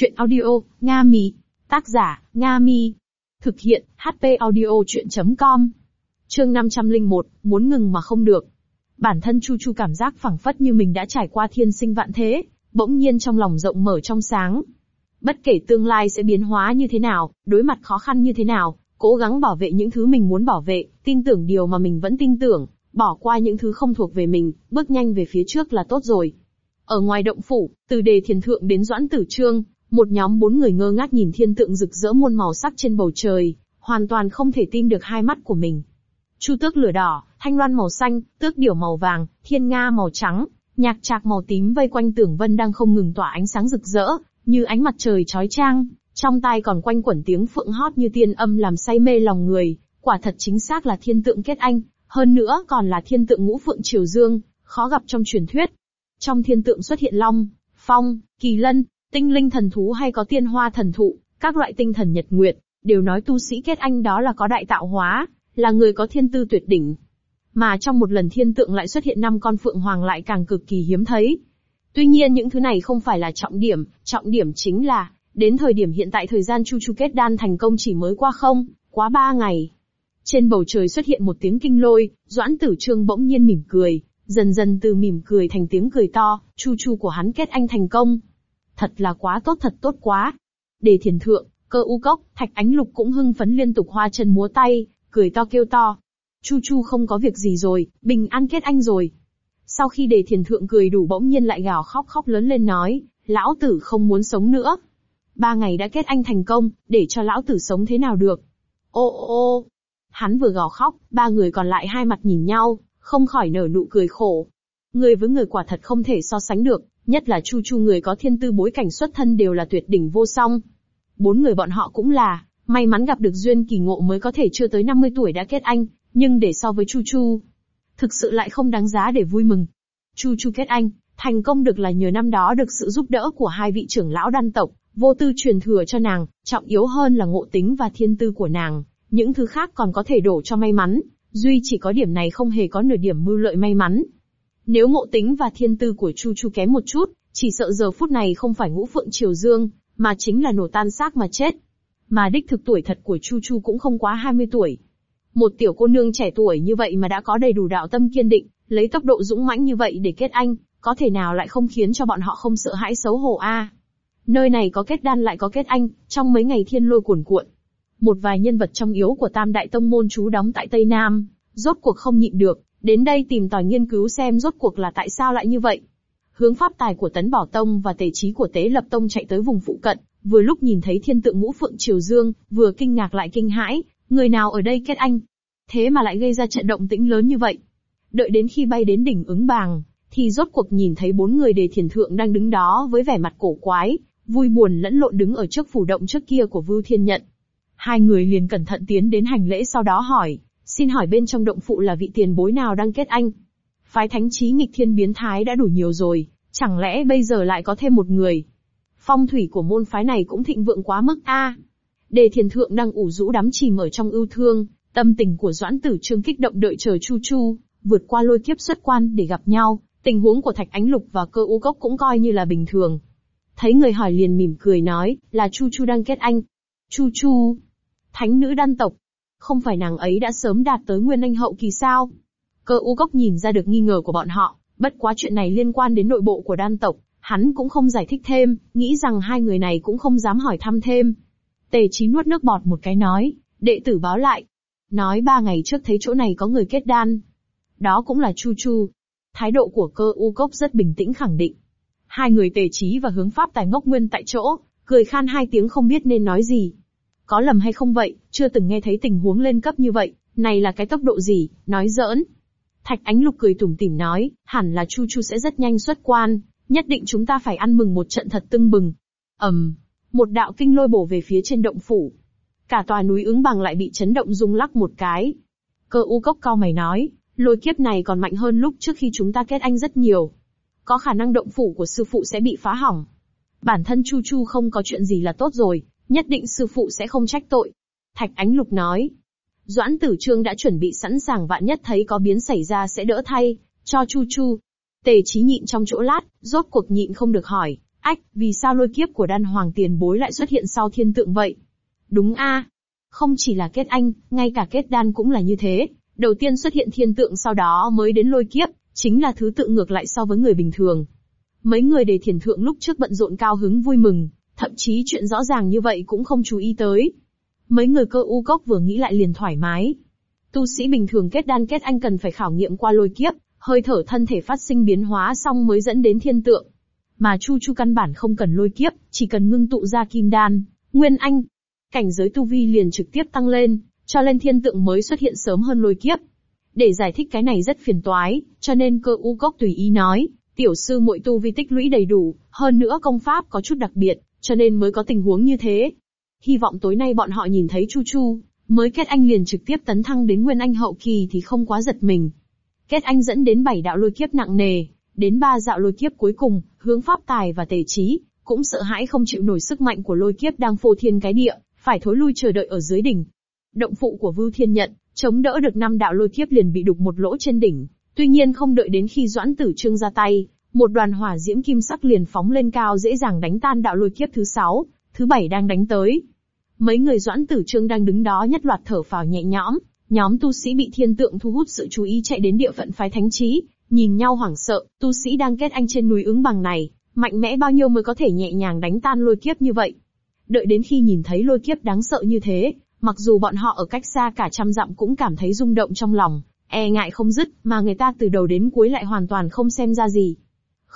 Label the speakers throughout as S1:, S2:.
S1: Chuyện audio, Nga Mi. Tác giả, Nga Mi. Thực hiện, HP audio chuyện.com. Chương 501, muốn ngừng mà không được. Bản thân Chu Chu cảm giác phẳng phất như mình đã trải qua thiên sinh vạn thế, bỗng nhiên trong lòng rộng mở trong sáng. Bất kể tương lai sẽ biến hóa như thế nào, đối mặt khó khăn như thế nào, cố gắng bảo vệ những thứ mình muốn bảo vệ, tin tưởng điều mà mình vẫn tin tưởng, bỏ qua những thứ không thuộc về mình, bước nhanh về phía trước là tốt rồi. Ở ngoài động phủ, từ đề thiền thượng đến doãn tử trương, một nhóm bốn người ngơ ngác nhìn thiên tượng rực rỡ muôn màu sắc trên bầu trời, hoàn toàn không thể tin được hai mắt của mình. Chu tước lửa đỏ, thanh loan màu xanh, tước điểu màu vàng, thiên nga màu trắng, nhạc trạc màu tím vây quanh tưởng vân đang không ngừng tỏa ánh sáng rực rỡ, như ánh mặt trời chói chang, trong tai còn quanh quẩn tiếng phượng hót như tiên âm làm say mê lòng người, quả thật chính xác là thiên tượng kết anh, hơn nữa còn là thiên tượng ngũ phượng triều dương, khó gặp trong truyền thuyết. Trong thiên tượng xuất hiện long, phong, kỳ lân, tinh linh thần thú hay có tiên hoa thần thụ, các loại tinh thần nhật nguyệt, đều nói tu sĩ kết anh đó là có đại tạo hóa, là người có thiên tư tuyệt đỉnh. Mà trong một lần thiên tượng lại xuất hiện năm con phượng hoàng lại càng cực kỳ hiếm thấy. Tuy nhiên những thứ này không phải là trọng điểm, trọng điểm chính là, đến thời điểm hiện tại thời gian chu chu kết đan thành công chỉ mới qua không, quá ba ngày. Trên bầu trời xuất hiện một tiếng kinh lôi, doãn tử trương bỗng nhiên mỉm cười, dần dần từ mỉm cười thành tiếng cười to, chu chu của hắn kết anh thành công. Thật là quá tốt thật tốt quá. để thiền thượng, cơ u cốc, thạch ánh lục cũng hưng phấn liên tục hoa chân múa tay, cười to kêu to. Chu chu không có việc gì rồi, bình an kết anh rồi. Sau khi đề thiền thượng cười đủ bỗng nhiên lại gào khóc khóc lớn lên nói, lão tử không muốn sống nữa. Ba ngày đã kết anh thành công, để cho lão tử sống thế nào được. Ô ô ô, hắn vừa gào khóc, ba người còn lại hai mặt nhìn nhau, không khỏi nở nụ cười khổ. Người với người quả thật không thể so sánh được, nhất là Chu Chu người có thiên tư bối cảnh xuất thân đều là tuyệt đỉnh vô song. Bốn người bọn họ cũng là, may mắn gặp được duyên kỳ ngộ mới có thể chưa tới 50 tuổi đã kết anh, nhưng để so với Chu Chu, thực sự lại không đáng giá để vui mừng. Chu Chu kết anh, thành công được là nhờ năm đó được sự giúp đỡ của hai vị trưởng lão đan tộc, vô tư truyền thừa cho nàng, trọng yếu hơn là ngộ tính và thiên tư của nàng, những thứ khác còn có thể đổ cho may mắn, duy chỉ có điểm này không hề có nửa điểm mưu lợi may mắn. Nếu ngộ tính và thiên tư của Chu Chu kém một chút, chỉ sợ giờ phút này không phải ngũ phượng triều dương, mà chính là nổ tan xác mà chết. Mà đích thực tuổi thật của Chu Chu cũng không quá 20 tuổi. Một tiểu cô nương trẻ tuổi như vậy mà đã có đầy đủ đạo tâm kiên định, lấy tốc độ dũng mãnh như vậy để kết anh, có thể nào lại không khiến cho bọn họ không sợ hãi xấu hổ a? Nơi này có kết đan lại có kết anh, trong mấy ngày thiên lôi cuồn cuộn. Một vài nhân vật trong yếu của Tam Đại Tông Môn chú đóng tại Tây Nam, rốt cuộc không nhịn được, đến đây tìm tòi nghiên cứu xem rốt cuộc là tại sao lại như vậy. Hướng pháp tài của Tấn Bảo Tông và tề trí của Tế Lập Tông chạy tới vùng phụ cận, vừa lúc nhìn thấy thiên tượng ngũ phượng triều dương, vừa kinh ngạc lại kinh hãi, người nào ở đây kết anh? Thế mà lại gây ra trận động tĩnh lớn như vậy. Đợi đến khi bay đến đỉnh ứng bàng, thì rốt cuộc nhìn thấy bốn người đề thiền thượng đang đứng đó với vẻ mặt cổ quái, vui buồn lẫn lộn đứng ở trước phủ động trước kia của Vưu Thiên Nhận. Hai người liền cẩn thận tiến đến hành lễ sau đó hỏi, xin hỏi bên trong động phụ là vị tiền bối nào đang kết anh? Phái thánh trí nghịch thiên biến thái đã đủ nhiều rồi, chẳng lẽ bây giờ lại có thêm một người? Phong thủy của môn phái này cũng thịnh vượng quá mức a. Đề thiền thượng đang ủ rũ đắm chìm ở trong ưu thương, tâm tình của doãn tử trương kích động đợi chờ chu chu, vượt qua lôi kiếp xuất quan để gặp nhau, tình huống của thạch ánh lục và cơ u cốc cũng coi như là bình thường. Thấy người hỏi liền mỉm cười nói, là chu chu đang kết anh. Chu chu, thánh nữ đan tộc, không phải nàng ấy đã sớm đạt tới nguyên anh hậu kỳ sao? Cơ u cốc nhìn ra được nghi ngờ của bọn họ, bất quá chuyện này liên quan đến nội bộ của đan tộc, hắn cũng không giải thích thêm, nghĩ rằng hai người này cũng không dám hỏi thăm thêm. Tề trí nuốt nước bọt một cái nói, đệ tử báo lại. Nói ba ngày trước thấy chỗ này có người kết đan. Đó cũng là Chu Chu. Thái độ của cơ u cốc rất bình tĩnh khẳng định. Hai người tề trí và hướng pháp tài ngốc nguyên tại chỗ, cười khan hai tiếng không biết nên nói gì. Có lầm hay không vậy, chưa từng nghe thấy tình huống lên cấp như vậy, này là cái tốc độ gì, nói giỡn. Thạch Ánh Lục cười tủm tỉm nói, hẳn là Chu Chu sẽ rất nhanh xuất quan, nhất định chúng ta phải ăn mừng một trận thật tưng bừng. ầm, một đạo kinh lôi bổ về phía trên động phủ. Cả tòa núi ứng bằng lại bị chấn động rung lắc một cái. Cơ u cốc cao mày nói, lôi kiếp này còn mạnh hơn lúc trước khi chúng ta kết anh rất nhiều. Có khả năng động phủ của sư phụ sẽ bị phá hỏng. Bản thân Chu Chu không có chuyện gì là tốt rồi, nhất định sư phụ sẽ không trách tội. Thạch Ánh Lục nói. Doãn Tử Trương đã chuẩn bị sẵn sàng vạn nhất thấy có biến xảy ra sẽ đỡ thay, cho Chu Chu. Tề Chí nhịn trong chỗ lát, rốt cuộc nhịn không được hỏi, Ách, vì sao lôi kiếp của đan hoàng tiền bối lại xuất hiện sau thiên tượng vậy? Đúng a, Không chỉ là kết anh, ngay cả kết đan cũng là như thế. Đầu tiên xuất hiện thiên tượng sau đó mới đến lôi kiếp, chính là thứ tự ngược lại so với người bình thường. Mấy người đề thiền thượng lúc trước bận rộn cao hứng vui mừng, thậm chí chuyện rõ ràng như vậy cũng không chú ý tới. Mấy người cơ u cốc vừa nghĩ lại liền thoải mái. Tu sĩ bình thường kết đan kết anh cần phải khảo nghiệm qua lôi kiếp, hơi thở thân thể phát sinh biến hóa xong mới dẫn đến thiên tượng. Mà Chu Chu căn bản không cần lôi kiếp, chỉ cần ngưng tụ ra kim đan, nguyên anh. Cảnh giới tu vi liền trực tiếp tăng lên, cho lên thiên tượng mới xuất hiện sớm hơn lôi kiếp. Để giải thích cái này rất phiền toái, cho nên cơ u cốc tùy ý nói, tiểu sư muội tu vi tích lũy đầy đủ, hơn nữa công pháp có chút đặc biệt, cho nên mới có tình huống như thế. Hy vọng tối nay bọn họ nhìn thấy Chu Chu, mới kết anh liền trực tiếp tấn thăng đến nguyên anh hậu kỳ thì không quá giật mình. Kết anh dẫn đến bảy đạo lôi kiếp nặng nề, đến ba dạo lôi kiếp cuối cùng, hướng pháp tài và tề trí, cũng sợ hãi không chịu nổi sức mạnh của lôi kiếp đang phô thiên cái địa, phải thối lui chờ đợi ở dưới đỉnh. Động phụ của Vưu Thiên nhận, chống đỡ được năm đạo lôi kiếp liền bị đục một lỗ trên đỉnh. Tuy nhiên không đợi đến khi Doãn Tử Trương ra tay, một đoàn hỏa diễm kim sắc liền phóng lên cao dễ dàng đánh tan đạo lôi kiếp thứ sáu, thứ bảy đang đánh tới. Mấy người Doãn Tử Trương đang đứng đó nhất loạt thở phào nhẹ nhõm, nhóm tu sĩ bị thiên tượng thu hút sự chú ý chạy đến địa phận phái thánh trí, nhìn nhau hoảng sợ, tu sĩ đang kết anh trên núi ứng bằng này, mạnh mẽ bao nhiêu mới có thể nhẹ nhàng đánh tan lôi kiếp như vậy. Đợi đến khi nhìn thấy lôi kiếp đáng sợ như thế, mặc dù bọn họ ở cách xa cả trăm dặm cũng cảm thấy rung động trong lòng, e ngại không dứt, mà người ta từ đầu đến cuối lại hoàn toàn không xem ra gì.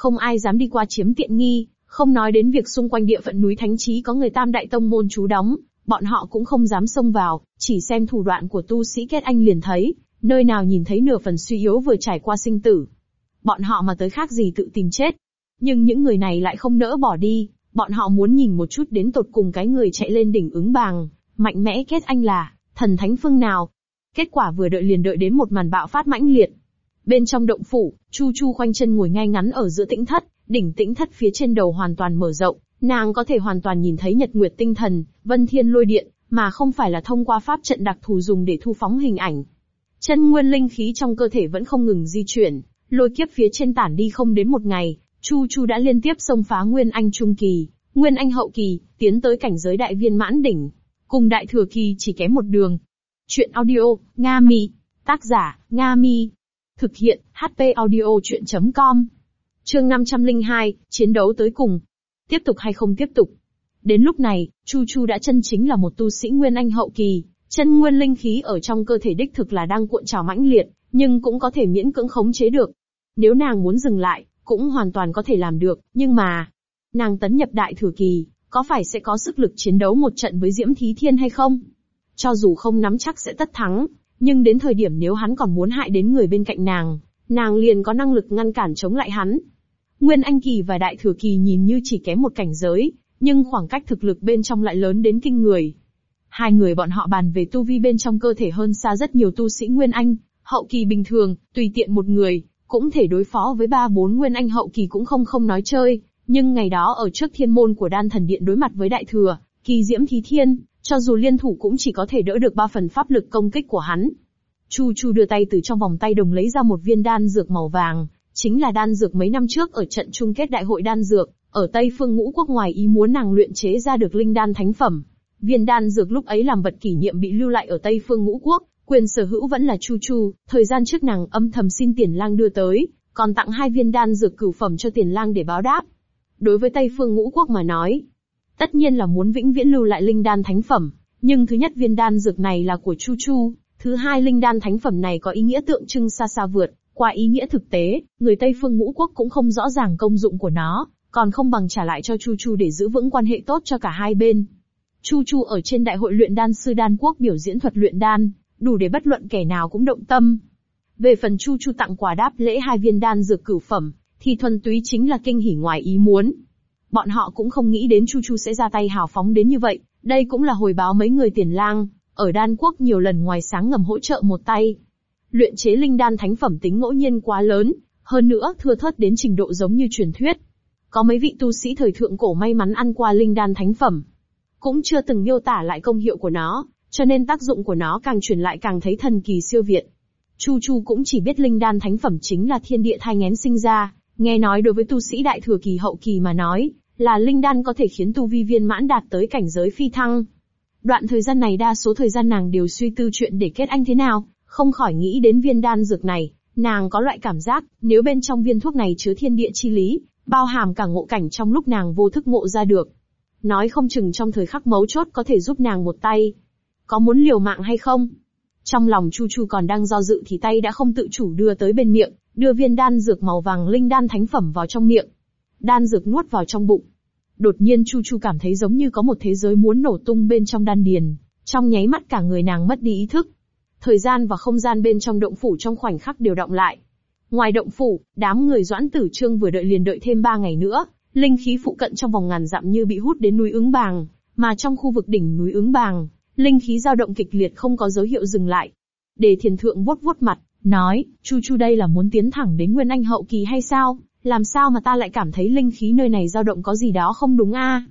S1: Không ai dám đi qua chiếm tiện nghi, không nói đến việc xung quanh địa phận núi Thánh Trí có người tam đại tông môn trú đóng, bọn họ cũng không dám xông vào, chỉ xem thủ đoạn của tu sĩ kết anh liền thấy, nơi nào nhìn thấy nửa phần suy yếu vừa trải qua sinh tử. Bọn họ mà tới khác gì tự tìm chết. Nhưng những người này lại không nỡ bỏ đi, bọn họ muốn nhìn một chút đến tột cùng cái người chạy lên đỉnh ứng bàng, mạnh mẽ kết anh là, thần thánh phương nào. Kết quả vừa đợi liền đợi đến một màn bạo phát mãnh liệt. Bên trong động phủ, Chu Chu khoanh chân ngồi ngay ngắn ở giữa tĩnh thất, đỉnh tĩnh thất phía trên đầu hoàn toàn mở rộng, nàng có thể hoàn toàn nhìn thấy nhật nguyệt tinh thần, vân thiên lôi điện, mà không phải là thông qua pháp trận đặc thù dùng để thu phóng hình ảnh. Chân nguyên linh khí trong cơ thể vẫn không ngừng di chuyển, lôi kiếp phía trên tản đi không đến một ngày, Chu Chu đã liên tiếp xông phá Nguyên Anh Trung Kỳ, Nguyên Anh Hậu Kỳ, tiến tới cảnh giới đại viên mãn đỉnh. Cùng đại thừa kỳ chỉ kém một đường. Chuyện audio, Nga Mi. Tác giả, Nga Mi. Thực hiện, HP audio chuyện.com. Chương 502, chiến đấu tới cùng. Tiếp tục hay không tiếp tục? Đến lúc này, Chu Chu đã chân chính là một tu sĩ Nguyên Anh hậu kỳ, chân nguyên linh khí ở trong cơ thể đích thực là đang cuộn trào mãnh liệt, nhưng cũng có thể miễn cưỡng khống chế được. Nếu nàng muốn dừng lại, cũng hoàn toàn có thể làm được, nhưng mà, nàng tấn nhập đại thừa kỳ, có phải sẽ có sức lực chiến đấu một trận với Diễm Thí Thiên hay không? Cho dù không nắm chắc sẽ tất thắng, nhưng đến thời điểm nếu hắn còn muốn hại đến người bên cạnh nàng, nàng liền có năng lực ngăn cản chống lại hắn. Nguyên Anh Kỳ và Đại Thừa Kỳ nhìn như chỉ kém một cảnh giới, nhưng khoảng cách thực lực bên trong lại lớn đến kinh người. Hai người bọn họ bàn về tu vi bên trong cơ thể hơn xa rất nhiều tu sĩ Nguyên Anh, hậu kỳ bình thường, tùy tiện một người, cũng thể đối phó với ba bốn Nguyên Anh hậu kỳ cũng không không nói chơi, nhưng ngày đó ở trước thiên môn của đan thần điện đối mặt với đại thừa, kỳ diễm thí thiên, cho dù liên thủ cũng chỉ có thể đỡ được ba phần pháp lực công kích của hắn. Chu Chu đưa tay từ trong vòng tay đồng lấy ra một viên đan dược màu vàng, chính là đan dược mấy năm trước ở trận chung kết đại hội đan dược, ở Tây Phương Ngũ Quốc ngoài ý muốn nàng luyện chế ra được linh đan thánh phẩm. Viên đan dược lúc ấy làm vật kỷ niệm bị lưu lại ở Tây Phương Ngũ Quốc, quyền sở hữu vẫn là Chu Chu, thời gian trước nàng âm thầm xin tiền lang đưa tới, còn tặng hai viên đan dược cửu phẩm cho tiền lang để báo đáp. Đối với Tây Phương Ngũ Quốc mà nói, tất nhiên là muốn vĩnh viễn lưu lại linh đan thánh phẩm, nhưng thứ nhất viên đan dược này là của Chu Chu, thứ hai linh đan thánh phẩm này có ý nghĩa tượng trưng xa xa vượt qua ý nghĩa thực tế, người Tây Phương Ngũ Quốc cũng không rõ ràng công dụng của nó, còn không bằng trả lại cho Chu Chu để giữ vững quan hệ tốt cho cả hai bên. Chu Chu ở trên đại hội luyện đan sư đan quốc biểu diễn thuật luyện đan, đủ để bất luận kẻ nào cũng động tâm. Về phần Chu Chu tặng quà đáp lễ hai viên đan dược cửu phẩm, thì thuần túy chính là kinh hỉ ngoài ý muốn. Bọn họ cũng không nghĩ đến Chu Chu sẽ ra tay hào phóng đến như vậy, đây cũng là hồi báo mấy người tiền lang, ở đan quốc nhiều lần ngoài sáng ngầm hỗ trợ một tay. Luyện chế linh đan thánh phẩm tính ngẫu nhiên quá lớn, hơn nữa thưa thớt đến trình độ giống như truyền thuyết. Có mấy vị tu sĩ thời thượng cổ may mắn ăn qua linh đan thánh phẩm, cũng chưa từng miêu tả lại công hiệu của nó, cho nên tác dụng của nó càng truyền lại càng thấy thần kỳ siêu việt. Chu Chu cũng chỉ biết linh đan thánh phẩm chính là thiên địa thai ngén sinh ra, nghe nói đối với tu sĩ đại thừa kỳ hậu kỳ mà nói, là linh đan có thể khiến tu vi viên mãn đạt tới cảnh giới phi thăng. Đoạn thời gian này đa số thời gian nàng đều suy tư chuyện để kết anh thế nào, không khỏi nghĩ đến viên đan dược này, nàng có loại cảm giác, nếu bên trong viên thuốc này chứa thiên địa chi lý, bao hàm cả ngộ cảnh trong lúc nàng vô thức ngộ ra được. Nói không chừng trong thời khắc mấu chốt có thể giúp nàng một tay. Có muốn liều mạng hay không? Trong lòng Chu Chu còn đang do dự thì tay đã không tự chủ đưa tới bên miệng, đưa viên đan dược màu vàng linh đan thánh phẩm vào trong miệng. Đan dược nuốt vào trong bụng. Đột nhiên Chu Chu cảm thấy giống như có một thế giới muốn nổ tung bên trong đan điền, trong nháy mắt cả người nàng mất đi ý thức. Thời gian và không gian bên trong động phủ trong khoảnh khắc đều động lại. Ngoài động phủ, đám người Doãn Tử Trương vừa đợi liền đợi thêm ba ngày nữa, linh khí phụ cận trong vòng ngàn dặm như bị hút đến núi ứng bàng, mà trong khu vực đỉnh núi ứng bàng, linh khí dao động kịch liệt không có dấu hiệu dừng lại. Đề thiền thượng vuốt vuốt mặt, nói, Chu Chu đây là muốn tiến thẳng đến Nguyên Anh hậu kỳ hay sao? Làm sao mà ta lại cảm thấy linh khí nơi này dao động có gì đó không đúng a?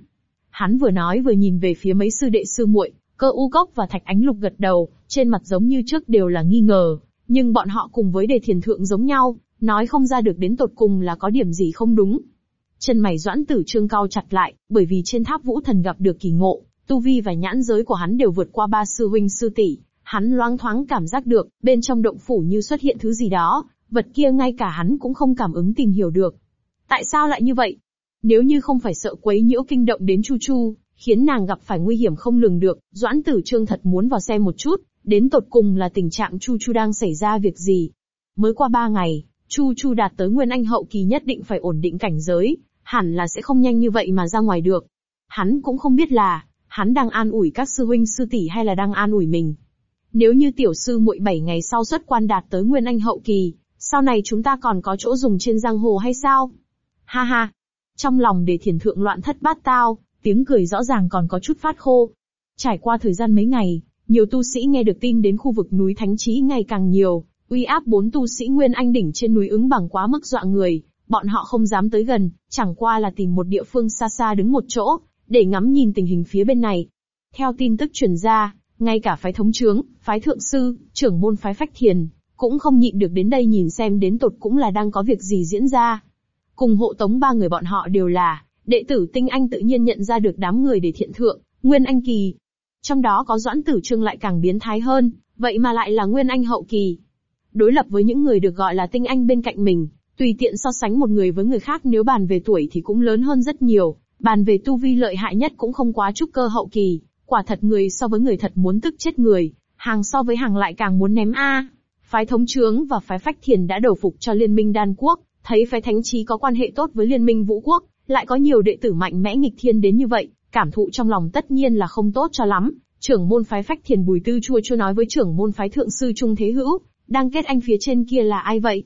S1: Hắn vừa nói vừa nhìn về phía mấy sư đệ sư muội, cơ u cốc và thạch ánh lục gật đầu, trên mặt giống như trước đều là nghi ngờ, nhưng bọn họ cùng với đề thiền thượng giống nhau, nói không ra được đến tột cùng là có điểm gì không đúng. Chân mày doãn tử trương cao chặt lại, bởi vì trên tháp vũ thần gặp được kỳ ngộ, tu vi và nhãn giới của hắn đều vượt qua ba sư huynh sư tỷ, hắn loáng thoáng cảm giác được, bên trong động phủ như xuất hiện thứ gì đó, vật kia ngay cả hắn cũng không cảm ứng tìm hiểu được. Tại sao lại như vậy? Nếu như không phải sợ quấy nhiễu kinh động đến Chu Chu, khiến nàng gặp phải nguy hiểm không lường được, Doãn Tử Trương thật muốn vào xem một chút, đến tột cùng là tình trạng Chu Chu đang xảy ra việc gì. Mới qua ba ngày, Chu Chu đạt tới Nguyên Anh hậu kỳ nhất định phải ổn định cảnh giới, hẳn là sẽ không nhanh như vậy mà ra ngoài được. Hắn cũng không biết là, hắn đang an ủi các sư huynh sư tỷ hay là đang an ủi mình. Nếu như tiểu sư muội 7 ngày sau xuất quan đạt tới Nguyên Anh hậu kỳ, sau này chúng ta còn có chỗ dùng trên giang hồ hay sao? Ha ha! Trong lòng để thiền thượng loạn thất bát tao, tiếng cười rõ ràng còn có chút phát khô. Trải qua thời gian mấy ngày, nhiều tu sĩ nghe được tin đến khu vực núi Thánh Trí ngày càng nhiều, uy áp bốn tu sĩ Nguyên Anh đỉnh trên núi ứng bằng quá mức dọa người, bọn họ không dám tới gần, chẳng qua là tìm một địa phương xa xa đứng một chỗ, để ngắm nhìn tình hình phía bên này. Theo tin tức truyền ra, ngay cả phái thống trướng, phái thượng sư, trưởng môn phái phách thiền, cũng không nhịn được đến đây nhìn xem đến tột cũng là đang có việc gì diễn ra. Cùng hộ tống ba người bọn họ đều là, đệ tử tinh anh tự nhiên nhận ra được đám người để thiện thượng, Nguyên Anh Kỳ. Trong đó có Doãn Tử Trương lại càng biến thái hơn, vậy mà lại là Nguyên Anh Hậu Kỳ. Đối lập với những người được gọi là tinh anh bên cạnh mình, tùy tiện so sánh một người với người khác nếu bàn về tuổi thì cũng lớn hơn rất nhiều, bàn về tu vi lợi hại nhất cũng không quá trúc cơ hậu kỳ, quả thật người so với người thật muốn tức chết người, hàng so với hàng lại càng muốn ném A. Phái thống trướng và phái phách thiền đã đầu phục cho liên minh đan quốc, thấy phái thánh trí có quan hệ tốt với liên minh vũ quốc, lại có nhiều đệ tử mạnh mẽ nghịch thiên đến như vậy, cảm thụ trong lòng tất nhiên là không tốt cho lắm. Trưởng môn phái phách thiền bùi tư chua chua nói với trưởng môn phái thượng sư Trung Thế Hữu, đang kết anh phía trên kia là ai vậy?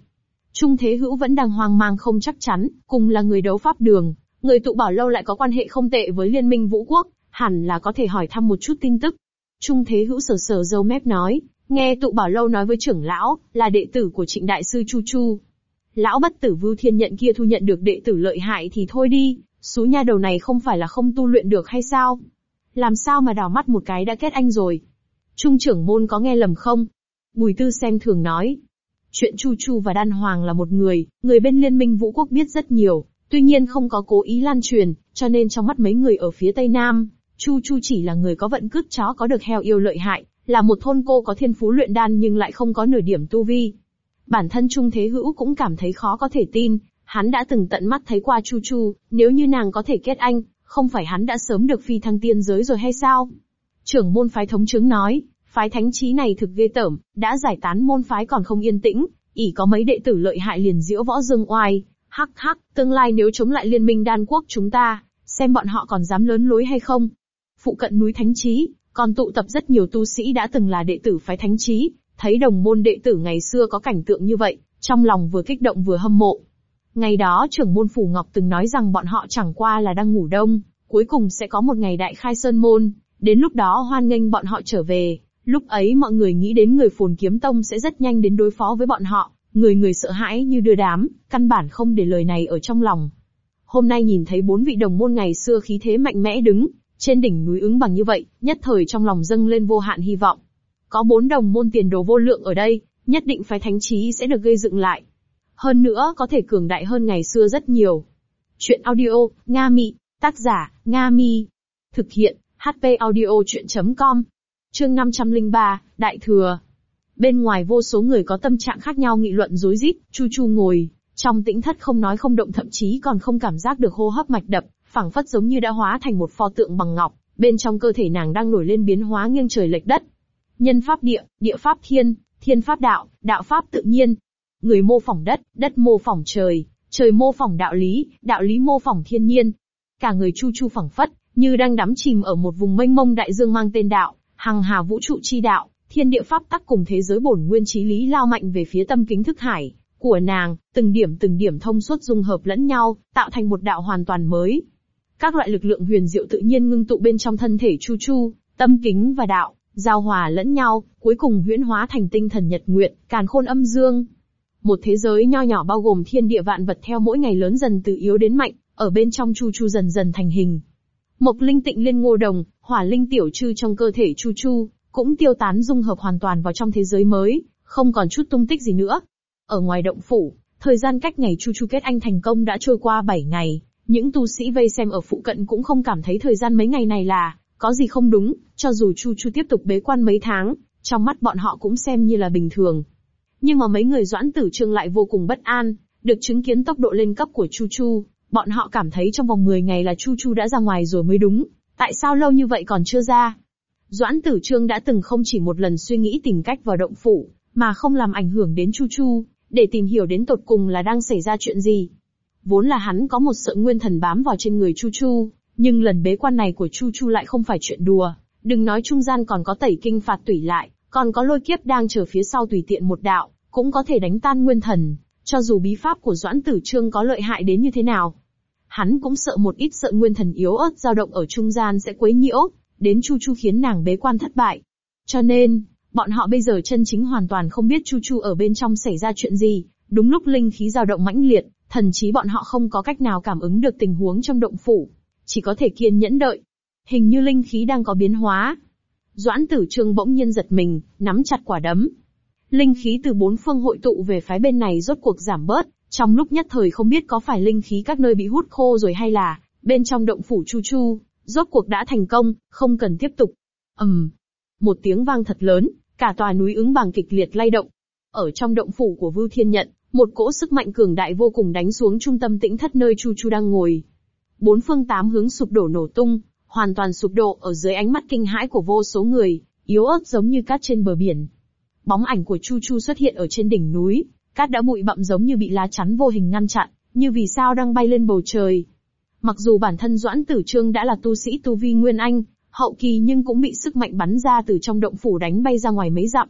S1: Trung Thế Hữu vẫn đang hoang mang không chắc chắn, cùng là người đấu pháp đường, người tụ bảo lâu lại có quan hệ không tệ với liên minh vũ quốc, hẳn là có thể hỏi thăm một chút tin tức. Trung Thế Hữu sờ sờ dâu mép nói, nghe tụ bảo lâu nói với trưởng lão, là đệ tử của trịnh đại sư Chu Chu. Lão bất tử vưu thiên nhận kia thu nhận được đệ tử lợi hại thì thôi đi, số nha đầu này không phải là không tu luyện được hay sao? Làm sao mà đào mắt một cái đã kết anh rồi? Trung trưởng môn có nghe lầm không? Bùi tư xem thường nói. Chuyện Chu Chu và Đan Hoàng là một người, người bên liên minh vũ quốc biết rất nhiều, tuy nhiên không có cố ý lan truyền, cho nên trong mắt mấy người ở phía Tây Nam, Chu Chu chỉ là người có vận cước chó có được heo yêu lợi hại, là một thôn cô có thiên phú luyện đan nhưng lại không có nửa điểm tu vi. Bản thân Trung Thế Hữu cũng cảm thấy khó có thể tin, hắn đã từng tận mắt thấy qua Chu Chu, nếu như nàng có thể kết anh, không phải hắn đã sớm được phi thăng tiên giới rồi hay sao? Trưởng môn phái thống chứng nói, phái thánh trí này thực ghê tởm, đã giải tán môn phái còn không yên tĩnh, ỉ có mấy đệ tử lợi hại liền diễu võ dương oai, hắc hắc, tương lai nếu chống lại liên minh đan quốc chúng ta, xem bọn họ còn dám lớn lối hay không. Phụ cận núi Thánh Trí, còn tụ tập rất nhiều tu sĩ đã từng là đệ tử phái Thánh Trí, thấy đồng môn đệ tử ngày xưa có cảnh tượng như vậy, trong lòng vừa kích động vừa hâm mộ. Ngày đó trưởng môn Phủ Ngọc từng nói rằng bọn họ chẳng qua là đang ngủ đông, cuối cùng sẽ có một ngày đại khai sơn môn, đến lúc đó hoan nghênh bọn họ trở về, lúc ấy mọi người nghĩ đến người phồn kiếm tông sẽ rất nhanh đến đối phó với bọn họ, người người sợ hãi như đưa đám, căn bản không để lời này ở trong lòng. Hôm nay nhìn thấy bốn vị đồng môn ngày xưa khí thế mạnh mẽ đứng, trên đỉnh núi ứng bằng như vậy, nhất thời trong lòng dâng lên vô hạn hy vọng. Có bốn đồng môn tiền đồ vô lượng ở đây, nhất định phái thánh trí sẽ được gây dựng lại. Hơn nữa có thể cường đại hơn ngày xưa rất nhiều. Chuyện audio, Nga Mị Tác giả, Nga Mi. Thực hiện, HP audio chuyện.com. Chương 503, Đại Thừa. Bên ngoài vô số người có tâm trạng khác nhau nghị luận rối rít, Chu Chu ngồi, trong tĩnh thất không nói không động thậm chí còn không cảm giác được hô hấp mạch đập, phảng phất giống như đã hóa thành một pho tượng bằng ngọc, bên trong cơ thể nàng đang nổi lên biến hóa nghiêng trời lệch đất. Nhân pháp địa, địa pháp thiên, thiên pháp đạo, đạo pháp tự nhiên. Người mô phỏng đất, đất mô phỏng trời, trời mô phỏng đạo lý, đạo lý mô phỏng thiên nhiên. Cả người chu chu phẳng phất, như đang đắm chìm ở một vùng mênh mông đại dương mang tên đạo, hằng hà vũ trụ chi đạo, thiên địa pháp tắc cùng thế giới bổn nguyên trí lý lao mạnh về phía tâm kính thức hải của nàng, từng điểm từng điểm thông suốt dung hợp lẫn nhau, tạo thành một đạo hoàn toàn mới. Các loại lực lượng huyền diệu tự nhiên ngưng tụ bên trong thân thể Chu Chu, tâm kính và đạo, giao hòa lẫn nhau, cuối cùng huyễn hóa thành tinh thần nhật nguyện, càn khôn âm dương. Một thế giới nho nhỏ bao gồm thiên địa vạn vật theo mỗi ngày lớn dần từ yếu đến mạnh, ở bên trong Chu Chu dần dần thành hình. Mộc linh tịnh liên ngô đồng, hỏa linh tiểu trư trong cơ thể Chu Chu, cũng tiêu tán dung hợp hoàn toàn vào trong thế giới mới, không còn chút tung tích gì nữa. Ở ngoài động phủ, thời gian cách ngày Chu Chu kết anh thành công đã trôi qua 7 ngày, những tu sĩ vây xem ở phụ cận cũng không cảm thấy thời gian mấy ngày này là có gì không đúng, cho dù Chu Chu tiếp tục bế quan mấy tháng, trong mắt bọn họ cũng xem như là bình thường. Nhưng mà mấy người doãn tử trương lại vô cùng bất an, được chứng kiến tốc độ lên cấp của Chu Chu, bọn họ cảm thấy trong vòng 10 ngày là Chu Chu đã ra ngoài rồi mới đúng, tại sao lâu như vậy còn chưa ra? Doãn tử trương đã từng không chỉ một lần suy nghĩ tìm cách vào động phủ, mà không làm ảnh hưởng đến Chu Chu, để tìm hiểu đến tột cùng là đang xảy ra chuyện gì. Vốn là hắn có một sợi nguyên thần bám vào trên người Chu Chu, nhưng lần bế quan này của Chu Chu lại không phải chuyện đùa, đừng nói trung gian còn có tẩy kinh phạt tủy lại, còn có lôi kiếp đang chờ phía sau tùy tiện một đạo, cũng có thể đánh tan nguyên thần, cho dù bí pháp của Doãn Tử Trương có lợi hại đến như thế nào. Hắn cũng sợ một ít sợ nguyên thần yếu ớt dao động ở trung gian sẽ quấy nhiễu, đến Chu Chu khiến nàng bế quan thất bại. Cho nên, bọn họ bây giờ chân chính hoàn toàn không biết Chu Chu ở bên trong xảy ra chuyện gì, đúng lúc linh khí dao động mãnh liệt, thần chí bọn họ không có cách nào cảm ứng được tình huống trong động phủ, chỉ có thể kiên nhẫn đợi. Hình như linh khí đang có biến hóa. Doãn tử trương bỗng nhiên giật mình, nắm chặt quả đấm. Linh khí từ bốn phương hội tụ về phái bên này rốt cuộc giảm bớt, trong lúc nhất thời không biết có phải linh khí các nơi bị hút khô rồi hay là, bên trong động phủ chu chu, rốt cuộc đã thành công, không cần tiếp tục. ầm, um, một tiếng vang thật lớn, cả tòa núi ứng bằng kịch liệt lay động. Ở trong động phủ của Vưu Thiên Nhận, một cỗ sức mạnh cường đại vô cùng đánh xuống trung tâm tĩnh thất nơi Chu Chu đang ngồi. Bốn phương tám hướng sụp đổ nổ tung, hoàn toàn sụp đổ ở dưới ánh mắt kinh hãi của vô số người, yếu ớt giống như cát trên bờ biển. Bóng ảnh của Chu Chu xuất hiện ở trên đỉnh núi, cát đã bụi bặm giống như bị lá chắn vô hình ngăn chặn, như vì sao đang bay lên bầu trời. Mặc dù bản thân Doãn Tử Trương đã là tu sĩ tu vi Nguyên Anh, hậu kỳ nhưng cũng bị sức mạnh bắn ra từ trong động phủ đánh bay ra ngoài mấy dặm.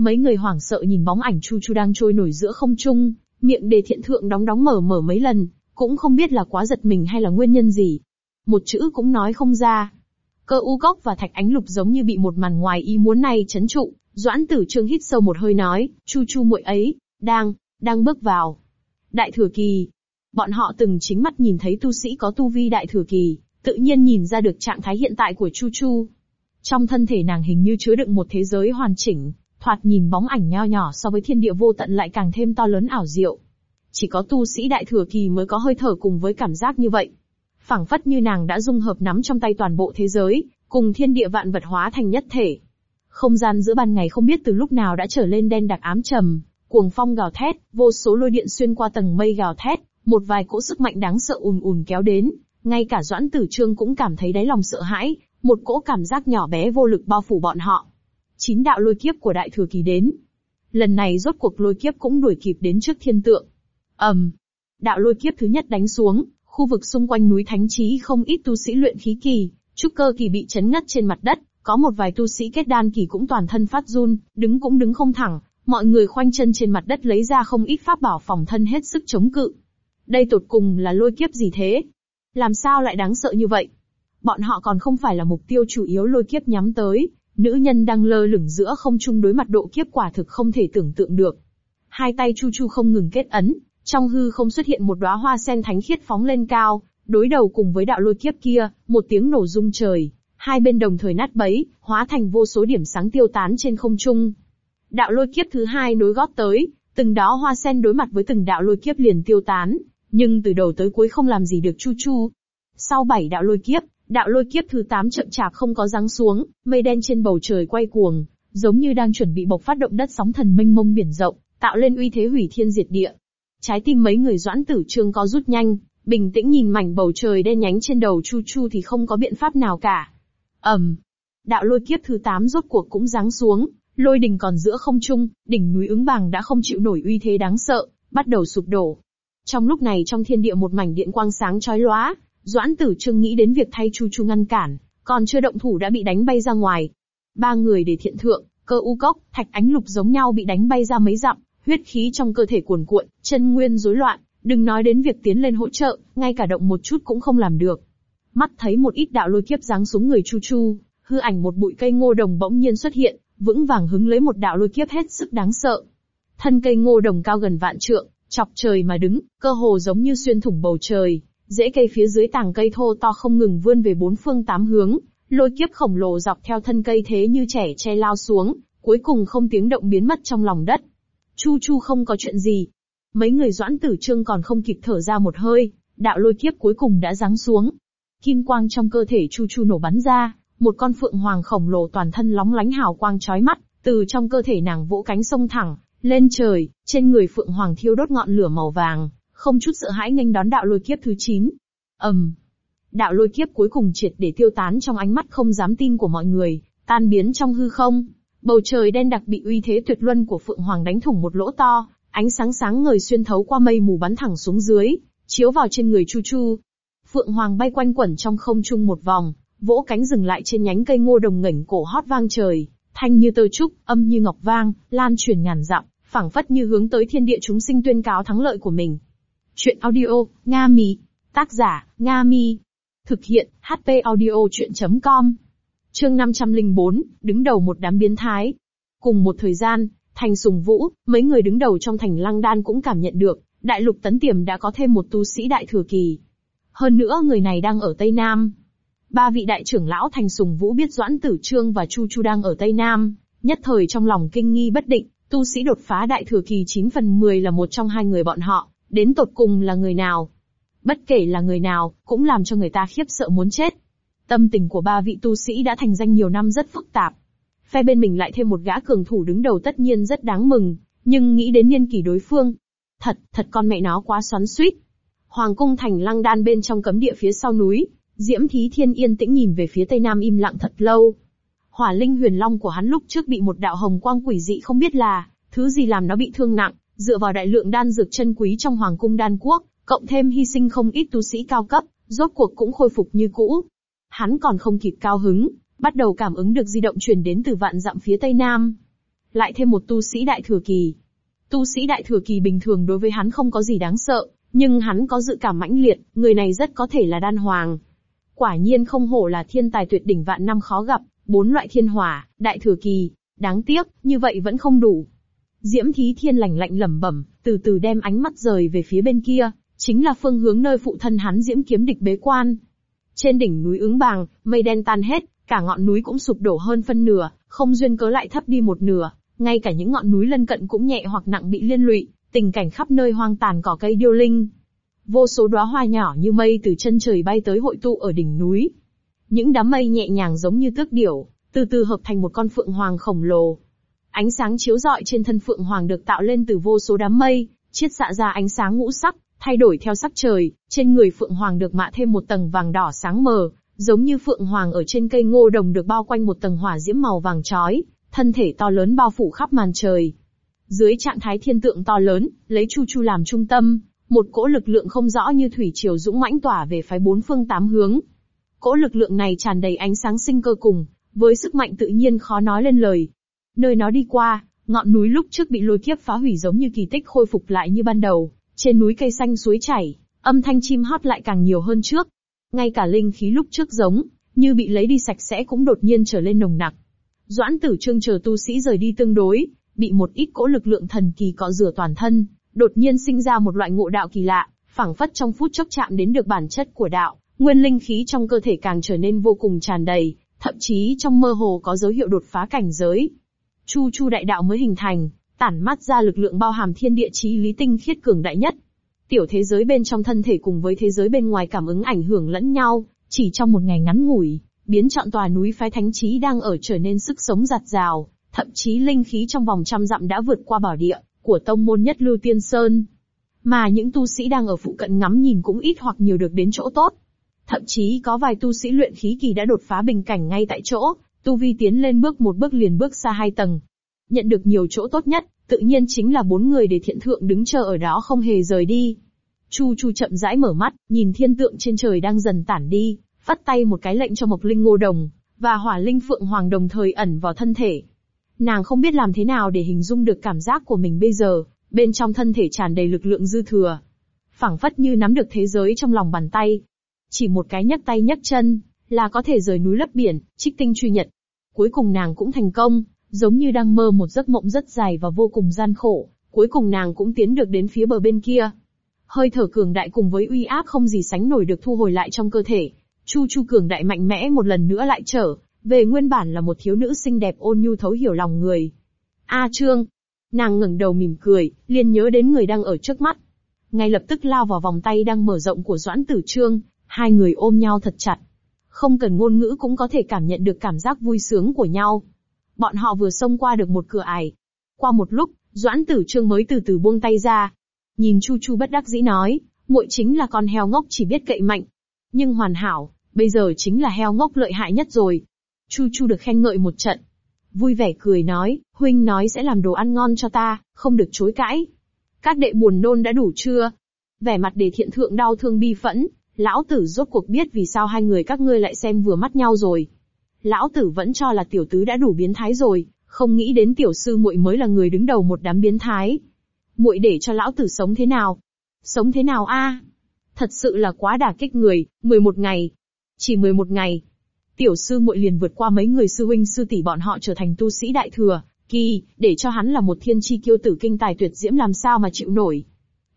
S1: Mấy người hoảng sợ nhìn bóng ảnh Chu Chu đang trôi nổi giữa không trung, miệng đề thiện thượng đóng đóng mở mở mấy lần, cũng không biết là quá giật mình hay là nguyên nhân gì. Một chữ cũng nói không ra. Cơ u gốc và thạch ánh lục giống như bị một màn ngoài ý muốn này chấn trụ, Doãn Tử Trương hít sâu một hơi nói, Chu Chu muội ấy, đang, đang bước vào. Đại thừa kỳ. Bọn họ từng chính mắt nhìn thấy tu sĩ có tu vi đại thừa kỳ, tự nhiên nhìn ra được trạng thái hiện tại của Chu Chu. Trong thân thể nàng hình như chứa đựng một thế giới hoàn chỉnh, thoạt nhìn bóng ảnh nho nhỏ so với thiên địa vô tận lại càng thêm to lớn ảo diệu. Chỉ có tu sĩ đại thừa kỳ mới có hơi thở cùng với cảm giác như vậy. phảng phất như nàng đã dung hợp nắm trong tay toàn bộ thế giới, cùng thiên địa vạn vật hóa thành nhất thể. Không gian giữa ban ngày không biết từ lúc nào đã trở lên đen đặc ám trầm, cuồng phong gào thét, vô số lôi điện xuyên qua tầng mây gào thét, một vài cỗ sức mạnh đáng sợ ùn ùn kéo đến, ngay cả Doãn Tử Trương cũng cảm thấy đáy lòng sợ hãi, một cỗ cảm giác nhỏ bé vô lực bao phủ bọn họ. Chín đạo lôi kiếp của đại thừa kỳ đến. Lần này rốt cuộc lôi kiếp cũng đuổi kịp đến trước thiên tượng. ầm, um, đạo lôi kiếp thứ nhất đánh xuống, khu vực xung quanh núi Thánh Trí không ít tu sĩ luyện khí kỳ, trúc cơ kỳ bị chấn ngất trên mặt đất, có một vài tu sĩ kết đan kỳ cũng toàn thân phát run, đứng cũng đứng không thẳng, mọi người khoanh chân trên mặt đất lấy ra không ít pháp bảo phòng thân hết sức chống cự. Đây tột cùng là lôi kiếp gì thế? Làm sao lại đáng sợ như vậy? Bọn họ còn không phải là mục tiêu chủ yếu lôi kiếp nhắm tới, nữ nhân đang lơ lửng giữa không trung đối mặt độ kiếp quả thực không thể tưởng tượng được. Hai tay Chu Chu không ngừng kết ấn, trong hư không xuất hiện một đóa hoa sen thánh khiết phóng lên cao, đối đầu cùng với đạo lôi kiếp kia, một tiếng nổ rung trời, hai bên đồng thời nát bấy, hóa thành vô số điểm sáng tiêu tán trên không trung. Đạo lôi kiếp thứ hai nối gót tới, từng đó hoa sen đối mặt với từng đạo lôi kiếp liền tiêu tán, nhưng từ đầu tới cuối không làm gì được Chu Chu. Sau bảy đạo lôi kiếp, đạo lôi kiếp thứ 8 chậm chạp không có giáng xuống, mây đen trên bầu trời quay cuồng, giống như đang chuẩn bị bộc phát động đất sóng thần mênh mông biển rộng, tạo lên uy thế hủy thiên diệt địa. Trái tim mấy người doãn tử trương có rút nhanh, bình tĩnh nhìn mảnh bầu trời đen nhánh trên đầu Chu Chu thì không có biện pháp nào cả. ầm, đạo lôi kiếp thứ 8 rốt cuộc cũng giáng xuống, lôi đình còn giữa không trung, đỉnh núi ứng bàng đã không chịu nổi uy thế đáng sợ, bắt đầu sụp đổ. Trong lúc này trong thiên địa một mảnh điện quang sáng chói lóa, Doãn Tử Trương nghĩ đến việc thay Chu Chu ngăn cản, còn chưa động thủ đã bị đánh bay ra ngoài. Ba người để thiện thượng, cơ u cốc, thạch ánh lục giống nhau bị đánh bay ra mấy dặm, huyết khí trong cơ thể cuồn cuộn, chân nguyên rối loạn, đừng nói đến việc tiến lên hỗ trợ, ngay cả động một chút cũng không làm được. Mắt thấy một ít đạo lôi kiếp giáng xuống người Chu Chu, hư ảnh một bụi cây ngô đồng bỗng nhiên xuất hiện, vững vàng hứng lấy một đạo lôi kiếp hết sức đáng sợ. Thân cây ngô đồng cao gần vạn trượng, chọc trời mà đứng, cơ hồ giống như xuyên thủng bầu trời, rễ cây phía dưới tàng cây thô to không ngừng vươn về bốn phương tám hướng, lôi kiếp khổng lồ dọc theo thân cây thế như trẻ che lao xuống, cuối cùng không tiếng động biến mất trong lòng đất. Chu Chu không có chuyện gì. Mấy người doãn tử trương còn không kịp thở ra một hơi, đạo lôi kiếp cuối cùng đã giáng xuống. Kim quang trong cơ thể Chu Chu nổ bắn ra, một con phượng hoàng khổng lồ toàn thân lóng lánh hào quang chói mắt, từ trong cơ thể nàng vỗ cánh sông thẳng, lên trời, trên người phượng hoàng thiêu đốt ngọn lửa màu vàng, không chút sợ hãi nghênh đón đạo lôi kiếp thứ 9. ầm, um, đạo lôi kiếp cuối cùng triệt để tiêu tán trong ánh mắt không dám tin của mọi người, tan biến trong hư không. Bầu trời đen đặc bị uy thế tuyệt luân của phượng hoàng đánh thủng một lỗ to, ánh sáng sáng ngời xuyên thấu qua mây mù bắn thẳng xuống dưới, chiếu vào trên người Chu Chu. Phượng hoàng bay quanh quẩn trong không trung một vòng, vỗ cánh dừng lại trên nhánh cây ngô đồng ngẩng cổ hót vang trời, thanh như tơ trúc, âm như ngọc vang, lan truyền ngàn dặm, phảng phất như hướng tới thiên địa chúng sinh tuyên cáo thắng lợi của mình. Chuyện audio, Nga Mi. Tác giả, Nga Mi. Thực hiện, HP audio chuyện.com. Chương 504, đứng đầu một đám biến thái. Cùng một thời gian, thành sùng vũ, mấy người đứng đầu trong thành lăng đan cũng cảm nhận được, đại lục tấn tiềm đã có thêm một tu sĩ đại thừa kỳ. Hơn nữa người này đang ở Tây Nam. Ba vị đại trưởng lão thành sùng vũ biết Doãn Tử Trương và Chu Chu đang ở Tây Nam, nhất thời trong lòng kinh nghi bất định, tu sĩ đột phá đại thừa kỳ 9 phần 10 là một trong hai người bọn họ, đến tột cùng là người nào. Bất kể là người nào, cũng làm cho người ta khiếp sợ muốn chết. Tâm tình của ba vị tu sĩ đã thành danh nhiều năm rất phức tạp. Phe bên mình lại thêm một gã cường thủ đứng đầu tất nhiên rất đáng mừng, nhưng nghĩ đến niên kỷ đối phương. Thật, thật con mẹ nó quá xoắn suýt. Hoàng cung thành lăng đan bên trong cấm địa phía sau núi, Diễm Thí Thiên yên tĩnh nhìn về phía tây nam im lặng thật lâu. Hỏa linh huyền long của hắn lúc trước bị một đạo hồng quang quỷ dị không biết là, thứ gì làm nó bị thương nặng, dựa vào đại lượng đan dược chân quý trong hoàng cung đan quốc, cộng thêm hy sinh không ít tu sĩ cao cấp, rốt cuộc cũng khôi phục như cũ. Hắn còn không kịp cao hứng, bắt đầu cảm ứng được di động truyền đến từ vạn dặm phía tây nam. Lại thêm một tu sĩ đại thừa kỳ. Tu sĩ đại thừa kỳ bình thường đối với hắn không có gì đáng sợ, nhưng hắn có dự cảm mãnh liệt, người này rất có thể là đan hoàng. Quả nhiên không hổ là thiên tài tuyệt đỉnh vạn năm khó gặp, bốn loại thiên hỏa, đại thừa kỳ. Đáng tiếc, như vậy vẫn không đủ. Diễm Thí Thiên lạnh lạnh lẩm bẩm, từ từ đem ánh mắt rời về phía bên kia, chính là phương hướng nơi phụ thân hắn Diễm Kiếm Địch bế quan. Trên đỉnh núi ứng bàng, mây đen tan hết, cả ngọn núi cũng sụp đổ hơn phân nửa, không duyên cớ lại thấp đi một nửa, ngay cả những ngọn núi lân cận cũng nhẹ hoặc nặng bị liên lụy, tình cảnh khắp nơi hoang tàn cỏ cây điêu linh. Vô số đóa hoa nhỏ như mây từ chân trời bay tới hội tụ ở đỉnh núi. Những đám mây nhẹ nhàng giống như tước điểu, từ từ hợp thành một con phượng hoàng khổng lồ, Ánh sáng chiếu rọi trên thân Phượng Hoàng được tạo lên từ vô số đám mây, chiết xạ ra ánh sáng ngũ sắc, thay đổi theo sắc trời, trên người Phượng Hoàng được mạ thêm một tầng vàng đỏ sáng mờ, giống như Phượng Hoàng ở trên cây ngô đồng được bao quanh một tầng hỏa diễm màu vàng chói, thân thể to lớn bao phủ khắp màn trời. Dưới trạng thái thiên tượng to lớn, lấy Chu Chu làm trung tâm, một cỗ lực lượng không rõ như thủy triều dũng mãnh tỏa về phái bốn phương tám hướng. Cỗ lực lượng này tràn đầy ánh sáng sinh cơ cùng, với sức mạnh tự nhiên khó nói lên lời, Nơi nó đi qua, ngọn núi lúc trước bị lôi kiếp phá hủy giống như kỳ tích khôi phục lại như ban đầu, trên núi cây xanh suối chảy, âm thanh chim hót lại càng nhiều hơn trước. Ngay cả linh khí lúc trước giống, như bị lấy đi sạch sẽ cũng đột nhiên trở lên nồng nặc. Doãn tử trương chờ tu sĩ rời đi tương đối, bị một ít cỗ lực lượng thần kỳ cọ rửa toàn thân, đột nhiên sinh ra một loại ngộ đạo kỳ lạ, phảng phất trong phút chốc chạm đến được bản chất của đạo, nguyên linh khí trong cơ thể càng trở nên vô cùng tràn đầy, thậm chí trong mơ hồ có dấu hiệu đột phá cảnh giới. Chu Chu đại đạo mới hình thành, tản mắt ra lực lượng bao hàm thiên địa chí lý tinh khiết cường đại nhất. Tiểu thế giới bên trong thân thể cùng với thế giới bên ngoài cảm ứng ảnh hưởng lẫn nhau, chỉ trong một ngày ngắn ngủi, biến chọn tòa núi phái thánh trí đang ở trở nên sức sống giạt rào, thậm chí linh khí trong vòng trăm dặm đã vượt qua bảo địa của tông môn nhất lưu tiên sơn. Mà những tu sĩ đang ở phụ cận ngắm nhìn cũng ít hoặc nhiều được đến chỗ tốt. Thậm chí có vài tu sĩ luyện khí kỳ đã đột phá bình cảnh ngay tại chỗ, tu vi tiến lên bước một bước liền bước xa hai tầng. Nhận được nhiều chỗ tốt nhất, tự nhiên chính là bốn người để thiện thượng đứng chờ ở đó không hề rời đi. Chu Chu chậm rãi mở mắt, nhìn thiên tượng trên trời đang dần tản đi, vắt tay một cái lệnh cho Mộc Linh Ngô Đồng, và Hỏa Linh Phượng Hoàng đồng thời ẩn vào thân thể. Nàng không biết làm thế nào để hình dung được cảm giác của mình bây giờ, bên trong thân thể tràn đầy lực lượng dư thừa. phảng phất như nắm được thế giới trong lòng bàn tay. Chỉ một cái nhấc tay nhấc chân, là có thể rời núi lấp biển, trích tinh truy nhật. Cuối cùng nàng cũng thành công, giống như đang mơ một giấc mộng rất dài và vô cùng gian khổ, cuối cùng nàng cũng tiến được đến phía bờ bên kia. Hơi thở cường đại cùng với uy áp không gì sánh nổi được thu hồi lại trong cơ thể. Chu Chu cường đại mạnh mẽ một lần nữa lại trở, về nguyên bản là một thiếu nữ xinh đẹp ôn nhu thấu hiểu lòng người. A Trương, nàng ngẩng đầu mỉm cười, liền nhớ đến người đang ở trước mắt. Ngay lập tức lao vào vòng tay đang mở rộng của Doãn Tử Trương, hai người ôm nhau thật chặt. Không cần ngôn ngữ cũng có thể cảm nhận được cảm giác vui sướng của nhau. Bọn họ vừa xông qua được một cửa ải. Qua một lúc, Doãn Tử Trương mới từ từ buông tay ra. Nhìn Chu Chu bất đắc dĩ nói, muội chính là con heo ngốc chỉ biết cậy mạnh. Nhưng hoàn hảo, bây giờ chính là heo ngốc lợi hại nhất rồi. Chu Chu được khen ngợi một trận. Vui vẻ cười nói, huynh nói sẽ làm đồ ăn ngon cho ta, không được chối cãi. Các đệ buồn nôn đã đủ chưa? Vẻ mặt đề thiện thượng đau thương bi phẫn, lão tử rốt cuộc biết vì sao hai người các ngươi lại xem vừa mắt nhau rồi. Lão tử vẫn cho là tiểu tứ đã đủ biến thái rồi, không nghĩ đến tiểu sư muội mới là người đứng đầu một đám biến thái. Muội để cho lão tử sống thế nào? Sống thế nào a? Thật sự là quá đả kích người, 11 ngày. Chỉ 11 ngày. Tiểu sư muội liền vượt qua mấy người sư huynh sư tỷ bọn họ trở thành tu sĩ đại thừa, kỳ, để cho hắn là một thiên chi kiêu tử kinh tài tuyệt diễm làm sao mà chịu nổi.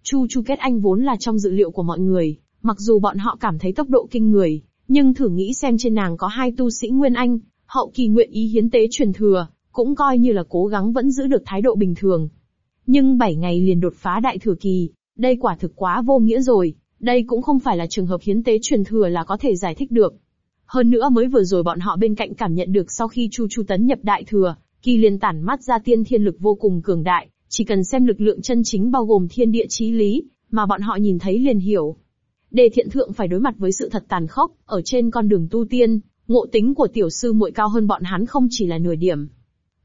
S1: Chu Chu Kết Anh vốn là trong dự liệu của mọi người, mặc dù bọn họ cảm thấy tốc độ kinh người, nhưng thử nghĩ xem trên nàng có hai tu sĩ Nguyên Anh, hậu kỳ nguyện ý hiến tế truyền thừa, cũng coi như là cố gắng vẫn giữ được thái độ bình thường. Nhưng 7 ngày liền đột phá đại thừa kỳ, đây quả thực quá vô nghĩa rồi, đây cũng không phải là trường hợp hiến tế truyền thừa là có thể giải thích được. Hơn nữa mới vừa rồi bọn họ bên cạnh cảm nhận được sau khi Chu Chu tấn nhập đại thừa, kỳ liền tản mắt ra tiên thiên lực vô cùng cường đại, chỉ cần xem lực lượng chân chính bao gồm thiên địa chí lý, mà bọn họ nhìn thấy liền hiểu. Đề thiện thượng phải đối mặt với sự thật tàn khốc, ở trên con đường tu tiên, ngộ tính của tiểu sư muội cao hơn bọn hắn không chỉ là nửa điểm.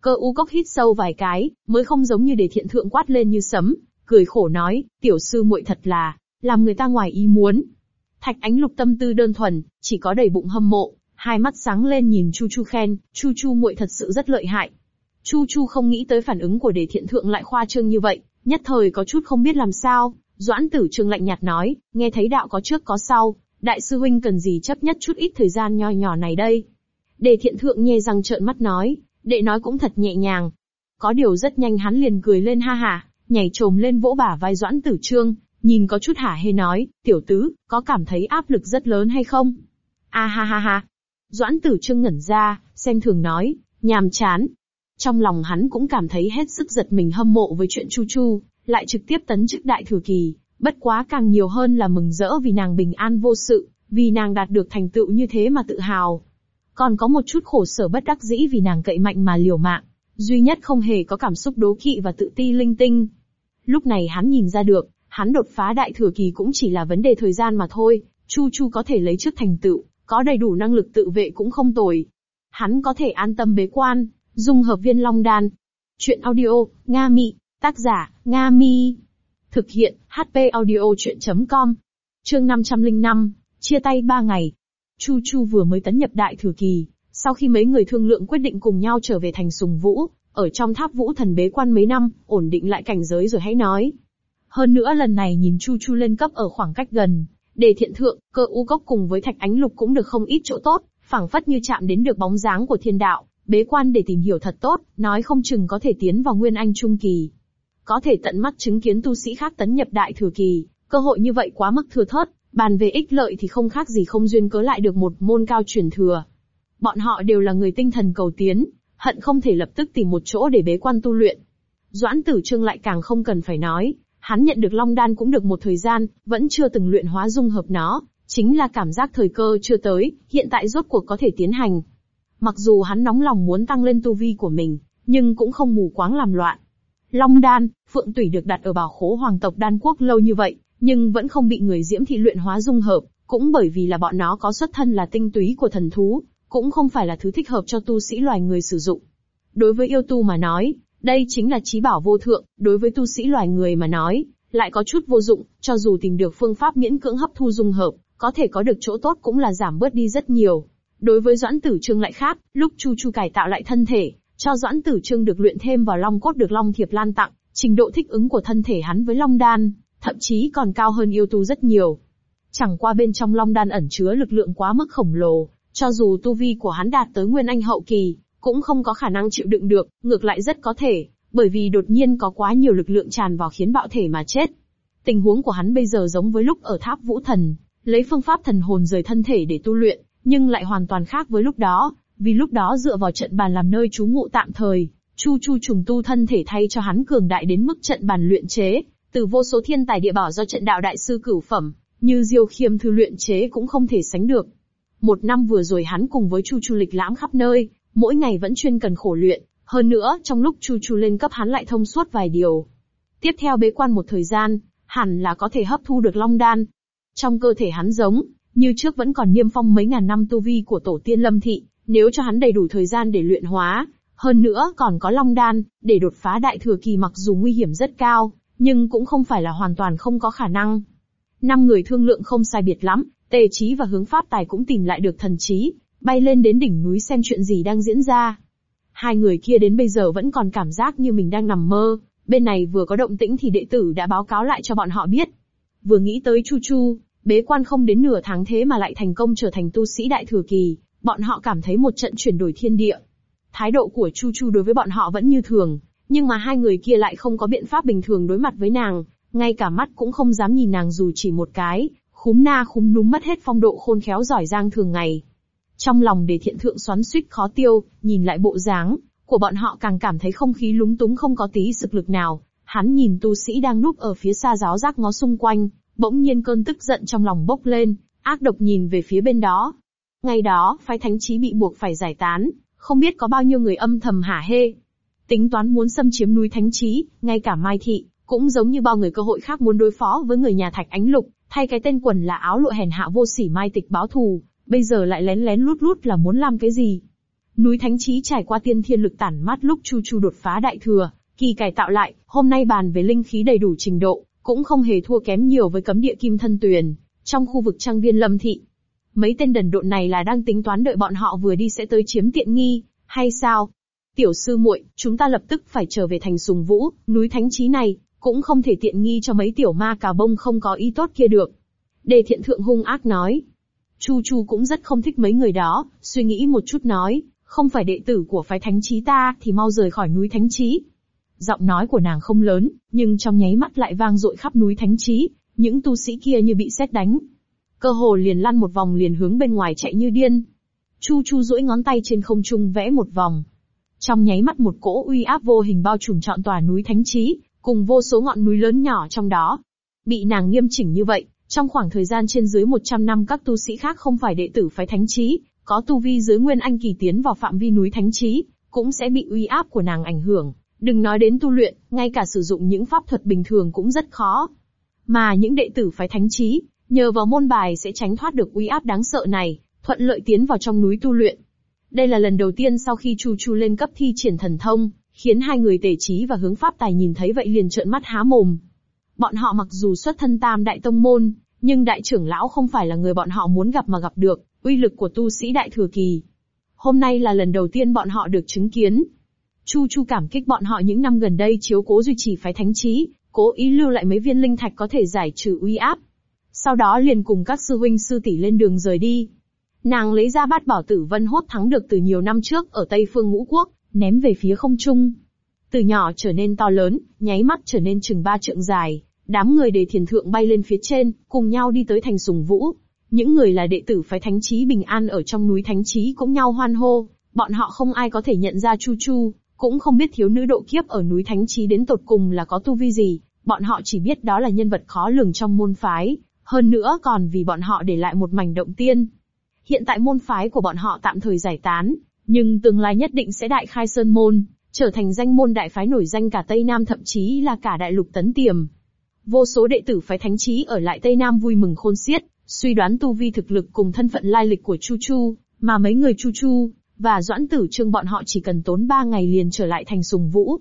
S1: Cơ u cốc hít sâu vài cái, mới không giống như đề thiện thượng quát lên như sấm, cười khổ nói, tiểu sư muội thật là, làm người ta ngoài ý muốn. Thạch ánh lục tâm tư đơn thuần, chỉ có đầy bụng hâm mộ, hai mắt sáng lên nhìn Chu Chu khen, Chu Chu muội thật sự rất lợi hại. Chu Chu không nghĩ tới phản ứng của đề thiện thượng lại khoa trương như vậy, nhất thời có chút không biết làm sao, Doãn tử trương lạnh nhạt nói, nghe thấy đạo có trước có sau, đại sư huynh cần gì chấp nhất chút ít thời gian nho nhỏ này đây. Đề thiện thượng nhe răng trợn mắt nói, đệ nói cũng thật nhẹ nhàng. Có điều rất nhanh hắn liền cười lên ha ha, nhảy trồm lên vỗ bả vai Doãn tử trương, nhìn có chút hả hê nói, tiểu tứ, có cảm thấy áp lực rất lớn hay không? A ha ha ha. Doãn tử trương ngẩn ra, xem thường nói, nhàm chán. Trong lòng hắn cũng cảm thấy hết sức giật mình hâm mộ với chuyện Chu Chu, lại trực tiếp tấn chức đại thừa kỳ, bất quá càng nhiều hơn là mừng rỡ vì nàng bình an vô sự, vì nàng đạt được thành tựu như thế mà tự hào. Còn có một chút khổ sở bất đắc dĩ vì nàng cậy mạnh mà liều mạng, duy nhất không hề có cảm xúc đố kỵ và tự ti linh tinh. Lúc này hắn nhìn ra được, hắn đột phá đại thừa kỳ cũng chỉ là vấn đề thời gian mà thôi, Chu Chu có thể lấy trước thành tựu, có đầy đủ năng lực tự vệ cũng không tồi. Hắn có thể an tâm bế quan, dung hợp viên long đan. Chuyện audio, Nga Mị, Tác giả, Nga Mi. Thực hiện, HP audio chuyện.com. Chương 505, chia tay ba ngày. Chu Chu vừa mới tấn nhập đại thừa kỳ, sau khi mấy người thương lượng quyết định cùng nhau trở về thành sùng vũ, ở trong tháp vũ thần bế quan mấy năm, ổn định lại cảnh giới rồi hãy nói. Hơn nữa lần này nhìn Chu Chu lên cấp ở khoảng cách gần, để thiện thượng, cơ u cốc cùng với thạch ánh lục cũng được không ít chỗ tốt, phảng phất như chạm đến được bóng dáng của thiên đạo, bế quan để tìm hiểu thật tốt, nói không chừng có thể tiến vào nguyên anh trung kỳ. Có thể tận mắt chứng kiến tu sĩ khác tấn nhập đại thừa kỳ, cơ hội như vậy quá mức thừa thớt, bàn về ích lợi thì không khác gì không duyên cớ lại được một môn cao truyền thừa. Bọn họ đều là người tinh thần cầu tiến, hận không thể lập tức tìm một chỗ để bế quan tu luyện. Doãn tử trương lại càng không cần phải nói, Hắn nhận được Long Đan cũng được một thời gian, vẫn chưa từng luyện hóa dung hợp nó, chính là cảm giác thời cơ chưa tới, hiện tại rốt cuộc có thể tiến hành. Mặc dù hắn nóng lòng muốn tăng lên tu vi của mình, nhưng cũng không mù quáng làm loạn. Long Đan, Phượng Tủy được đặt ở bảo khố hoàng tộc đan quốc lâu như vậy, nhưng vẫn không bị người diễm thị luyện hóa dung hợp, cũng bởi vì là bọn nó có xuất thân là tinh túy của thần thú, cũng không phải là thứ thích hợp cho tu sĩ loài người sử dụng. Đối với yêu tu mà nói, đây chính là trí bảo vô thượng, đối với tu sĩ loài người mà nói, lại có chút vô dụng, cho dù tìm được phương pháp miễn cưỡng hấp thu dung hợp, có thể có được chỗ tốt cũng là giảm bớt đi rất nhiều. Đối với Doãn Tử Trương lại khác, lúc Chu Chu cải tạo lại thân thể, cho Doãn Tử Trương được luyện thêm vào Long cốt được Long Thiệp Lan tặng, trình độ thích ứng của thân thể hắn với Long Đan, thậm chí còn cao hơn yêu tu rất nhiều. Chẳng qua bên trong Long Đan ẩn chứa lực lượng quá mức khổng lồ, cho dù tu vi của hắn đạt tới Nguyên Anh hậu kỳ, cũng không có khả năng chịu đựng được, ngược lại rất có thể, bởi vì đột nhiên có quá nhiều lực lượng tràn vào khiến bạo thể mà chết. Tình huống của hắn bây giờ giống với lúc ở tháp Vũ Thần, lấy phương pháp thần hồn rời thân thể để tu luyện, nhưng lại hoàn toàn khác với lúc đó, vì lúc đó dựa vào trận bàn làm nơi trú ngụ tạm thời, Chu Chu trùng tu thân thể thay cho hắn cường đại đến mức trận bàn luyện chế, từ vô số thiên tài địa bảo do trận đạo đại sư cửu phẩm, như Diêu Khiêm thư luyện chế cũng không thể sánh được. Một năm vừa rồi hắn cùng với Chu Chu lịch lãm khắp nơi, mỗi ngày vẫn chuyên cần khổ luyện, hơn nữa trong lúc Chu Chu lên cấp hắn lại thông suốt vài điều. Tiếp theo bế quan một thời gian, hẳn là có thể hấp thu được long đan. Trong cơ thể hắn giống, như trước vẫn còn niêm phong mấy ngàn năm tu vi của tổ tiên lâm thị, nếu cho hắn đầy đủ thời gian để luyện hóa, hơn nữa còn có long đan, để đột phá đại thừa kỳ mặc dù nguy hiểm rất cao, nhưng cũng không phải là hoàn toàn không có khả năng. Năm người thương lượng không sai biệt lắm, tề trí và hướng pháp tài cũng tìm lại được thần trí, bay lên đến đỉnh núi xem chuyện gì đang diễn ra. Hai người kia đến bây giờ vẫn còn cảm giác như mình đang nằm mơ, bên này vừa có động tĩnh thì đệ tử đã báo cáo lại cho bọn họ biết. Vừa nghĩ tới Chu Chu, bế quan không đến nửa tháng thế mà lại thành công trở thành tu sĩ đại thừa kỳ, bọn họ cảm thấy một trận chuyển đổi thiên địa. Thái độ của Chu Chu đối với bọn họ vẫn như thường, nhưng mà hai người kia lại không có biện pháp bình thường đối mặt với nàng, ngay cả mắt cũng không dám nhìn nàng dù chỉ một cái, khúm na khúm núm mất hết phong độ khôn khéo giỏi giang thường ngày. Trong lòng để thiện thượng xoắn suýt khó tiêu, nhìn lại bộ dáng của bọn họ càng cảm thấy không khí lúng túng không có tí sực lực nào. Hắn nhìn tu sĩ đang núp ở phía xa giáo giác ngó xung quanh, bỗng nhiên cơn tức giận trong lòng bốc lên, ác độc nhìn về phía bên đó. ngay đó, phái thánh trí bị buộc phải giải tán, không biết có bao nhiêu người âm thầm hả hê. Tính toán muốn xâm chiếm núi thánh trí, ngay cả Mai Thị, cũng giống như bao người cơ hội khác muốn đối phó với người nhà Thạch Ánh Lục, thay cái tên quần là áo lụa hèn hạ vô sỉ Mai Tịch báo thù, bây giờ lại lén lén lút lút là muốn làm cái gì? Núi Thánh Trí trải qua tiên thiên lực tản mát lúc Chu Chu đột phá đại thừa, kỳ cải tạo lại, hôm nay bàn về linh khí đầy đủ trình độ, cũng không hề thua kém nhiều với cấm địa kim thân tuyền, trong khu vực trang viên lâm thị. Mấy tên đần độn này là đang tính toán đợi bọn họ vừa đi sẽ tới chiếm tiện nghi, hay sao? Tiểu sư muội, chúng ta lập tức phải trở về thành sùng vũ, núi thánh trí này, cũng không thể tiện nghi cho mấy tiểu ma cà bông không có ý tốt kia được. Đề thiện thượng hung ác nói. Chu Chu cũng rất không thích mấy người đó, suy nghĩ một chút nói, không phải đệ tử của phái thánh trí ta thì mau rời khỏi núi thánh trí. Giọng nói của nàng không lớn, nhưng trong nháy mắt lại vang dội khắp núi thánh trí, những tu sĩ kia như bị xét đánh. Cơ hồ liền lăn một vòng liền hướng bên ngoài chạy như điên. Chu Chu duỗi ngón tay trên không trung vẽ một vòng. Trong nháy mắt một cỗ uy áp vô hình bao trùm trọn tòa núi thánh trí, cùng vô số ngọn núi lớn nhỏ trong đó. Bị nàng nghiêm chỉnh như vậy, trong khoảng thời gian trên dưới 100 năm các tu sĩ khác không phải đệ tử phái thánh trí, có tu vi dưới nguyên anh kỳ tiến vào phạm vi núi thánh trí, cũng sẽ bị uy áp của nàng ảnh hưởng. Đừng nói đến tu luyện, ngay cả sử dụng những pháp thuật bình thường cũng rất khó. Mà những đệ tử phái thánh trí, nhờ vào môn bài sẽ tránh thoát được uy áp đáng sợ này, thuận lợi tiến vào trong núi tu luyện. Đây là lần đầu tiên sau khi Chu Chu lên cấp thi triển thần thông, khiến hai người tề trí và hướng pháp tài nhìn thấy vậy liền trợn mắt há mồm. Bọn họ mặc dù xuất thân tam đại tông môn, nhưng đại trưởng lão không phải là người bọn họ muốn gặp mà gặp được, uy lực của tu sĩ đại thừa kỳ. Hôm nay là lần đầu tiên bọn họ được chứng kiến. Chu Chu cảm kích bọn họ những năm gần đây chiếu cố duy trì phái thánh trí, cố ý lưu lại mấy viên linh thạch có thể giải trừ uy áp. Sau đó liền cùng các sư huynh sư tỷ lên đường rời đi. Nàng lấy ra bát bảo tử vân hốt thắng được từ nhiều năm trước ở Tây Phương Ngũ Quốc, ném về phía không trung. Từ nhỏ trở nên to lớn, nháy mắt trở nên chừng ba trượng dài, đám người đề thiền thượng bay lên phía trên, cùng nhau đi tới thành sùng vũ. Những người là đệ tử phái thánh trí bình an ở trong núi thánh trí cũng nhau hoan hô, bọn họ không ai có thể nhận ra Chu Chu, cũng không biết thiếu nữ độ kiếp ở núi thánh trí đến tột cùng là có tu vi gì, Bọn họ chỉ biết đó là nhân vật khó lường trong môn phái, hơn nữa còn vì bọn họ để lại một mảnh động tiên. Hiện tại môn phái của bọn họ tạm thời giải tán, nhưng tương lai nhất định sẽ đại khai sơn môn, trở thành danh môn đại phái nổi danh cả Tây Nam thậm chí là cả đại lục tấn tiềm. Vô số đệ tử phái thánh trí ở lại Tây Nam vui mừng khôn xiết, suy đoán tu vi thực lực cùng thân phận lai lịch của Chu Chu, mà mấy người Chu Chu và Doãn Tử Trương bọn họ chỉ cần tốn 3 ngày liền trở lại thành Sùng Vũ.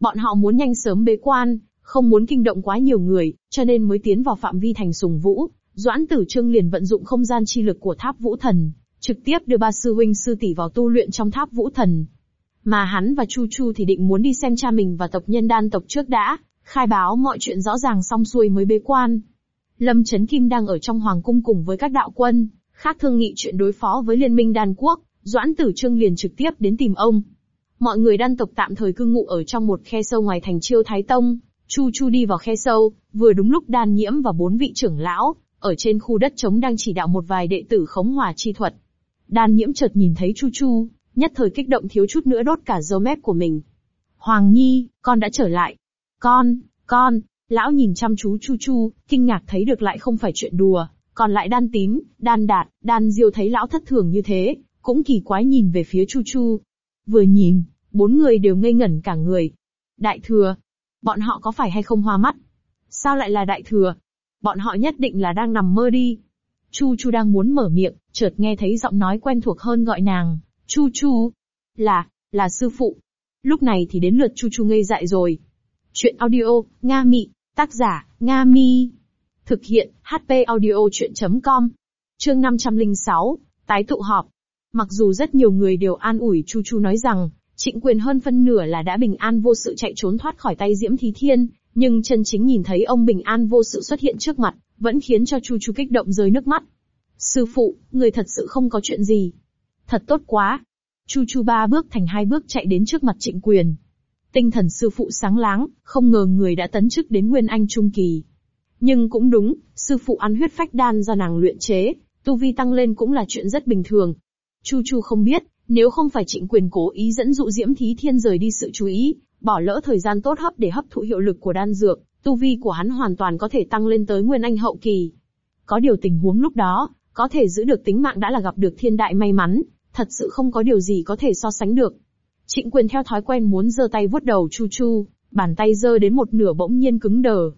S1: Bọn họ muốn nhanh sớm bế quan, không muốn kinh động quá nhiều người, cho nên mới tiến vào phạm vi thành Sùng Vũ. Doãn Tử Trương liền vận dụng không gian chi lực của Tháp Vũ Thần, trực tiếp đưa ba sư huynh sư tỷ vào tu luyện trong Tháp Vũ Thần. Mà hắn và Chu Chu thì định muốn đi xem cha mình và tộc nhân đan tộc trước đã, khai báo mọi chuyện rõ ràng xong xuôi mới bế quan. Lâm Trấn Kim đang ở trong hoàng cung cùng với các đạo quân, khác thương nghị chuyện đối phó với liên minh đan quốc, Doãn Tử Trương liền trực tiếp đến tìm ông. Mọi người đan tộc tạm thời cư ngụ ở trong một khe sâu ngoài thành Chiêu Thái Tông, Chu Chu đi vào khe sâu, vừa đúng lúc đan nhiễm và bốn vị trưởng lão, ở trên khu đất trống đang chỉ đạo một vài đệ tử khống hỏa chi thuật. Đan nhiễm chợt nhìn thấy Chu Chu, nhất thời kích động thiếu chút nữa đốt cả dấu mép của mình. Hoàng Nhi, con đã trở lại. Con, con, lão nhìn chăm chú Chu Chu, kinh ngạc thấy được lại không phải chuyện đùa, còn lại đan tím, đan đạt, đan diêu thấy lão thất thường như thế, cũng kỳ quái nhìn về phía Chu Chu. Vừa nhìn, bốn người đều ngây ngẩn cả người. Đại thừa, bọn họ có phải hay không hoa mắt? Sao lại là đại thừa? Bọn họ nhất định là đang nằm mơ đi. Chu Chu đang muốn mở miệng, chợt nghe thấy giọng nói quen thuộc hơn gọi nàng. Chu Chu. Là, là sư phụ. Lúc này thì đến lượt Chu Chu ngây dại rồi. Chuyện audio, Nga Mị, tác giả, Nga Mi. Thực hiện, HP audio chuyện.com. Chương 506, tái tụ họp. Mặc dù rất nhiều người đều an ủi Chu Chu nói rằng, trịnh quyền hơn phân nửa là đã bình an vô sự chạy trốn thoát khỏi tay Diễm Thí Thiên, nhưng chân chính nhìn thấy ông bình an vô sự xuất hiện trước mặt, vẫn khiến cho Chu Chu kích động rơi nước mắt. Sư phụ, người thật sự không có chuyện gì. Thật tốt quá. Chu Chu ba bước thành hai bước chạy đến trước mặt trịnh quyền. Tinh thần sư phụ sáng láng, không ngờ người đã tấn chức đến Nguyên Anh Trung Kỳ. Nhưng cũng đúng, sư phụ ăn huyết phách đan do nàng luyện chế, tu vi tăng lên cũng là chuyện rất bình thường. Chu Chu không biết, nếu không phải trịnh quyền cố ý dẫn dụ Diễm Thí Thiên rời đi sự chú ý, bỏ lỡ thời gian tốt hấp để hấp thụ hiệu lực của đan dược, tu vi của hắn hoàn toàn có thể tăng lên tới Nguyên Anh hậu kỳ. Có điều tình huống lúc đó, có thể giữ được tính mạng đã là gặp được thiên đại may mắn, thật sự không có điều gì có thể so sánh được. Trịnh quyền theo thói quen muốn giơ tay vuốt đầu Chu Chu, bàn tay giơ đến một nửa bỗng nhiên cứng đờ.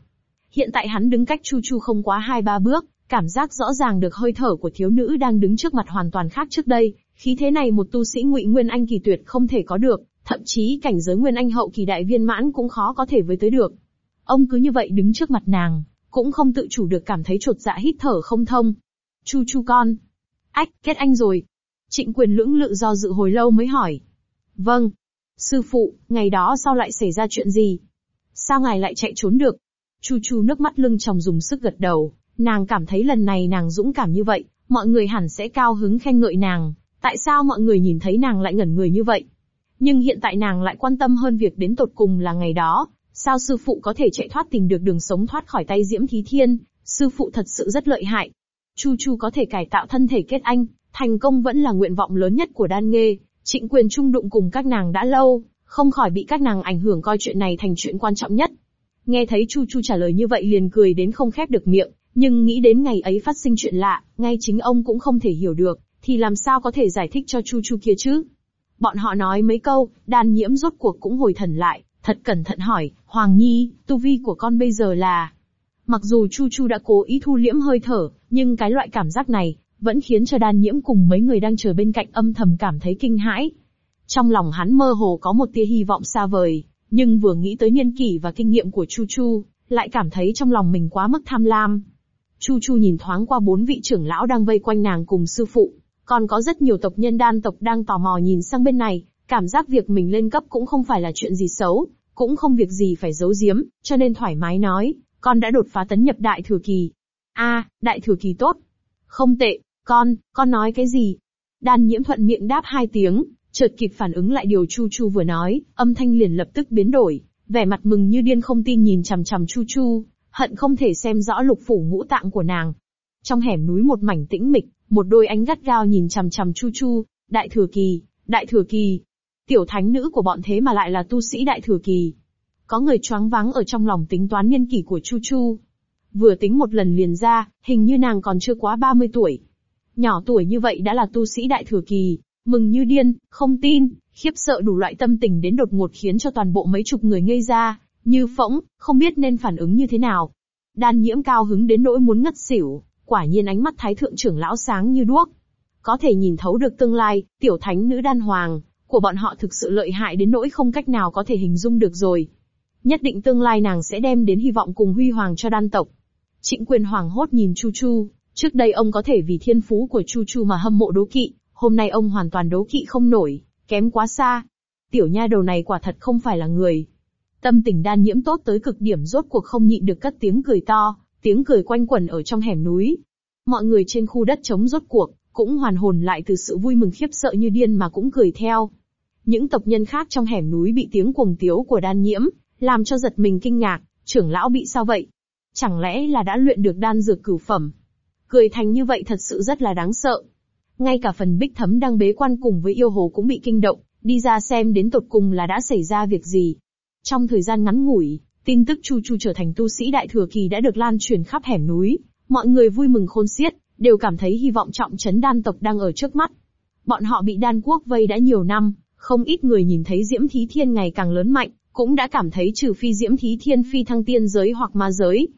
S1: Hiện tại hắn đứng cách Chu Chu không quá hai ba bước, cảm giác rõ ràng được hơi thở của thiếu nữ đang đứng trước mặt hoàn toàn khác trước đây, khí thế này một tu sĩ ngụy nguyên anh kỳ tuyệt không thể có được, thậm chí cảnh giới nguyên anh hậu kỳ đại viên mãn cũng khó có thể với tới được. Ông cứ như vậy đứng trước mặt nàng, cũng không tự chủ được cảm thấy trột dạ hít thở không thông. Chu chu con. Ách, kết anh rồi. Trịnh quyền lưỡng lự do dự hồi lâu mới hỏi. Vâng. Sư phụ, ngày đó sao lại xảy ra chuyện gì? Sao ngài lại chạy trốn được? Chu chu nước mắt lưng tròng dùng sức gật đầu, nàng cảm thấy lần này nàng dũng cảm như vậy, mọi người hẳn sẽ cao hứng khen ngợi nàng. Tại sao mọi người nhìn thấy nàng lại ngẩn người như vậy? Nhưng hiện tại nàng lại quan tâm hơn việc đến tột cùng là ngày đó, sao sư phụ có thể chạy thoát tìm được đường sống thoát khỏi tay Diễm Thí Thiên, sư phụ thật sự rất lợi hại. Chu Chu có thể cải tạo thân thể kết anh, thành công vẫn là nguyện vọng lớn nhất của đan nghê, trịnh quyền trung đụng cùng các nàng đã lâu, không khỏi bị các nàng ảnh hưởng coi chuyện này thành chuyện quan trọng nhất. Nghe thấy Chu Chu trả lời như vậy liền cười đến không khép được miệng, nhưng nghĩ đến ngày ấy phát sinh chuyện lạ, ngay chính ông cũng không thể hiểu được, thì làm sao có thể giải thích cho Chu Chu kia chứ? Bọn họ nói mấy câu, đan nhiễm rốt cuộc cũng hồi thần lại, thật cẩn thận hỏi, Hoàng Nhi, tu vi của con bây giờ là... Mặc dù Chu Chu đã cố ý thu liễm hơi thở, nhưng cái loại cảm giác này, vẫn khiến cho đan nhiễm cùng mấy người đang chờ bên cạnh âm thầm cảm thấy kinh hãi. Trong lòng hắn mơ hồ có một tia hy vọng xa vời, nhưng vừa nghĩ tới niên kỷ và kinh nghiệm của Chu Chu, lại cảm thấy trong lòng mình quá mức tham lam. Chu Chu nhìn thoáng qua bốn vị trưởng lão đang vây quanh nàng cùng sư phụ, còn có rất nhiều tộc nhân đan tộc đang tò mò nhìn sang bên này, cảm giác việc mình lên cấp cũng không phải là chuyện gì xấu, cũng không việc gì phải giấu giếm, cho nên thoải mái nói, con đã đột phá tấn nhập đại thừa kỳ. A, đại thừa kỳ tốt. Không tệ, con, con nói cái gì? Đan nhiễm thuận miệng đáp hai tiếng, chợt kịp phản ứng lại điều Chu Chu vừa nói, âm thanh liền lập tức biến đổi, vẻ mặt mừng như điên không tin nhìn chằm chằm Chu Chu, hận không thể xem rõ lục phủ ngũ tạng của nàng. Trong hẻm núi một mảnh tĩnh mịch, một đôi ánh gắt gao nhìn chằm chằm Chu Chu, đại thừa kỳ, đại thừa kỳ. Tiểu thánh nữ của bọn thế mà lại là tu sĩ đại thừa kỳ. Có người choáng váng ở trong lòng tính toán niên kỷ của Chu Chu. Vừa tính một lần liền ra, hình như nàng còn chưa quá 30 tuổi. Nhỏ tuổi như vậy đã là tu sĩ đại thừa kỳ, mừng như điên, không tin, khiếp sợ đủ loại tâm tình đến đột ngột khiến cho toàn bộ mấy chục người ngây ra, như phỗng, không biết nên phản ứng như thế nào. Đan nhiễm cao hứng đến nỗi muốn ngất xỉu, quả nhiên ánh mắt thái thượng trưởng lão sáng như đuốc. Có thể nhìn thấu được tương lai, tiểu thánh nữ đan hoàng, của bọn họ thực sự lợi hại đến nỗi không cách nào có thể hình dung được rồi. Nhất định tương lai nàng sẽ đem đến hy vọng cùng huy hoàng cho đan tộc. Trịnh quyền hoàng hốt nhìn Chu Chu, trước đây ông có thể vì thiên phú của Chu Chu mà hâm mộ đố kỵ, hôm nay ông hoàn toàn đố kỵ không nổi, kém quá xa. Tiểu nha đầu này quả thật không phải là người. Tâm tình đan nhiễm tốt tới cực điểm rốt cuộc không nhịn được cất tiếng cười to, tiếng cười quanh quẩn ở trong hẻm núi. Mọi người trên khu đất trống rốt cuộc, cũng hoàn hồn lại từ sự vui mừng khiếp sợ như điên mà cũng cười theo. Những tộc nhân khác trong hẻm núi bị tiếng cuồng tiếu của đan nhiễm, làm cho giật mình kinh ngạc, trưởng lão bị sao vậy? Chẳng lẽ là đã luyện được đan dược cửu phẩm? Cười thành như vậy thật sự rất là đáng sợ. Ngay cả phần bích thấm đang bế quan cùng với yêu hồ cũng bị kinh động, đi ra xem đến tột cùng là đã xảy ra việc gì. Trong thời gian ngắn ngủi, tin tức Chu Chu trở thành tu sĩ đại thừa kỳ đã được lan truyền khắp hẻm núi, mọi người vui mừng khôn xiết, đều cảm thấy hy vọng trọng trấn đan tộc đang ở trước mắt. Bọn họ bị đan quốc vây đã nhiều năm, không ít người nhìn thấy Diễm Thí Thiên ngày càng lớn mạnh, cũng đã cảm thấy trừ phi Diễm Thí Thiên phi thăng tiên giới hoặc ma giới.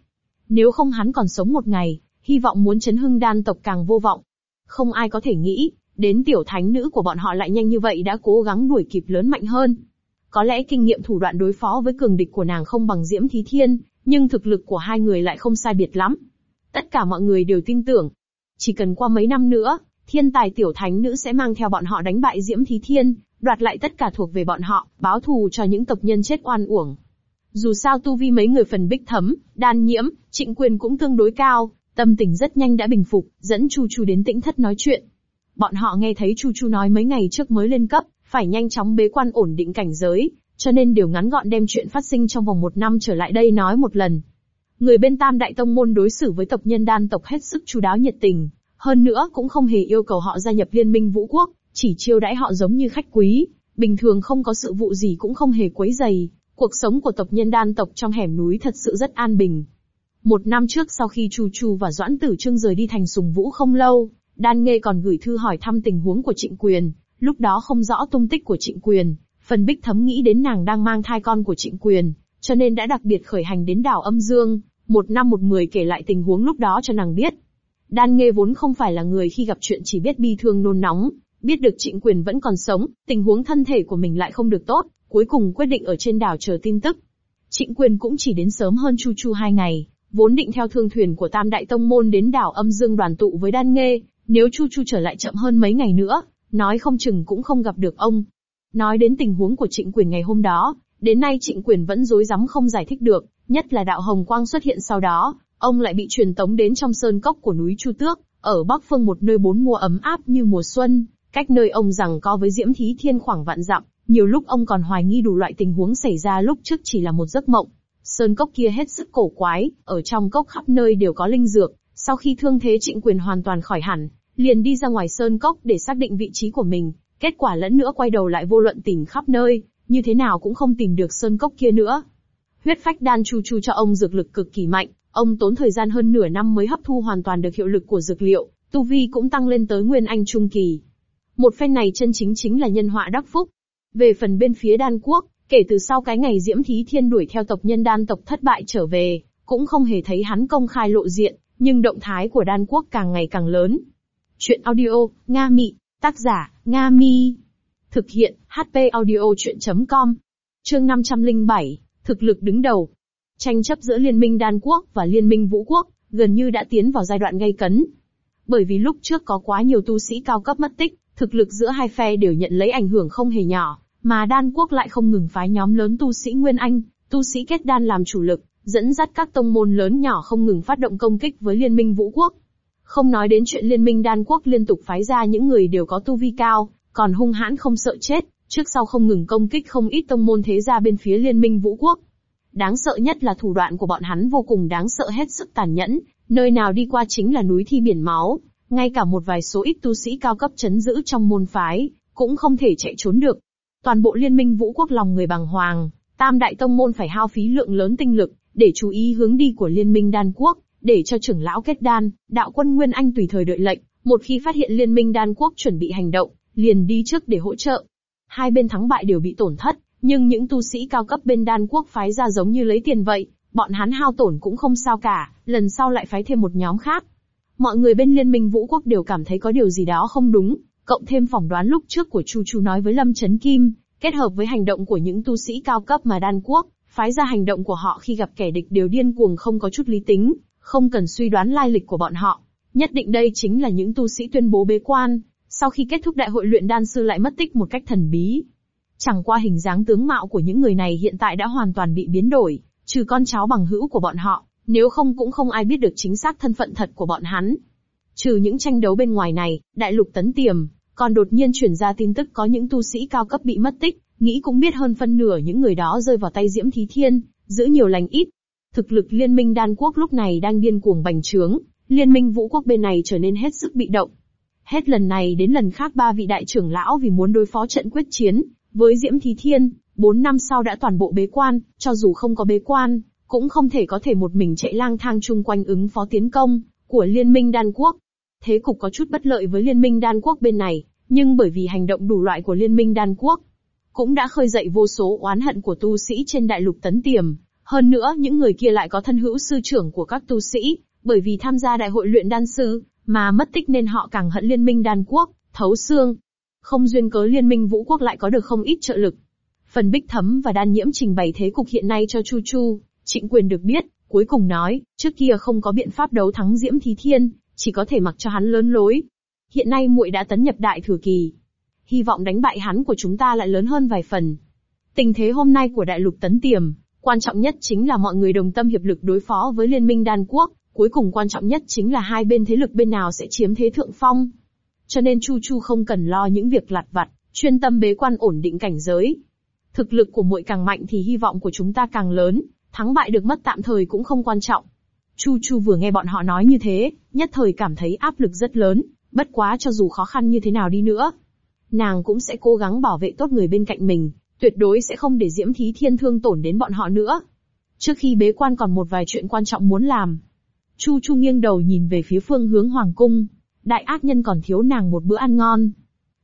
S1: Nếu không hắn còn sống một ngày, hy vọng muốn chấn hưng đan tộc càng vô vọng. Không ai có thể nghĩ, đến tiểu thánh nữ của bọn họ lại nhanh như vậy đã cố gắng đuổi kịp lớn mạnh hơn. Có lẽ kinh nghiệm thủ đoạn đối phó với cường địch của nàng không bằng Diễm Thí Thiên, nhưng thực lực của hai người lại không sai biệt lắm. Tất cả mọi người đều tin tưởng. Chỉ cần qua mấy năm nữa, thiên tài tiểu thánh nữ sẽ mang theo bọn họ đánh bại Diễm Thí Thiên, đoạt lại tất cả thuộc về bọn họ, báo thù cho những tộc nhân chết oan uổng. Dù sao tu vi mấy người phần bích thấm, đan nhiễm, trịnh quyền cũng tương đối cao, tâm tình rất nhanh đã bình phục, dẫn Chu Chu đến tĩnh thất nói chuyện. Bọn họ nghe thấy Chu Chu nói mấy ngày trước mới lên cấp, phải nhanh chóng bế quan ổn định cảnh giới, cho nên đều ngắn gọn đem chuyện phát sinh trong vòng một năm trở lại đây nói một lần. Người bên Tam Đại Tông Môn đối xử với tộc nhân đan tộc hết sức chú đáo nhiệt tình, hơn nữa cũng không hề yêu cầu họ gia nhập liên minh vũ quốc, chỉ chiêu đãi họ giống như khách quý, bình thường không có sự vụ gì cũng không hề quấy dày. Cuộc sống của tộc nhân đan tộc trong hẻm núi thật sự rất an bình. Một năm trước sau khi Chu Chu và Doãn Tử Trương rời đi thành sùng vũ không lâu, Đan Nghê còn gửi thư hỏi thăm tình huống của Trịnh Quyền, lúc đó không rõ tung tích của Trịnh Quyền, phần bích thấm nghĩ đến nàng đang mang thai con của Trịnh Quyền, cho nên đã đặc biệt khởi hành đến đảo âm dương, một năm một mười kể lại tình huống lúc đó cho nàng biết. Đan Nghê vốn không phải là người khi gặp chuyện chỉ biết bi thương nôn nóng, biết được Trịnh Quyền vẫn còn sống, tình huống thân thể của mình lại không được tốt, cuối cùng quyết định ở trên đảo chờ tin tức. Trịnh Quyền cũng chỉ đến sớm hơn Chu Chu hai ngày, vốn định theo thương thuyền của Tam Đại Tông Môn đến đảo âm dương đoàn tụ với Đan Nghê, nếu Chu Chu trở lại chậm hơn mấy ngày nữa, nói không chừng cũng không gặp được ông. Nói đến tình huống của Trịnh Quyền ngày hôm đó, đến nay Trịnh Quyền vẫn rối rắm không giải thích được, nhất là đạo Hồng Quang xuất hiện sau đó, ông lại bị truyền tống đến trong sơn cốc của núi Chu Tước, ở bắc phương một nơi bốn mùa ấm áp như mùa xuân, cách nơi ông rằng co với Diễm Thí Thiên khoảng vạn dặm, nhiều lúc ông còn hoài nghi đủ loại tình huống xảy ra lúc trước chỉ là một giấc mộng. Sơn cốc kia hết sức cổ quái, ở trong cốc khắp nơi đều có linh dược, sau khi thương thế trịnh quyền hoàn toàn khỏi hẳn, liền đi ra ngoài sơn cốc để xác định vị trí của mình, kết quả lẫn nữa quay đầu lại vô luận tìm khắp nơi, như thế nào cũng không tìm được sơn cốc kia nữa. Huyết phách đan chu chu cho ông dược lực cực kỳ mạnh, ông tốn thời gian hơn nửa năm mới hấp thu hoàn toàn được hiệu lực của dược liệu, tu vi cũng tăng lên tới nguyên anh trung kỳ. Một phen này chân chính chính là nhân họa đắc phúc. Về phần bên phía đan quốc, kể từ sau cái ngày Diễm Thí Thiên đuổi theo tộc nhân đan tộc thất bại trở về, cũng không hề thấy hắn công khai lộ diện, nhưng động thái của đan quốc càng ngày càng lớn. Chuyện audio, Nga Mị, tác giả, Nga Mi. Thực hiện, HP audio chuyện.com. Chương 507, thực lực đứng đầu. Tranh chấp giữa Liên minh Đan Quốc và Liên minh Vũ Quốc, gần như đã tiến vào giai đoạn gây cấn. Bởi vì lúc trước có quá nhiều tu sĩ cao cấp mất tích, thực lực giữa hai phe đều nhận lấy ảnh hưởng không hề nhỏ, mà Đan Quốc lại không ngừng phái nhóm lớn tu sĩ Nguyên Anh, tu sĩ kết đan làm chủ lực, dẫn dắt các tông môn lớn nhỏ không ngừng phát động công kích với Liên minh Vũ Quốc. Không nói đến chuyện Liên minh Đan Quốc liên tục phái ra những người đều có tu vi cao, còn hung hãn không sợ chết, trước sau không ngừng công kích không ít tông môn thế gia bên phía Liên minh Vũ Quốc. Đáng sợ nhất là thủ đoạn của bọn hắn vô cùng đáng sợ hết sức tàn nhẫn, nơi nào đi qua chính là núi thi biển máu, ngay cả một vài số ít tu sĩ cao cấp chấn giữ trong môn phái, cũng không thể chạy trốn được. Toàn bộ liên minh vũ quốc lòng người bằng hoàng, Tam đại tông môn phải hao phí lượng lớn tinh lực, để chú ý hướng đi của liên minh đan quốc, để cho trưởng lão kết đan, đạo quân Nguyên Anh tùy thời đợi lệnh, một khi phát hiện liên minh đan quốc chuẩn bị hành động, liền đi trước để hỗ trợ. Hai bên thắng bại đều bị tổn thất, nhưng những tu sĩ cao cấp bên đan quốc phái ra giống như lấy tiền vậy, bọn hắn hao tổn cũng không sao cả, lần sau lại phái thêm một nhóm khác. Mọi người bên liên minh vũ quốc đều cảm thấy có điều gì đó không đúng, cộng thêm phỏng đoán lúc trước của Chu Chu nói với Lâm Chấn Kim, kết hợp với hành động của những tu sĩ cao cấp mà đan quốc, phái ra hành động của họ khi gặp kẻ địch đều điên cuồng không có chút lý tính, không cần suy đoán lai lịch của bọn họ. Nhất định đây chính là những tu sĩ tuyên bố bế quan, sau khi kết thúc đại hội luyện đan sư lại mất tích một cách thần bí. Chẳng qua hình dáng tướng mạo của những người này hiện tại đã hoàn toàn bị biến đổi, trừ con cháu bằng hữu của bọn họ, nếu không cũng không ai biết được chính xác thân phận thật của bọn hắn. Trừ những tranh đấu bên ngoài này, đại lục tấn tiềm, còn đột nhiên chuyển ra tin tức có những tu sĩ cao cấp bị mất tích, nghĩ cũng biết hơn phân nửa những người đó rơi vào tay Diễm Thí Thiên, giữ nhiều lành ít. Thực lực liên minh đan quốc lúc này đang điên cuồng bành trướng, liên minh vũ quốc bên này trở nên hết sức bị động. Hết lần này đến lần khác ba vị đại trưởng lão vì muốn đối phó trận quyết chiến, với Diễm Thí Thiên, bốn năm sau đã toàn bộ bế quan, cho dù không có bế quan, cũng không thể có thể một mình chạy lang thang chung quanh ứng phó tiến công của Liên minh Đan Quốc. Thế cục có chút bất lợi với Liên minh Đan Quốc bên này, nhưng bởi vì hành động đủ loại của Liên minh Đan Quốc, cũng đã khơi dậy vô số oán hận của tu sĩ trên đại lục tấn tiềm. Hơn nữa những người kia lại có thân hữu sư trưởng của các tu sĩ, bởi vì tham gia đại hội luyện đan sư, mà mất tích nên họ càng hận liên minh đan quốc, thấu xương. Không duyên cớ liên minh vũ quốc lại có được không ít trợ lực. Phần bích thấm và đan nhiễm trình bày thế cục hiện nay cho Chu Chu, trịnh quyền được biết, cuối cùng nói, trước kia không có biện pháp đấu thắng diễm thí thiên, chỉ có thể mặc cho hắn lớn lối. Hiện nay muội đã tấn nhập đại thừa kỳ. Hy vọng đánh bại hắn của chúng ta lại lớn hơn vài phần. Tình thế hôm nay của đại lục tấn tiềm, quan trọng nhất chính là mọi người đồng tâm hiệp lực đối phó với liên minh đan quốc, cuối cùng quan trọng nhất chính là hai bên thế lực bên nào sẽ chiếm thế thượng phong. Cho nên Chu Chu không cần lo những việc lặt vặt, chuyên tâm bế quan ổn định cảnh giới. Thực lực của muội càng mạnh thì hy vọng của chúng ta càng lớn, thắng bại được mất tạm thời cũng không quan trọng. Chu Chu vừa nghe bọn họ nói như thế, nhất thời cảm thấy áp lực rất lớn, bất quá cho dù khó khăn như thế nào đi nữa. Nàng cũng sẽ cố gắng bảo vệ tốt người bên cạnh mình, tuyệt đối sẽ không để Diễm Thí Thiên thương tổn đến bọn họ nữa. Trước khi bế quan còn một vài chuyện quan trọng muốn làm, Chu Chu nghiêng đầu nhìn về phía phương hướng Hoàng Cung. Đại ác nhân còn thiếu nàng một bữa ăn ngon.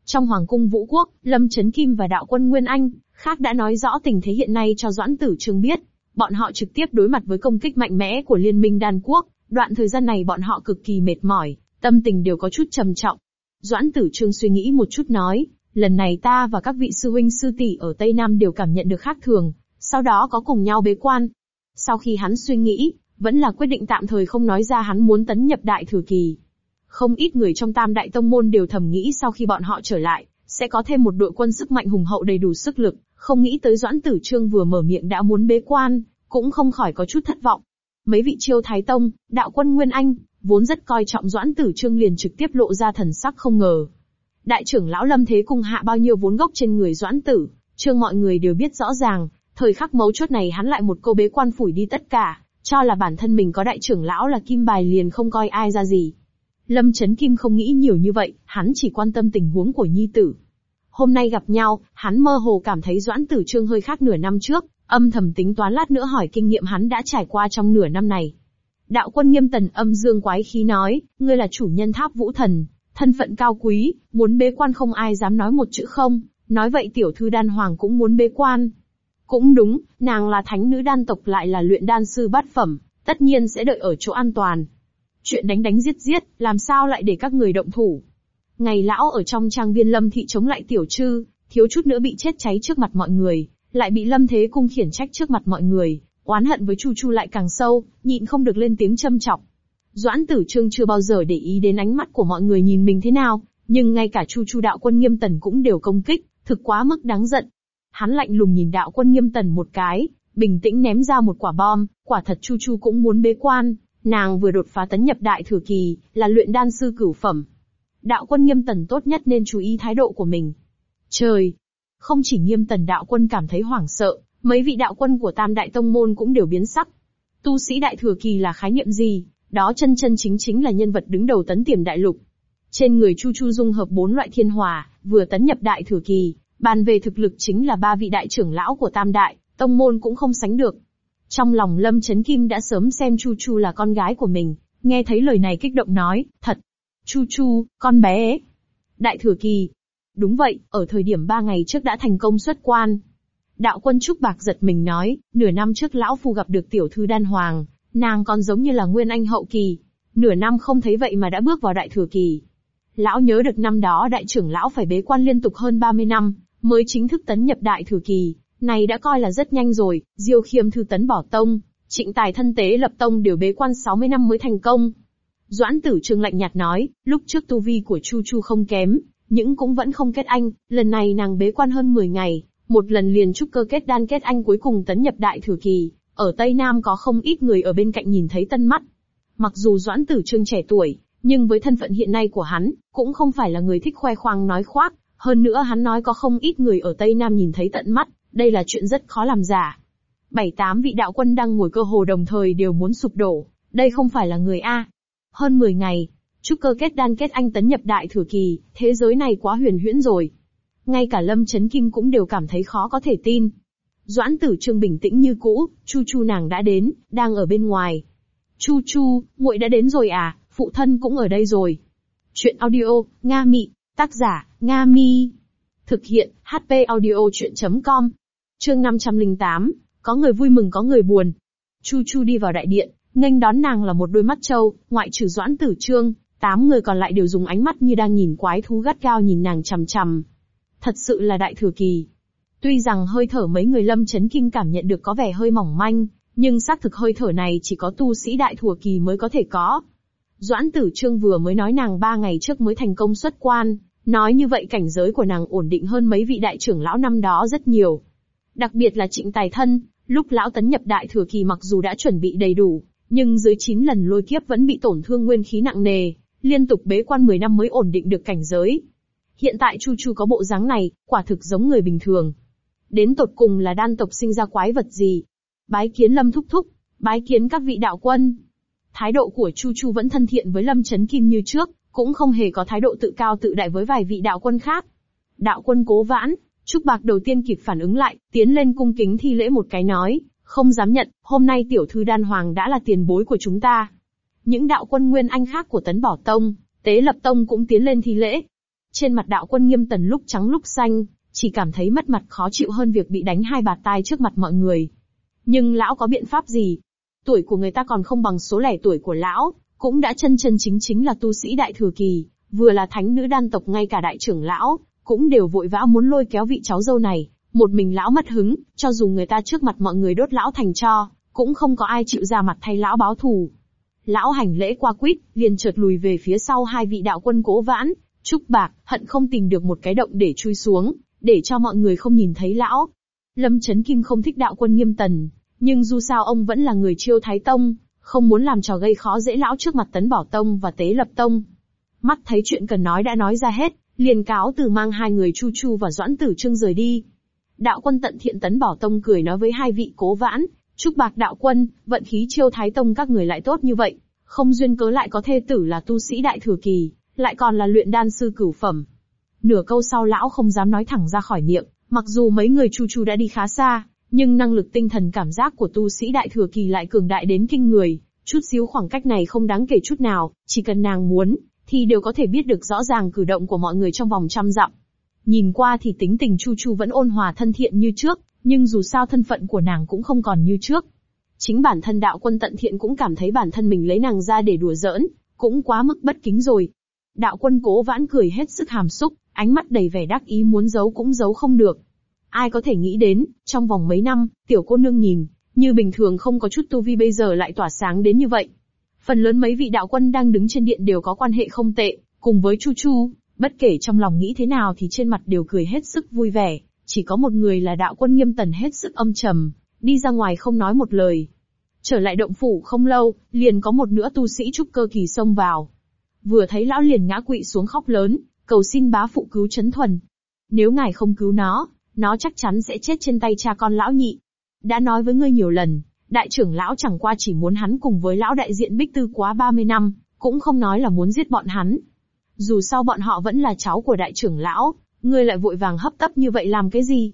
S1: Trong Hoàng Cung Vũ Quốc, Lâm Trấn Kim và đạo quân Nguyên Anh, khác đã nói rõ tình thế hiện nay cho Doãn Tử Trương biết. Bọn họ trực tiếp đối mặt với công kích mạnh mẽ của Liên minh Đan Quốc, đoạn thời gian này bọn họ cực kỳ mệt mỏi, tâm tình đều có chút trầm trọng. Doãn Tử Trương suy nghĩ một chút nói, lần này ta và các vị sư huynh sư tỷ ở Tây Nam đều cảm nhận được khác thường, sau đó có cùng nhau bế quan. Sau khi hắn suy nghĩ, vẫn là quyết định tạm thời không nói ra hắn muốn tấn nhập đại thừa kỳ. Không ít người trong tam đại tông môn đều thầm nghĩ sau khi bọn họ trở lại, sẽ có thêm một đội quân sức mạnh hùng hậu đầy đủ sức lực, không nghĩ tới Doãn Tử Trương vừa mở miệng đã muốn bế quan, cũng không khỏi có chút thất vọng. Mấy vị chiêu thái tông, đạo quân Nguyên Anh, vốn rất coi trọng Doãn Tử Trương liền trực tiếp lộ ra thần sắc không ngờ. Đại trưởng lão Lâm Thế Cung hạ bao nhiêu vốn gốc trên người Doãn Tử, chưa mọi người đều biết rõ ràng, thời khắc mấu chốt này hắn lại một câu bế quan phủi đi tất cả, cho là bản thân mình có đại trưởng lão là kim bài liền không coi ai ra gì. Lâm Chấn Kim không nghĩ nhiều như vậy, hắn chỉ quan tâm tình huống của nhi tử. Hôm nay gặp nhau, hắn mơ hồ cảm thấy Doãn Tử Trương hơi khác nửa năm trước, âm thầm tính toán lát nữa hỏi kinh nghiệm hắn đã trải qua trong nửa năm này. Đạo quân nghiêm tần âm dương quái khí nói, ngươi là chủ nhân tháp vũ thần, thân phận cao quý, muốn bế quan không ai dám nói một chữ không, nói vậy tiểu thư đan hoàng cũng muốn bế quan, cũng đúng, nàng là thánh nữ đan tộc lại là luyện đan sư bát phẩm, tất nhiên sẽ đợi ở chỗ an toàn. Chuyện đánh đánh giết giết, làm sao lại để các người động thủ? Ngày lão ở trong trang viên lâm thị chống lại tiểu trư, thiếu chút nữa bị chết cháy trước mặt mọi người, lại bị lâm thế cung khiển trách trước mặt mọi người, oán hận với chu chu lại càng sâu, nhịn không được lên tiếng châm chọc Doãn tử trương chưa bao giờ để ý đến ánh mắt của mọi người nhìn mình thế nào, nhưng ngay cả chu chu đạo quân nghiêm tần cũng đều công kích, thực quá mức đáng giận, Hắn lạnh lùng nhìn đạo quân nghiêm tần một cái, bình tĩnh ném ra một quả bom, quả thật Chu Chu cũng muốn bế quan, nàng vừa đột phá tấn nhập đại thừa kỳ, là luyện đan sư cửu phẩm. Đạo quân nghiêm tần tốt nhất nên chú ý thái độ của mình. Trời! Không chỉ nghiêm tần đạo quân cảm thấy hoảng sợ, mấy vị đạo quân của tam đại tông môn cũng đều biến sắc. Tu sĩ đại thừa kỳ là khái niệm gì? Đó chân chân chính chính là nhân vật đứng đầu tấn tiềm đại lục. Trên người Chu Chu dung hợp bốn loại thiên hòa, vừa tấn nhập đại thừa kỳ, Bàn về thực lực chính là ba vị đại trưởng lão của Tam Đại, tông môn cũng không sánh được. Trong lòng Lâm Chấn Kim đã sớm xem Chu Chu là con gái của mình, nghe thấy lời này kích động nói, thật. Chu Chu, con bé ấy. Đại thừa kỳ. Đúng vậy, ở thời điểm ba ngày trước đã thành công xuất quan. Đạo quân Trúc Bạc giật mình nói, nửa năm trước lão phu gặp được tiểu thư đan hoàng, nàng còn giống như là nguyên anh hậu kỳ. Nửa năm không thấy vậy mà đã bước vào đại thừa kỳ. Lão nhớ được năm đó đại trưởng lão phải bế quan liên tục hơn 30 năm, mới chính thức tấn nhập đại thừa kỳ, này đã coi là rất nhanh rồi, Diêu Khiêm thư tấn bỏ tông, trịnh tài thân tế lập tông đều bế quan 60 năm mới thành công. Doãn tử trương lạnh nhạt nói, lúc trước tu vi của Chu Chu không kém, nhưng cũng vẫn không kết anh, lần này nàng bế quan hơn 10 ngày, một lần liền trúc cơ kết đan kết anh cuối cùng tấn nhập đại thừa kỳ, ở Tây Nam có không ít người ở bên cạnh nhìn thấy tân mắt. Mặc dù Doãn Tử Trương trẻ tuổi, nhưng với thân phận hiện nay của hắn, cũng không phải là người thích khoe khoang nói khoác, hơn nữa hắn nói có không ít người ở Tây Nam nhìn thấy tận mắt, đây là chuyện rất khó làm giả. Bảy tám vị đạo quân đang ngồi cơ hồ đồng thời đều muốn sụp đổ, đây không phải là người A. Hơn 10 ngày, trúc cơ kết đan kết anh tấn nhập đại thừa kỳ, thế giới này quá huyền huyễn rồi. Ngay cả Lâm Chấn Kim cũng đều cảm thấy khó có thể tin. Doãn tử trương bình tĩnh như cũ, chu chu nàng đã đến, đang ở bên ngoài. Chu chu, muội đã đến rồi à, phụ thân cũng ở đây rồi. Chuyện audio, Nga Mị, tác giả, Nga Mi. Thực hiện, HP audio chuyện.com. Chương 508, có người vui mừng có người buồn. Chu Chu đi vào đại điện, nghênh đón nàng là một đôi mắt trâu, ngoại trừ Doãn Tử Trương, tám người còn lại đều dùng ánh mắt như đang nhìn quái thú gắt gao nhìn nàng chằm chằm. Thật sự là đại thừa kỳ. Tuy rằng hơi thở mấy người lâm chấn kinh cảm nhận được có vẻ hơi mỏng manh, nhưng xác thực hơi thở này chỉ có tu sĩ đại thừa kỳ mới có thể có. Doãn Tử Trương vừa mới nói nàng ba ngày trước mới thành công xuất quan, nói như vậy cảnh giới của nàng ổn định hơn mấy vị đại trưởng lão năm đó rất nhiều. Đặc biệt là trịnh tài thân, lúc lão tấn nhập đại thừa kỳ mặc dù đã chuẩn bị đầy đủ, nhưng dưới 9 lần lôi kiếp vẫn bị tổn thương nguyên khí nặng nề, liên tục bế quan 10 năm mới ổn định được cảnh giới. Hiện tại Chu Chu có bộ dáng này, quả thực giống người bình thường. Đến tột cùng là đan tộc sinh ra quái vật gì? Bái kiến Lâm Thúc Thúc, bái kiến các vị đạo quân. Thái độ của Chu Chu vẫn thân thiện với Lâm Chấn Kim như trước, cũng không hề có thái độ tự cao tự đại với vài vị đạo quân khác. Đạo quân cố vãn, Trúc Bạc đầu tiên kịp phản ứng lại, tiến lên cung kính thi lễ một cái nói, không dám nhận, hôm nay tiểu thư đan hoàng đã là tiền bối của chúng ta. Những đạo quân nguyên anh khác của tấn bỏ tông, tế lập tông cũng tiến lên thi lễ. Trên mặt đạo quân nghiêm tần lúc trắng lúc xanh, chỉ cảm thấy mất mặt khó chịu hơn việc bị đánh hai bạt tai trước mặt mọi người. Nhưng lão có biện pháp gì? Tuổi của người ta còn không bằng số lẻ tuổi của lão, cũng đã chân chân chính chính là tu sĩ đại thừa kỳ, vừa là thánh nữ đan tộc ngay cả đại trưởng lão, cũng đều vội vã muốn lôi kéo vị cháu dâu này, một mình lão mất hứng, cho dù người ta trước mặt mọi người đốt lão thành cho, cũng không có ai chịu ra mặt thay lão báo thù. Lão hành lễ qua quýt, liền chợt lùi về phía sau hai vị đạo quân cố vãn, trúc bạc, hận không tìm được một cái động để chui xuống, để cho mọi người không nhìn thấy lão. Lâm Chấn Kim không thích đạo quân nghiêm tần, nhưng dù sao ông vẫn là người chiêu thái tông, không muốn làm trò gây khó dễ lão trước mặt tấn bảo tông và tế lập tông. Mắt thấy chuyện cần nói đã nói ra hết, liền cáo từ mang hai người Chu Chu và Doãn Tử Trương rời đi. Đạo quân tận thiện tấn bảo tông cười nói với hai vị cố vãn, chúc bạc đạo quân, vận khí chiêu thái tông các người lại tốt như vậy, không duyên cớ lại có thê tử là tu sĩ đại thừa kỳ, lại còn là luyện đan sư cửu phẩm. Nửa câu sau lão không dám nói thẳng ra khỏi miệng, mặc dù mấy người Chu Chu đã đi khá xa, nhưng năng lực tinh thần cảm giác của tu sĩ đại thừa kỳ lại cường đại đến kinh người, chút xíu khoảng cách này không đáng kể chút nào, chỉ cần nàng muốn, thì đều có thể biết được rõ ràng cử động của mọi người trong vòng trăm dặm. Nhìn qua thì tính tình Chu Chu vẫn ôn hòa thân thiện như trước, nhưng dù sao thân phận của nàng cũng không còn như trước. Chính bản thân đạo quân tận thiện cũng cảm thấy bản thân mình lấy nàng ra để đùa giỡn, cũng quá mức bất kính rồi. Đạo quân cố vãn cười hết sức hàm xúc, ánh mắt đầy vẻ đắc ý muốn giấu cũng giấu không được. Ai có thể nghĩ đến, trong vòng mấy năm, tiểu cô nương nhìn, như bình thường không có chút tu vi bây giờ lại tỏa sáng đến như vậy. Phần lớn mấy vị đạo quân đang đứng trên điện đều có quan hệ không tệ, cùng với Chu Chu, bất kể trong lòng nghĩ thế nào thì trên mặt đều cười hết sức vui vẻ, chỉ có một người là đạo quân nghiêm tần hết sức âm trầm, đi ra ngoài không nói một lời. Trở lại động phủ không lâu, liền có một nửa tu sĩ trúc cơ kỳ xông vào. Vừa thấy lão liền ngã quỵ xuống khóc lớn, cầu xin bá phụ cứu chấn thuần. Nếu ngài không cứu nó, nó chắc chắn sẽ chết trên tay cha con lão nhị. Đã nói với ngươi nhiều lần, đại trưởng lão chẳng qua chỉ muốn hắn cùng với lão đại diện bích tư quá 30 năm, cũng không nói là muốn giết bọn hắn. Dù sao bọn họ vẫn là cháu của đại trưởng lão, ngươi lại vội vàng hấp tấp như vậy làm cái gì?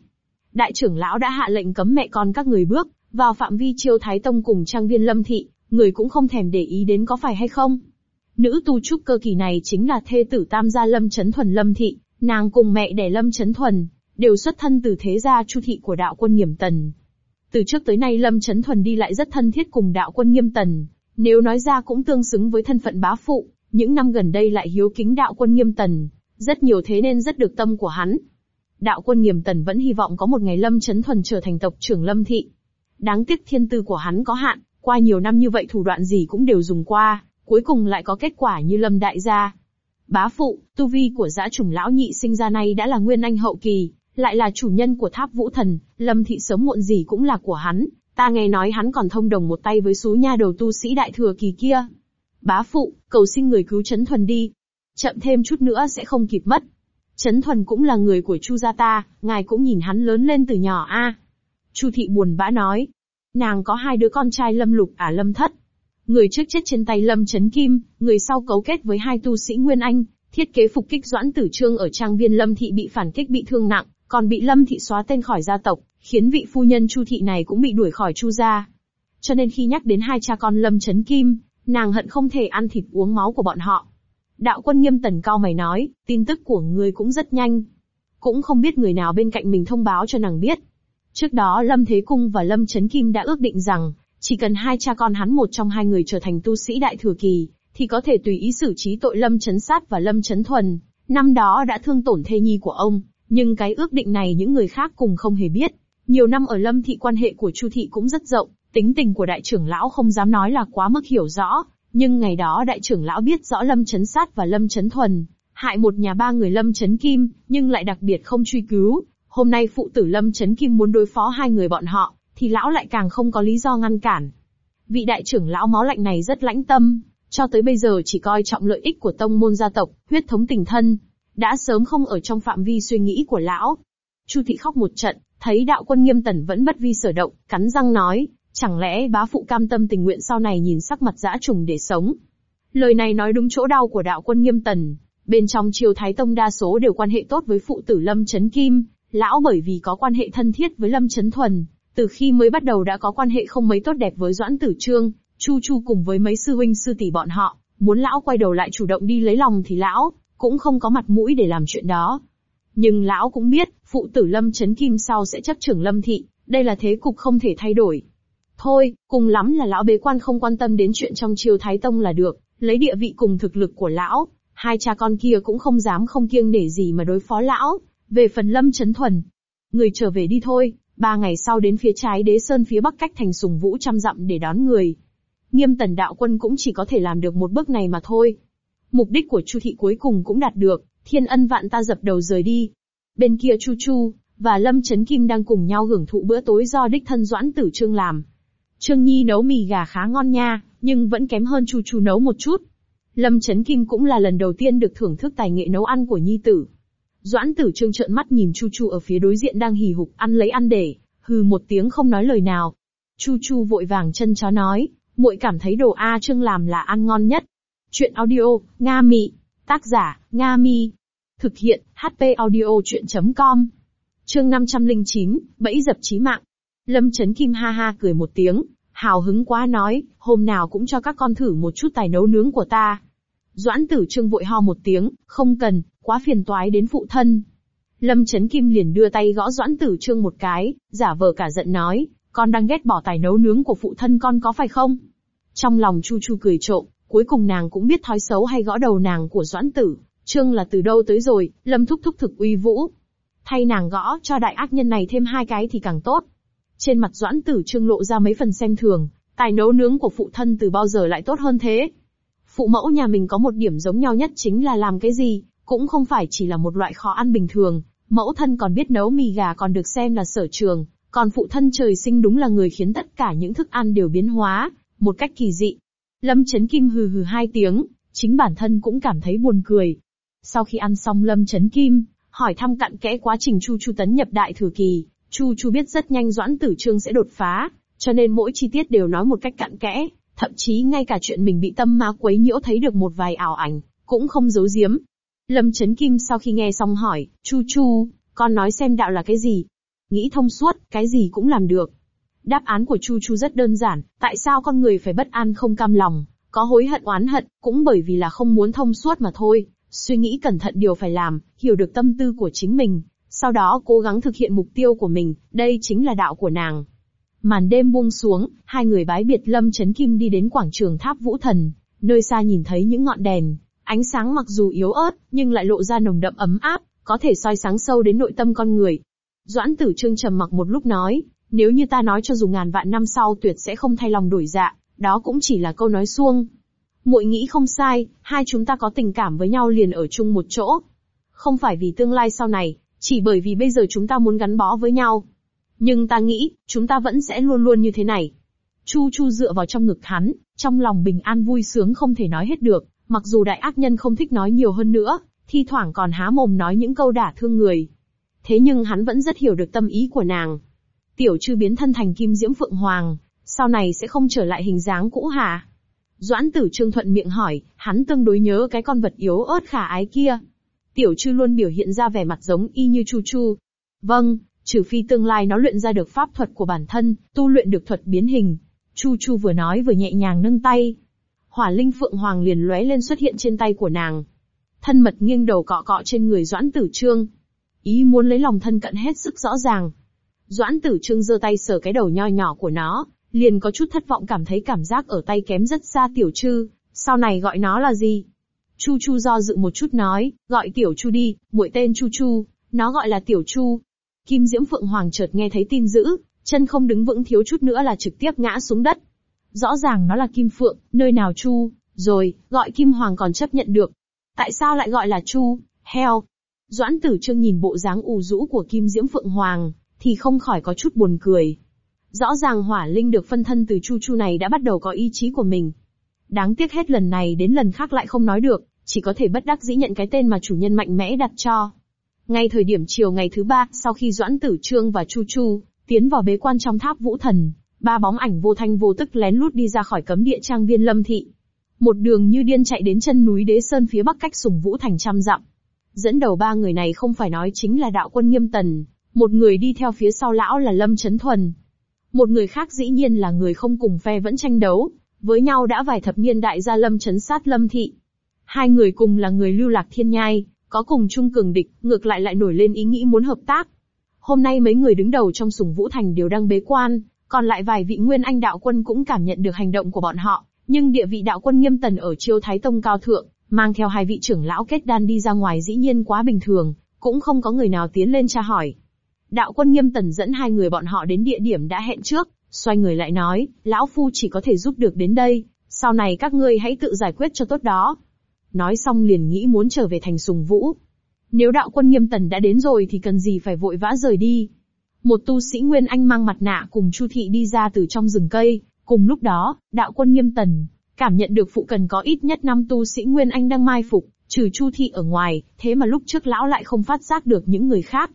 S1: đại trưởng lão đã hạ lệnh cấm mẹ con các người bước vào phạm vi chiêu thái tông cùng trang viên lâm thị, người cũng không thèm để ý đến có phải hay không. Nữ tu trúc cơ kỳ này chính là thê tử tam gia lâm chấn thuần lâm thị, nàng cùng mẹ đẻ lâm chấn thuần, đều xuất thân từ thế gia chu thị của đạo quân nghiêm tần. Từ trước tới nay lâm chấn thuần đi lại rất thân thiết cùng đạo quân nghiêm tần, nếu nói ra cũng tương xứng với thân phận bá phụ, những năm gần đây lại hiếu kính đạo quân nghiêm tần, rất nhiều thế nên rất được tâm của hắn. Đạo quân nghiêm tần vẫn hy vọng có một ngày lâm chấn thuần trở thành tộc trưởng lâm thị. Đáng tiếc thiên tư của hắn có hạn, qua nhiều năm như vậy thủ đoạn gì cũng đều dùng qua, cuối cùng lại có kết quả như lâm đại gia. Bá phụ, tu vi của giã trùng lão nhị sinh ra nay đã là nguyên anh hậu kỳ, lại là chủ nhân của tháp vũ thần, lâm thị sớm muộn gì cũng là của hắn, ta nghe nói hắn còn thông đồng một tay với số nha đầu tu sĩ đại thừa kỳ kia. Bá phụ, cầu xin người cứu chấn thuần đi. Chậm thêm chút nữa sẽ không kịp mất. Chấn thuần cũng là người của chu gia ta, ngài cũng nhìn hắn lớn lên từ nhỏ a. Chu thị buồn bã nói. Nàng có hai đứa con trai lâm lục à lâm thất. Người trước chết trên tay lâm chấn kim, người sau cấu kết với hai tu sĩ Nguyên Anh, thiết kế phục kích doãn tử trương ở trang viên lâm thị bị phản kích bị thương nặng, còn bị lâm thị xóa tên khỏi gia tộc, khiến vị phu nhân chu thị này cũng bị đuổi khỏi chu gia. Cho nên khi nhắc đến hai cha con lâm chấn kim, nàng hận không thể ăn thịt uống máu của bọn họ. Đạo quân nghiêm tần cao mày nói, tin tức của ngươi cũng rất nhanh. Cũng không biết người nào bên cạnh mình thông báo cho nàng biết. Trước đó Lâm Thế Cung và Lâm Trấn Kim đã ước định rằng, chỉ cần hai cha con hắn một trong hai người trở thành tu sĩ đại thừa kỳ, thì có thể tùy ý xử trí tội Lâm chấn Sát và Lâm chấn Thuần. Năm đó đã thương tổn thê nhi của ông, nhưng cái ước định này những người khác cùng không hề biết. Nhiều năm ở Lâm Thị quan hệ của Chu Thị cũng rất rộng, tính tình của đại trưởng lão không dám nói là quá mức hiểu rõ, nhưng ngày đó đại trưởng lão biết rõ Lâm Chấn Sát và Lâm Chấn Thuần, hại một nhà ba người Lâm Chấn Kim, nhưng lại đặc biệt không truy cứu. Hôm nay phụ tử Lâm Chấn Kim muốn đối phó hai người bọn họ, thì lão lại càng không có lý do ngăn cản. Vị đại trưởng lão máu lạnh này rất lãnh tâm, cho tới bây giờ chỉ coi trọng lợi ích của tông môn gia tộc, huyết thống tình thân, đã sớm không ở trong phạm vi suy nghĩ của lão. Chu thị khóc một trận, thấy đạo quân nghiêm tần vẫn bất vi sở động, cắn răng nói, chẳng lẽ bá phụ cam tâm tình nguyện sau này nhìn sắc mặt dã trùng để sống. Lời này nói đúng chỗ đau của đạo quân nghiêm tần, bên trong triều Thái Tông đa số đều quan hệ tốt với phụ tử Lâm Trấn Kim, lão bởi vì có quan hệ thân thiết với Lâm Trấn Thuần, từ khi mới bắt đầu đã có quan hệ không mấy tốt đẹp với Doãn Tử Trương, Chu Chu cùng với mấy sư huynh sư tỷ bọn họ, muốn lão quay đầu lại chủ động đi lấy lòng thì lão cũng không có mặt mũi để làm chuyện đó. Nhưng lão cũng biết, phụ tử Lâm Chấn Kim sau sẽ chấp trưởng Lâm Thị, đây là thế cục không thể thay đổi. Thôi, cùng lắm là lão bế quan không quan tâm đến chuyện trong triều Thái Tông là được, lấy địa vị cùng thực lực của lão, hai cha con kia cũng không dám không kiêng để gì mà đối phó lão. Về phần Lâm Chấn Thuần, người trở về đi thôi, ba ngày sau đến phía trái đế sơn phía bắc cách thành sùng vũ trăm dặm để đón người. Nghiêm tần đạo quân cũng chỉ có thể làm được một bước này mà thôi. Mục đích của Chu thị cuối cùng cũng đạt được, thiên ân vạn ta dập đầu rời đi. Bên kia Chu Chu, và Lâm Trấn Kim đang cùng nhau hưởng thụ bữa tối do đích thân Doãn Tử Trương làm. Trương Nhi nấu mì gà khá ngon nha, nhưng vẫn kém hơn Chu Chu nấu một chút. Lâm Trấn Kim cũng là lần đầu tiên được thưởng thức tài nghệ nấu ăn của Nhi tử. Doãn Tử Trương trợn mắt nhìn Chu Chu ở phía đối diện đang hì hục ăn lấy ăn để, hừ một tiếng không nói lời nào. Chu Chu vội vàng chân chó nói, muội cảm thấy đồ A Trương làm là ăn ngon nhất. Chuyện audio, Nga Mị. Tác giả, Nga Mi. Thực hiện, HP audio chuyện.com. Chương 509, bẫy dập chí mạng. Lâm Trấn Kim ha ha cười một tiếng, hào hứng quá nói, hôm nào cũng cho các con thử một chút tài nấu nướng của ta. Doãn tử trương vội ho một tiếng, không cần, quá phiền toái đến phụ thân. Lâm Trấn Kim liền đưa tay gõ Doãn Tử Trương một cái, giả vờ cả giận nói, con đang ghét bỏ tài nấu nướng của phụ thân con có phải không? Trong lòng Chu Chu cười trộm, cuối cùng nàng cũng biết thói xấu hay gõ đầu nàng của Doãn Tử, Trương là từ đâu tới rồi, Lâm thúc thúc thực uy vũ. Thay nàng gõ cho đại ác nhân này thêm hai cái thì càng tốt. Trên mặt Doãn Tử Trương lộ ra mấy phần xem thường, tài nấu nướng của phụ thân từ bao giờ lại tốt hơn thế. Phụ mẫu nhà mình có một điểm giống nhau nhất chính là làm cái gì, cũng không phải chỉ là một loại khó ăn bình thường, mẫu thân còn biết nấu mì gà còn được xem là sở trường, còn phụ thân trời sinh đúng là người khiến tất cả những thức ăn đều biến hóa, một cách kỳ dị. Lâm Chấn Kim hừ hừ hai tiếng, chính bản thân cũng cảm thấy buồn cười. Sau khi ăn xong Lâm Chấn Kim, hỏi thăm cặn kẽ quá trình Chu Chu tấn nhập đại thừa kỳ, Chu Chu biết rất nhanh Doãn Tử Trương sẽ đột phá, cho nên mỗi chi tiết đều nói một cách cặn kẽ, thậm chí ngay cả chuyện mình bị tâm ma quấy nhiễu thấy được một vài ảo ảnh, cũng không giấu giếm. Lâm Chấn Kim sau khi nghe xong hỏi, Chu Chu, con nói xem đạo là cái gì? Nghĩ thông suốt, cái gì cũng làm được. Đáp án của Chu Chu rất đơn giản, tại sao con người phải bất an không cam lòng, có hối hận oán hận, cũng bởi vì là không muốn thông suốt mà thôi. Suy nghĩ cẩn thận điều phải làm, hiểu được tâm tư của chính mình, sau đó cố gắng thực hiện mục tiêu của mình, đây chính là đạo của nàng. Màn đêm buông xuống, hai người bái biệt Lâm Chấn Kim đi đến quảng trường tháp Vũ Thần, nơi xa nhìn thấy những ngọn đèn, ánh sáng mặc dù yếu ớt, nhưng lại lộ ra nồng đậm ấm áp, có thể soi sáng sâu đến nội tâm con người. Doãn Tử Trương trầm mặc một lúc nói, nếu như ta nói cho dù ngàn vạn năm sau tuyệt sẽ không thay lòng đổi dạ, đó cũng chỉ là câu nói suông. Muội nghĩ không sai, hai chúng ta có tình cảm với nhau liền ở chung một chỗ. Không phải vì tương lai sau này, chỉ bởi vì bây giờ chúng ta muốn gắn bó với nhau. Nhưng ta nghĩ, chúng ta vẫn sẽ luôn luôn như thế này. Chu Chu dựa vào trong ngực hắn, trong lòng bình an vui sướng không thể nói hết được, mặc dù đại ác nhân không thích nói nhiều hơn nữa, thi thoảng còn há mồm nói những câu đả thương người. Thế nhưng hắn vẫn rất hiểu được tâm ý của nàng. Tiểu chư biến thân thành kim diễm phượng hoàng, sau này sẽ không trở lại hình dáng cũ hả? Doãn tử trương thuận miệng hỏi, hắn tương đối nhớ cái con vật yếu ớt khả ái kia. Tiểu chư luôn biểu hiện ra vẻ mặt giống y như chu chu. Vâng, trừ phi tương lai nó luyện ra được pháp thuật của bản thân, tu luyện được thuật biến hình. Chu chu vừa nói vừa nhẹ nhàng nâng tay. Hỏa linh phượng hoàng liền lóe lên xuất hiện trên tay của nàng. Thân mật nghiêng đầu cọ cọ trên người doãn tử trương. Ý muốn lấy lòng thân cận hết sức rõ ràng. Doãn tử trương giơ tay sờ cái đầu nho nhỏ của nó, liền có chút thất vọng cảm thấy cảm giác ở tay kém rất xa tiểu trư, sau này gọi nó là gì? Chu Chu do dự một chút nói, gọi tiểu Chu đi, muội tên Chu Chu, nó gọi là tiểu Chu. Kim Diễm Phượng Hoàng chợt nghe thấy tin dữ, chân không đứng vững thiếu chút nữa là trực tiếp ngã xuống đất. Rõ ràng nó là Kim Phượng, nơi nào Chu, rồi, gọi Kim Hoàng còn chấp nhận được. Tại sao lại gọi là Chu, heo? Doãn tử trương nhìn bộ dáng ủ rũ của Kim Diễm Phượng Hoàng, thì không khỏi có chút buồn cười. Rõ ràng hỏa linh được phân thân từ Chu Chu này đã bắt đầu có ý chí của mình. Đáng tiếc hết lần này đến lần khác lại không nói được, chỉ có thể bất đắc dĩ nhận cái tên mà chủ nhân mạnh mẽ đặt cho. Ngay thời điểm chiều ngày thứ ba, sau khi Doãn Tử Trương và Chu Chu tiến vào bế quan trong tháp Vũ Thần, ba bóng ảnh vô thanh vô tức lén lút đi ra khỏi cấm địa trang viên Lâm Thị. Một đường như điên chạy đến chân núi Đế Sơn phía bắc cách Sùng Vũ Thành trăm dặm. Dẫn đầu ba người này không phải nói chính là đạo quân Nghiêm Tần, một người đi theo phía sau lão là Lâm Chấn Thuần. Một người khác dĩ nhiên là người không cùng phe vẫn tranh đấu, với nhau đã vài thập niên đại gia Lâm Chấn sát Lâm Thị. Hai người cùng là người lưu lạc thiên nhai, có cùng chung cường địch, ngược lại lại nổi lên ý nghĩ muốn hợp tác. Hôm nay mấy người đứng đầu trong sùng vũ thành đều đang bế quan, còn lại vài vị nguyên anh đạo quân cũng cảm nhận được hành động của bọn họ, nhưng địa vị đạo quân nghiêm tần ở chiêu thái tông cao thượng, mang theo hai vị trưởng lão kết đan đi ra ngoài dĩ nhiên quá bình thường, cũng không có người nào tiến lên tra hỏi. Đạo quân nghiêm tần dẫn hai người bọn họ đến địa điểm đã hẹn trước, xoay người lại nói, lão phu chỉ có thể giúp được đến đây, sau này các ngươi hãy tự giải quyết cho tốt đó. Nói xong liền nghĩ muốn trở về thành sùng vũ. Nếu đạo quân nghiêm tần đã đến rồi thì cần gì phải vội vã rời đi. Một tu sĩ Nguyên Anh mang mặt nạ cùng Chu Thị đi ra từ trong rừng cây, cùng lúc đó, đạo quân nghiêm tần, cảm nhận được phụ cần có ít nhất năm tu sĩ Nguyên Anh đang mai phục, trừ Chu Thị ở ngoài, thế mà lúc trước lão lại không phát giác được những người khác.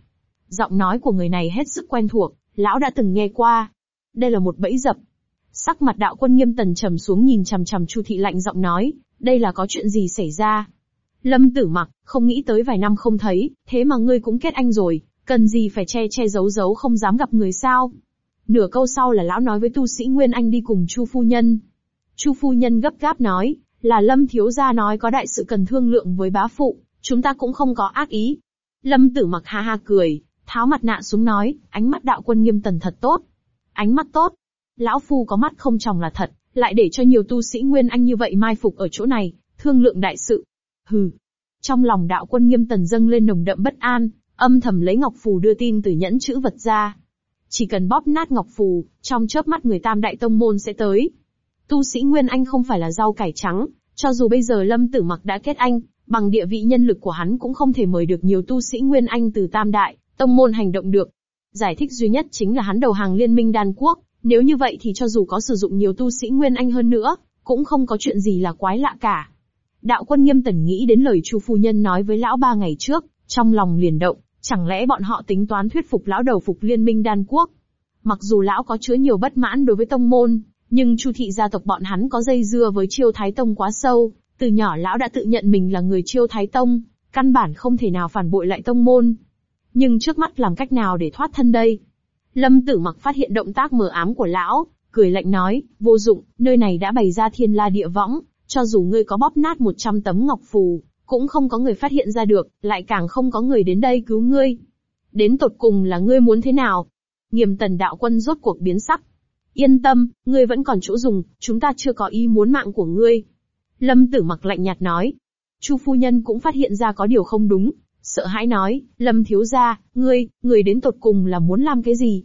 S1: Giọng nói của người này hết sức quen thuộc, lão đã từng nghe qua. Đây là một bẫy dập. Sắc mặt đạo quân nghiêm tần trầm xuống nhìn chằm chằm Chu Thị lạnh giọng nói, đây là có chuyện gì xảy ra? Lâm tử mặc, không nghĩ tới vài năm không thấy, thế mà ngươi cũng kết anh rồi, cần gì phải che che giấu giấu không dám gặp người sao? Nửa câu sau là lão nói với tu sĩ Nguyên Anh đi cùng Chu phu nhân. Chu phu nhân gấp gáp nói, là Lâm thiếu gia nói có đại sự cần thương lượng với bá phụ, chúng ta cũng không có ác ý. Lâm tử mặc ha ha cười, tháo mặt nạ xuống nói, ánh mắt đạo quân nghiêm tần thật tốt. Ánh mắt tốt. Lão phu có mắt không tròng là thật, lại để cho nhiều tu sĩ Nguyên Anh như vậy mai phục ở chỗ này, thương lượng đại sự. Hừ. Trong lòng đạo quân nghiêm tần dâng lên nồng đậm bất an, âm thầm lấy ngọc phù đưa tin từ nhẫn chữ vật ra. Chỉ cần bóp nát ngọc phù, trong chớp mắt người tam đại tông môn sẽ tới. Tu sĩ Nguyên Anh không phải là rau cải trắng, cho dù bây giờ Lâm Tử Mặc đã kết anh, bằng địa vị nhân lực của hắn cũng không thể mời được nhiều tu sĩ Nguyên Anh từ tam đại, tông môn hành động được. Giải thích duy nhất chính là hắn đầu hàng liên minh đan quốc, nếu như vậy thì cho dù có sử dụng nhiều tu sĩ Nguyên Anh hơn nữa, cũng không có chuyện gì là quái lạ cả. Đạo quân nghiêm tần nghĩ đến lời Chu phu nhân nói với lão ba ngày trước, trong lòng liền động, chẳng lẽ bọn họ tính toán thuyết phục lão đầu phục liên minh đan quốc? Mặc dù lão có chứa nhiều bất mãn đối với tông môn, nhưng Chu thị gia tộc bọn hắn có dây dưa với Chiêu Thái Tông quá sâu, từ nhỏ lão đã tự nhận mình là người Chiêu Thái Tông, căn bản không thể nào phản bội lại tông môn. Nhưng trước mắt làm cách nào để thoát thân đây? Lâm tử mặc phát hiện động tác mờ ám của lão, cười lạnh nói, vô dụng, nơi này đã bày ra thiên la địa võng, cho dù ngươi có bóp nát 100 tấm ngọc phù, cũng không có người phát hiện ra được, lại càng không có người đến đây cứu ngươi. Đến tột cùng là ngươi muốn thế nào? Nghiêm tần đạo quân rốt cuộc biến sắc. Yên tâm, ngươi vẫn còn chỗ dùng, chúng ta chưa có ý muốn mạng của ngươi. Lâm tử mặc lạnh nhạt nói. Chu phu nhân cũng phát hiện ra có điều không đúng, sợ hãi nói, Lâm thiếu gia, ngươi, ngươi đến tột cùng là muốn làm cái gì?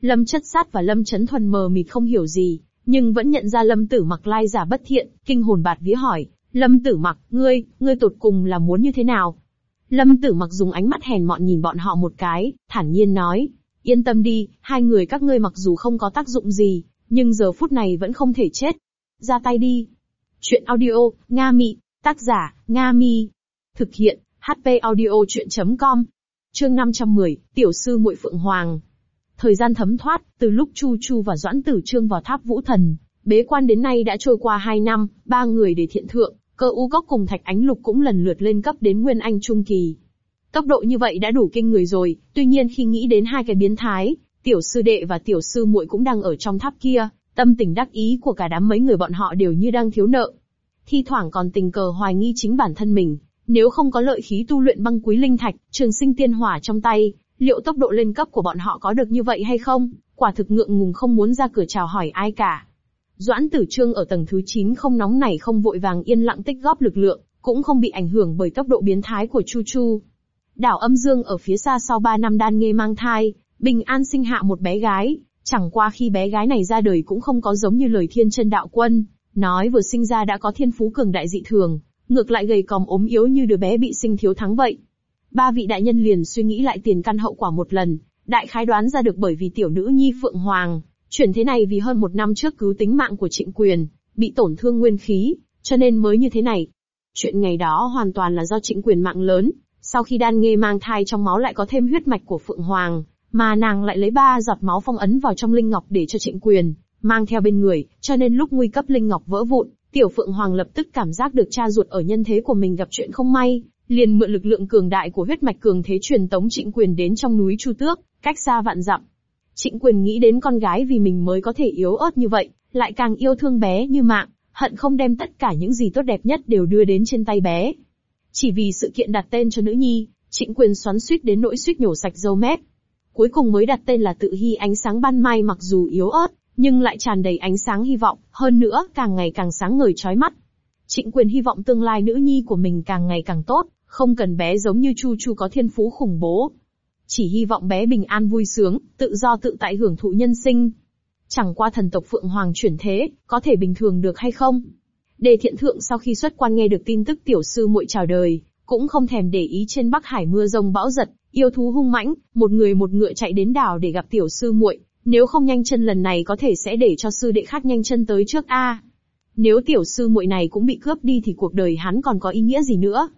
S1: Lâm chất sát và Lâm chấn thuần mờ mịt không hiểu gì, nhưng vẫn nhận ra Lâm tử mặc lai giả bất thiện, kinh hồn bạt vía hỏi, Lâm tử mặc, ngươi, ngươi tột cùng là muốn như thế nào? Lâm tử mặc dùng ánh mắt hèn mọn nhìn bọn họ một cái, thản nhiên nói, yên tâm đi, hai người các ngươi mặc dù không có tác dụng gì, nhưng giờ phút này vẫn không thể chết. Ra tay đi. Chuyện audio, Nga Mị, tác giả, Nga Mi. Thực hiện, HP audio chuyện.com. Chương 510, Tiểu sư muội Phượng Hoàng. Thời gian thấm thoát, từ lúc Chu Chu và Doãn Tử Trương vào tháp Vũ Thần, bế quan đến nay đã trôi qua 2 năm, ba người để thiện thượng, cơ u góc cùng Thạch Ánh Lục cũng lần lượt lên cấp đến Nguyên Anh Trung Kỳ. Tốc độ như vậy đã đủ kinh người rồi, tuy nhiên khi nghĩ đến hai cái biến thái, tiểu sư đệ và tiểu sư muội cũng đang ở trong tháp kia, tâm tình đắc ý của cả đám mấy người bọn họ đều như đang thiếu nợ. Thi thoảng còn tình cờ hoài nghi chính bản thân mình, nếu không có lợi khí tu luyện băng quý linh thạch, trường sinh tiên hỏa trong tay, liệu tốc độ lên cấp của bọn họ có được như vậy hay không? Quả thực ngượng ngùng không muốn ra cửa chào hỏi ai cả. Doãn Tử Trương ở tầng thứ 9 không nóng nảy không vội vàng yên lặng tích góp lực lượng, cũng không bị ảnh hưởng bởi tốc độ biến thái của Chu Chu. Đảo âm dương ở phía xa sau 3 năm đan nghê mang thai, bình an sinh hạ một bé gái, chẳng qua khi bé gái này ra đời cũng không có giống như lời thiên chân đạo quân, nói vừa sinh ra đã có thiên phú cường đại dị thường, ngược lại gầy còm ốm yếu như đứa bé bị sinh thiếu thắng vậy. Ba vị đại nhân liền suy nghĩ lại tiền căn hậu quả một lần, đại khái đoán ra được bởi vì tiểu nữ nhi Phượng Hoàng, chuyển thế này vì hơn một năm trước cứu tính mạng của trịnh quyền, bị tổn thương nguyên khí, cho nên mới như thế này. Chuyện ngày đó hoàn toàn là do trịnh quyền mạng lớn, sau khi đan nghê mang thai trong máu lại có thêm huyết mạch của Phượng Hoàng, mà nàng lại lấy ba giọt máu phong ấn vào trong linh ngọc để cho trịnh quyền, mang theo bên người, cho nên lúc nguy cấp linh ngọc vỡ vụn, tiểu Phượng Hoàng lập tức cảm giác được cha ruột ở nhân thế của mình gặp chuyện không may, liền mượn lực lượng cường đại của huyết mạch cường thế truyền tống trịnh quyền đến trong núi Chu Tước, cách xa vạn dặm. Trịnh quyền nghĩ đến con gái vì mình mới có thể yếu ớt như vậy, lại càng yêu thương bé như mạng, hận không đem tất cả những gì tốt đẹp nhất đều đưa đến trên tay bé. Chỉ vì sự kiện đặt tên cho nữ nhi, trịnh quyền xoắn suýt đến nỗi suýt nhổ sạch dâu mép. Cuối cùng mới đặt tên là tự hy ánh sáng ban mai mặc dù yếu ớt, nhưng lại tràn đầy ánh sáng hy vọng, hơn nữa càng ngày càng sáng ngời chói mắt. Trịnh quyền hy vọng tương lai nữ nhi của mình càng ngày càng tốt, không cần bé giống như Chu Chu có thiên phú khủng bố. Chỉ hy vọng bé bình an vui sướng, tự do tự tại hưởng thụ nhân sinh. Chẳng qua thần tộc Phượng Hoàng chuyển thế, có thể bình thường được hay không? Đề thiện thượng sau khi xuất quan nghe được tin tức tiểu sư muội chào đời, cũng không thèm để ý trên Bắc Hải mưa rông bão giật, yêu thú hung mãnh, một người một ngựa chạy đến đảo để gặp tiểu sư muội, nếu không nhanh chân lần này có thể sẽ để cho sư đệ khác nhanh chân tới trước a. Nếu tiểu sư muội này cũng bị cướp đi thì cuộc đời hắn còn có ý nghĩa gì nữa?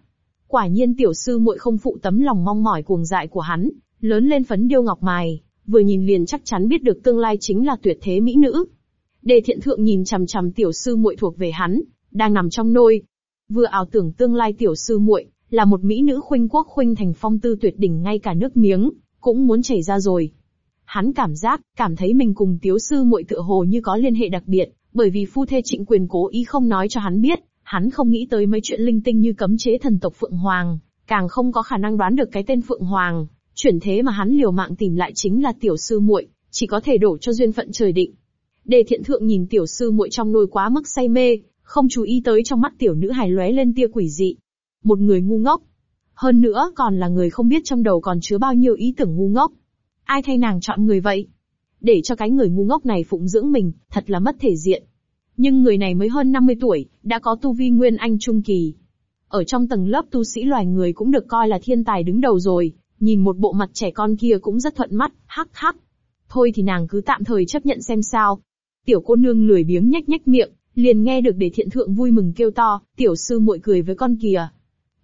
S1: Quả nhiên tiểu sư muội không phụ tấm lòng mong mỏi cuồng dại của hắn, lớn lên phấn điêu ngọc mài, vừa nhìn liền chắc chắn biết được tương lai chính là tuyệt thế mỹ nữ. Đề thiện thượng nhìn chằm chằm tiểu sư muội thuộc về hắn, đang nằm trong nôi. Vừa ảo tưởng tương lai tiểu sư muội là một mỹ nữ khuynh quốc khuynh thành phong tư tuyệt đỉnh ngay cả nước miếng, cũng muốn chảy ra rồi. Hắn cảm giác, cảm thấy mình cùng tiếu sư muội tựa hồ như có liên hệ đặc biệt, bởi vì phu thê trịnh quyền cố ý không nói cho hắn biết, hắn không nghĩ tới mấy chuyện linh tinh như cấm chế thần tộc Phượng Hoàng, càng không có khả năng đoán được cái tên Phượng Hoàng, chuyển thế mà hắn liều mạng tìm lại chính là tiểu sư muội, chỉ có thể đổ cho duyên phận trời định. Đề thiện thượng nhìn tiểu sư muội trong nôi quá mức say mê, không chú ý tới trong mắt tiểu nữ hài lóe lên tia quỷ dị. Một người ngu ngốc. Hơn nữa còn là người không biết trong đầu còn chứa bao nhiêu ý tưởng ngu ngốc. Ai thay nàng chọn người vậy? Để cho cái người ngu ngốc này phụng dưỡng mình, thật là mất thể diện. Nhưng người này mới hơn 50 tuổi, đã có tu vi nguyên anh trung kỳ. Ở trong tầng lớp tu sĩ loài người cũng được coi là thiên tài đứng đầu rồi, nhìn một bộ mặt trẻ con kia cũng rất thuận mắt, hắc hắc. Thôi thì nàng cứ tạm thời chấp nhận xem sao. Tiểu cô nương lười biếng nhếch nhếch miệng, liền nghe được để thiện thượng vui mừng kêu to, tiểu sư muội cười với con kìa.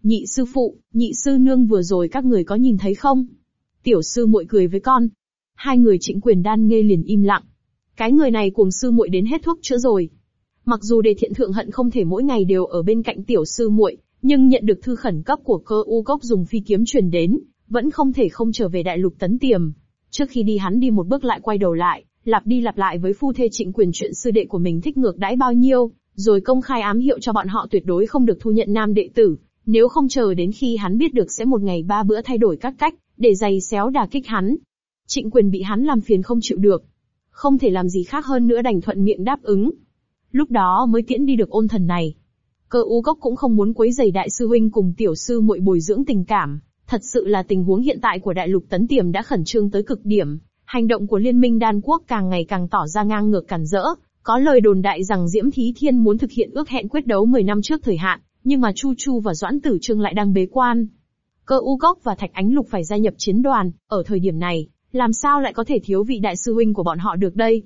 S1: Nhị sư phụ, nhị sư nương vừa rồi các người có nhìn thấy không? Tiểu sư muội cười với con. Hai người trịnh quyền đan nghe liền im lặng. Cái người này cùng sư muội đến hết thuốc chữa rồi. Mặc dù đề thiện thượng hận không thể mỗi ngày đều ở bên cạnh tiểu sư muội, nhưng nhận được thư khẩn cấp của cơ u cốc dùng phi kiếm truyền đến, vẫn không thể không trở về đại lục tấn tiềm. Trước khi đi hắn đi một bước lại quay đầu lại, lặp đi lặp lại với phu thê trịnh quyền chuyện sư đệ của mình thích ngược đãi bao nhiêu, rồi công khai ám hiệu cho bọn họ tuyệt đối không được thu nhận nam đệ tử, nếu không chờ đến khi hắn biết được sẽ một ngày ba bữa thay đổi các cách, để giày xéo đà kích hắn. Trịnh quyền bị hắn làm phiền không chịu được. Không thể làm gì khác hơn nữa đành thuận miệng đáp ứng. Lúc đó mới tiễn đi được ôn thần này. Cơ u cốc cũng không muốn quấy giày đại sư huynh cùng tiểu sư muội bồi dưỡng tình cảm. Thật sự là tình huống hiện tại của đại lục tấn tiềm đã khẩn trương tới cực điểm. Hành động của liên minh đan quốc càng ngày càng tỏ ra ngang ngược cản rỡ. Có lời đồn đại rằng Diễm Thí Thiên muốn thực hiện ước hẹn quyết đấu 10 năm trước thời hạn, nhưng mà Chu Chu và Doãn Tử Trương lại đang bế quan. Cơ U Cốc và Thạch Ánh Lục phải gia nhập chiến đoàn, ở thời điểm này, làm sao lại có thể thiếu vị đại sư huynh của bọn họ được đây?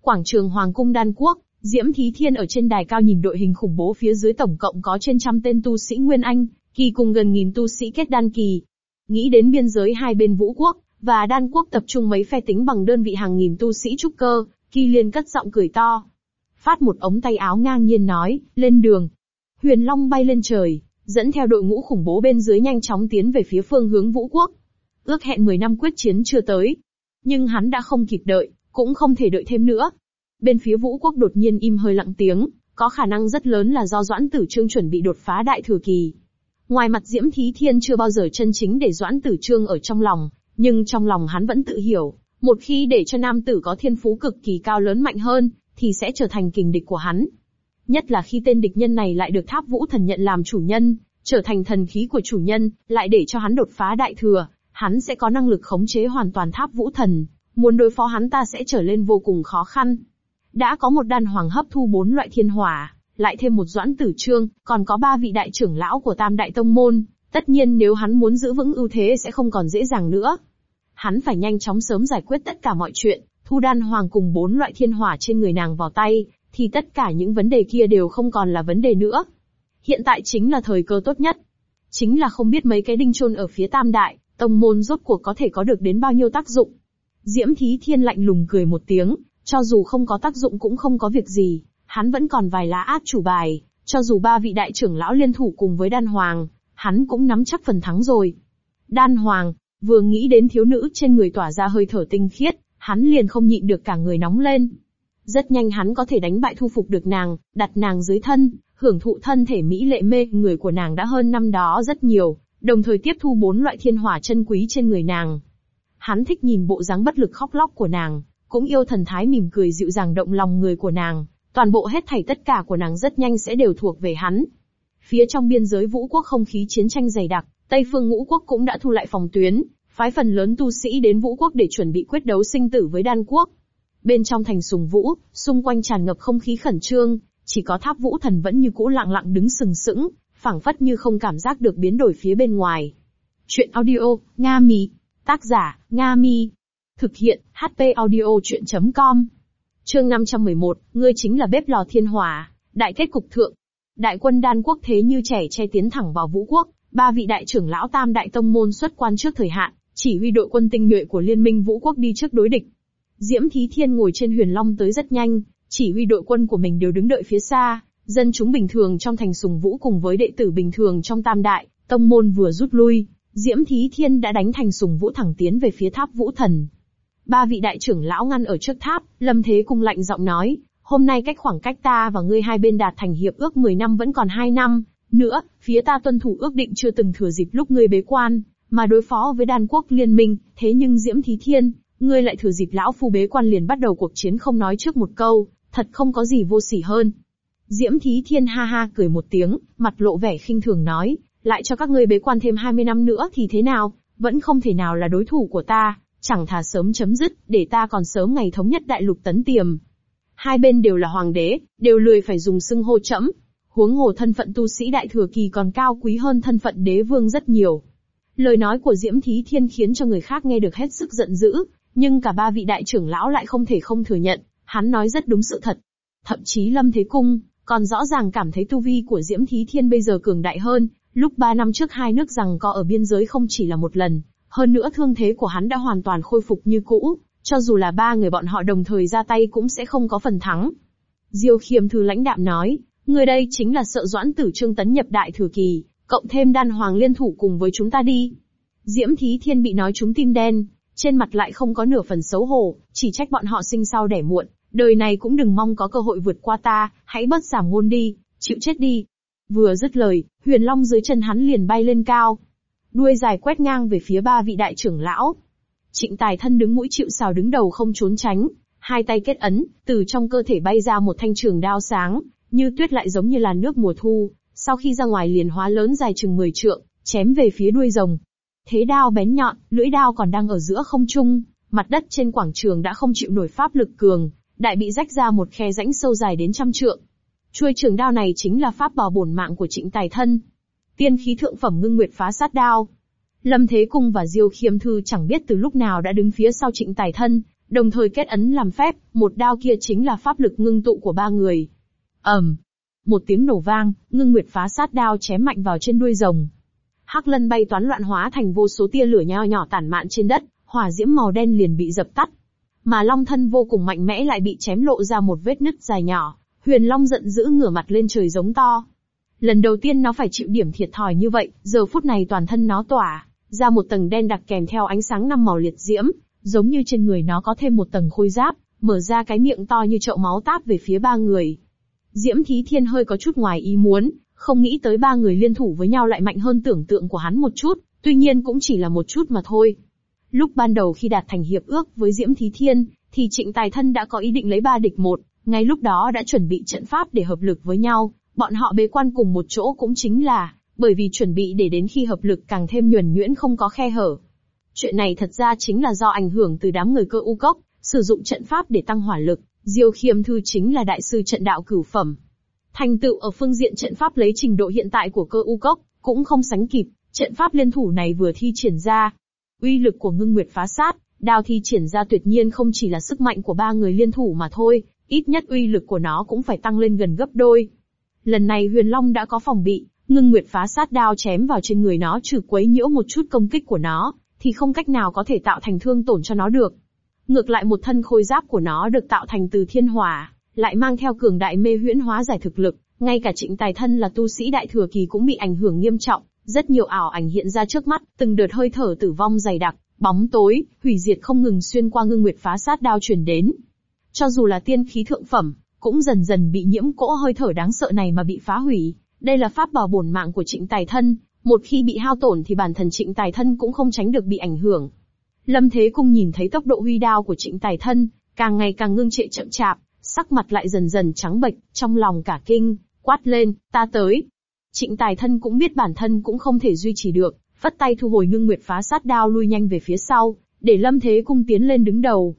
S1: Quảng trường Hoàng cung Đan Quốc, Diễm Thí Thiên ở trên đài cao nhìn đội hình khủng bố phía dưới tổng cộng có trên trăm tên tu sĩ Nguyên Anh, kỳ cùng gần nghìn tu sĩ kết đan kỳ. Nghĩ đến biên giới hai bên Vũ Quốc, và Đan Quốc tập trung mấy phe tính bằng đơn vị hàng nghìn tu sĩ trúc cơ, kỳ liền cất giọng cười to. Phát một ống tay áo ngang nhiên nói, lên đường. Huyền Long bay lên trời, dẫn theo đội ngũ khủng bố bên dưới nhanh chóng tiến về phía phương hướng Vũ Quốc. Ước hẹn 10 năm quyết chiến chưa tới. Nhưng hắn đã không kịp đợi, cũng không thể đợi thêm nữa. Bên phía Vũ Quốc đột nhiên im hơi lặng tiếng, có khả năng rất lớn là do Doãn Tử Trương chuẩn bị đột phá đại thừa kỳ. Ngoài mặt Diễm Thí Thiên chưa bao giờ chân chính để Doãn Tử Trương ở trong lòng, nhưng trong lòng hắn vẫn tự hiểu, một khi để cho nam tử có thiên phú cực kỳ cao lớn mạnh hơn, thì sẽ trở thành kình địch của hắn. Nhất là khi tên địch nhân này lại được tháp vũ thần nhận làm chủ nhân, trở thành thần khí của chủ nhân, lại để cho hắn đột phá đại thừa, hắn sẽ có năng lực khống chế hoàn toàn tháp vũ thần, muốn đối phó hắn ta sẽ trở lên vô cùng khó khăn. Đã có một đan hoàng hấp thu bốn loại thiên hỏa, lại thêm một doãn tử trương, còn có ba vị đại trưởng lão của tam đại tông môn, tất nhiên nếu hắn muốn giữ vững ưu thế sẽ không còn dễ dàng nữa. Hắn phải nhanh chóng sớm giải quyết tất cả mọi chuyện, thu đan hoàng cùng bốn loại thiên hỏa trên người nàng vào tay, thì tất cả những vấn đề kia đều không còn là vấn đề nữa. Hiện tại chính là thời cơ tốt nhất. Chính là không biết mấy cái đinh chôn ở phía tam đại, tông môn rốt cuộc có thể có được đến bao nhiêu tác dụng. Diễm Thí Thiên lạnh lùng cười một tiếng, cho dù không có tác dụng cũng không có việc gì, hắn vẫn còn vài lá át chủ bài, cho dù ba vị đại trưởng lão liên thủ cùng với đan hoàng, hắn cũng nắm chắc phần thắng rồi. Đan hoàng, vừa nghĩ đến thiếu nữ trên người tỏa ra hơi thở tinh khiết, hắn liền không nhịn được cả người nóng lên. Rất nhanh hắn có thể đánh bại thu phục được nàng, đặt nàng dưới thân, hưởng thụ thân thể mỹ lệ mê người của nàng đã hơn năm đó rất nhiều, đồng thời tiếp thu bốn loại thiên hỏa chân quý trên người nàng. Hắn thích nhìn bộ dáng bất lực khóc lóc của nàng, cũng yêu thần thái mỉm cười dịu dàng động lòng người của nàng, toàn bộ hết thảy tất cả của nàng rất nhanh sẽ đều thuộc về hắn. Phía trong biên giới vũ quốc không khí chiến tranh dày đặc, Tây phương ngũ quốc cũng đã thu lại phòng tuyến, phái phần lớn tu sĩ đến vũ quốc để chuẩn bị quyết đấu sinh tử với đan quốc. Bên trong thành sùng vũ, xung quanh tràn ngập không khí khẩn trương, chỉ có tháp vũ thần vẫn như cũ lặng lặng đứng sừng sững, phảng phất như không cảm giác được biến đổi phía bên ngoài. Chuyện audio, Nga Mi. Tác giả, Nga Mi. Thực hiện, HP audio chuyện.com. Chương 511, ngươi chính là bếp lò thiên hỏa, đại kết cục thượng. Đại quân đan quốc thế như trẻ che tiến thẳng vào vũ quốc, ba vị đại trưởng lão tam đại tông môn xuất quan trước thời hạn, chỉ huy đội quân tinh nhuệ của liên minh vũ quốc đi trước đối địch. Diễm Thí Thiên ngồi trên huyền long tới rất nhanh, chỉ huy đội quân của mình đều đứng đợi phía xa, dân chúng bình thường trong thành sùng vũ cùng với đệ tử bình thường trong tam đại, tông môn vừa rút lui, Diễm Thí Thiên đã đánh thành sùng vũ thẳng tiến về phía tháp vũ thần. Ba vị đại trưởng lão ngăn ở trước tháp, lâm thế cung lạnh giọng nói, hôm nay cách khoảng cách ta và ngươi hai bên đạt thành hiệp ước 10 năm vẫn còn 2 năm, nữa, phía ta tuân thủ ước định chưa từng thừa dịp lúc ngươi bế quan, mà đối phó với đan quốc liên minh, thế nhưng Diễm Thí Thiên, ngươi lại thừa dịp lão phu bế quan liền bắt đầu cuộc chiến không nói trước một câu, thật không có gì vô sỉ hơn. Diễm Thí Thiên ha ha cười một tiếng, mặt lộ vẻ khinh thường nói, lại cho các ngươi bế quan thêm 20 năm nữa thì thế nào, vẫn không thể nào là đối thủ của ta, chẳng thà sớm chấm dứt, để ta còn sớm ngày thống nhất đại lục tấn tiềm. Hai bên đều là hoàng đế, đều lười phải dùng xưng hô chẫm. Huống hồ thân phận tu sĩ đại thừa kỳ còn cao quý hơn thân phận đế vương rất nhiều. Lời nói của Diễm Thí Thiên khiến cho người khác nghe được hết sức giận dữ, nhưng cả ba vị đại trưởng lão lại không thể không thừa nhận, hắn nói rất đúng sự thật. Thậm chí Lâm Thế Cung, còn rõ ràng cảm thấy tu vi của Diễm Thí Thiên bây giờ cường đại hơn, lúc ba năm trước hai nước rằng co ở biên giới không chỉ là một lần, hơn nữa thương thế của hắn đã hoàn toàn khôi phục như cũ, cho dù là ba người bọn họ đồng thời ra tay cũng sẽ không có phần thắng. Diêu khiêm thư lãnh đạm nói, người đây chính là sợ doãn tử trương tấn nhập đại thừa kỳ, cộng thêm đan hoàng liên thủ cùng với chúng ta đi. Diễm Thí Thiên bị nói trúng tim đen, trên mặt lại không có nửa phần xấu hổ, chỉ trách bọn họ sinh sau đẻ muộn, đời này cũng đừng mong có cơ hội vượt qua ta, hãy bớt giảm ngôn đi, chịu chết đi. Vừa dứt lời, huyền long dưới chân hắn liền bay lên cao. Đuôi dài quét ngang về phía ba vị đại trưởng lão. Trịnh tài thân đứng mũi chịu sào đứng đầu không trốn tránh, hai tay kết ấn, từ trong cơ thể bay ra một thanh trường đao sáng, như tuyết lại giống như là nước mùa thu, sau khi ra ngoài liền hóa lớn dài chừng 10 trượng, chém về phía đuôi rồng. Thế đao bén nhọn, lưỡi đao còn đang ở giữa không trung, mặt đất trên quảng trường đã không chịu nổi pháp lực cường, đại bị rách ra một khe rãnh sâu dài đến trăm trượng. Chuôi trường đao này chính là pháp bảo bổn mạng của Trịnh Tài Thân. Tiên khí thượng phẩm ngưng nguyệt phá sát đao. Lâm Thế Cung và Diêu Khiêm Thư chẳng biết từ lúc nào đã đứng phía sau Trịnh Tài Thân, đồng thời kết ấn làm phép, một đao kia chính là pháp lực ngưng tụ của ba người. ầm, một tiếng nổ vang, ngưng nguyệt phá sát đao chém mạnh vào trên đuôi rồng. Hắc lân bay toán loạn hóa thành vô số tia lửa nho nhỏ tản mạn trên đất, hỏa diễm màu đen liền bị dập tắt. Mà long thân vô cùng mạnh mẽ lại bị chém lộ ra một vết nứt dài nhỏ, huyền long giận dữ ngửa mặt lên trời giống to. Lần đầu tiên nó phải chịu điểm thiệt thòi như vậy, giờ phút này toàn thân nó tỏa ra một tầng đen đặc kèm theo ánh sáng năm màu liệt diễm, giống như trên người nó có thêm một tầng khôi giáp, mở ra cái miệng to như chậu máu táp về phía ba người. Diễm Thí Thiên hơi có chút ngoài ý muốn, không nghĩ tới ba người liên thủ với nhau lại mạnh hơn tưởng tượng của hắn một chút, tuy nhiên cũng chỉ là một chút mà thôi. Lúc ban đầu khi đạt thành hiệp ước với Diễm Thí Thiên, thì Trịnh Tài Thân đã có ý định lấy ba địch một, ngay lúc đó đã chuẩn bị trận pháp để hợp lực với nhau, bọn họ bế quan cùng một chỗ cũng chính là, bởi vì chuẩn bị để đến khi hợp lực càng thêm nhuần nhuyễn không có khe hở. Chuyện này thật ra chính là do ảnh hưởng từ đám người cơ u cốc, sử dụng trận pháp để tăng hỏa lực, Diêu Khiêm Thư chính là đại sư trận đạo cửu phẩm. Thành tựu ở phương diện trận pháp lấy trình độ hiện tại của cơ u cốc, cũng không sánh kịp, trận pháp liên thủ này vừa thi triển ra. Uy lực của ngưng nguyệt phá sát, đao thi triển ra tuyệt nhiên không chỉ là sức mạnh của ba người liên thủ mà thôi, ít nhất uy lực của nó cũng phải tăng lên gần gấp đôi. Lần này huyền long đã có phòng bị, ngưng nguyệt phá sát đao chém vào trên người nó trừ quấy nhiễu một chút công kích của nó, thì không cách nào có thể tạo thành thương tổn cho nó được. Ngược lại một thân khôi giáp của nó được tạo thành từ thiên hỏa, lại mang theo cường đại mê huyễn hóa giải thực lực, ngay cả trịnh tài thân là tu sĩ đại thừa kỳ cũng bị ảnh hưởng nghiêm trọng, rất nhiều ảo ảnh hiện ra trước mắt, từng đợt hơi thở tử vong dày đặc, bóng tối, hủy diệt không ngừng xuyên qua ngưng nguyệt phá sát đao truyền đến. Cho dù là tiên khí thượng phẩm, cũng dần dần bị nhiễm cỗ hơi thở đáng sợ này mà bị phá hủy. Đây là pháp bảo bổn mạng của trịnh tài thân, một khi bị hao tổn thì bản thân trịnh tài thân cũng không tránh được bị ảnh hưởng. Lâm Thế Cung nhìn thấy tốc độ huy đao của trịnh tài thân, càng ngày càng ngưng trệ chậm chạp, sắc mặt lại dần dần trắng bệch, trong lòng cả kinh, quát lên, ta tới. Trịnh tài thân cũng biết bản thân cũng không thể duy trì được, vất tay thu hồi ngưng nguyệt phá sát đao lui nhanh về phía sau, để Lâm Thế Cung tiến lên đứng đầu.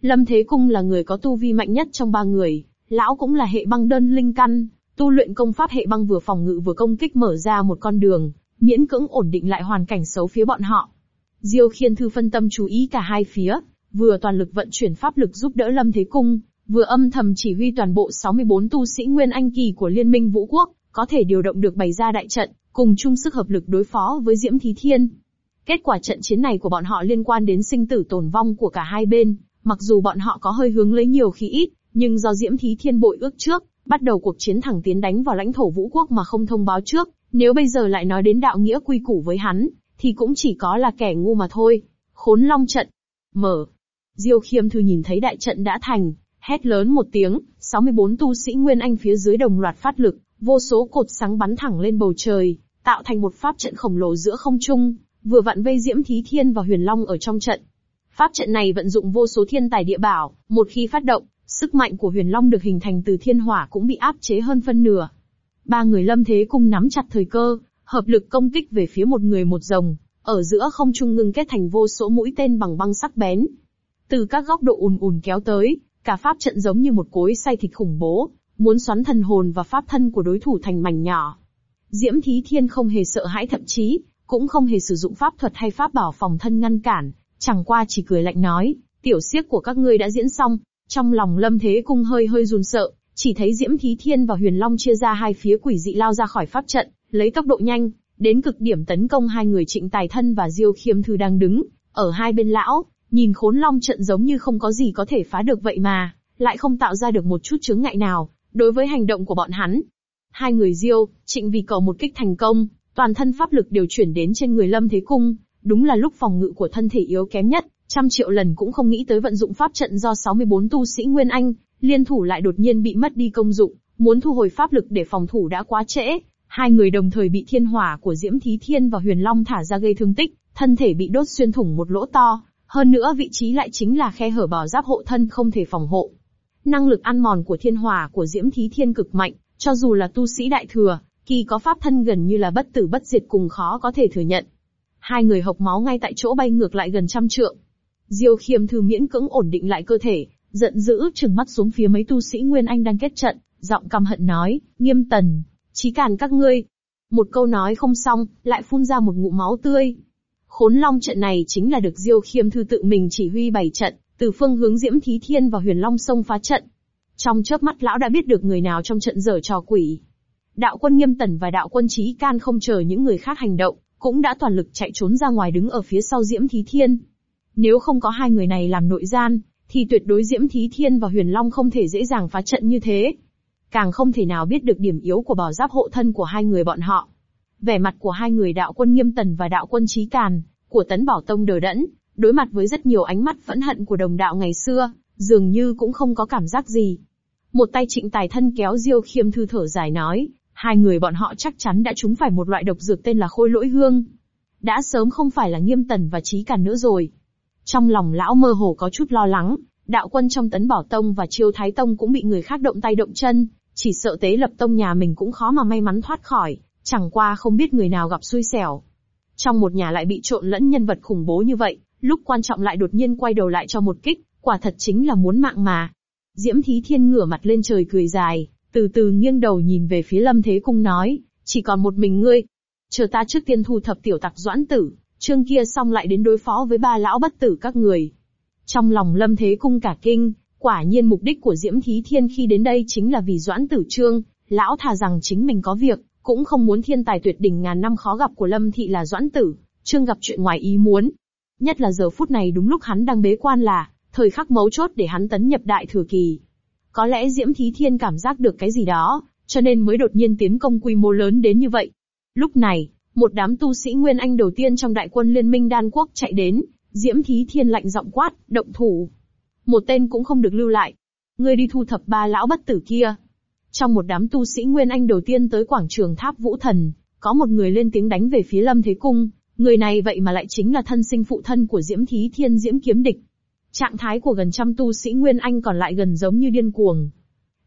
S1: Lâm Thế Cung là người có tu vi mạnh nhất trong ba người, lão cũng là hệ băng đơn linh căn, tu luyện công pháp hệ băng vừa phòng ngự vừa công kích mở ra một con đường, miễn cưỡng ổn định lại hoàn cảnh xấu phía bọn họ. Diêu Khiên Thư phân tâm chú ý cả hai phía, vừa toàn lực vận chuyển pháp lực giúp đỡ Lâm Thế Cung, vừa âm thầm chỉ huy toàn bộ 64 tu sĩ Nguyên Anh Kỳ của Liên minh Vũ Quốc, có thể điều động được bày ra đại trận, cùng chung sức hợp lực đối phó với Diễm Thí Thiên. Kết quả trận chiến này của bọn họ liên quan đến sinh tử tồn vong của cả hai bên, mặc dù bọn họ có hơi hướng lấy nhiều khi ít, nhưng do Diễm Thí Thiên bội ước trước, bắt đầu cuộc chiến thẳng tiến đánh vào lãnh thổ Vũ Quốc mà không thông báo trước, nếu bây giờ lại nói đến đạo nghĩa quy củ với hắn, thì cũng chỉ có là kẻ ngu mà thôi. Khốn long trận. Mở. Diêu khiêm thư nhìn thấy đại trận đã thành, hét lớn một tiếng, 64 tu sĩ Nguyên Anh phía dưới đồng loạt phát lực, vô số cột sáng bắn thẳng lên bầu trời, tạo thành một pháp trận khổng lồ giữa không trung, vừa vặn vây Diễm Thí Thiên và Huyền Long ở trong trận. Pháp trận này vận dụng vô số thiên tài địa bảo, một khi phát động, sức mạnh của Huyền Long được hình thành từ thiên hỏa cũng bị áp chế hơn phân nửa. Ba người lâm thế cung nắm chặt thời cơ, hợp lực công kích về phía một người một rồng, ở giữa không trung ngưng kết thành vô số mũi tên bằng băng sắc bén. Từ các góc độ ùn ùn kéo tới, cả pháp trận giống như một cối xay thịt khủng bố, muốn xoắn thần hồn và pháp thân của đối thủ thành mảnh nhỏ. Diễm Thí Thiên không hề sợ hãi thậm chí, cũng không hề sử dụng pháp thuật hay pháp bảo phòng thân ngăn cản, chẳng qua chỉ cười lạnh nói, tiểu siếc của các ngươi đã diễn xong. Trong lòng Lâm Thế Cung hơi hơi run sợ, chỉ thấy Diễm Thí Thiên và Huyền Long chia ra hai phía quỷ dị lao ra khỏi pháp trận, lấy tốc độ nhanh, đến cực điểm tấn công hai người Trịnh Tài Thân và Diêu Khiêm Thư đang đứng ở hai bên lão, nhìn Khốn Long trận giống như không có gì có thể phá được vậy mà, lại không tạo ra được một chút chướng ngại nào đối với hành động của bọn hắn. Hai người Diêu, Trịnh vì cầu một kích thành công, toàn thân pháp lực đều chuyển đến trên người Lâm Thế Cung, đúng là lúc phòng ngự của thân thể yếu kém nhất, trăm triệu lần cũng không nghĩ tới vận dụng pháp trận do 64 tu sĩ Nguyên Anh, liên thủ lại đột nhiên bị mất đi công dụng, muốn thu hồi pháp lực để phòng thủ đã quá trễ. Hai người đồng thời bị thiên hỏa của Diễm Thí Thiên và Huyền Long thả ra gây thương tích, thân thể bị đốt xuyên thủng một lỗ to, hơn nữa vị trí lại chính là khe hở bảo giáp hộ thân không thể phòng hộ. Năng lực ăn mòn của thiên hỏa của Diễm Thí Thiên cực mạnh, cho dù là tu sĩ đại thừa, kỳ có pháp thân gần như là bất tử bất diệt cùng khó có thể thừa nhận. Hai người hộc máu ngay tại chỗ bay ngược lại gần trăm trượng. Diêu khiêm thư miễn cưỡng ổn định lại cơ thể, giận dữ trừng mắt xuống phía mấy tu sĩ Nguyên Anh đang kết trận, giọng căm hận nói, nghiêm tần, chí càn các ngươi. Một câu nói không xong, lại phun ra một ngụm máu tươi. Khốn long trận này chính là được Diêu khiêm thư tự mình chỉ huy bày trận, từ phương hướng Diễm Thí Thiên và Huyền Long sông phá trận. Trong chớp mắt lão đã biết được người nào trong trận dở trò quỷ. Đạo quân Nghiêm Tần và đạo quân trí Can không chờ những người khác hành động, cũng đã toàn lực chạy trốn ra ngoài đứng ở phía sau Diễm Thí Thiên. Nếu không có hai người này làm nội gian, thì tuyệt đối Diễm Thí Thiên và Huyền Long không thể dễ dàng phá trận như thế. Càng không thể nào biết được điểm yếu của bảo giáp hộ thân của hai người bọn họ. Vẻ mặt của hai người đạo quân Nghiêm Tần và đạo quân trí Càn, của Tấn Bảo Tông đờ đẫn, đối mặt với rất nhiều ánh mắt phẫn hận của đồng đạo ngày xưa, dường như cũng không có cảm giác gì. Một tay trịnh tài thân kéo Diêu khiêm thư thở dài nói, hai người bọn họ chắc chắn đã trúng phải một loại độc dược tên là khôi lỗi hương. Đã sớm không phải là nghiêm tần và trí càn nữa rồi. Trong lòng lão mơ hồ có chút lo lắng, đạo quân trong tấn bảo tông và chiêu thái tông cũng bị người khác động tay động chân, chỉ sợ tế lập tông nhà mình cũng khó mà may mắn thoát khỏi, chẳng qua không biết người nào gặp xui xẻo. Trong một nhà lại bị trộn lẫn nhân vật khủng bố như vậy, lúc quan trọng lại đột nhiên quay đầu lại cho một kích, quả thật chính là muốn mạng mà. Diễm Thí Thiên ngửa mặt lên trời cười dài, từ từ nghiêng đầu nhìn về phía Lâm Thế Cung nói, chỉ còn một mình ngươi. Chờ ta trước tiên thu thập tiểu tặc doãn tử, chương kia xong lại đến đối phó với ba lão bất tử các người. Trong lòng Lâm Thế Cung cả kinh, quả nhiên mục đích của Diễm Thí Thiên khi đến đây chính là vì doãn tử trương, lão thà rằng chính mình có việc, cũng không muốn thiên tài tuyệt đỉnh ngàn năm khó gặp của Lâm Thị là doãn tử, trương gặp chuyện ngoài ý muốn. Nhất là giờ phút này đúng lúc hắn đang bế quan là, thời khắc mấu chốt để hắn tấn nhập đại thừa kỳ. Có lẽ Diễm Thí Thiên cảm giác được cái gì đó, cho nên mới đột nhiên tiến công quy mô lớn đến như vậy. Lúc này, một đám tu sĩ Nguyên Anh đầu tiên trong đại quân liên minh đan quốc chạy đến, Diễm Thí Thiên lạnh giọng quát, động thủ. Một tên cũng không được lưu lại. Ngươi đi thu thập ba lão bất tử kia. Trong một đám tu sĩ Nguyên Anh đầu tiên tới quảng trường tháp Vũ Thần, có một người lên tiếng đánh về phía Lâm Thế Cung, người này vậy mà lại chính là thân sinh phụ thân của Diễm Thí Thiên Diễm Kiếm Địch. Trạng thái của gần trăm tu sĩ Nguyên Anh còn lại gần giống như điên cuồng.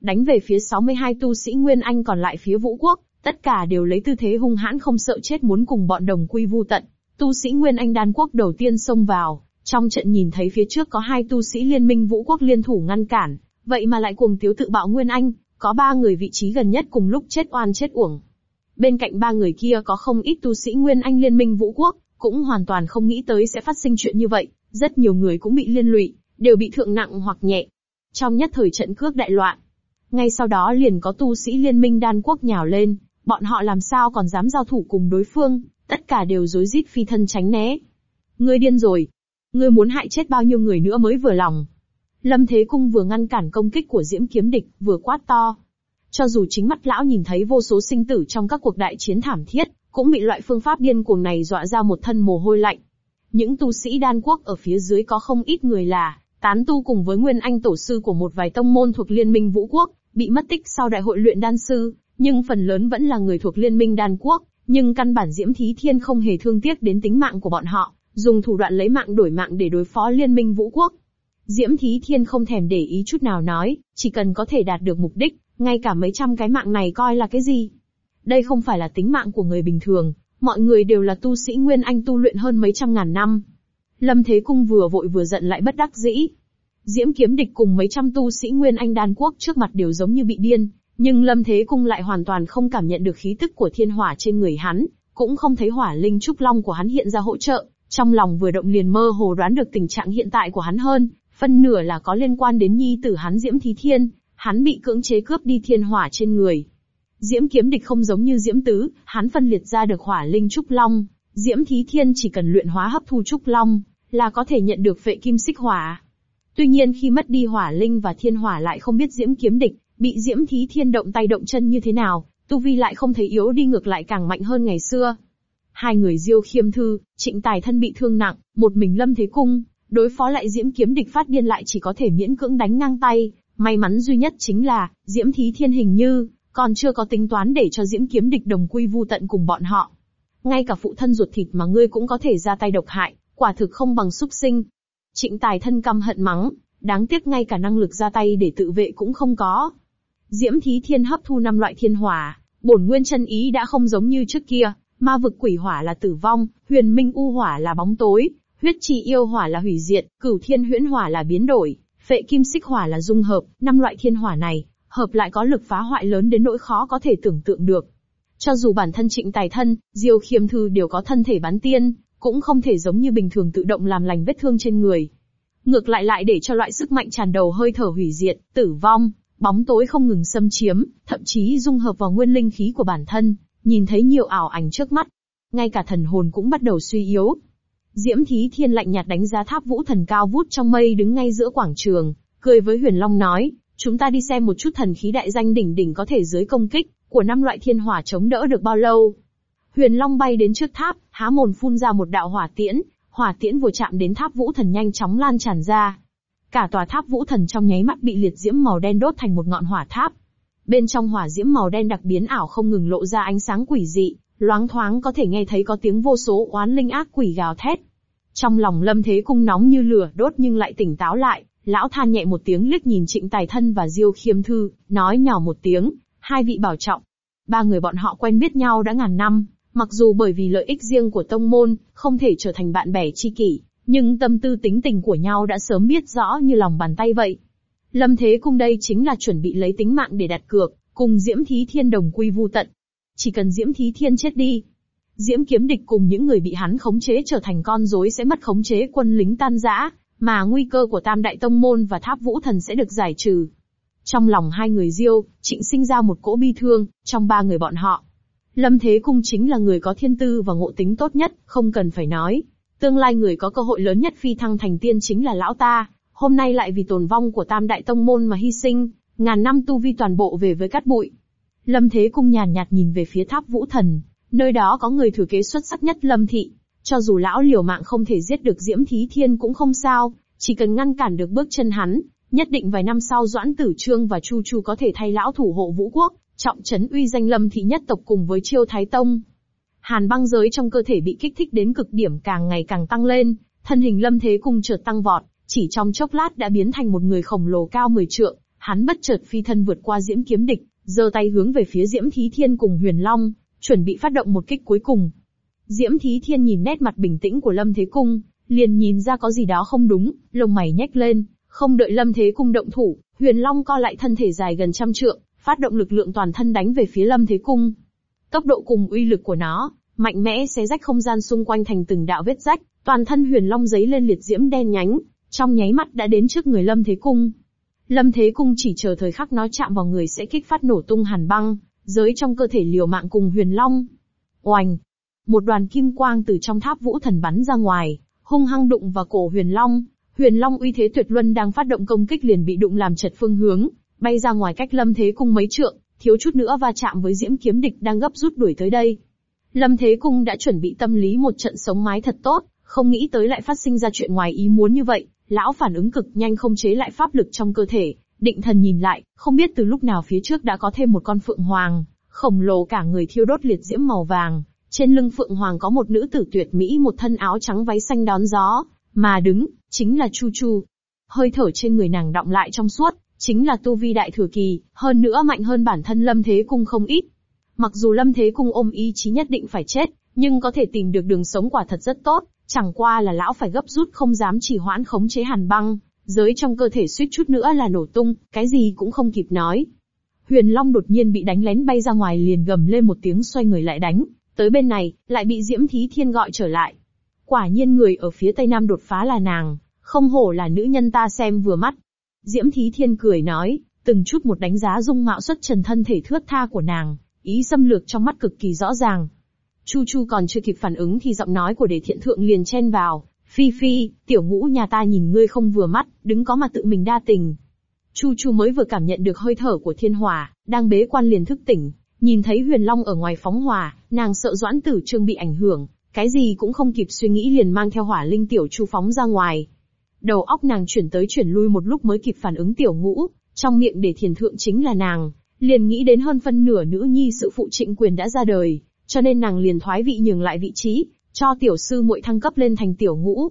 S1: Đánh về phía 62 tu sĩ Nguyên Anh còn lại phía Vũ Quốc, tất cả đều lấy tư thế hung hãn không sợ chết muốn cùng bọn đồng quy vu tận. Tu sĩ Nguyên Anh đan quốc đầu tiên xông vào, trong trận nhìn thấy phía trước có hai tu sĩ liên minh Vũ Quốc liên thủ ngăn cản, vậy mà lại cùng tiếu tự bạo Nguyên Anh, có ba người vị trí gần nhất cùng lúc chết oan chết uổng. Bên cạnh ba người kia có không ít tu sĩ Nguyên Anh liên minh Vũ Quốc, cũng hoàn toàn không nghĩ tới sẽ phát sinh chuyện như vậy, rất nhiều người cũng bị liên lụy, đều bị thượng nặng hoặc nhẹ. Trong nhất thời trận cước đại loạn, ngay sau đó liền có tu sĩ liên minh đan quốc nhào lên, bọn họ làm sao còn dám giao thủ cùng đối phương, tất cả đều rối rít phi thân tránh né. Ngươi điên rồi. Ngươi muốn hại chết bao nhiêu người nữa mới vừa lòng. Lâm Thế Cung vừa ngăn cản công kích của Diễm Kiếm Địch, vừa quát to. Cho dù chính mắt lão nhìn thấy vô số sinh tử trong các cuộc đại chiến thảm thiết, cũng bị loại phương pháp điên cuồng này dọa ra một thân mồ hôi lạnh. Những tu sĩ đan quốc ở phía dưới có không ít người là, tán tu cùng với nguyên anh tổ sư của một vài tông môn thuộc liên minh vũ quốc, bị mất tích sau đại hội luyện đan sư, nhưng phần lớn vẫn là người thuộc liên minh đan quốc, nhưng căn bản Diễm Thí Thiên không hề thương tiếc đến tính mạng của bọn họ, dùng thủ đoạn lấy mạng đổi mạng để đối phó liên minh vũ quốc. Diễm Thí Thiên không thèm để ý chút nào nói, chỉ cần có thể đạt được mục đích, ngay cả mấy trăm cái mạng này coi là cái gì. Đây không phải là tính mạng của người bình thường, mọi người đều là tu sĩ Nguyên Anh tu luyện hơn mấy trăm ngàn năm. Lâm Thế Cung vừa vội vừa giận lại bất đắc dĩ. Diễm kiếm địch cùng mấy trăm tu sĩ Nguyên Anh đan quốc trước mặt đều giống như bị điên, nhưng Lâm Thế Cung lại hoàn toàn không cảm nhận được khí tức của thiên hỏa trên người hắn, cũng không thấy hỏa linh trúc long của hắn hiện ra hỗ trợ, trong lòng vừa động liền mơ hồ đoán được tình trạng hiện tại của hắn hơn, phân nửa là có liên quan đến nhi tử hắn Diễm Thí Thiên, hắn bị cưỡng chế cướp đi thiên hỏa trên người. Diễm kiếm địch không giống như Diễm Tứ, hắn phân liệt ra được hỏa linh trúc long, Diễm Thí Thiên chỉ cần luyện hóa hấp thu trúc long, là có thể nhận được phệ kim xích hỏa. Tuy nhiên khi mất đi hỏa linh và thiên hỏa lại không biết Diễm kiếm địch, bị Diễm Thí Thiên động tay động chân như thế nào, tu vi lại không thấy yếu đi ngược lại càng mạnh hơn ngày xưa. Hai người Diêu Khiêm Thư, Trịnh Tài thân bị thương nặng, một mình Lâm Thế Cung, đối phó lại Diễm Kiếm địch phát điên lại chỉ có thể miễn cưỡng đánh ngang tay. May mắn duy nhất chính là, Diễm Thí Thiên hình như, còn chưa có tính toán để cho Diễm Kiếm địch đồng quy vu tận cùng bọn họ. Ngay cả phụ thân ruột thịt mà ngươi cũng có thể ra tay độc hại, quả thực không bằng súc sinh. Trịnh Tài thân căm hận mắng, đáng tiếc ngay cả năng lực ra tay để tự vệ cũng không có. Diễm Thí Thiên hấp thu năm loại thiên hỏa, bổn nguyên chân ý đã không giống như trước kia, ma vực quỷ hỏa là tử vong, huyền minh u hỏa là bóng tối, huyết trì yêu hỏa là hủy diệt, cửu thiên huyễn hỏa là biến đổi, phệ kim xích hỏa là dung hợp, năm loại thiên hỏa này, hợp lại có lực phá hoại lớn đến nỗi khó có thể tưởng tượng được. Cho dù bản thân trịnh tài thân, diêu khiêm thư đều có thân thể bán tiên, cũng không thể giống như bình thường tự động làm lành vết thương trên người. Ngược lại lại để cho loại sức mạnh tràn đầu hơi thở hủy diệt, tử vong, bóng tối không ngừng xâm chiếm, thậm chí dung hợp vào nguyên linh khí của bản thân, nhìn thấy nhiều ảo ảnh trước mắt. Ngay cả thần hồn cũng bắt đầu suy yếu. Diễm Thí Thiên lạnh nhạt đánh giá tháp vũ thần cao vút trong mây đứng ngay giữa quảng trường, cười với Huyền Long nói, chúng ta đi xem một chút thần khí đại danh đỉnh đỉnh có thể dưới công kích của năm loại thiên hỏa chống đỡ được bao lâu. Huyền Long bay đến trước tháp, há mồm phun ra một đạo hỏa tiễn, hỏa tiễn vừa chạm đến tháp vũ thần nhanh chóng lan tràn ra. Cả tòa tháp vũ thần trong nháy mắt bị liệt diễm màu đen đốt thành một ngọn hỏa tháp. Bên trong hỏa diễm màu đen đặc biến ảo không ngừng lộ ra ánh sáng quỷ dị, loáng thoáng có thể nghe thấy có tiếng vô số oán linh ác quỷ gào thét. Trong lòng Lâm Thế Cung nóng như lửa đốt nhưng lại tỉnh táo lại, lão than nhẹ một tiếng liếc nhìn Trịnh Tài Thân và Diêu Khiêm Thư, nói nhỏ một tiếng, hai vị bảo trọng. Ba người bọn họ quen biết nhau đã ngàn năm, mặc dù bởi vì lợi ích riêng của tông môn, không thể trở thành bạn bè tri kỷ, nhưng tâm tư tính tình của nhau đã sớm biết rõ như lòng bàn tay vậy. Lâm Thế Cung đây chính là chuẩn bị lấy tính mạng để đặt cược, cùng Diễm Thí Thiên đồng quy vu tận. Chỉ cần Diễm Thí Thiên chết đi, Diễm Kiếm Địch cùng những người bị hắn khống chế trở thành con rối sẽ mất khống chế quân lính tan rã, mà nguy cơ của Tam Đại Tông Môn và Tháp Vũ Thần sẽ được giải trừ. Trong lòng hai người Diêu, Trịnh sinh ra một cỗ bi thương, trong ba người bọn họ. Lâm Thế Cung chính là người có thiên tư và ngộ tính tốt nhất, không cần phải nói. Tương lai người có cơ hội lớn nhất phi thăng thành tiên chính là lão ta, hôm nay lại vì tồn vong của Tam Đại Tông Môn mà hy sinh, ngàn năm tu vi toàn bộ về với cát bụi. Lâm Thế Cung nhàn nhạt nhìn về phía tháp Vũ Thần, nơi đó có người thừa kế xuất sắc nhất Lâm Thị. Cho dù lão liều mạng không thể giết được Diễm Thí Thiên cũng không sao, chỉ cần ngăn cản được bước chân hắn, nhất định vài năm sau Doãn Tử Trương và Chu Chu có thể thay lão thủ hộ vũ quốc, trọng trấn uy danh Lâm Thị nhất tộc cùng với Chiêu Thái Tông. Hàn băng giới trong cơ thể bị kích thích đến cực điểm càng ngày càng tăng lên, thân hình Lâm Thế Cung chợt tăng vọt, chỉ trong chốc lát đã biến thành một người khổng lồ cao 10 trượng, hắn bất chợt phi thân vượt qua Diễm Kiếm địch, giơ tay hướng về phía Diễm Thí Thiên cùng Huyền Long, chuẩn bị phát động một kích cuối cùng. Diễm Thí Thiên nhìn nét mặt bình tĩnh của Lâm Thế Cung, liền nhìn ra có gì đó không đúng, lông mày nhếch lên, không đợi Lâm Thế Cung động thủ, Huyền Long co lại thân thể dài gần trăm trượng, phát động lực lượng toàn thân đánh về phía Lâm Thế Cung. Tốc độ cùng uy lực của nó, mạnh mẽ xé rách không gian xung quanh thành từng đạo vết rách, toàn thân Huyền Long giấy lên liệt diễm đen nhánh, trong nháy mắt đã đến trước người Lâm Thế Cung. Lâm Thế Cung chỉ chờ thời khắc nó chạm vào người sẽ kích phát nổ tung hàn băng, giới trong cơ thể liều mạng cùng Huyền Long. Oành! Một đoàn kim quang từ trong tháp vũ thần bắn ra ngoài, hung hăng đụng vào cổ Huyền Long. Huyền Long uy thế tuyệt luân đang phát động công kích liền bị đụng làm chật phương hướng, bay ra ngoài cách Lâm Thế Cung mấy trượng, thiếu chút nữa va chạm với Diễm Kiếm Địch đang gấp rút đuổi tới đây. Lâm Thế Cung đã chuẩn bị tâm lý một trận sống mái thật tốt, không nghĩ tới lại phát sinh ra chuyện ngoài ý muốn như vậy, lão phản ứng cực nhanh không chế lại pháp lực trong cơ thể, định thần nhìn lại, không biết từ lúc nào phía trước đã có thêm một con phượng hoàng, khổng lồ cả người thiêu đốt liệt diễm màu vàng, trên lưng phượng hoàng có một nữ tử tuyệt mỹ một thân áo trắng váy xanh đón gió, mà đứng, chính là Chu Chu. Hơi thở trên người nàng động lại trong suốt, chính là tu vi đại thừa kỳ, hơn nữa mạnh hơn bản thân Lâm Thế Cung không ít. Mặc dù Lâm Thế Cung ôm ý chí nhất định phải chết, nhưng có thể tìm được đường sống quả thật rất tốt, chẳng qua là lão phải gấp rút không dám chỉ hoãn khống chế hàn băng, giới trong cơ thể suýt chút nữa là nổ tung, cái gì cũng không kịp nói. Huyền Long đột nhiên bị đánh lén bay ra ngoài liền gầm lên một tiếng xoay người lại đánh, tới bên này, lại bị Diễm Thí Thiên gọi trở lại. Quả nhiên người ở phía tây nam đột phá là nàng, không hổ là nữ nhân ta xem vừa mắt. Diễm Thí Thiên cười nói, từng chút một đánh giá dung mạo xuất trần thân thể thướt tha của nàng, ý xâm lược trong mắt cực kỳ rõ ràng. Chu Chu còn chưa kịp phản ứng thì giọng nói của đề thiện thượng liền chen vào, Phi Phi, tiểu ngũ nhà ta nhìn ngươi không vừa mắt, đứng có mà tự mình đa tình. Chu Chu mới vừa cảm nhận được hơi thở của thiên hỏa, đang bế quan liền thức tỉnh, Nhìn thấy huyền long ở ngoài phóng hỏa, nàng sợ doãn tử trương bị ảnh hưởng, cái gì cũng không kịp suy nghĩ liền mang theo hỏa linh tiểu chu phóng ra ngoài. Đầu óc nàng chuyển tới chuyển lui một lúc mới kịp phản ứng tiểu ngũ, trong miệng để thiền thượng chính là nàng, liền nghĩ đến hơn phân nửa nữ nhi sự phụ trịnh quyền đã ra đời, cho nên nàng liền thoái vị nhường lại vị trí, cho tiểu sư muội thăng cấp lên thành tiểu ngũ.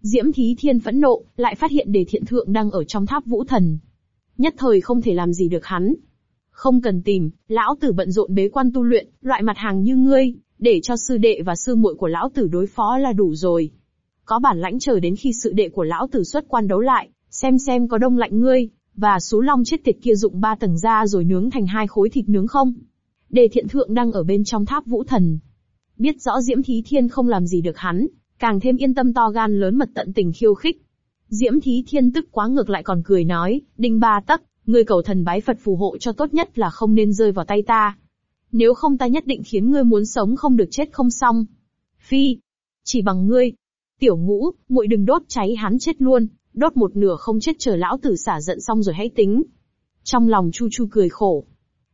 S1: Diễm Thí Thiên phẫn nộ, lại phát hiện đề thiện thượng đang ở trong tháp vũ thần. Nhất thời không thể làm gì được hắn. Không cần tìm, lão tử bận rộn bế quan tu luyện, loại mặt hàng như ngươi, để cho sư đệ và sư muội của lão tử đối phó là đủ rồi. Có bản lãnh chờ đến khi sự đệ của lão tử xuất quan đấu lại, xem xem có đông lạnh ngươi, và số long chết tiệt kia dụng ba tầng da rồi nướng thành hai khối thịt nướng không? Đề thiện thượng đang ở bên trong tháp vũ thần. Biết rõ Diễm Thí Thiên không làm gì được hắn, càng thêm yên tâm to gan lớn mật tận tình khiêu khích. Diễm Thí Thiên tức quá ngược lại còn cười nói, đinh ba tắc, ngươi cầu thần bái Phật phù hộ cho tốt nhất là không nên rơi vào tay ta. Nếu không ta nhất định khiến ngươi muốn sống không được chết không xong. Phi, chỉ bằng ngươi. Tiểu ngũ, muội đừng đốt cháy hắn chết luôn, đốt một nửa không chết chờ lão tử xả giận xong rồi hãy tính. Trong lòng Chu Chu cười khổ.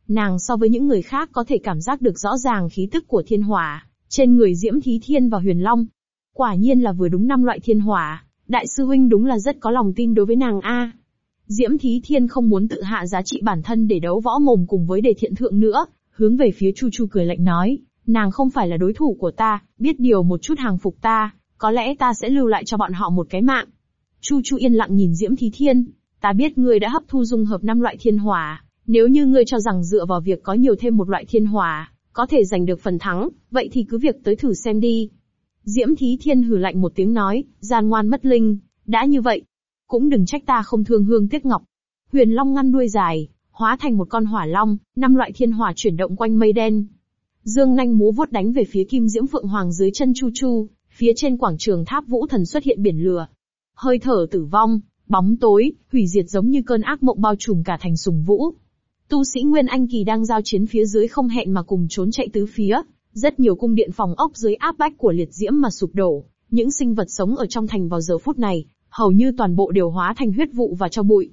S1: Nàng so với những người khác có thể cảm giác được rõ ràng khí tức của thiên hỏa, trên người Diễm Thí Thiên và Huyền Long. Quả nhiên là vừa đúng năm loại thiên hỏa, đại sư huynh đúng là rất có lòng tin đối với nàng a. Diễm Thí Thiên không muốn tự hạ giá trị bản thân để đấu võ mồm cùng với đề thiện thượng nữa, hướng về phía Chu Chu cười lạnh nói, nàng không phải là đối thủ của ta, biết điều một chút hàng phục ta, có lẽ ta sẽ lưu lại cho bọn họ một cái mạng. Chu Chu yên lặng nhìn Diễm Thí Thiên, ta biết ngươi đã hấp thu dung hợp năm loại thiên hỏa, nếu như ngươi cho rằng dựa vào việc có nhiều thêm một loại thiên hỏa, có thể giành được phần thắng, vậy thì cứ việc tới thử xem đi. Diễm Thí Thiên hừ lạnh một tiếng nói, gian ngoan mất linh, đã như vậy, cũng đừng trách ta không thương hương tiếc ngọc. Huyền Long ngăn đuôi dài, hóa thành một con hỏa long, năm loại thiên hỏa chuyển động quanh mây đen. Dương nanh múa vuốt đánh về phía Kim Diễm Phượng Hoàng dưới chân Chu Chu, phía trên quảng trường tháp vũ thần xuất hiện biển lửa. Hơi thở tử vong, bóng tối, hủy diệt giống như cơn ác mộng bao trùm cả thành sùng vũ. Tu sĩ Nguyên Anh Kỳ đang giao chiến phía dưới không hẹn mà cùng trốn chạy tứ phía, rất nhiều cung điện phòng ốc dưới áp bách của liệt diễm mà sụp đổ, những sinh vật sống ở trong thành vào giờ phút này, hầu như toàn bộ đều hóa thành huyết vụ và cho bụi.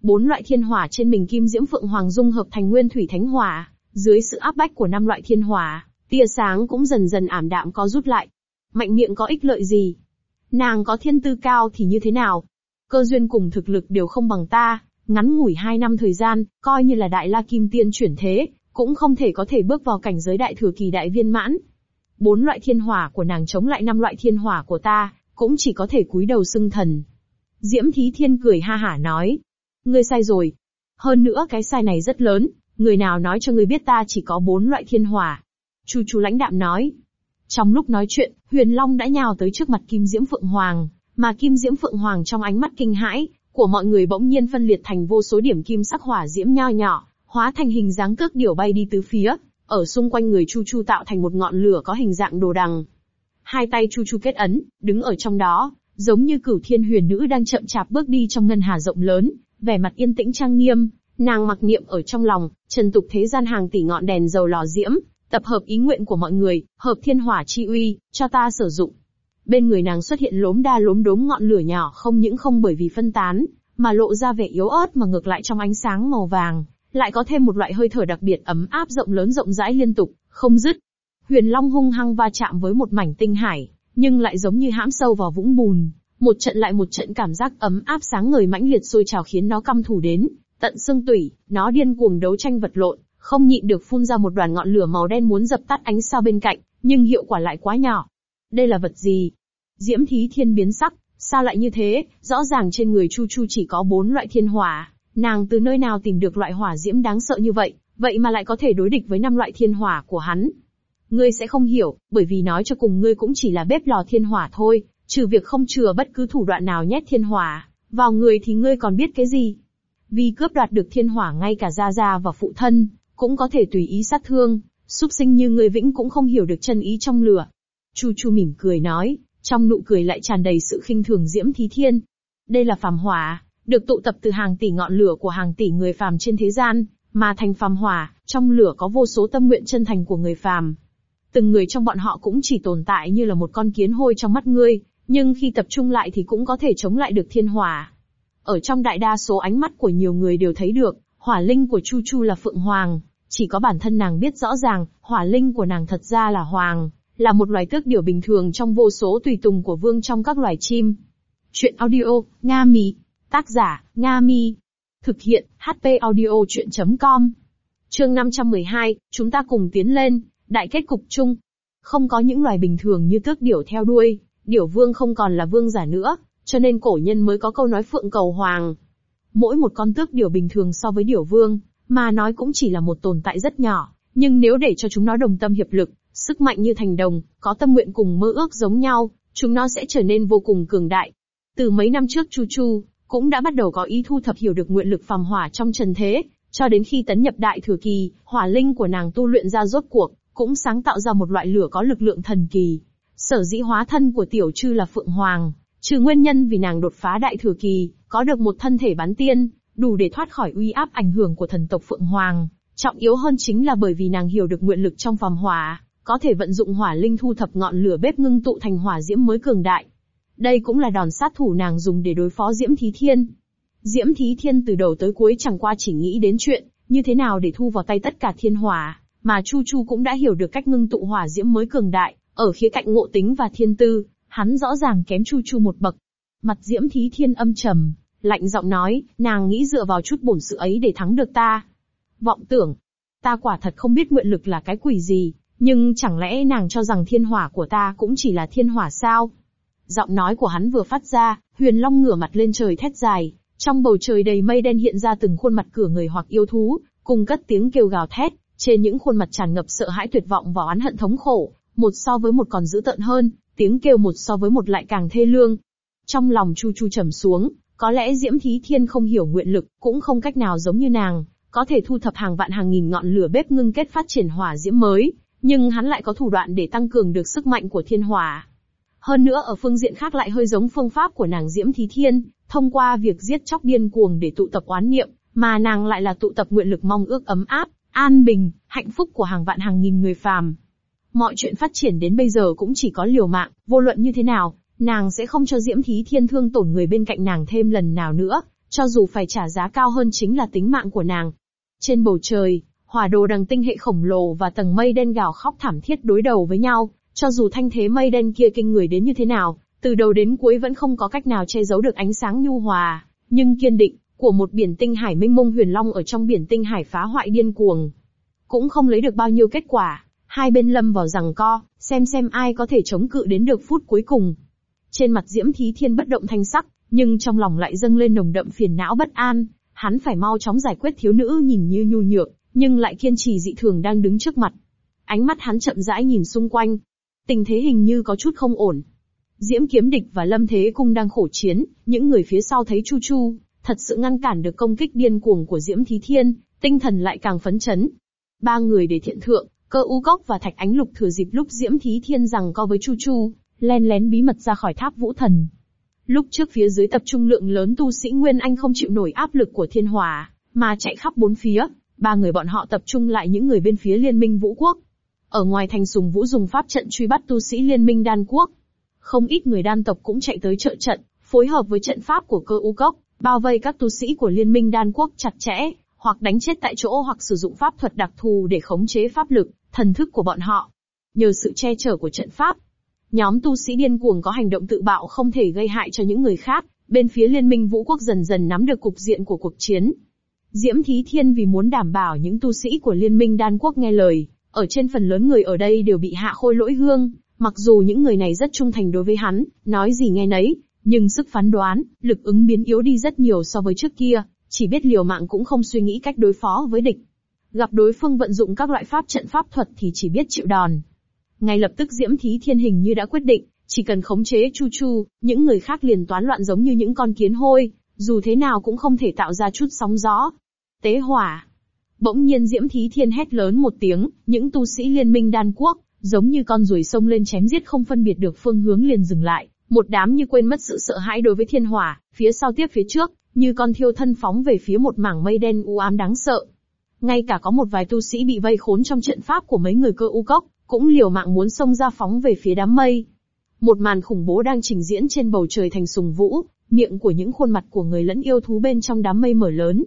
S1: Bốn loại thiên hỏa trên mình kim diễm phượng hoàng dung hợp thành nguyên thủy thánh hỏa, dưới sự áp bách của năm loại thiên hỏa, tia sáng cũng dần dần ảm đạm có rút lại. Mạnh miệng có ích lợi gì? Nàng có thiên tư cao thì như thế nào? Cơ duyên cùng thực lực đều không bằng ta, ngắn ngủi hai năm thời gian, coi như là đại la kim tiên chuyển thế, cũng không thể có thể bước vào cảnh giới đại thừa kỳ đại viên mãn. Bốn loại thiên hỏa của nàng chống lại năm loại thiên hỏa của ta, cũng chỉ có thể cúi đầu xưng thần. Diễm Thí Thiên cười ha hả nói. Ngươi sai rồi. Hơn nữa cái sai này rất lớn, người nào nói cho ngươi biết ta chỉ có bốn loại thiên hỏa. Chu chu lãnh đạm nói. Trong lúc nói chuyện, Huyền Long đã nhào tới trước mặt Kim Diễm Phượng Hoàng, mà Kim Diễm Phượng Hoàng trong ánh mắt kinh hãi, của mọi người bỗng nhiên phân liệt thành vô số điểm kim sắc hỏa diễm nho nhỏ, hóa thành hình dáng cước điểu bay đi tứ phía, ở xung quanh người Chu Chu tạo thành một ngọn lửa có hình dạng đồ đằng. Hai tay Chu Chu kết ấn, đứng ở trong đó, giống như cửu thiên huyền nữ đang chậm chạp bước đi trong ngân hà rộng lớn, vẻ mặt yên tĩnh trang nghiêm, nàng mặc niệm ở trong lòng, trần tục thế gian hàng tỷ ngọn đèn dầu lò diễm, tập hợp ý nguyện của mọi người, hợp thiên hỏa chi uy, cho ta sử dụng. Bên người nàng xuất hiện lốm đa lốm đốm ngọn lửa nhỏ không những không bởi vì phân tán, mà lộ ra vẻ yếu ớt mà ngược lại trong ánh sáng màu vàng, lại có thêm một loại hơi thở đặc biệt ấm áp rộng lớn rộng rãi liên tục, không dứt. Huyền Long hung hăng va chạm với một mảnh tinh hải, nhưng lại giống như hãm sâu vào vũng bùn, một trận lại một trận cảm giác ấm áp sáng ngời mãnh liệt sôi trào khiến nó căm thù đến tận xương tủy, nó điên cuồng đấu tranh vật lộn, không nhịn được phun ra một đoàn ngọn lửa màu đen muốn dập tắt ánh sao bên cạnh, nhưng hiệu quả lại quá nhỏ. Đây là vật gì? Diễm Thí Thiên biến sắc, sao lại như thế? Rõ ràng trên người Chu Chu chỉ có bốn loại thiên hỏa, nàng từ nơi nào tìm được loại hỏa diễm đáng sợ như vậy, vậy mà lại có thể đối địch với năm loại thiên hỏa của hắn. Ngươi sẽ không hiểu, bởi vì nói cho cùng ngươi cũng chỉ là bếp lò thiên hỏa thôi, trừ việc không chừa bất cứ thủ đoạn nào nhét thiên hỏa vào người thì ngươi còn biết cái gì? Vì cướp đoạt được thiên hỏa ngay cả gia gia và phụ thân, cũng có thể tùy ý sát thương, súc sinh như ngươi vĩnh cũng không hiểu được chân ý trong lửa. Chu Chu mỉm cười nói, trong nụ cười lại tràn đầy sự khinh thường diễm thí thiên. Đây là phàm hỏa, được tụ tập từ hàng tỷ ngọn lửa của hàng tỷ người phàm trên thế gian, mà thành phàm hỏa, trong lửa có vô số tâm nguyện chân thành của người phàm. Từng người trong bọn họ cũng chỉ tồn tại như là một con kiến hôi trong mắt ngươi, nhưng khi tập trung lại thì cũng có thể chống lại được thiên hỏa. Ở trong đại đa số ánh mắt của nhiều người đều thấy được, hỏa linh của Chu Chu là Phượng Hoàng, chỉ có bản thân nàng biết rõ ràng, hỏa linh của nàng thật ra là hoàng, là một loài tước điểu bình thường trong vô số tùy tùng của vương trong các loài chim. Chuyện audio, Nga Mi. Tác giả, Nga Mi. Thực hiện, HP audio chuyện.com. Chương 512, chúng ta cùng tiến lên, đại kết cục chung. Không có những loài bình thường như tước điểu theo đuôi, điểu vương không còn là vương giả nữa, cho nên cổ nhân mới có câu nói phượng cầu hoàng. Mỗi một con tước điểu bình thường so với điểu vương, mà nói cũng chỉ là một tồn tại rất nhỏ, nhưng nếu để cho chúng nó đồng tâm hiệp lực, sức mạnh như thành đồng, có tâm nguyện cùng mơ ước giống nhau, chúng nó sẽ trở nên vô cùng cường đại. Từ mấy năm trước Chu Chu, cũng đã bắt đầu có ý thu thập hiểu được nguyện lực phàm hỏa trong trần thế, cho đến khi tấn nhập đại thừa kỳ, hỏa linh của nàng tu luyện ra rốt cuộc, cũng sáng tạo ra một loại lửa có lực lượng thần kỳ. Sở dĩ hóa thân của tiểu trư là Phượng Hoàng, trừ nguyên nhân vì nàng đột phá đại thừa kỳ, có được một thân thể bán tiên, đủ để thoát khỏi uy áp ảnh hưởng của thần tộc Phượng Hoàng. Trọng yếu hơn chính là bởi vì nàng hiểu được nguyện lực trong phàm hỏa, có thể vận dụng hỏa linh thu thập ngọn lửa bếp ngưng tụ thành hỏa diễm mới cường đại. Đây cũng là đòn sát thủ nàng dùng để đối phó Diễm Thí Thiên. Diễm Thí Thiên từ đầu tới cuối chẳng qua chỉ nghĩ đến chuyện, như thế nào để thu vào tay tất cả thiên hỏa, mà Chu Chu cũng đã hiểu được cách ngưng tụ hỏa diễm mới cường đại, ở khía cạnh ngộ tính và thiên tư, hắn rõ ràng kém Chu Chu một bậc. Mặt Diễm Thí Thiên âm trầm, lạnh giọng nói, nàng nghĩ dựa vào chút bổn sự ấy để thắng được ta. Vọng tưởng, ta quả thật không biết nguyện lực là cái quỷ gì, nhưng chẳng lẽ nàng cho rằng thiên hỏa của ta cũng chỉ là thiên hỏa sao? Giọng nói của hắn vừa phát ra, huyền long ngửa mặt lên trời thét dài, trong bầu trời đầy mây đen hiện ra từng khuôn mặt cửa người hoặc yêu thú, cùng cất tiếng kêu gào thét, trên những khuôn mặt tràn ngập sợ hãi tuyệt vọng và oán hận thống khổ, một so với một còn dữ tợn hơn, tiếng kêu một so với một lại càng thê lương. Trong lòng Chu Chu trầm xuống, có lẽ Diễm Thí Thiên không hiểu nguyện lực, cũng không cách nào giống như nàng, có thể thu thập hàng vạn hàng nghìn ngọn lửa bếp ngưng kết phát triển hỏa diễm mới, nhưng hắn lại có thủ đoạn để tăng cường được sức mạnh của thiên hỏa. Hơn nữa ở phương diện khác lại hơi giống phương pháp của nàng Diễm Thí Thiên, thông qua việc giết chóc điên cuồng để tụ tập oán niệm, mà nàng lại là tụ tập nguyện lực mong ước ấm áp, an bình, hạnh phúc của hàng vạn hàng nghìn người phàm. Mọi chuyện phát triển đến bây giờ cũng chỉ có liều mạng, vô luận như thế nào, nàng sẽ không cho Diễm Thí Thiên thương tổn người bên cạnh nàng thêm lần nào nữa, cho dù phải trả giá cao hơn chính là tính mạng của nàng. Trên bầu trời, hỏa đồ đằng tinh hệ khổng lồ và tầng mây đen gào khóc thảm thiết đối đầu với nhau, cho dù thanh thế mây đen kia kinh người đến như thế nào, từ đầu đến cuối vẫn không có cách nào che giấu được ánh sáng nhu hòa, nhưng kiên định, của một biển tinh hải minh mông huyền long ở trong biển tinh hải phá hoại điên cuồng. Cũng không lấy được bao nhiêu kết quả, hai bên lâm vào rằng co, xem xem ai có thể chống cự đến được phút cuối cùng. Trên mặt Diễm Thí Thiên bất động thanh sắc, nhưng trong lòng lại dâng lên nồng đậm phiền não bất an, hắn phải mau chóng giải quyết thiếu nữ nhìn như nhu nhược, nhưng lại kiên trì dị thường đang đứng trước mặt. Ánh mắt hắn chậm rãi nhìn xung quanh. Tình thế hình như có chút không ổn. Diễm Kiếm Địch và Lâm Thế Cung đang khổ chiến, những người phía sau thấy Chu Chu, thật sự ngăn cản được công kích điên cuồng của Diễm Thí Thiên, tinh thần lại càng phấn chấn. Ba người để thiện thượng, cơ u cốc và thạch ánh lục thừa dịp lúc Diễm Thí Thiên rằng co với Chu Chu, len lén bí mật ra khỏi tháp vũ thần. Lúc trước phía dưới tập trung lượng lớn tu sĩ Nguyên Anh không chịu nổi áp lực của thiên hỏa, mà chạy khắp bốn phía, ba người bọn họ tập trung lại những người bên phía liên minh vũ quốc. Ở ngoài thành sùng vũ dùng pháp trận truy bắt tu sĩ liên minh đan quốc. Không ít người đan tộc cũng chạy tới trợ trận, phối hợp với trận pháp của cơ u cốc, bao vây các tu sĩ của liên minh đan quốc chặt chẽ, hoặc đánh chết tại chỗ hoặc sử dụng pháp thuật đặc thù để khống chế pháp lực, thần thức của bọn họ. Nhờ sự che chở của trận pháp, nhóm tu sĩ điên cuồng có hành động tự bạo không thể gây hại cho những người khác, bên phía liên minh vũ quốc dần dần nắm được cục diện của cuộc chiến. Diễm Thí Thiên vì muốn đảm bảo những tu sĩ của Liên minh Đan Quốc nghe lời, ở trên phần lớn người ở đây đều bị hạ khôi lỗi hương, mặc dù những người này rất trung thành đối với hắn, nói gì nghe nấy, nhưng sức phán đoán, lực ứng biến yếu đi rất nhiều so với trước kia, chỉ biết liều mạng cũng không suy nghĩ cách đối phó với địch. Gặp đối phương vận dụng các loại pháp trận pháp thuật thì chỉ biết chịu đòn. Ngay lập tức Diễm Thí Thiên hình như đã quyết định, chỉ cần khống chế Chu Chu, những người khác liền toán loạn giống như những con kiến hôi, dù thế nào cũng không thể tạo ra chút sóng gió. Tế hỏa. Bỗng nhiên Diễm Thí Thiên hét lớn một tiếng, những tu sĩ liên minh đan quốc, giống như con ruồi sông lên chém giết không phân biệt được phương hướng liền dừng lại, một đám như quên mất sự sợ hãi đối với thiên hỏa, phía sau tiếp phía trước, như con thiêu thân phóng về phía một mảng mây đen u ám đáng sợ. Ngay cả có một vài tu sĩ bị vây khốn trong trận pháp của mấy người cơ u cốc, cũng liều mạng muốn xông ra phóng về phía đám mây. Một màn khủng bố đang trình diễn trên bầu trời thành sùng vũ, miệng của những khuôn mặt của người lẫn yêu thú bên trong đám mây mở lớn,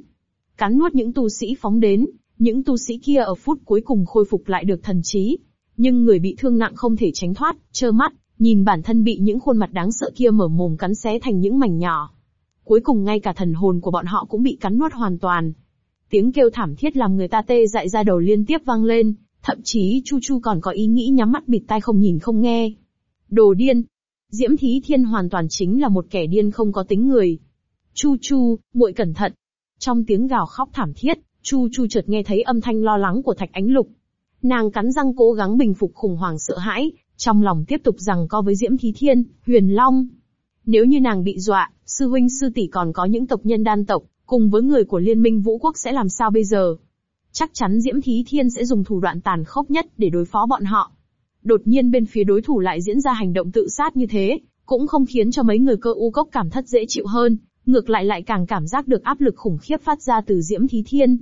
S1: cắn nuốt những tu sĩ phóng đến, Những tu sĩ kia ở phút cuối cùng khôi phục lại được thần trí. Nhưng người bị thương nặng không thể tránh thoát, trơ mắt, nhìn bản thân bị những khuôn mặt đáng sợ kia mở mồm cắn xé thành những mảnh nhỏ. Cuối cùng ngay cả thần hồn của bọn họ cũng bị cắn nuốt hoàn toàn. Tiếng kêu thảm thiết làm người ta tê dại ra đầu liên tiếp vang lên, thậm chí Chu Chu còn có ý nghĩ nhắm mắt bịt tai không nhìn không nghe. Đồ điên! Diễm Thí Thiên hoàn toàn chính là một kẻ điên không có tính người. Chu Chu, muội cẩn thận! Trong tiếng gào khóc thảm thiết, Chu Chu chợt nghe thấy âm thanh lo lắng của Thạch Ánh Lục. Nàng cắn răng cố gắng bình phục khủng hoảng sợ hãi, trong lòng tiếp tục rằng co với Diễm Thí Thiên, Huyền Long. Nếu như nàng bị dọa, sư huynh sư tỷ còn có những tộc nhân đan tộc, cùng với người của Liên minh Vũ Quốc sẽ làm sao bây giờ? Chắc chắn Diễm Thí Thiên sẽ dùng thủ đoạn tàn khốc nhất để đối phó bọn họ. Đột nhiên bên phía đối thủ lại diễn ra hành động tự sát như thế, cũng không khiến cho mấy người cơ u cốc cảm thất dễ chịu hơn, ngược lại lại càng cảm giác được áp lực khủng khiếp phát ra từ Diễm Thí Thiên.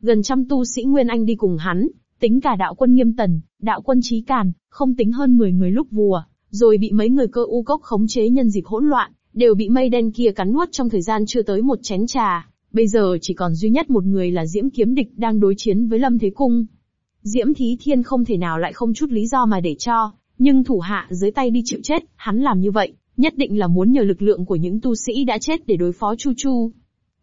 S1: Gần trăm tu sĩ Nguyên Anh đi cùng hắn, tính cả đạo quân Nghiêm Tần, đạo quân Trí Càn, không tính hơn 10 người lúc vùa, rồi bị mấy người cơ u cốc khống chế nhân dịp hỗn loạn, đều bị mây đen kia cắn nuốt trong thời gian chưa tới một chén trà. Bây giờ chỉ còn duy nhất một người là Diễm Kiếm Địch đang đối chiến với Lâm Thế Cung. Diễm Thí Thiên không thể nào lại không chút lý do mà để cho, nhưng thủ hạ dưới tay đi chịu chết, hắn làm như vậy, nhất định là muốn nhờ lực lượng của những tu sĩ đã chết để đối phó Chu Chu.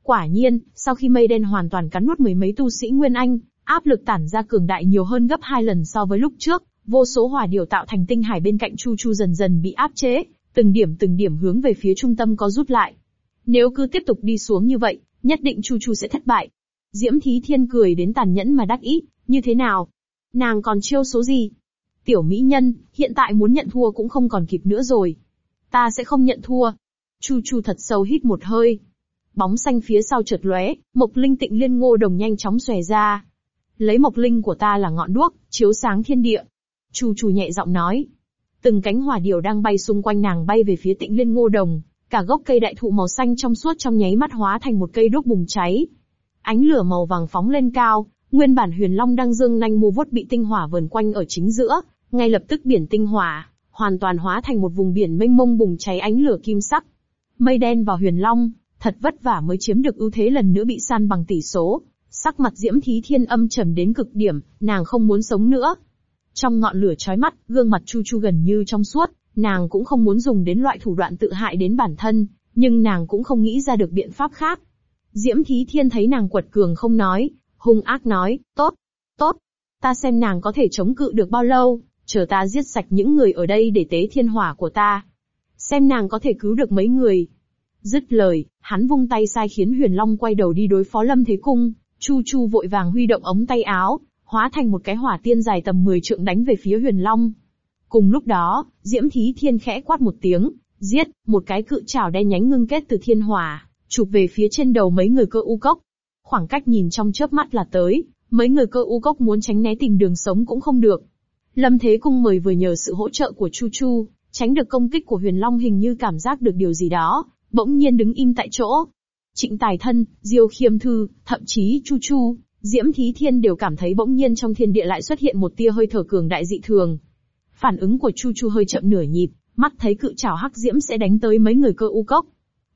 S1: Quả nhiên, sau khi mây đen hoàn toàn cắn nuốt mười mấy tu sĩ Nguyên Anh, áp lực tản ra cường đại nhiều hơn gấp hai lần so với lúc trước, vô số hỏa điều tạo thành tinh hải bên cạnh Chu Chu dần dần bị áp chế, từng điểm từng điểm hướng về phía trung tâm có rút lại. Nếu cứ tiếp tục đi xuống như vậy, nhất định Chu Chu sẽ thất bại. Diễm Thí Thiên cười đến tàn nhẫn mà đắc ý, như thế nào? Nàng còn chiêu số gì? Tiểu mỹ nhân, hiện tại muốn nhận thua cũng không còn kịp nữa rồi. Ta sẽ không nhận thua. Chu Chu thật sâu hít một hơi. Bóng xanh phía sau chợt lóe, Mộc Linh Tịnh Liên Ngô Đồng nhanh chóng xòe ra. Lấy Mộc Linh của ta là ngọn đuốc, chiếu sáng thiên địa. Chu Chu nhẹ giọng nói. Từng cánh hỏa điểu đang bay xung quanh nàng bay về phía Tịnh Liên Ngô Đồng, cả gốc cây đại thụ màu xanh trong suốt trong nháy mắt hóa thành một cây đuốc bùng cháy. Ánh lửa màu vàng phóng lên cao, nguyên bản Huyền Long đang dương nhanh mua vuốt bị tinh hỏa vờn quanh ở chính giữa, ngay lập tức biển tinh hỏa hoàn toàn hóa thành một vùng biển mênh mông bùng cháy ánh lửa kim sắc. Mây đen và huyền long, thật vất vả mới chiếm được ưu thế lần nữa bị san bằng tỷ số. Sắc mặt Diễm Thí Thiên âm trầm đến cực điểm, nàng không muốn sống nữa. Trong ngọn lửa chói mắt, gương mặt Chu Chu gần như trong suốt, nàng cũng không muốn dùng đến loại thủ đoạn tự hại đến bản thân, nhưng nàng cũng không nghĩ ra được biện pháp khác. Diễm Thí Thiên thấy nàng quật cường không nói, hung ác nói, tốt, tốt, ta xem nàng có thể chống cự được bao lâu chờ ta giết sạch những người ở đây để tế thiên hỏa của ta. Xem nàng có thể cứu được mấy người. Dứt lời, hắn vung tay sai khiến Huyền Long quay đầu đi đối phó Lâm Thế Cung, Chu Chu vội vàng huy động ống tay áo, hóa thành một cái hỏa tiên dài tầm 10 trượng đánh về phía Huyền Long. Cùng lúc đó, Diễm Thí Thiên khẽ quát một tiếng, giết, một cái cự trảo đen nhánh ngưng kết từ thiên hỏa, chụp về phía trên đầu mấy người cơ u cốc. Khoảng cách nhìn trong chớp mắt là tới, mấy người cơ u cốc muốn tránh né tìm đường sống cũng không được. Lâm Thế Cung mời vừa nhờ sự hỗ trợ của Chu Chu, tránh được công kích của Huyền Long hình như cảm giác được điều gì đó, bỗng nhiên đứng im tại chỗ. Trịnh Tài Thân, Diêu Khiêm Thư, thậm chí Chu Chu, Diễm Thí Thiên đều cảm thấy bỗng nhiên trong thiên địa lại xuất hiện một tia hơi thở cường đại dị thường. Phản ứng của Chu Chu hơi chậm nửa nhịp, mắt thấy cự trảo hắc diễm sẽ đánh tới mấy người cơ u cốc.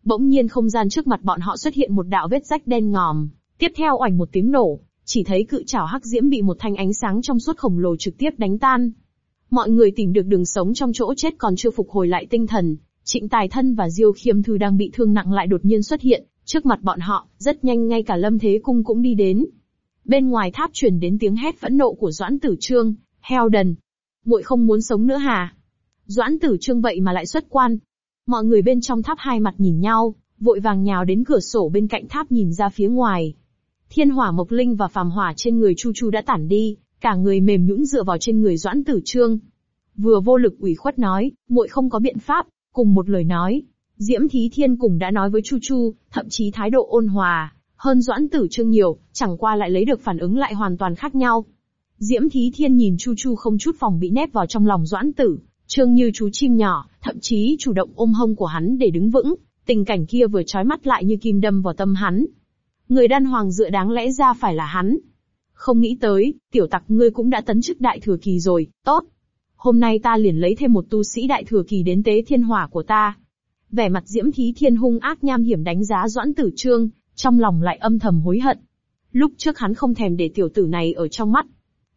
S1: Bỗng nhiên không gian trước mặt bọn họ xuất hiện một đạo vết rách đen ngòm, tiếp theo oảnh một tiếng nổ, chỉ thấy cự trảo hắc diễm bị một thanh ánh sáng trong suốt khổng lồ trực tiếp đánh tan. Mọi người tìm được đường sống trong chỗ chết còn chưa phục hồi lại tinh thần, Trịnh Tài Thân và Diêu Khiêm Thư đang bị thương nặng lại đột nhiên xuất hiện, trước mặt bọn họ, rất nhanh ngay cả Lâm Thế Cung cũng đi đến. Bên ngoài tháp truyền đến tiếng hét phẫn nộ của Doãn Tử Trương, heo đần muội không muốn sống nữa hà? Doãn Tử Trương vậy mà lại xuất quan. Mọi người bên trong tháp hai mặt nhìn nhau, vội vàng nhào đến cửa sổ bên cạnh tháp nhìn ra phía ngoài. Thiên hỏa mộc linh và phàm hỏa trên người Chu Chu đã tản đi, cả người mềm nhũn dựa vào trên người Doãn Tử Trương. Vừa vô lực ủy khuất nói, muội không có biện pháp, cùng một lời nói. Diễm Thí Thiên cùng đã nói với Chu Chu, thậm chí thái độ ôn hòa, hơn Doãn Tử Trương nhiều, chẳng qua lại lấy được phản ứng lại hoàn toàn khác nhau. Diễm Thí Thiên nhìn Chu Chu không chút phòng bị nép vào trong lòng Doãn Tử, Trương như chú chim nhỏ, thậm chí chủ động ôm hông của hắn để đứng vững, tình cảnh kia vừa trói mắt lại như kim đâm vào tâm hắn, Người đan hoàng dựa đáng lẽ ra phải là hắn. Không nghĩ tới, tiểu tặc ngươi cũng đã tấn chức đại thừa kỳ rồi, tốt. Hôm nay ta liền lấy thêm một tu sĩ đại thừa kỳ đến tế thiên hỏa của ta. Vẻ mặt diễm thí thiên hung ác nham hiểm đánh giá doãn tử trương, trong lòng lại âm thầm hối hận. Lúc trước hắn không thèm để tiểu tử này ở trong mắt.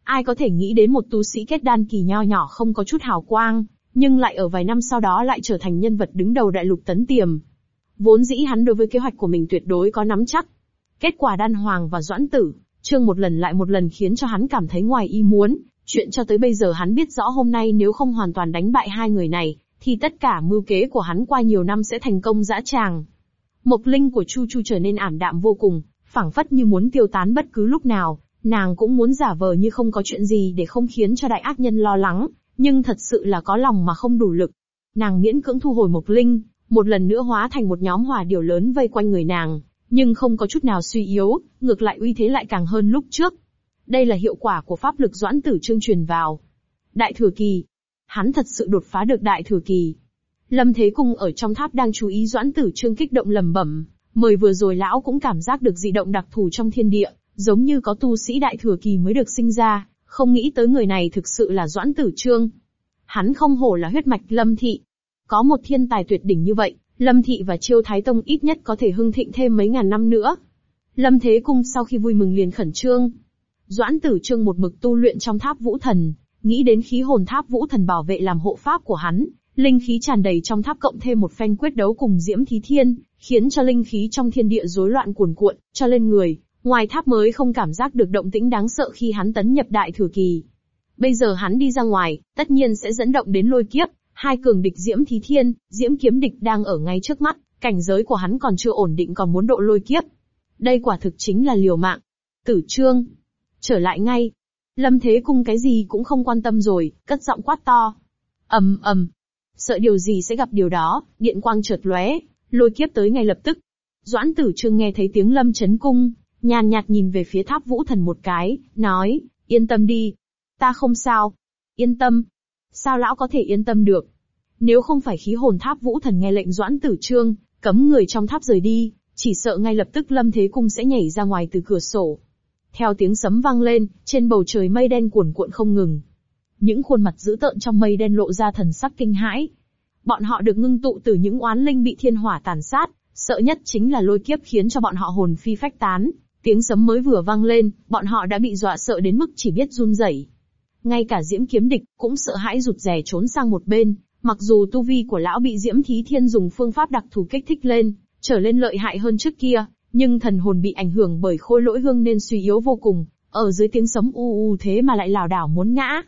S1: Ai có thể nghĩ đến một tu sĩ kết đan kỳ nho nhỏ không có chút hào quang, nhưng lại ở vài năm sau đó lại trở thành nhân vật đứng đầu đại lục tấn tiềm. Vốn dĩ hắn đối với kế hoạch của mình tuyệt đối có nắm chắc. Kết quả đan hoàng và doãn tử, trương một lần lại một lần khiến cho hắn cảm thấy ngoài ý muốn, chuyện cho tới bây giờ hắn biết rõ hôm nay nếu không hoàn toàn đánh bại hai người này, thì tất cả mưu kế của hắn qua nhiều năm sẽ thành công dã tràng. Mộc linh của Chu Chu trở nên ảm đạm vô cùng, phảng phất như muốn tiêu tán bất cứ lúc nào, nàng cũng muốn giả vờ như không có chuyện gì để không khiến cho đại ác nhân lo lắng, nhưng thật sự là có lòng mà không đủ lực. Nàng miễn cưỡng thu hồi Mộc Linh, một lần nữa hóa thành một nhóm hỏa điều lớn vây quanh người nàng, nhưng không có chút nào suy yếu, ngược lại uy thế lại càng hơn lúc trước. Đây là hiệu quả của pháp lực doãn tử trương truyền vào. Đại thừa kỳ. Hắn thật sự đột phá được đại thừa kỳ. Lâm Thế Cung ở trong tháp đang chú ý doãn tử trương kích động lầm bẩm, mời vừa rồi lão cũng cảm giác được dị động đặc thù trong thiên địa, giống như có tu sĩ đại thừa kỳ mới được sinh ra, không nghĩ tới người này thực sự là doãn tử trương. Hắn không hổ là huyết mạch lâm thị. Có một thiên tài tuyệt đỉnh như vậy, lâm thị và chiêu thái tông ít nhất có thể hưng thịnh thêm mấy ngàn năm nữa. Lâm Thế Cung sau khi vui mừng liền khẩn trương. Doãn tử trương một mực tu luyện trong tháp vũ thần, nghĩ đến khí hồn tháp vũ thần bảo vệ làm hộ pháp của hắn, linh khí tràn đầy trong tháp cộng thêm một phen quyết đấu cùng diễm thí thiên, khiến cho linh khí trong thiên địa rối loạn cuồn cuộn, cho lên người, ngoài tháp mới không cảm giác được động tĩnh đáng sợ khi hắn tấn nhập đại thừa kỳ. Bây giờ hắn đi ra ngoài, tất nhiên sẽ dẫn động đến lôi kiếp, hai cường địch diễm thí thiên, diễm kiếm địch đang ở ngay trước mắt, cảnh giới của hắn còn chưa ổn định còn muốn độ lôi kiếp. Đây quả thực chính là liều mạng. Tử trương. Trở lại ngay. Lâm Thế Cung cái gì cũng không quan tâm rồi, cất giọng quát to. ầm ầm. Sợ điều gì sẽ gặp điều đó, điện quang chợt lóe, lôi kiếp tới ngay lập tức. Doãn tử trương nghe thấy tiếng lâm chấn cung, nhàn nhạt nhìn về phía tháp vũ thần một cái, nói, yên tâm đi. Ta không sao. Yên tâm. Sao lão có thể yên tâm được? Nếu không phải khí hồn tháp vũ thần nghe lệnh doãn tử trương, cấm người trong tháp rời đi, chỉ sợ ngay lập tức lâm thế cung sẽ nhảy ra ngoài từ cửa sổ. Theo tiếng sấm vang lên, trên bầu trời mây đen cuồn cuộn không ngừng. Những khuôn mặt dữ tợn trong mây đen lộ ra thần sắc kinh hãi. Bọn họ được ngưng tụ từ những oán linh bị thiên hỏa tàn sát, sợ nhất chính là lôi kiếp khiến cho bọn họ hồn phi phách tán. Tiếng sấm mới vừa vang lên, bọn họ đã bị dọa sợ đến mức chỉ biết run rẩy. Ngay cả Diễm Kiếm Địch cũng sợ hãi rụt rè trốn sang một bên, mặc dù tu vi của lão bị Diễm Thí Thiên dùng phương pháp đặc thù kích thích lên, trở lên lợi hại hơn trước kia, nhưng thần hồn bị ảnh hưởng bởi khôi lỗi hương nên suy yếu vô cùng, ở dưới tiếng sấm u u thế mà lại lảo đảo muốn ngã.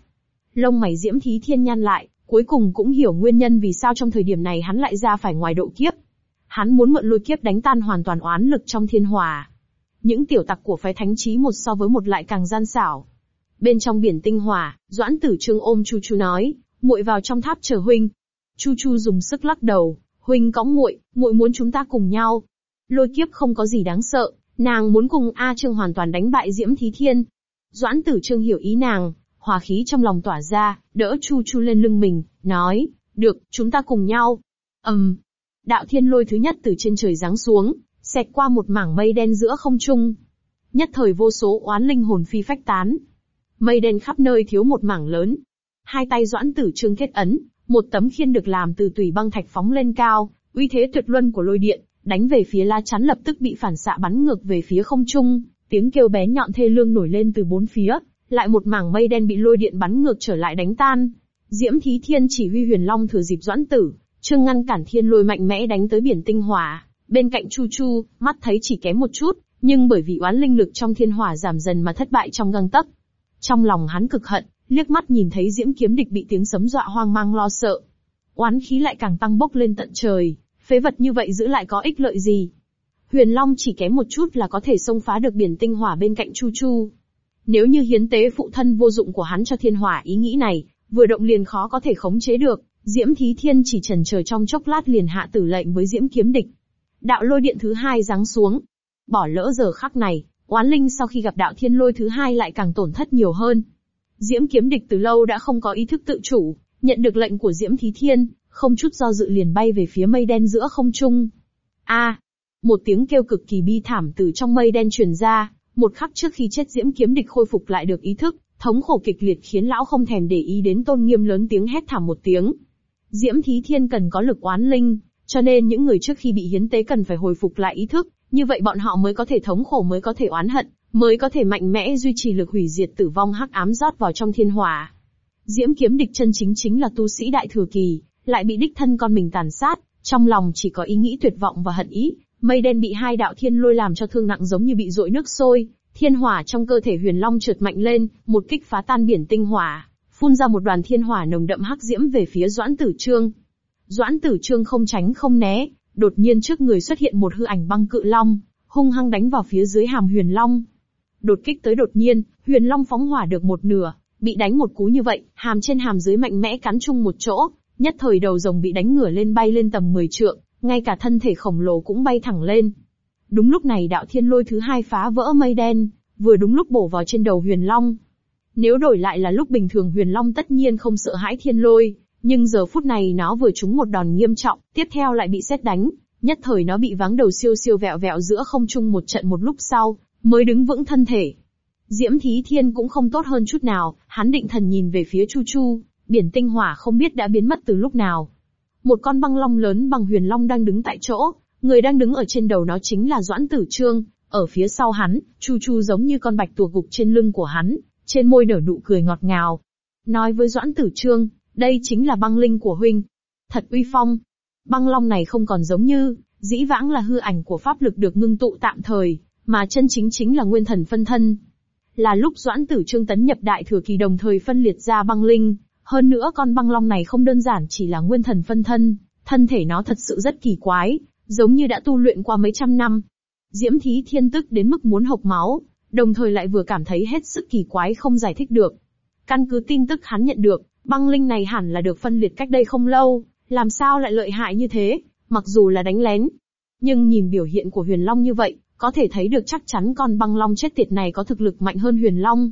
S1: Lông mày Diễm Thí Thiên nhăn lại, cuối cùng cũng hiểu nguyên nhân vì sao trong thời điểm này hắn lại ra phải ngoài độ kiếp. Hắn muốn mượn lôi kiếp đánh tan hoàn toàn oán lực trong thiên hòa. Những tiểu tặc của phái thánh trí một so với một lại càng gian xảo. Bên trong biển tinh hỏa, Doãn Tử Trương ôm Chu Chu nói, muội vào trong tháp chờ huynh. Chu Chu dùng sức lắc đầu, huynh cõng muội, muội muốn chúng ta cùng nhau. Lôi kiếp không có gì đáng sợ, nàng muốn cùng A Trương hoàn toàn đánh bại Diễm Thí Thiên. Doãn Tử Trương hiểu ý nàng, hòa khí trong lòng tỏa ra, đỡ Chu Chu lên lưng mình, nói, được, chúng ta cùng nhau. ầm, um, đạo thiên lôi thứ nhất từ trên trời giáng xuống, xẹt qua một mảng mây đen giữa không trung. Nhất thời vô số oán linh hồn phi phách tán. Mây đen khắp nơi thiếu một mảng lớn. Hai tay doãn tử trương kết ấn, một tấm khiên được làm từ tùy băng thạch phóng lên cao, uy thế tuyệt luân của lôi điện, đánh về phía la chắn lập tức bị phản xạ bắn ngược về phía không trung, tiếng kêu bé nhọn thê lương nổi lên từ bốn phía, lại một mảng mây đen bị lôi điện bắn ngược trở lại đánh tan. Diễm Thí Thiên chỉ huy Huyền Long thừa dịp doãn tử, trương ngăn cản thiên lôi mạnh mẽ đánh tới biển tinh hỏa. Bên cạnh Chu Chu, mắt thấy chỉ kém một chút, nhưng bởi vì oán linh lực trong thiên hỏa giảm dần mà thất bại trong găng tấc. Trong lòng hắn cực hận, liếc mắt nhìn thấy diễm kiếm địch bị tiếng sấm dọa hoang mang lo sợ. Oán khí lại càng tăng bốc lên tận trời, phế vật như vậy giữ lại có ích lợi gì? Huyền Long chỉ kém một chút là có thể xông phá được biển tinh hỏa bên cạnh Chu Chu. Nếu như hiến tế phụ thân vô dụng của hắn cho thiên hỏa ý nghĩ này, vừa động liền khó có thể khống chế được, Diễm Thí Thiên chỉ trần chờ trong chốc lát liền hạ tử lệnh với Diễm Kiếm Địch. Đạo lôi điện thứ hai giáng xuống. Bỏ lỡ giờ khắc này, oán linh sau khi gặp đạo thiên lôi thứ hai lại càng tổn thất nhiều hơn. Diễm Kiếm Địch từ lâu đã không có ý thức tự chủ, nhận được lệnh của Diễm Thí Thiên, không chút do dự liền bay về phía mây đen giữa không trung. A! một tiếng kêu cực kỳ bi thảm từ trong mây đen truyền ra, một khắc trước khi chết Diễm Kiếm Địch khôi phục lại được ý thức, thống khổ kịch liệt khiến lão không thèm để ý đến tôn nghiêm lớn tiếng hét thảm một tiếng. Diễm Thí Thiên cần có lực oán linh, cho nên những người trước khi bị hiến tế cần phải hồi phục lại ý thức, như vậy bọn họ mới có thể thống khổ mới có thể oán hận, mới có thể mạnh mẽ duy trì lực hủy diệt tử vong hắc ám rót vào trong thiên hỏa. Diễm kiếm địch chân chính chính là tu sĩ đại thừa kỳ, lại bị đích thân con mình tàn sát, trong lòng chỉ có ý nghĩ tuyệt vọng và hận ý, mây đen bị hai đạo thiên lôi làm cho thương nặng giống như bị dội nước sôi, thiên hỏa trong cơ thể huyền long trượt mạnh lên, một kích phá tan biển tinh hỏa, phun ra một đoàn thiên hỏa nồng đậm hắc diễm về phía Doãn Tử Trương. Doãn Tử Trương không tránh không né, đột nhiên trước người xuất hiện một hư ảnh băng cự long, hung hăng đánh vào phía dưới hàm huyền long. Đột kích tới đột nhiên, huyền long phóng hỏa được một nửa, bị đánh một cú như vậy, hàm trên hàm dưới mạnh mẽ cắn chung một chỗ, nhất thời đầu rồng bị đánh ngửa lên bay lên tầm 10 trượng, ngay cả thân thể khổng lồ cũng bay thẳng lên. Đúng lúc này đạo thiên lôi thứ hai phá vỡ mây đen, vừa đúng lúc bổ vào trên đầu huyền long. Nếu đổi lại là lúc bình thường huyền long tất nhiên không sợ hãi thiên lôi, nhưng giờ phút này nó vừa trúng một đòn nghiêm trọng, tiếp theo lại bị xét đánh, nhất thời nó bị váng đầu siêu siêu vẹo vẹo giữa không trung một trận một lúc sau, mới đứng vững thân thể. Diễm Thí Thiên cũng không tốt hơn chút nào, hắn định thần nhìn về phía Chu Chu, biển tinh hỏa không biết đã biến mất từ lúc nào. Một con băng long lớn bằng huyền long đang đứng tại chỗ, người đang đứng ở trên đầu nó chính là Doãn Tử Trương, ở phía sau hắn, Chu Chu giống như con bạch tuộc gục trên lưng của hắn, trên môi nở nụ cười ngọt ngào. Nói với Doãn Tử Trương, đây chính là băng linh của huynh. Thật uy phong. Băng long này không còn giống như, dĩ vãng là hư ảnh của pháp lực được ngưng tụ tạm thời, mà chân chính chính là nguyên thần phân thân. Là lúc Doãn Tử Trương tấn nhập đại thừa kỳ đồng thời phân liệt ra băng linh, hơn nữa con băng long này không đơn giản chỉ là nguyên thần phân thân, thân thể nó thật sự rất kỳ quái, giống như đã tu luyện qua mấy trăm năm. Diễm Thí Thiên tức đến mức muốn hộc máu, đồng thời lại vừa cảm thấy hết sức kỳ quái không giải thích được. Căn cứ tin tức hắn nhận được, băng linh này hẳn là được phân liệt cách đây không lâu, làm sao lại lợi hại như thế, mặc dù là đánh lén. Nhưng nhìn biểu hiện của huyền long như vậy, có thể thấy được chắc chắn con băng long chết tiệt này có thực lực mạnh hơn huyền long.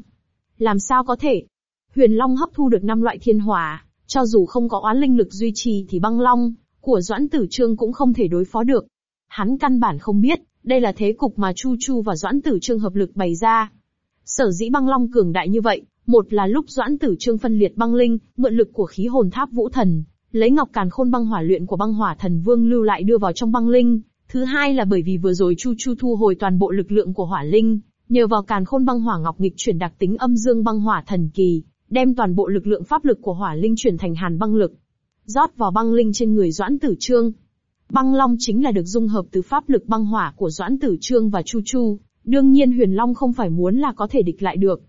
S1: Làm sao có thể? Huyền long hấp thu được năm loại thiên hỏa, cho dù không có oán linh lực duy trì thì băng long của Doãn Tử Trương cũng không thể đối phó được. Hắn căn bản không biết, đây là thế cục mà Chu Chu và Doãn Tử Trương hợp lực bày ra. Sở dĩ băng long cường đại như vậy, một là lúc Doãn Tử Trương phân liệt băng linh, mượn lực của khí hồn tháp vũ thần, lấy ngọc càn khôn băng hỏa luyện của băng hỏa thần vương lưu lại đưa vào trong băng linh. Thứ hai là bởi vì vừa rồi Chu Chu thu hồi toàn bộ lực lượng của hỏa linh, nhờ vào càn khôn băng hỏa ngọc nghịch chuyển đặc tính âm dương băng hỏa thần kỳ, đem toàn bộ lực lượng pháp lực của hỏa linh chuyển thành hàn băng lực, rót vào băng linh trên người Doãn Tử Trương. Băng Long chính là được dung hợp từ pháp lực băng hỏa của Doãn Tử Trương và Chu Chu, đương nhiên Huyền Long không phải muốn là có thể địch lại được.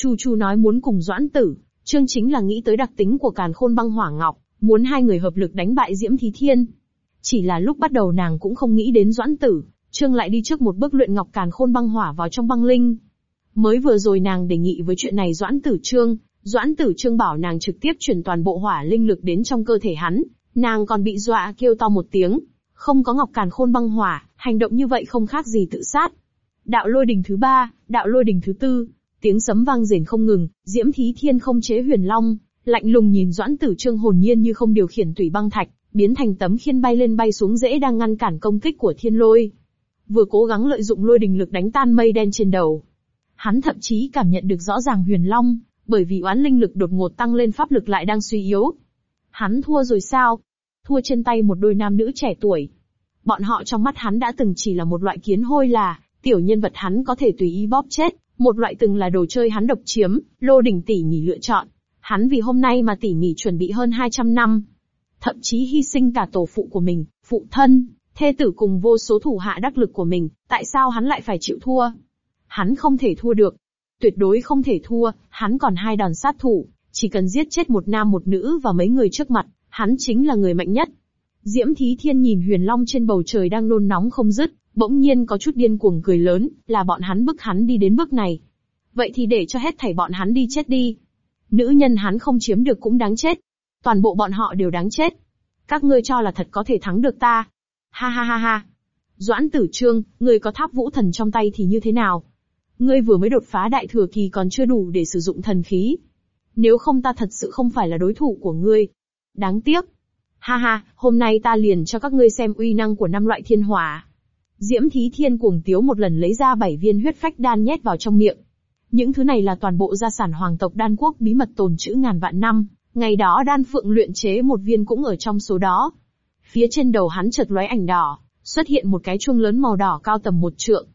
S1: Chu Chu nói muốn cùng Doãn Tử, Trương chính là nghĩ tới đặc tính của càn khôn băng hỏa ngọc, muốn hai người hợp lực đánh bại Diễm Thí Thiên. Chỉ là lúc bắt đầu nàng cũng không nghĩ đến Doãn Tử, Trương lại đi trước một bước luyện ngọc càn khôn băng hỏa vào trong băng linh. Mới vừa rồi nàng đề nghị với chuyện này Doãn Tử Trương, Doãn Tử Trương bảo nàng trực tiếp chuyển toàn bộ hỏa linh lực đến trong cơ thể hắn, nàng còn bị dọa kêu to một tiếng. Không có ngọc càn khôn băng hỏa, hành động như vậy không khác gì tự sát. Đạo lôi đình thứ ba, đạo lôi đình thứ tư, tiếng sấm vang rền không ngừng, Diễm Thí Thiên không chế huyền long, lạnh lùng nhìn Doãn Tử Trương hồn nhiên như không điều khiển tùy băng thạch, biến thành tấm khiên bay lên bay xuống dễ đang ngăn cản công kích của thiên lôi. Vừa cố gắng lợi dụng lôi đình lực đánh tan mây đen trên đầu. Hắn thậm chí cảm nhận được rõ ràng huyền long, bởi vì oán linh lực đột ngột tăng lên pháp lực lại đang suy yếu. Hắn thua rồi sao? Thua trên tay một đôi nam nữ trẻ tuổi. Bọn họ trong mắt hắn đã từng chỉ là một loại kiến hôi là, tiểu nhân vật hắn có thể tùy ý bóp chết, một loại từng là đồ chơi hắn độc chiếm, lô đỉnh tỉ mỉ lựa chọn. Hắn vì hôm nay mà tỉ mỉ chuẩn bị hơn 200 năm. Thậm chí hy sinh cả tổ phụ của mình, phụ thân, thê tử cùng vô số thủ hạ đắc lực của mình, tại sao hắn lại phải chịu thua? Hắn không thể thua được, Tuyệt đối không thể thua, hắn còn hai đòn sát thủ, chỉ cần giết chết một nam một nữ và mấy người trước mặt, hắn chính là người mạnh nhất. Diễm Thí Thiên nhìn huyền long trên bầu trời đang nôn nóng không dứt, bỗng nhiên có chút điên cuồng cười lớn, là bọn hắn bức hắn đi đến bước này. Vậy thì để cho hết thảy bọn hắn đi chết đi. Nữ nhân hắn không chiếm được cũng đáng chết. Toàn bộ bọn họ đều đáng chết. Các ngươi cho là thật có thể thắng được ta. Ha ha ha ha. Doãn tử trương, người có tháp vũ thần trong tay thì như thế nào? Ngươi vừa mới đột phá đại thừa kỳ còn chưa đủ để sử dụng thần khí. Nếu không ta thật sự không phải là đối thủ của ngươi. Đáng tiếc. Ha ha, hôm nay ta liền cho các ngươi xem uy năng của năm loại thiên hỏa. Diễm Thí Thiên cuồng tiếu một lần lấy ra bảy viên huyết phách đan nhét vào trong miệng. Những thứ này là toàn bộ gia sản hoàng tộc đan quốc bí mật tồn trữ ngàn vạn năm, ngày đó đan phượng luyện chế một viên cũng ở trong số đó. Phía trên đầu hắn chợt lóe ảnh đỏ, xuất hiện một cái chuông lớn màu đỏ cao tầm một trượng.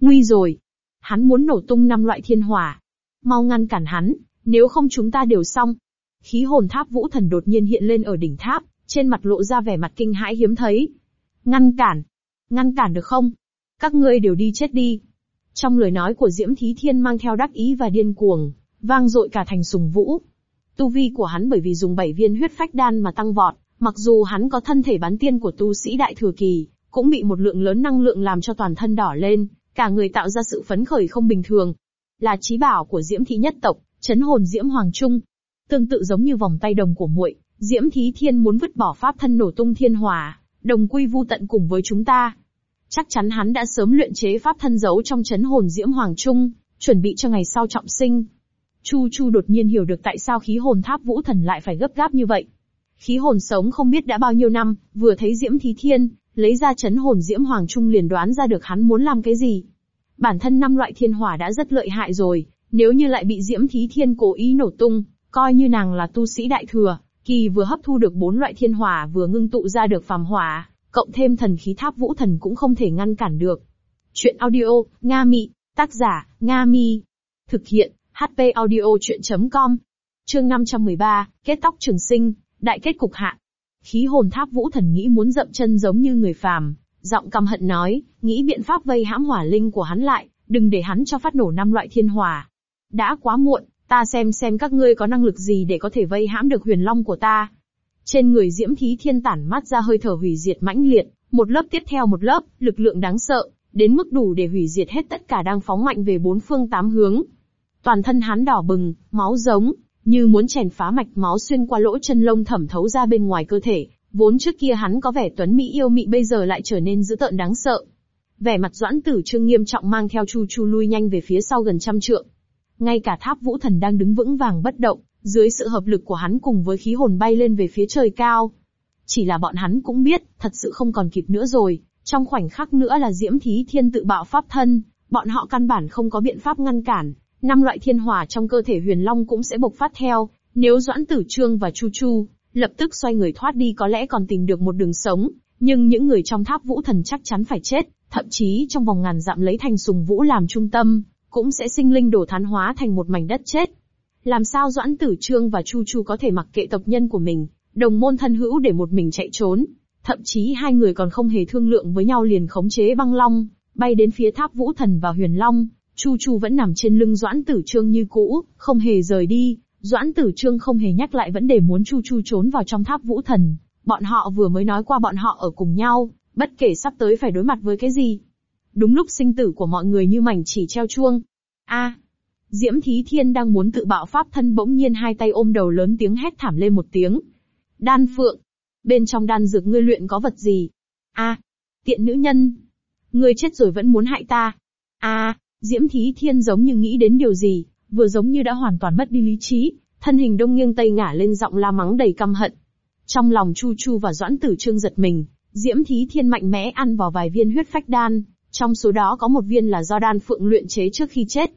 S1: Nguy rồi, Hắn muốn nổ tung năm loại thiên hỏa. Mau ngăn cản hắn, nếu không chúng ta đều xong. Khí hồn tháp vũ thần đột nhiên hiện lên ở đỉnh tháp, trên mặt lộ ra vẻ mặt kinh hãi hiếm thấy. Ngăn cản. Ngăn cản được không? Các ngươi đều đi chết đi. Trong lời nói của Diễm Thí Thiên mang theo đắc ý và điên cuồng, vang dội cả thành sùng vũ. Tu vi của hắn bởi vì dùng bảy viên huyết phách đan mà tăng vọt, mặc dù hắn có thân thể bán tiên của tu sĩ đại thừa kỳ, cũng bị một lượng lớn năng lượng làm cho toàn thân đỏ lên, cả người tạo ra sự phấn khởi không bình thường. Là trí bảo của Diễm Thí nhất tộc, chấn hồn Diễm Hoàng Trung. Tương tự giống như vòng tay đồng của muội, Diễm Thí Thiên muốn vứt bỏ pháp thân nổ tung thiên hòa đồng quy vu tận cùng với chúng ta. Chắc chắn hắn đã sớm luyện chế pháp thân giấu trong chấn hồn Diễm Hoàng Trung, chuẩn bị cho ngày sau trọng sinh. Chu Chu đột nhiên hiểu được tại sao khí hồn tháp vũ thần lại phải gấp gáp như vậy. Khí hồn sống không biết đã bao nhiêu năm, vừa thấy Diễm Thí Thiên, lấy ra chấn hồn Diễm Hoàng Trung liền đoán ra được hắn muốn làm cái gì. Bản thân năm loại thiên hỏa đã rất lợi hại rồi, nếu như lại bị Diễm Thí Thiên cố ý nổ tung, coi như nàng là tu sĩ đại thừa, kỳ vừa hấp thu được bốn loại thiên hỏa vừa ngưng tụ ra được phàm hỏa, cộng thêm thần khí tháp vũ thần cũng không thể ngăn cản được. Chuyện audio, Nga Mị, tác giả, Nga Mi. Thực hiện, HP audio chuyện.com. Chương 513, kết tóc trường sinh, đại kết cục hạ. Khí hồn tháp vũ thần nghĩ muốn dậm chân giống như người phàm, giọng căm hận nói, nghĩ biện pháp vây hãm hỏa linh của hắn lại, đừng để hắn cho phát nổ năm loại thiên hỏa. Đã quá muộn, ta xem xem các ngươi có năng lực gì để có thể vây hãm được huyền long của ta. Trên người Diễm Thí Thiên tản mắt ra hơi thở hủy diệt mãnh liệt, một lớp tiếp theo một lớp, lực lượng đáng sợ, đến mức đủ để hủy diệt hết tất cả đang phóng mạnh về bốn phương tám hướng. Toàn thân hắn đỏ bừng, máu giống, như muốn chèn phá mạch máu xuyên qua lỗ chân lông thẩm thấu ra bên ngoài cơ thể, vốn trước kia hắn có vẻ tuấn mỹ yêu mị bây giờ lại trở nên dữ tợn đáng sợ. Vẻ mặt doãn tử trương nghiêm trọng mang theo chu chu lui nhanh về phía sau gần trăm trượng. Ngay cả tháp vũ thần đang đứng vững vàng bất động, dưới sự hợp lực của hắn cùng với khí hồn bay lên về phía trời cao. Chỉ là bọn hắn cũng biết, thật sự không còn kịp nữa rồi, trong khoảnh khắc nữa là diễm thí thiên tự bạo pháp thân, bọn họ căn bản không có biện pháp ngăn cản, năm loại thiên hỏa trong cơ thể huyền long cũng sẽ bộc phát theo, nếu Doãn Tử Trương và Chu Chu lập tức xoay người thoát đi có lẽ còn tìm được một đường sống, nhưng những người trong tháp vũ thần chắc chắn phải chết, thậm chí trong vòng ngàn dặm lấy thành sùng vũ làm trung tâm, cũng sẽ sinh linh đổ thán hóa thành một mảnh đất chết. Làm sao Doãn Tử Trương và Chu Chu có thể mặc kệ tộc nhân của mình, đồng môn thân hữu để một mình chạy trốn, thậm chí hai người còn không hề thương lượng với nhau liền khống chế băng long, bay đến phía tháp vũ thần và huyền long, Chu Chu vẫn nằm trên lưng Doãn Tử Trương như cũ, không hề rời đi. Doãn Tử Trương không hề nhắc lại vấn đề muốn Chu Chu trốn vào trong tháp vũ thần. Bọn họ vừa mới nói qua bọn họ ở cùng nhau, bất kể sắp tới phải đối mặt với cái gì. Đúng lúc sinh tử của mọi người như mảnh chỉ treo chuông. A, Diễm Thí Thiên đang muốn tự bạo pháp thân bỗng nhiên hai tay ôm đầu lớn tiếng hét thảm lên một tiếng. Đan Phượng, bên trong đan dược ngươi luyện có vật gì? A, tiện nữ nhân, ngươi chết rồi vẫn muốn hại ta. A, Diễm Thí Thiên giống như nghĩ đến điều gì, vừa giống như đã hoàn toàn mất đi lý trí, thân hình đông nghiêng tây ngả lên giọng la mắng đầy căm hận. Trong lòng Chu Chu và Doãn Tử Trương giật mình, Diễm Thí Thiên mạnh mẽ ăn vào vài viên huyết phách đan, trong số đó có một viên là do đan phượng luyện chế trước khi chết.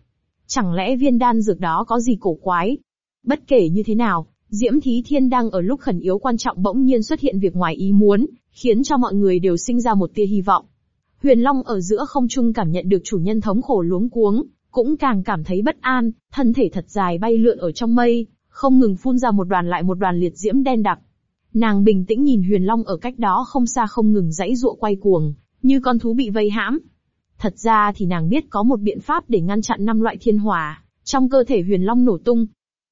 S1: Chẳng lẽ viên đan dược đó có gì cổ quái? Bất kể như thế nào, Diễm Thí Thiên đang ở lúc khẩn yếu quan trọng bỗng nhiên xuất hiện việc ngoài ý muốn, khiến cho mọi người đều sinh ra một tia hy vọng. Huyền Long ở giữa không trung cảm nhận được chủ nhân thống khổ luống cuống, cũng càng cảm thấy bất an, thân thể thật dài bay lượn ở trong mây, không ngừng phun ra một đoàn lại một đoàn liệt diễm đen đặc. Nàng bình tĩnh nhìn Huyền Long ở cách đó không xa không ngừng dãy ruộng quay cuồng, như con thú bị vây hãm. Thật ra thì nàng biết có một biện pháp để ngăn chặn năm loại thiên hỏa, trong cơ thể Huyền Long nổ tung.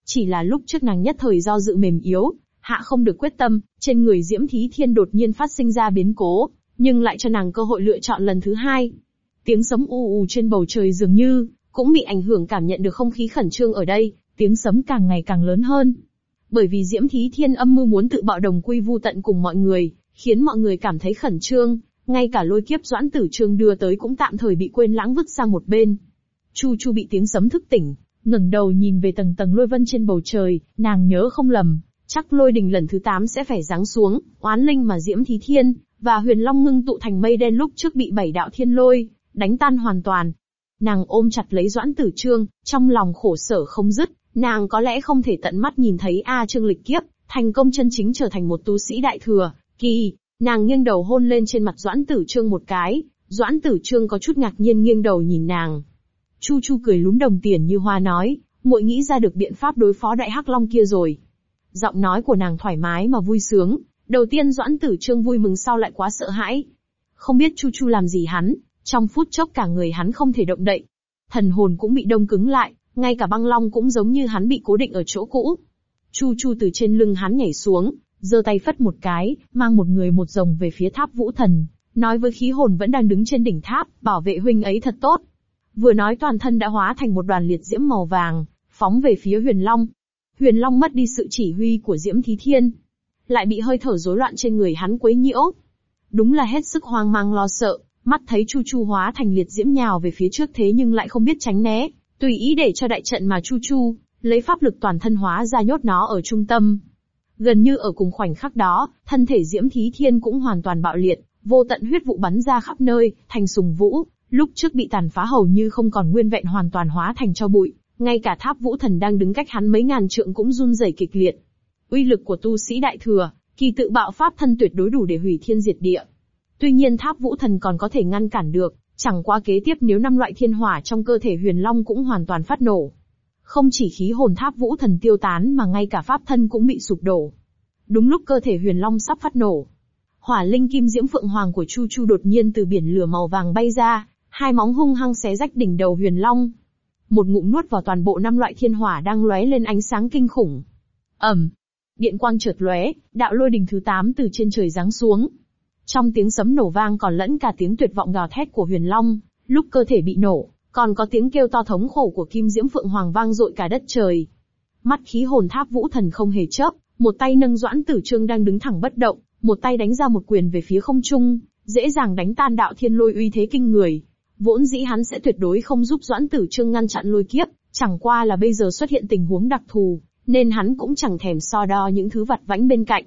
S1: Chỉ là lúc trước nàng nhất thời do dự mềm yếu, hạ không được quyết tâm, trên người Diễm Thí Thiên đột nhiên phát sinh ra biến cố, nhưng lại cho nàng cơ hội lựa chọn lần thứ hai. Tiếng sấm u u trên bầu trời dường như, cũng bị ảnh hưởng cảm nhận được không khí khẩn trương ở đây, tiếng sấm càng ngày càng lớn hơn. Bởi vì Diễm Thí Thiên âm mưu muốn tự bạo đồng quy vu tận cùng mọi người, khiến mọi người cảm thấy khẩn trương, ngay cả lôi kiếp doãn tử trương đưa tới cũng tạm thời bị quên lãng vứt sang một bên. Chu Chu bị tiếng sấm thức tỉnh, ngẩng đầu nhìn về tầng tầng lôi vân trên bầu trời, nàng nhớ không lầm, chắc lôi đình lần thứ 8 sẽ phải giáng xuống, oán linh mà Diễm Thí Thiên, và huyền long ngưng tụ thành mây đen lúc trước bị bảy đạo thiên lôi, đánh tan hoàn toàn. Nàng ôm chặt lấy Doãn Tử Trương, trong lòng khổ sở không dứt, nàng có lẽ không thể tận mắt nhìn thấy A Trương lịch kiếp, thành công chân chính trở thành một tu sĩ đại thừa, kỳ, nàng nghiêng đầu hôn lên trên mặt Doãn Tử Trương một cái, Doãn Tử Trương có chút ngạc nhiên nghiêng đầu nhìn nàng. Chu Chu cười lúm đồng tiền như hoa nói, muội nghĩ ra được biện pháp đối phó đại hắc long kia rồi. Giọng nói của nàng thoải mái mà vui sướng, đầu tiên Doãn Tử Trương vui mừng sau lại quá sợ hãi. Không biết Chu Chu làm gì hắn, trong phút chốc cả người hắn không thể động đậy. Thần hồn cũng bị đông cứng lại, ngay cả băng long cũng giống như hắn bị cố định ở chỗ cũ. Chu Chu từ trên lưng hắn nhảy xuống, giơ tay phất một cái, mang một người một rồng về phía tháp vũ thần, nói với khí hồn vẫn đang đứng trên đỉnh tháp, bảo vệ huynh ấy thật tốt. Vừa nói toàn thân đã hóa thành một đoàn liệt diễm màu vàng, phóng về phía huyền long. Huyền long mất đi sự chỉ huy của diễm thí thiên, lại bị hơi thở rối loạn trên người hắn quấy nhiễu. Đúng là hết sức hoang mang lo sợ, mắt thấy Chu Chu hóa thành liệt diễm nhào về phía trước thế nhưng lại không biết tránh né, tùy ý để cho đại trận mà Chu Chu, lấy pháp lực toàn thân hóa ra nhốt nó ở trung tâm. Gần như ở cùng khoảnh khắc đó, thân thể Diễm Thí Thiên cũng hoàn toàn bạo liệt, vô tận huyết vụ bắn ra khắp nơi, thành sùng vũ, lúc trước bị tàn phá hầu như không còn nguyên vẹn hoàn toàn hóa thành cho bụi, ngay cả tháp vũ thần đang đứng cách hắn mấy ngàn trượng cũng run rẩy kịch liệt. Uy lực của tu sĩ đại thừa, kỳ tự bạo pháp thân tuyệt đối đủ để hủy thiên diệt địa. Tuy nhiên tháp vũ thần còn có thể ngăn cản được, chẳng qua kế tiếp nếu năm loại thiên hỏa trong cơ thể huyền long cũng hoàn toàn phát nổ. Không chỉ khí hồn tháp vũ thần tiêu tán mà ngay cả pháp thân cũng bị sụp đổ. Đúng lúc cơ thể huyền long sắp phát nổ. Hỏa linh kim diễm phượng hoàng của Chu Chu đột nhiên từ biển lửa màu vàng bay ra, hai móng hung hăng xé rách đỉnh đầu huyền long. Một ngụm nuốt vào toàn bộ năm loại thiên hỏa đang lóe lên ánh sáng kinh khủng. ầm, điện quang chợt lóe, đạo lôi đỉnh thứ 8 từ trên trời giáng xuống. Trong tiếng sấm nổ vang còn lẫn cả tiếng tuyệt vọng gào thét của huyền long, lúc cơ thể bị nổ, còn có tiếng kêu to thống khổ của kim diễm phượng hoàng vang dội cả đất trời. Mắt khí hồn tháp vũ thần không hề chớp, một tay nâng doãn tử trương đang đứng thẳng bất động, một tay đánh ra một quyền về phía không trung, dễ dàng đánh tan đạo thiên lôi uy thế kinh người. Vốn dĩ hắn sẽ tuyệt đối không giúp doãn tử trương ngăn chặn lôi kiếp, chẳng qua là bây giờ xuất hiện tình huống đặc thù, nên hắn cũng chẳng thèm so đo những thứ vặt vãnh bên cạnh.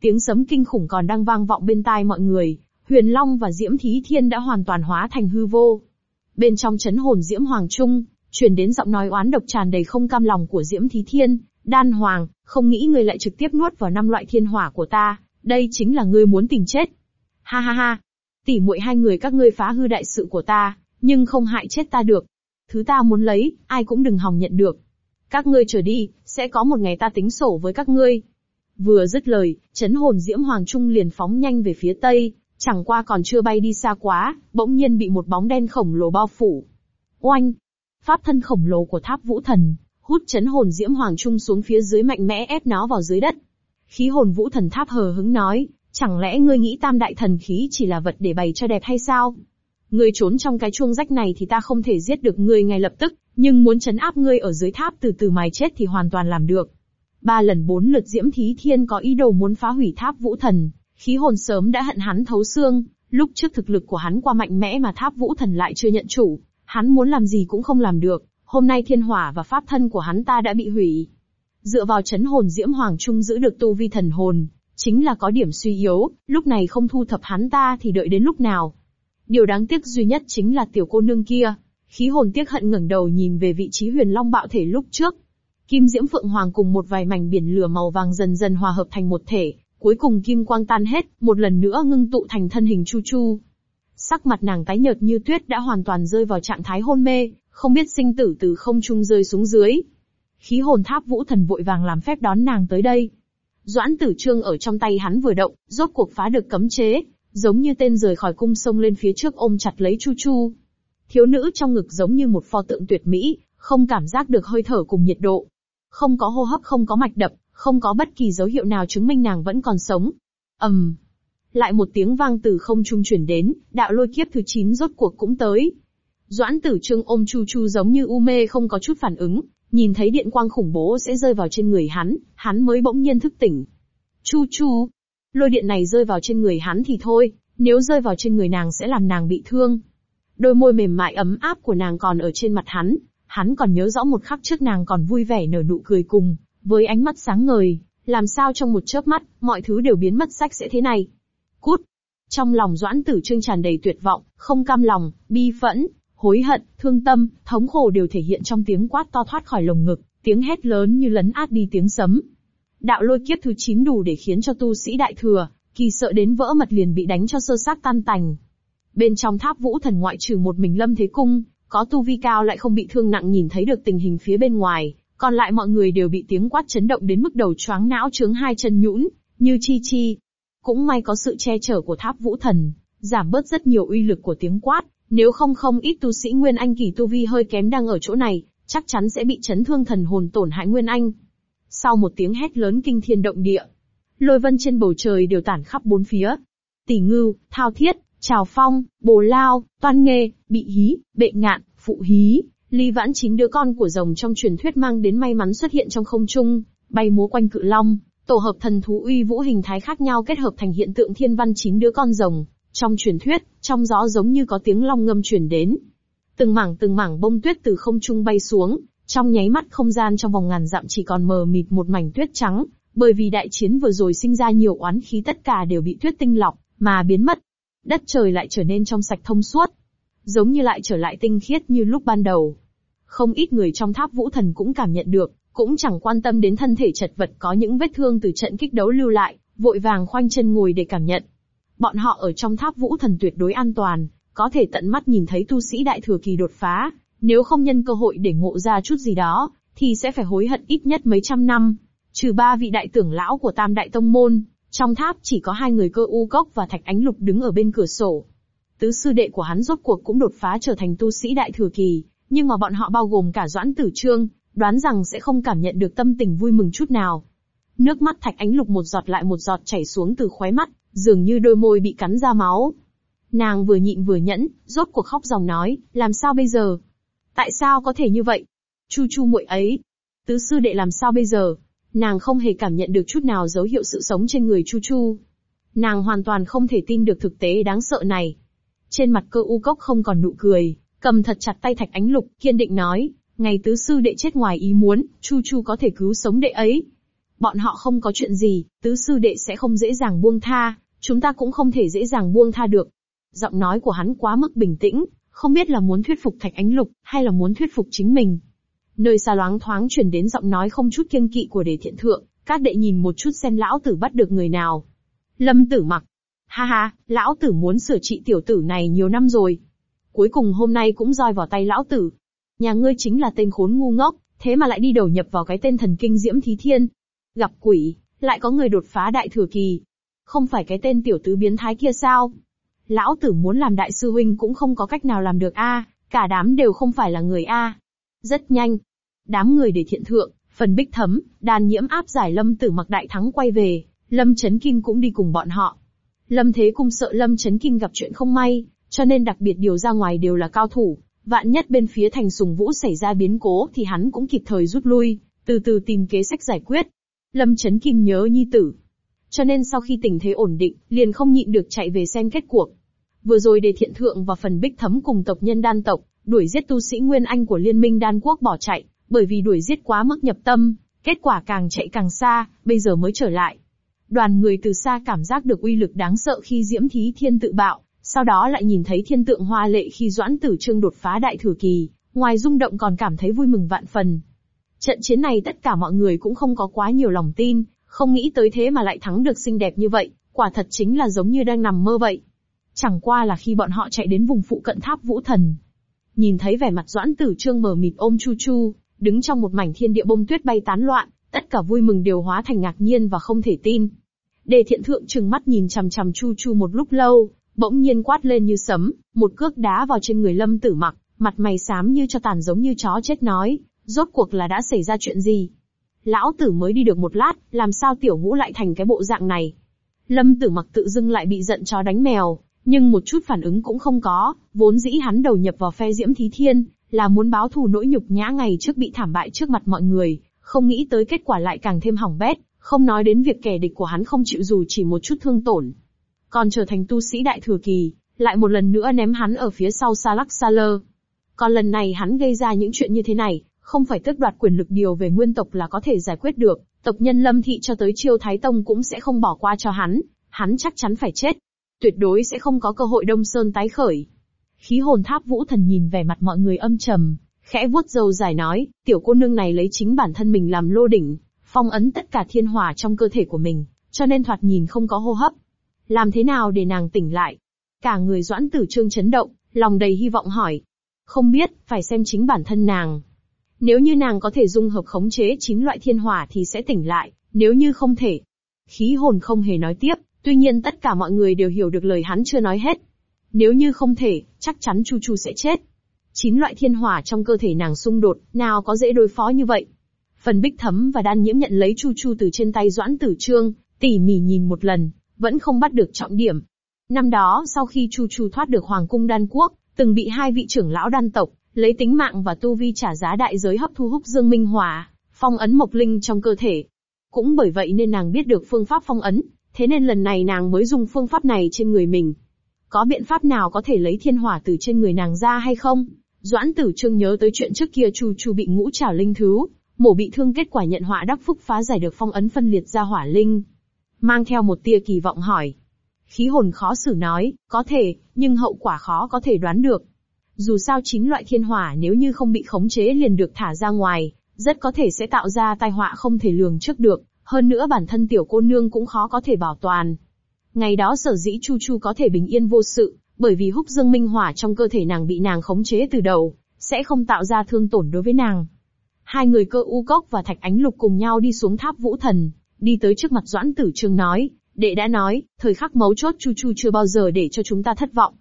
S1: Tiếng sấm kinh khủng còn đang vang vọng bên tai mọi người, Huyền Long và Diễm Thí Thiên đã hoàn toàn hóa thành hư vô. Bên trong chấn hồn Diễm Hoàng Trung, truyền đến giọng nói oán độc tràn đầy không cam lòng của Diễm Thí Thiên, Đan Hoàng, không nghĩ ngươi lại trực tiếp nuốt vào năm loại thiên hỏa của ta, đây chính là ngươi muốn tìm chết. Ha ha ha, tỷ muội hai người các ngươi phá hư đại sự của ta, nhưng không hại chết ta được. Thứ ta muốn lấy, ai cũng đừng hòng nhận được. Các ngươi trở đi, sẽ có một ngày ta tính sổ với các ngươi. Vừa dứt lời, chấn hồn Diễm Hoàng Trung liền phóng nhanh về phía tây, chẳng qua còn chưa bay đi xa quá, bỗng nhiên bị một bóng đen khổng lồ bao phủ. Oanh! Pháp thân khổng lồ của tháp vũ thần, hút chấn hồn Diễm Hoàng Trung xuống phía dưới mạnh mẽ ép nó vào dưới đất. Khí hồn vũ thần tháp hờ hứng nói, chẳng lẽ ngươi nghĩ tam đại thần khí chỉ là vật để bày cho đẹp hay sao? Ngươi trốn trong cái chuông rách này thì ta không thể giết được ngươi ngay lập tức, nhưng muốn chấn áp ngươi ở dưới tháp từ từ mài chết thì hoàn toàn làm được. Ba lần bốn lượt Diễm Thí Thiên có ý đồ muốn phá hủy tháp vũ thần, khí hồn sớm đã hận hắn thấu xương, lúc trước thực lực của hắn qua mạnh mẽ mà tháp vũ thần lại chưa nhận chủ, hắn muốn làm gì cũng không làm được, hôm nay thiên hỏa và pháp thân của hắn ta đã bị hủy. Dựa vào chấn hồn Diễm Hoàng Trung giữ được tu vi thần hồn, chính là có điểm suy yếu, lúc này không thu thập hắn ta thì đợi đến lúc nào. Điều đáng tiếc duy nhất chính là tiểu cô nương kia, khí hồn tiếc hận ngẩng đầu nhìn về vị trí huyền long bạo thể lúc trước, Kim Diễm Phượng Hoàng cùng một vài mảnh biển lửa màu vàng dần dần hòa hợp thành một thể, cuối cùng kim quang tan hết, một lần nữa ngưng tụ thành thân hình Chu Chu. Sắc mặt nàng tái nhợt như tuyết đã hoàn toàn rơi vào trạng thái hôn mê, không biết sinh tử từ không trung rơi xuống dưới. Khí hồn tháp vũ thần vội vàng làm phép đón nàng tới đây. Doãn tử trương ở trong tay hắn vừa động, rốt cuộc phá được cấm chế, giống như tên rời khỏi cung sông lên phía trước ôm chặt lấy Chu Chu. Thiếu nữ trong ngực giống như một pho tượng tuyệt mỹ, không cảm giác được hơi thở cùng nhiệt độ, không có hô hấp không có mạch đập, không có bất kỳ dấu hiệu nào chứng minh nàng vẫn còn sống. ầm, um. lại một tiếng vang từ không trung chuyển đến, đạo lôi kiếp thứ 9 rốt cuộc cũng tới. Doãn tử trương ôm chu chu giống như u mê không có chút phản ứng, nhìn thấy điện quang khủng bố sẽ rơi vào trên người hắn, hắn mới bỗng nhiên thức tỉnh. Chu chu, lôi điện này rơi vào trên người hắn thì thôi, nếu rơi vào trên người nàng sẽ làm nàng bị thương. Đôi môi mềm mại ấm áp của nàng còn ở trên mặt hắn, Hắn còn nhớ rõ một khắc trước nàng còn vui vẻ nở nụ cười cùng, với ánh mắt sáng ngời, làm sao trong một chớp mắt, mọi thứ đều biến mất sạch sẽ thế này. Cút! Trong lòng Doãn Tử Trương tràn đầy tuyệt vọng, không cam lòng, bi phẫn, hối hận, thương tâm, thống khổ đều thể hiện trong tiếng quát to thoát khỏi lồng ngực, tiếng hét lớn như lấn át đi tiếng sấm. Đạo lôi kiếp thứ 9 đủ để khiến cho tu sĩ đại thừa, kỳ sợ đến vỡ mật liền bị đánh cho sơ xác tan tành. Bên trong tháp vũ thần ngoại trừ một mình lâm thế cung, có tu vi cao lại không bị thương nặng nhìn thấy được tình hình phía bên ngoài, còn lại mọi người đều bị tiếng quát chấn động đến mức đầu choáng não trướng hai chân nhũn, như chi chi. Cũng may có sự che chở của tháp vũ thần, giảm bớt rất nhiều uy lực của tiếng quát, nếu không không ít tu sĩ Nguyên Anh kỳ tu vi hơi kém đang ở chỗ này, chắc chắn sẽ bị chấn thương thần hồn tổn hại Nguyên Anh. Sau một tiếng hét lớn kinh thiên động địa, lôi vân trên bầu trời đều tản khắp bốn phía. Tỷ ngưu, thao thiết, trào phong, bồ lao, toan nghê, bị hí, bệ ngạn, phụ hí, ly vãn chín đứa con của rồng trong truyền thuyết mang đến may mắn xuất hiện trong không trung, bay múa quanh cự long, tổ hợp thần thú uy vũ hình thái khác nhau kết hợp thành hiện tượng thiên văn chín đứa con rồng. Trong truyền thuyết, trong gió giống như có tiếng long ngâm truyền đến. Từng mảng từng mảng bông tuyết từ không trung bay xuống, trong nháy mắt không gian trong vòng ngàn dặm chỉ còn mờ mịt một mảnh tuyết trắng, bởi vì đại chiến vừa rồi sinh ra nhiều oán khí tất cả đều bị tuyết tinh lọc, mà biến mất. Đất trời lại trở nên trong sạch thông suốt. Giống như lại trở lại tinh khiết như lúc ban đầu. Không ít người trong tháp vũ thần cũng cảm nhận được, cũng chẳng quan tâm đến thân thể chật vật có những vết thương từ trận kích đấu lưu lại, vội vàng khoanh chân ngồi để cảm nhận. Bọn họ ở trong tháp vũ thần tuyệt đối an toàn, có thể tận mắt nhìn thấy tu sĩ đại thừa kỳ đột phá, nếu không nhân cơ hội để ngộ ra chút gì đó, thì sẽ phải hối hận ít nhất mấy trăm năm. Trừ ba vị đại tưởng lão của Tam Đại Tông Môn, trong tháp chỉ có hai người cơ u cốc và thạch ánh lục đứng ở bên cửa sổ. Tứ sư đệ của hắn rốt cuộc cũng đột phá trở thành tu sĩ đại thừa kỳ, nhưng mà bọn họ bao gồm cả Doãn Tử Trương, đoán rằng sẽ không cảm nhận được tâm tình vui mừng chút nào. Nước mắt thạch ánh lục một giọt lại một giọt chảy xuống từ khóe mắt, dường như đôi môi bị cắn ra máu. Nàng vừa nhịn vừa nhẫn, rốt cuộc khóc dòng nói, làm sao bây giờ? Tại sao có thể như vậy? Chu chu muội ấy. Tứ sư đệ làm sao bây giờ? Nàng không hề cảm nhận được chút nào dấu hiệu sự sống trên người Chu Chu. Nàng hoàn toàn không thể tin được thực tế đáng sợ này. Trên mặt cơ u cốc không còn nụ cười, cầm thật chặt tay thạch ánh lục, kiên định nói, ngày tứ sư đệ chết ngoài ý muốn, Chu Chu có thể cứu sống đệ ấy. Bọn họ không có chuyện gì, tứ sư đệ sẽ không dễ dàng buông tha, chúng ta cũng không thể dễ dàng buông tha được. Giọng nói của hắn quá mức bình tĩnh, không biết là muốn thuyết phục thạch ánh lục, hay là muốn thuyết phục chính mình. Nơi xa loáng thoáng chuyển đến giọng nói không chút kiêng kỵ của đề thiện thượng, các đệ nhìn một chút xem lão tử bắt được người nào. Lâm tử mặc. Ha ha, lão tử muốn sửa trị tiểu tử này nhiều năm rồi. Cuối cùng hôm nay cũng roi vào tay lão tử. Nhà ngươi chính là tên khốn ngu ngốc, thế mà lại đi đầu nhập vào cái tên thần kinh diễm thí thiên. Gặp quỷ, lại có người đột phá đại thừa kỳ. Không phải cái tên tiểu tứ biến thái kia sao? Lão tử muốn làm đại sư huynh cũng không có cách nào làm được a, cả đám đều không phải là người a. Rất nhanh. Đám người để thiện thượng, phần bích thấm, đàn nhiễm áp giải lâm tử mặc đại thắng quay về, lâm chấn kinh cũng đi cùng bọn họ. Lâm thế cung sợ lâm chấn kinh gặp chuyện không may, cho nên đặc biệt điều ra ngoài đều là cao thủ, vạn nhất bên phía thành sùng vũ xảy ra biến cố thì hắn cũng kịp thời rút lui, từ từ tìm kế sách giải quyết. Lâm chấn Kim nhớ nhi tử. Cho nên sau khi tình thế ổn định, liền không nhịn được chạy về xem kết cuộc. Vừa rồi đề thiện thượng và phần bích thấm cùng tộc nhân đan tộc, đuổi giết tu sĩ Nguyên Anh của Liên minh Đan Quốc bỏ chạy, bởi vì đuổi giết quá mức nhập tâm, kết quả càng chạy càng xa, bây giờ mới trở lại. Đoàn người từ xa cảm giác được uy lực đáng sợ khi Diễm Thí Thiên tự bạo, sau đó lại nhìn thấy thiên tượng hoa lệ khi Doãn Tử Trương đột phá đại thừa kỳ, ngoài rung động còn cảm thấy vui mừng vạn phần. Trận chiến này tất cả mọi người cũng không có quá nhiều lòng tin, không nghĩ tới thế mà lại thắng được xinh đẹp như vậy, quả thật chính là giống như đang nằm mơ vậy. Chẳng qua là khi bọn họ chạy đến vùng phụ cận tháp vũ thần, Nhìn thấy vẻ mặt Doãn Tử Trương mờ mịt ôm Chu Chu, đứng trong một mảnh thiên địa bông tuyết bay tán loạn, tất cả vui mừng đều hóa thành ngạc nhiên và không thể tin. Đề thiện thượng trừng mắt nhìn chằm chằm Chu Chu một lúc lâu, bỗng nhiên quát lên như sấm, một cước đá vào trên người Lâm Tử Mặc, mặt mày xám như cho tàn giống như chó chết nói, rốt cuộc là đã xảy ra chuyện gì? Lão tử mới đi được một lát, làm sao tiểu ngũ lại thành cái bộ dạng này? Lâm Tử Mặc tự dưng lại bị giận chó đánh mèo, nhưng một chút phản ứng cũng không có, vốn dĩ hắn đầu nhập vào phe Diễm Thí Thiên, là muốn báo thù nỗi nhục nhã ngày trước bị thảm bại trước mặt mọi người, không nghĩ tới kết quả lại càng thêm hỏng bét, không nói đến việc kẻ địch của hắn không chịu dù chỉ một chút thương tổn. Còn trở thành tu sĩ đại thừa kỳ, lại một lần nữa ném hắn ở phía sau xa Lắc xa Lơ. Còn lần này hắn gây ra những chuyện như thế này, không phải tước đoạt quyền lực điều về nguyên tộc là có thể giải quyết được, tộc nhân Lâm Thị cho tới Chiêu Thái Tông cũng sẽ không bỏ qua cho hắn, hắn chắc chắn phải chết tuyệt đối sẽ không có cơ hội Đông Sơn tái khởi. Khí hồn tháp vũ thần nhìn vẻ mặt mọi người âm trầm, khẽ vuốt râu dài nói, tiểu cô nương này lấy chính bản thân mình làm lô đỉnh, phong ấn tất cả thiên hỏa trong cơ thể của mình, cho nên thoạt nhìn không có hô hấp. Làm thế nào để nàng tỉnh lại? Cả người doãn tử trương chấn động, lòng đầy hy vọng hỏi. Không biết, phải xem chính bản thân nàng. Nếu như nàng có thể dung hợp khống chế chín loại thiên hỏa thì sẽ tỉnh lại, nếu như không thể. Khí hồn không hề nói tiếp, tuy nhiên tất cả mọi người đều hiểu được lời hắn chưa nói hết. Nếu như không thể, chắc chắn Chu Chu sẽ chết. Chín loại thiên hỏa trong cơ thể nàng xung đột, nào có dễ đối phó như vậy. Phần bích thấm và đan nhiễm nhận lấy Chu Chu từ trên tay Doãn Tử Trương, tỉ mỉ nhìn một lần, vẫn không bắt được trọng điểm. Năm đó, sau khi Chu Chu thoát được Hoàng cung đan quốc, từng bị hai vị trưởng lão đan tộc, lấy tính mạng và tu vi trả giá đại giới hấp thu húc dương minh hỏa, phong ấn mộc linh trong cơ thể. Cũng bởi vậy nên nàng biết được phương pháp phong ấn, thế nên lần này nàng mới dùng phương pháp này trên người mình. Có biện pháp nào có thể lấy thiên hỏa từ trên người nàng ra hay không? Doãn tử trương nhớ tới chuyện trước kia Chu Chu bị ngũ trảo linh thứ, mổ bị thương kết quả nhận họa đắc phúc phá giải được phong ấn phân liệt ra hỏa linh. Mang theo một tia kỳ vọng hỏi. Khí hồn khó xử nói, có thể, nhưng hậu quả khó có thể đoán được. Dù sao chín loại thiên hỏa nếu như không bị khống chế liền được thả ra ngoài, rất có thể sẽ tạo ra tai họa không thể lường trước được, hơn nữa bản thân tiểu cô nương cũng khó có thể bảo toàn. Ngày đó sở dĩ Chu Chu có thể bình yên vô sự, bởi vì húc dương minh hỏa trong cơ thể nàng bị nàng khống chế từ đầu, sẽ không tạo ra thương tổn đối với nàng. Hai người cơ u cốc và thạch ánh lục cùng nhau đi xuống tháp vũ thần, đi tới trước mặt Doãn Tử Trương nói, đệ đã nói, thời khắc mấu chốt Chu Chu chưa bao giờ để cho chúng ta thất vọng.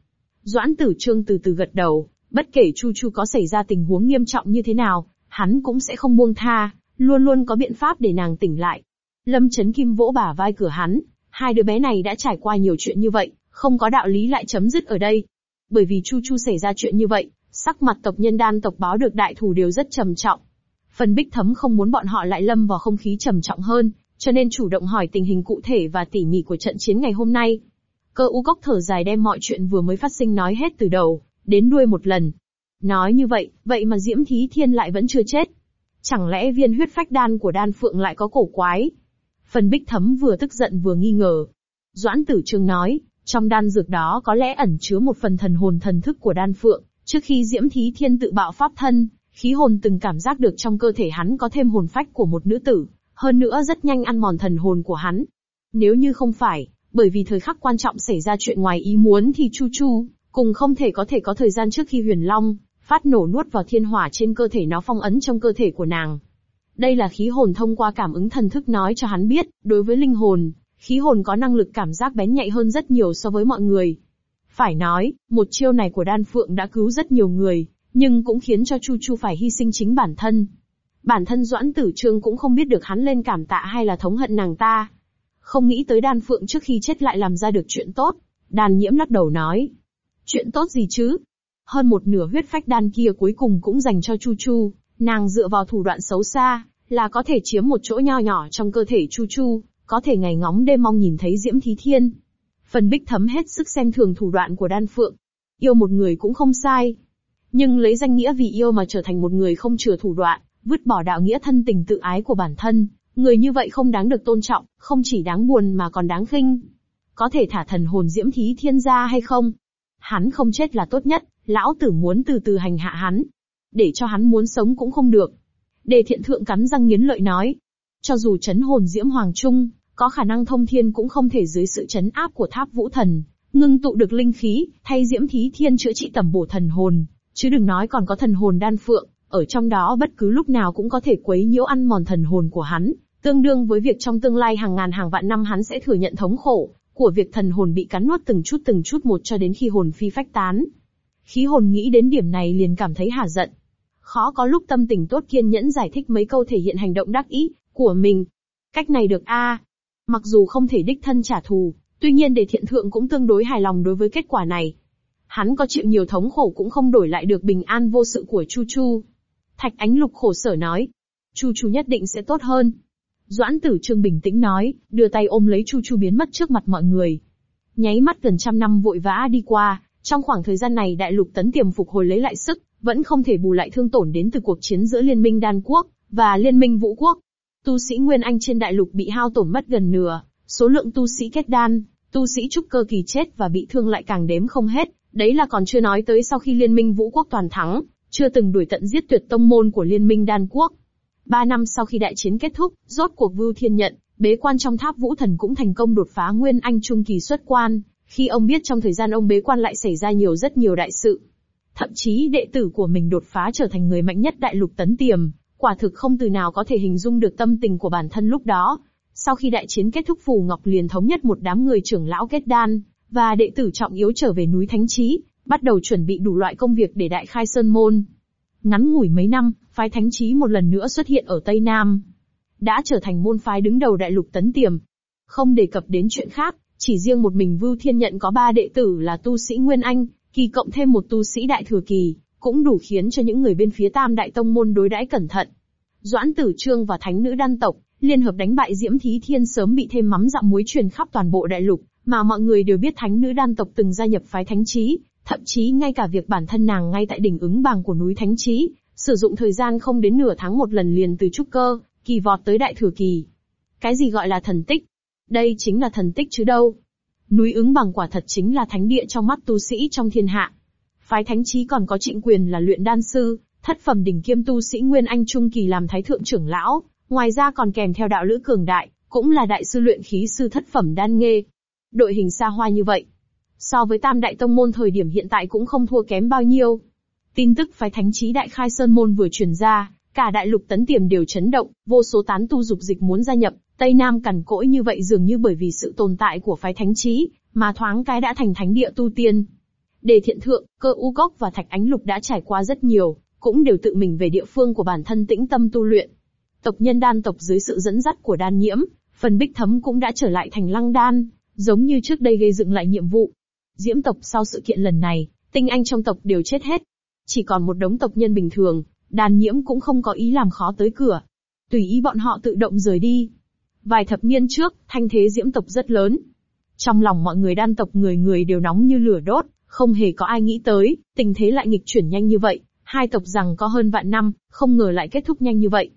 S1: Doãn Tử Trương từ từ gật đầu, bất kể Chu Chu có xảy ra tình huống nghiêm trọng như thế nào, hắn cũng sẽ không buông tha, luôn luôn có biện pháp để nàng tỉnh lại. Lâm Chấn Kim vỗ bả vai cửa hắn, hai đứa bé này đã trải qua nhiều chuyện như vậy, không có đạo lý lại chấm dứt ở đây. Bởi vì Chu Chu xảy ra chuyện như vậy, sắc mặt tộc nhân đan tộc báo được đại thù đều rất trầm trọng. Phần bích thấm không muốn bọn họ lại lâm vào không khí trầm trọng hơn, cho nên chủ động hỏi tình hình cụ thể và tỉ mỉ của trận chiến ngày hôm nay. Cơ u cốc thở dài đem mọi chuyện vừa mới phát sinh nói hết từ đầu, đến đuôi một lần. Nói như vậy, vậy mà Diễm Thí Thiên lại vẫn chưa chết. Chẳng lẽ viên huyết phách đan của đan phượng lại có cổ quái? Phần bích thấm vừa tức giận vừa nghi ngờ. Doãn tử trương nói, trong đan dược đó có lẽ ẩn chứa một phần thần hồn thần thức của đan phượng, trước khi Diễm Thí Thiên tự bạo pháp thân, khí hồn từng cảm giác được trong cơ thể hắn có thêm hồn phách của một nữ tử, hơn nữa rất nhanh ăn mòn thần hồn của hắn. Nếu như không phải, bởi vì thời khắc quan trọng xảy ra chuyện ngoài ý muốn thì Chu Chu, cùng không thể có thể có thời gian trước khi huyền long, phát nổ nuốt vào thiên hỏa trên cơ thể nó phong ấn trong cơ thể của nàng. Đây là khí hồn thông qua cảm ứng thần thức nói cho hắn biết, đối với linh hồn, khí hồn có năng lực cảm giác bén nhạy hơn rất nhiều so với mọi người. Phải nói, một chiêu này của đan phượng đã cứu rất nhiều người, nhưng cũng khiến cho Chu Chu phải hy sinh chính bản thân. Bản thân Doãn Tử Trương cũng không biết được hắn lên cảm tạ hay là thống hận nàng ta. Không nghĩ tới đan phượng trước khi chết lại làm ra được chuyện tốt. Đàn nhiễm lắc đầu nói. Chuyện tốt gì chứ? Hơn một nửa huyết phách đan kia cuối cùng cũng dành cho Chu Chu, nàng dựa vào thủ đoạn xấu xa, là có thể chiếm một chỗ nho nhỏ trong cơ thể Chu Chu, có thể ngày ngóng đêm mong nhìn thấy Diễm Thí Thiên. Phần bích thấm hết sức xem thường thủ đoạn của đan phượng. Yêu một người cũng không sai. Nhưng lấy danh nghĩa vì yêu mà trở thành một người không chừa thủ đoạn, vứt bỏ đạo nghĩa thân tình tự ái của bản thân, người như vậy không đáng được tôn trọng, không chỉ đáng buồn mà còn đáng khinh. Có thể thả thần hồn diễm thí thiên gia hay không? Hắn không chết là tốt nhất, lão tử muốn từ từ hành hạ hắn. Để cho hắn muốn sống cũng không được. Đề thiện thượng cắn răng nghiến lợi nói. Cho dù chấn hồn diễm hoàng trung, có khả năng thông thiên cũng không thể dưới sự chấn áp của tháp vũ thần, ngưng tụ được linh khí, thay diễm thí thiên chữa trị tẩm bổ thần hồn, chứ đừng nói còn có thần hồn đan phượng, ở trong đó bất cứ lúc nào cũng có thể quấy nhiễu ăn mòn thần hồn của hắn, tương đương với việc trong tương lai hàng ngàn hàng vạn năm hắn sẽ thừa nhận thống khổ của việc thần hồn bị cắn nuốt từng chút từng chút một cho đến khi hồn phi phách tán. Khí hồn nghĩ đến điểm này liền cảm thấy hà giận. Khó có lúc tâm tình tốt kiên nhẫn giải thích mấy câu thể hiện hành động đắc ý của mình. Cách này được a. Mặc dù không thể đích thân trả thù, tuy nhiên để thiện thượng cũng tương đối hài lòng đối với kết quả này. Hắn có chịu nhiều thống khổ cũng không đổi lại được bình an vô sự của Chu Chu. Thạch Ánh Lục khổ sở nói. Chu Chu nhất định sẽ tốt hơn. Doãn Tử Trương bình tĩnh nói, đưa tay ôm lấy Chu Chu biến mất trước mặt mọi người. Nháy mắt gần trăm năm vội vã đi qua, trong khoảng thời gian này đại lục tấn tiềm phục hồi lấy lại sức, vẫn không thể bù lại thương tổn đến từ cuộc chiến giữa Liên minh Đan Quốc và Liên minh Vũ Quốc. Tu sĩ Nguyên Anh trên đại lục bị hao tổn mất gần nửa, số lượng tu sĩ kết đan, tu sĩ trúc cơ kỳ chết và bị thương lại càng đếm không hết, đấy là còn chưa nói tới sau khi Liên minh Vũ Quốc toàn thắng, chưa từng đuổi tận giết tuyệt tông môn của Liên minh Đan Quốc. Ba năm sau khi đại chiến kết thúc, rốt cuộc Vưu Thiên Nhận, bế quan trong tháp Vũ Thần cũng thành công đột phá Nguyên Anh Trung Kỳ xuất quan, khi ông biết trong thời gian ông bế quan lại xảy ra nhiều rất nhiều đại sự. thậm chí đệ tử của mình đột phá trở thành người mạnh nhất đại lục tấn tiềm, quả thực không từ nào có thể hình dung được tâm tình của bản thân lúc đó. Sau khi đại chiến kết thúc Phù Ngọc liền thống nhất một đám người trưởng lão kết đan, và đệ tử trọng yếu trở về núi Thánh Trí, bắt đầu chuẩn bị đủ loại công việc để đại khai sơn môn. Ngắn ngủi mấy năm, phái Thánh Trí một lần nữa xuất hiện ở Tây Nam. Đã trở thành môn phái đứng đầu đại lục tấn tiềm. Không đề cập đến chuyện khác, chỉ riêng một mình Vưu Thiên nhận có ba đệ tử là tu sĩ Nguyên Anh, kỳ cộng thêm một tu sĩ Đại Thừa Kỳ, cũng đủ khiến cho những người bên phía Tam Đại Tông môn đối đãi cẩn thận. Doãn Tử Trương và Thánh Nữ Đan tộc, liên hợp đánh bại Diễm Thí Thiên sớm bị thêm mắm dặm muối truyền khắp toàn bộ đại lục, mà mọi người đều biết Thánh Nữ Đan tộc từng gia nhập phái Thánh trí thậm chí ngay cả việc bản thân nàng ngay tại đỉnh ứng bằng của núi Thánh trí sử dụng thời gian không đến nửa tháng một lần liền từ trúc cơ, kỳ vọt tới đại thừa kỳ. Cái gì gọi là thần tích? Đây chính là thần tích chứ đâu. Núi ứng bằng quả thật chính là thánh địa trong mắt tu sĩ trong thiên hạ. Phái thánh trí còn có trịnh quyền là luyện đan sư, thất phẩm đỉnh kiêm tu sĩ Nguyên Anh Trung Kỳ làm thái thượng trưởng lão, ngoài ra còn kèm theo đạo lữ cường đại, cũng là đại sư luyện khí sư thất phẩm đan nghê. Đội hình xa hoa như vậy. So với tam đại tông môn thời điểm hiện tại cũng không thua kém bao nhiêu. Tin tức phái thánh trí đại khai sơn môn vừa truyền ra, cả đại lục tấn tiềm đều chấn động, vô số tán tu dục dịch muốn gia nhập, Tây Nam cằn cỗi như vậy dường như bởi vì sự tồn tại của phái thánh trí, mà thoáng cái đã thành thánh địa tu tiên. Đề thiện thượng, cơ u cốc và thạch ánh lục đã trải qua rất nhiều, cũng đều tự mình về địa phương của bản thân tĩnh tâm tu luyện. Tộc nhân đan tộc dưới sự dẫn dắt của đan nhiễm, phần bích thấm cũng đã trở lại thành lăng đan, giống như trước đây gây dựng lại nhiệm vụ. Diễm tộc sau sự kiện lần này, tinh anh trong tộc đều chết hết. Chỉ còn một đống tộc nhân bình thường, đan nhiễm cũng không có ý làm khó tới cửa. Tùy ý bọn họ tự động rời đi. Vài thập niên trước, thanh thế diễm tộc rất lớn. Trong lòng mọi người đan tộc người người đều nóng như lửa đốt, không hề có ai nghĩ tới, tình thế lại nghịch chuyển nhanh như vậy. Hai tộc rằng có hơn vạn năm, không ngờ lại kết thúc nhanh như vậy.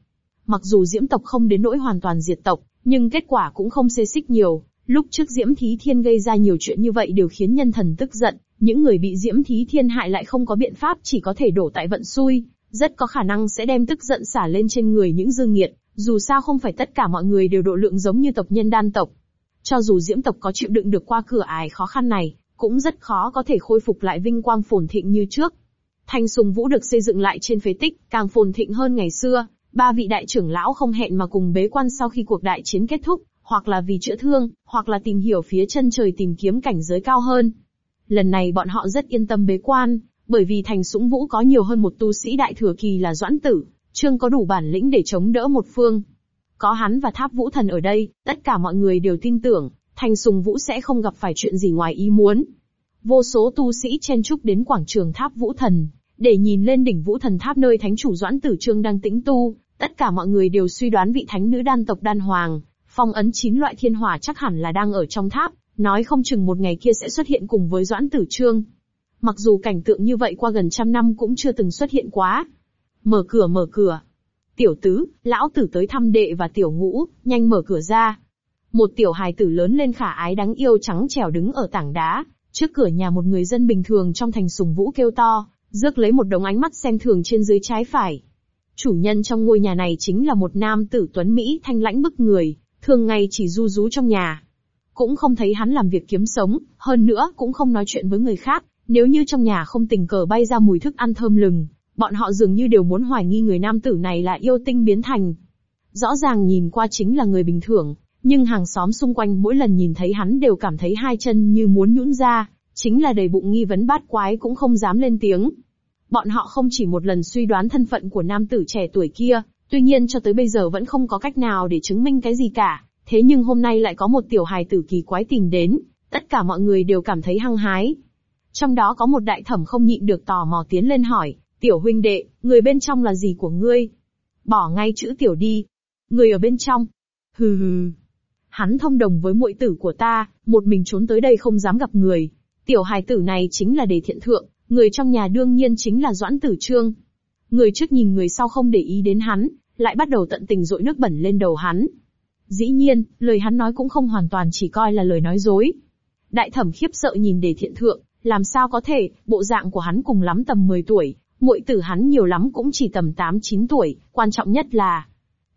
S1: Mặc dù diễm tộc không đến nỗi hoàn toàn diệt tộc, nhưng kết quả cũng không xê xích nhiều. Lúc trước Diễm Thí Thiên gây ra nhiều chuyện như vậy đều khiến nhân thần tức giận, những người bị Diễm Thí Thiên hại lại không có biện pháp chỉ có thể đổ tại vận xui, rất có khả năng sẽ đem tức giận xả lên trên người những dương nghiệt, dù sao không phải tất cả mọi người đều độ lượng giống như tộc nhân đan tộc. Cho dù diễm tộc có chịu đựng được qua cửa ải khó khăn này, cũng rất khó có thể khôi phục lại vinh quang phồn thịnh như trước. Thanh Sùng Vũ được xây dựng lại trên phế tích, càng phồn thịnh hơn ngày xưa, ba vị đại trưởng lão không hẹn mà cùng bế quan sau khi cuộc đại chiến kết thúc, hoặc là vì chữa thương, hoặc là tìm hiểu phía chân trời tìm kiếm cảnh giới cao hơn. Lần này bọn họ rất yên tâm bế quan, bởi vì thành sũng vũ có nhiều hơn một tu sĩ đại thừa kỳ là doãn tử, trương có đủ bản lĩnh để chống đỡ một phương. Có hắn và tháp vũ thần ở đây, tất cả mọi người đều tin tưởng, thành sùng vũ sẽ không gặp phải chuyện gì ngoài ý muốn. Vô số tu sĩ chen chúc đến quảng trường tháp vũ thần, để nhìn lên đỉnh vũ thần tháp nơi thánh chủ doãn tử trương đang tĩnh tu, tất cả mọi người đều suy đoán vị thánh nữ đan tộc đan hoàng, phong ấn chín loại thiên hỏa chắc hẳn là đang ở trong tháp, nói không chừng một ngày kia sẽ xuất hiện cùng với doãn tử trương. Mặc dù cảnh tượng như vậy qua gần trăm năm cũng chưa từng xuất hiện quá. Mở cửa mở cửa. Tiểu tứ, lão tử tới thăm đệ và tiểu ngũ, nhanh mở cửa ra. Một tiểu hài tử lớn lên khả ái đáng yêu trắng trẻo đứng ở tảng đá, trước cửa nhà một người dân bình thường trong thành sùng vũ kêu to, rước lấy một đống ánh mắt xem thường trên dưới trái phải. Chủ nhân trong ngôi nhà này chính là một nam tử tuấn Mỹ thanh lãnh bức người, thường ngày chỉ du rú trong nhà. Cũng không thấy hắn làm việc kiếm sống, hơn nữa cũng không nói chuyện với người khác, nếu như trong nhà không tình cờ bay ra mùi thức ăn thơm lừng, bọn họ dường như đều muốn hoài nghi người nam tử này là yêu tinh biến thành. Rõ ràng nhìn qua chính là người bình thường, nhưng hàng xóm xung quanh mỗi lần nhìn thấy hắn đều cảm thấy hai chân như muốn nhũn ra, chính là đầy bụng nghi vấn bát quái cũng không dám lên tiếng. Bọn họ không chỉ một lần suy đoán thân phận của nam tử trẻ tuổi kia, tuy nhiên cho tới bây giờ vẫn không có cách nào để chứng minh cái gì cả, thế nhưng hôm nay lại có một tiểu hài tử kỳ quái tìm đến, tất cả mọi người đều cảm thấy hăng hái. Trong đó có một đại thẩm không nhịn được tò mò tiến lên hỏi, tiểu huynh đệ, người bên trong là gì của ngươi? Bỏ ngay chữ tiểu đi. Người ở bên trong. Hừ hừ. Hắn thông đồng với muội tử của ta, một mình trốn tới đây không dám gặp người. Tiểu hài tử này chính là đề thiện thượng, người trong nhà đương nhiên chính là doãn tử trương. Người trước nhìn người sau không để ý đến hắn, lại bắt đầu tận tình dội nước bẩn lên đầu hắn. Dĩ nhiên, lời hắn nói cũng không hoàn toàn chỉ coi là lời nói dối. Đại thẩm khiếp sợ nhìn đề thiện thượng, làm sao có thể, bộ dạng của hắn cùng lắm tầm 10 tuổi, muội tử hắn nhiều lắm cũng chỉ tầm 8-9 tuổi, quan trọng nhất là,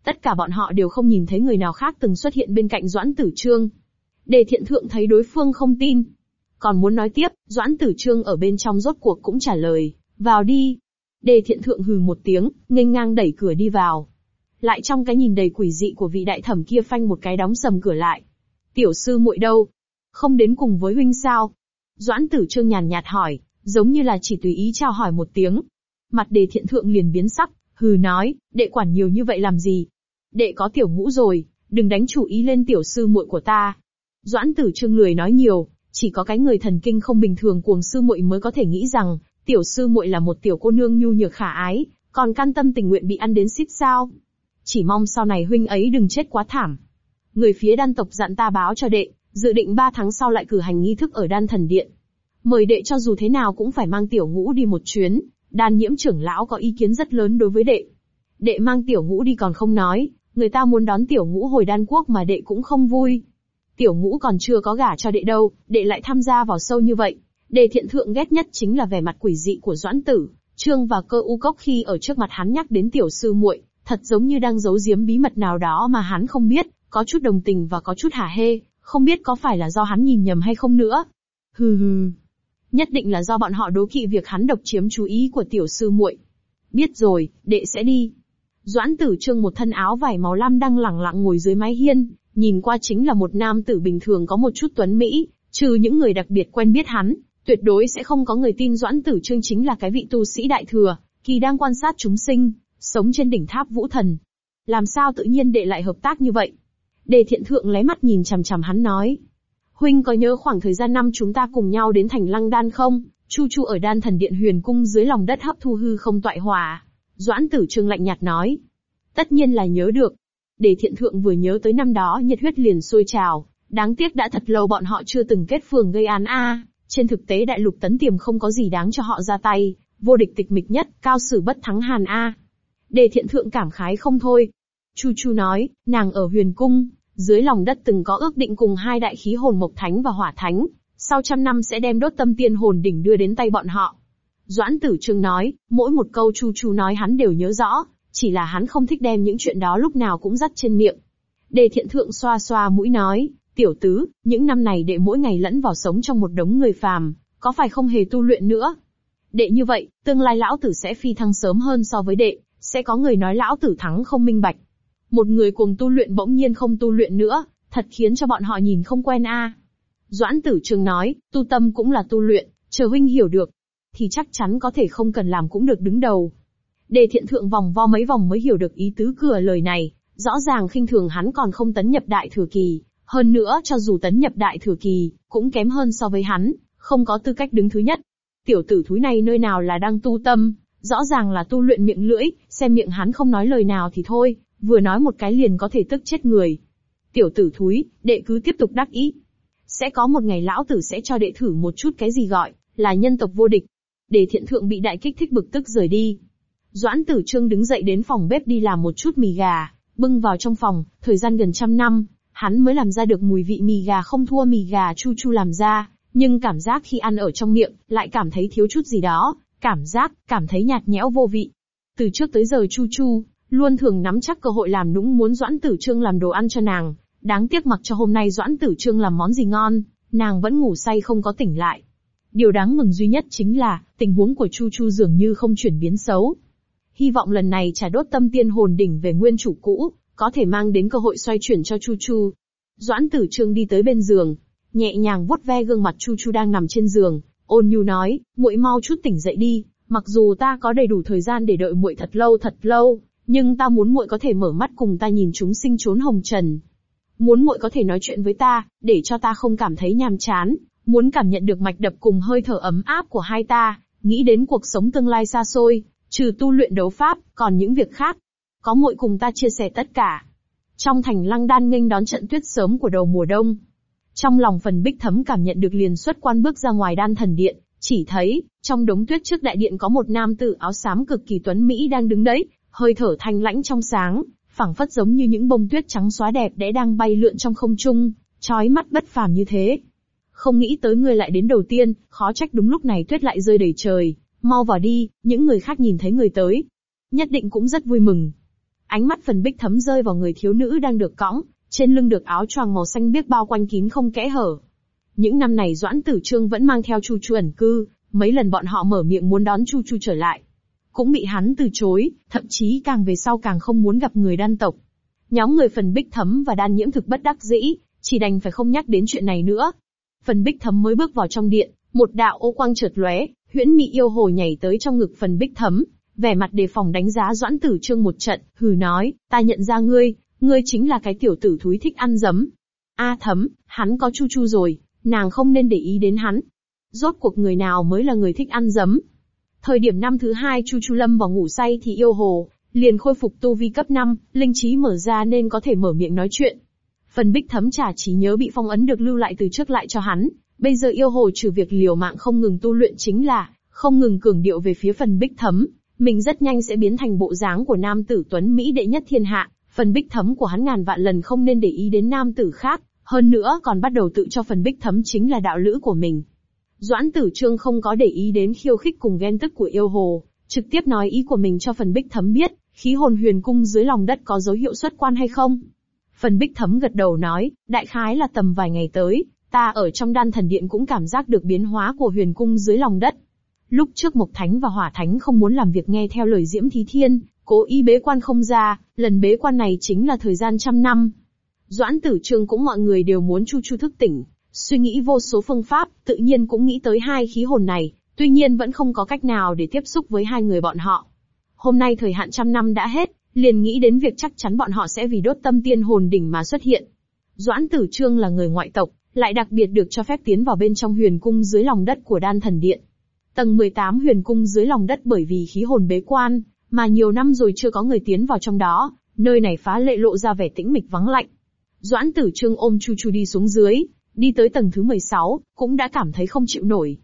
S1: tất cả bọn họ đều không nhìn thấy người nào khác từng xuất hiện bên cạnh Doãn Tử Trương. Đề thiện thượng thấy đối phương không tin. Còn muốn nói tiếp, Doãn Tử Trương ở bên trong rốt cuộc cũng trả lời, Vào đi. Đề thiện thượng hừ một tiếng, nghênh ngang đẩy cửa đi vào. Lại trong cái nhìn đầy quỷ dị của vị đại thẩm kia phanh một cái đóng sầm cửa lại. Tiểu sư muội đâu? Không đến cùng với huynh sao? Doãn tử trương nhàn nhạt hỏi, giống như là chỉ tùy ý chào hỏi một tiếng. Mặt đề thiện thượng liền biến sắc, hừ nói, đệ quản nhiều như vậy làm gì? Đệ có tiểu ngũ rồi, đừng đánh chủ ý lên tiểu sư muội của ta. Doãn tử trương lười nói nhiều, chỉ có cái người thần kinh không bình thường cuồng sư muội mới có thể nghĩ rằng, tiểu sư muội là một tiểu cô nương nhu nhược khả ái, còn can tâm tình nguyện bị ăn đến xít sao. Chỉ mong sau này huynh ấy đừng chết quá thảm. Người phía đan tộc dặn ta báo cho đệ, dự định ba tháng sau lại cử hành nghi thức ở đan thần điện. Mời đệ cho dù thế nào cũng phải mang tiểu ngũ đi một chuyến, đan nhiễm trưởng lão có ý kiến rất lớn đối với đệ. Đệ mang tiểu ngũ đi còn không nói, người ta muốn đón tiểu ngũ hồi đan quốc mà đệ cũng không vui. Tiểu ngũ còn chưa có gả cho đệ đâu, đệ lại tham gia vào sâu như vậy. Đề thiện thượng ghét nhất chính là vẻ mặt quỷ dị của doãn tử, trương và cơ u cốc khi ở trước mặt hắn nhắc đến tiểu sư muội, thật giống như đang giấu giếm bí mật nào đó mà hắn không biết, có chút đồng tình và có chút hả hê, không biết có phải là do hắn nhìn nhầm hay không nữa. Hừ hừ. Nhất định là do bọn họ đố kỵ việc hắn độc chiếm chú ý của tiểu sư muội. Biết rồi, đệ sẽ đi. Doãn tử trương một thân áo vải màu lam đang lẳng lặng ngồi dưới mái hiên, nhìn qua chính là một nam tử bình thường có một chút tuấn Mỹ, trừ những người đặc biệt quen biết hắn, tuyệt đối sẽ không có người tin Doãn Tử Trương chính là cái vị tu sĩ đại thừa, kỳ đang quan sát chúng sinh, sống trên đỉnh tháp vũ thần. Làm sao tự nhiên đệ lại hợp tác như vậy? Đề thiện thượng lé mắt nhìn chằm chằm hắn nói. Huynh có nhớ khoảng thời gian năm chúng ta cùng nhau đến thành lăng đan không? Chu chu ở đan thần điện huyền cung dưới lòng đất hấp thu hư không toại hòa. Doãn tử trương lạnh nhạt nói. Tất nhiên là nhớ được. Đề thiện thượng vừa nhớ tới năm đó nhiệt huyết liền sôi trào. Đáng tiếc đã thật lâu bọn họ chưa từng kết phường gây án a. Trên thực tế đại lục tấn tiềm không có gì đáng cho họ ra tay. Vô địch tịch mịch nhất, cao sử bất thắng hàn a. Đề thiện thượng cảm khái không thôi. Chu Chu nói, nàng ở huyền cung, dưới lòng đất từng có ước định cùng hai đại khí hồn mộc thánh và hỏa thánh, sau trăm năm sẽ đem đốt tâm tiên hồn đỉnh đưa đến tay bọn họ. Doãn tử trương nói, mỗi một câu Chu Chu nói hắn đều nhớ rõ, chỉ là hắn không thích đem những chuyện đó lúc nào cũng dắt trên miệng. Đề thiện thượng xoa xoa mũi nói, tiểu tứ, những năm này đệ mỗi ngày lẫn vào sống trong một đống người phàm, có phải không hề tu luyện nữa? Đệ như vậy, tương lai lão tử sẽ phi thăng sớm hơn so với đệ, sẽ có người nói lão tử thắng không minh bạch. Một người cùng tu luyện bỗng nhiên không tu luyện nữa, thật khiến cho bọn họ nhìn không quen a. Doãn tử trường nói, tu tâm cũng là tu luyện, chờ huynh hiểu được, thì chắc chắn có thể không cần làm cũng được đứng đầu. Đề thiện thượng vòng vo mấy vòng mới hiểu được ý tứ cửa lời này, rõ ràng khinh thường hắn còn không tấn nhập đại thừa kỳ, hơn nữa cho dù tấn nhập đại thừa kỳ, cũng kém hơn so với hắn, không có tư cách đứng thứ nhất. Tiểu tử thúi này nơi nào là đang tu tâm, rõ ràng là tu luyện miệng lưỡi, xem miệng hắn không nói lời nào thì thôi, vừa nói một cái liền có thể tức chết người. Tiểu tử thúi, đệ cứ tiếp tục đắc ý. Sẽ có một ngày lão tử sẽ cho đệ thử một chút cái gì gọi là nhân tộc vô địch. Để thiện thượng bị đại kích thích bực tức rời đi. Doãn tử trương đứng dậy đến phòng bếp đi làm một chút mì gà, bưng vào trong phòng, thời gian gần trăm năm, hắn mới làm ra được mùi vị mì gà không thua mì gà chu chu làm ra, nhưng cảm giác khi ăn ở trong miệng, lại cảm thấy thiếu chút gì đó, cảm giác, cảm thấy nhạt nhẽo vô vị. Từ trước tới giờ chu chu, luôn thường nắm chắc cơ hội làm nũng muốn Doãn Tử Trương làm đồ ăn cho nàng, đáng tiếc mặc cho hôm nay Doãn Tử Trương làm món gì ngon, nàng vẫn ngủ say không có tỉnh lại. Điều đáng mừng duy nhất chính là, tình huống của Chu Chu dường như không chuyển biến xấu. Hy vọng lần này trả đốt tâm tiên hồn đỉnh về nguyên chủ cũ, có thể mang đến cơ hội xoay chuyển cho Chu Chu. Doãn Tử Trương đi tới bên giường, nhẹ nhàng vuốt ve gương mặt Chu Chu đang nằm trên giường, ôn nhu nói, muội mau chút tỉnh dậy đi, mặc dù ta có đầy đủ thời gian để đợi muội thật lâu thật lâu, nhưng ta muốn muội có thể mở mắt cùng ta nhìn chúng sinh trốn hồng trần. Muốn muội có thể nói chuyện với ta, để cho ta không cảm thấy nhàm chán, muốn cảm nhận được mạch đập cùng hơi thở ấm áp của hai ta, nghĩ đến cuộc sống tương lai xa xôi, trừ tu luyện đấu pháp, còn những việc khác. Có muội cùng ta chia sẻ tất cả. Trong thành lăng đan nghênh đón trận tuyết sớm của đầu mùa đông. Trong lòng phần bích thấm cảm nhận được liền xuất quan bước ra ngoài đan thần điện, chỉ thấy, trong đống tuyết trước đại điện có một nam tử áo xám cực kỳ tuấn Mỹ đang đứng đấy, hơi thở thanh lãnh trong sáng, phảng phất giống như những bông tuyết trắng xóa đẹp đẽ đang bay lượn trong không trung, trói mắt bất phàm như thế. Không nghĩ tới người lại đến đầu tiên, khó trách đúng lúc này tuyết lại rơi đầy trời, mau vào đi, những người khác nhìn thấy người tới. Nhất định cũng rất vui mừng. Ánh mắt phần bích thấm rơi vào người thiếu nữ đang được cõng, trên lưng được áo choàng màu xanh biếc bao quanh kín không kẽ hở. Những năm này Doãn Tử Trương vẫn mang theo Chu Chu ẩn cư, mấy lần bọn họ mở miệng muốn đón Chu Chu trở lại. Cũng bị hắn từ chối, thậm chí càng về sau càng không muốn gặp người đan tộc. Nhóm người phần bích thấm và đan nhiễm thực bất đắc dĩ, chỉ đành phải không nhắc đến chuyện này nữa. Phần bích thấm mới bước vào trong điện, một đạo ô quang chợt lóe, huyễn mị yêu hồ nhảy tới trong ngực phần bích thấm, vẻ mặt đề phòng đánh giá doãn tử trương một trận, hừ nói, ta nhận ra ngươi, ngươi chính là cái tiểu tử thúi thích ăn dấm. A thấm, hắn có chu chu rồi, nàng không nên để ý đến hắn. Rốt cuộc người nào mới là người thích ăn dấm. Thời điểm năm thứ hai Chu Chu Lâm vào ngủ say thì yêu hồ, liền khôi phục tu vi cấp 5, linh trí mở ra nên có thể mở miệng nói chuyện. Phần bích thấm trả trí nhớ bị phong ấn được lưu lại từ trước lại cho hắn, bây giờ yêu hồ trừ việc liều mạng không ngừng tu luyện chính là, không ngừng cường điệu về phía phần bích thấm, mình rất nhanh sẽ biến thành bộ dáng của nam tử tuấn Mỹ đệ nhất thiên hạ, phần bích thấm của hắn ngàn vạn lần không nên để ý đến nam tử khác, hơn nữa còn bắt đầu tự cho phần bích thấm chính là đạo lữ của mình. Doãn tử trương không có để ý đến khiêu khích cùng ghen tức của yêu hồ, trực tiếp nói ý của mình cho phần bích thấm biết, khí hồn huyền cung dưới lòng đất có dấu hiệu xuất quan hay không. Phần bích thấm gật đầu nói, đại khái là tầm vài ngày tới, ta ở trong đan thần điện cũng cảm giác được biến hóa của huyền cung dưới lòng đất. Lúc trước Mộc Thánh và Hỏa Thánh không muốn làm việc nghe theo lời Diễm Thí Thiên, cố ý bế quan không ra, lần bế quan này chính là thời gian trăm năm. Doãn tử trương cũng mọi người đều muốn chu chu thức tỉnh, suy nghĩ vô số phương pháp, tự nhiên cũng nghĩ tới hai khí hồn này, tuy nhiên vẫn không có cách nào để tiếp xúc với hai người bọn họ. Hôm nay thời hạn trăm năm đã hết, liền nghĩ đến việc chắc chắn bọn họ sẽ vì đốt tâm tiên hồn đỉnh mà xuất hiện. Doãn tử trương là người ngoại tộc, lại đặc biệt được cho phép tiến vào bên trong huyền cung dưới lòng đất của đan thần điện. Tầng 18 huyền cung dưới lòng đất bởi vì khí hồn bế quan, mà nhiều năm rồi chưa có người tiến vào trong đó, nơi này phá lệ lộ ra vẻ tĩnh mịch vắng lạnh. Doãn tử trương ôm Chu Chu đi xuống dưới, đi tới tầng thứ 16, cũng đã cảm thấy không chịu nổi.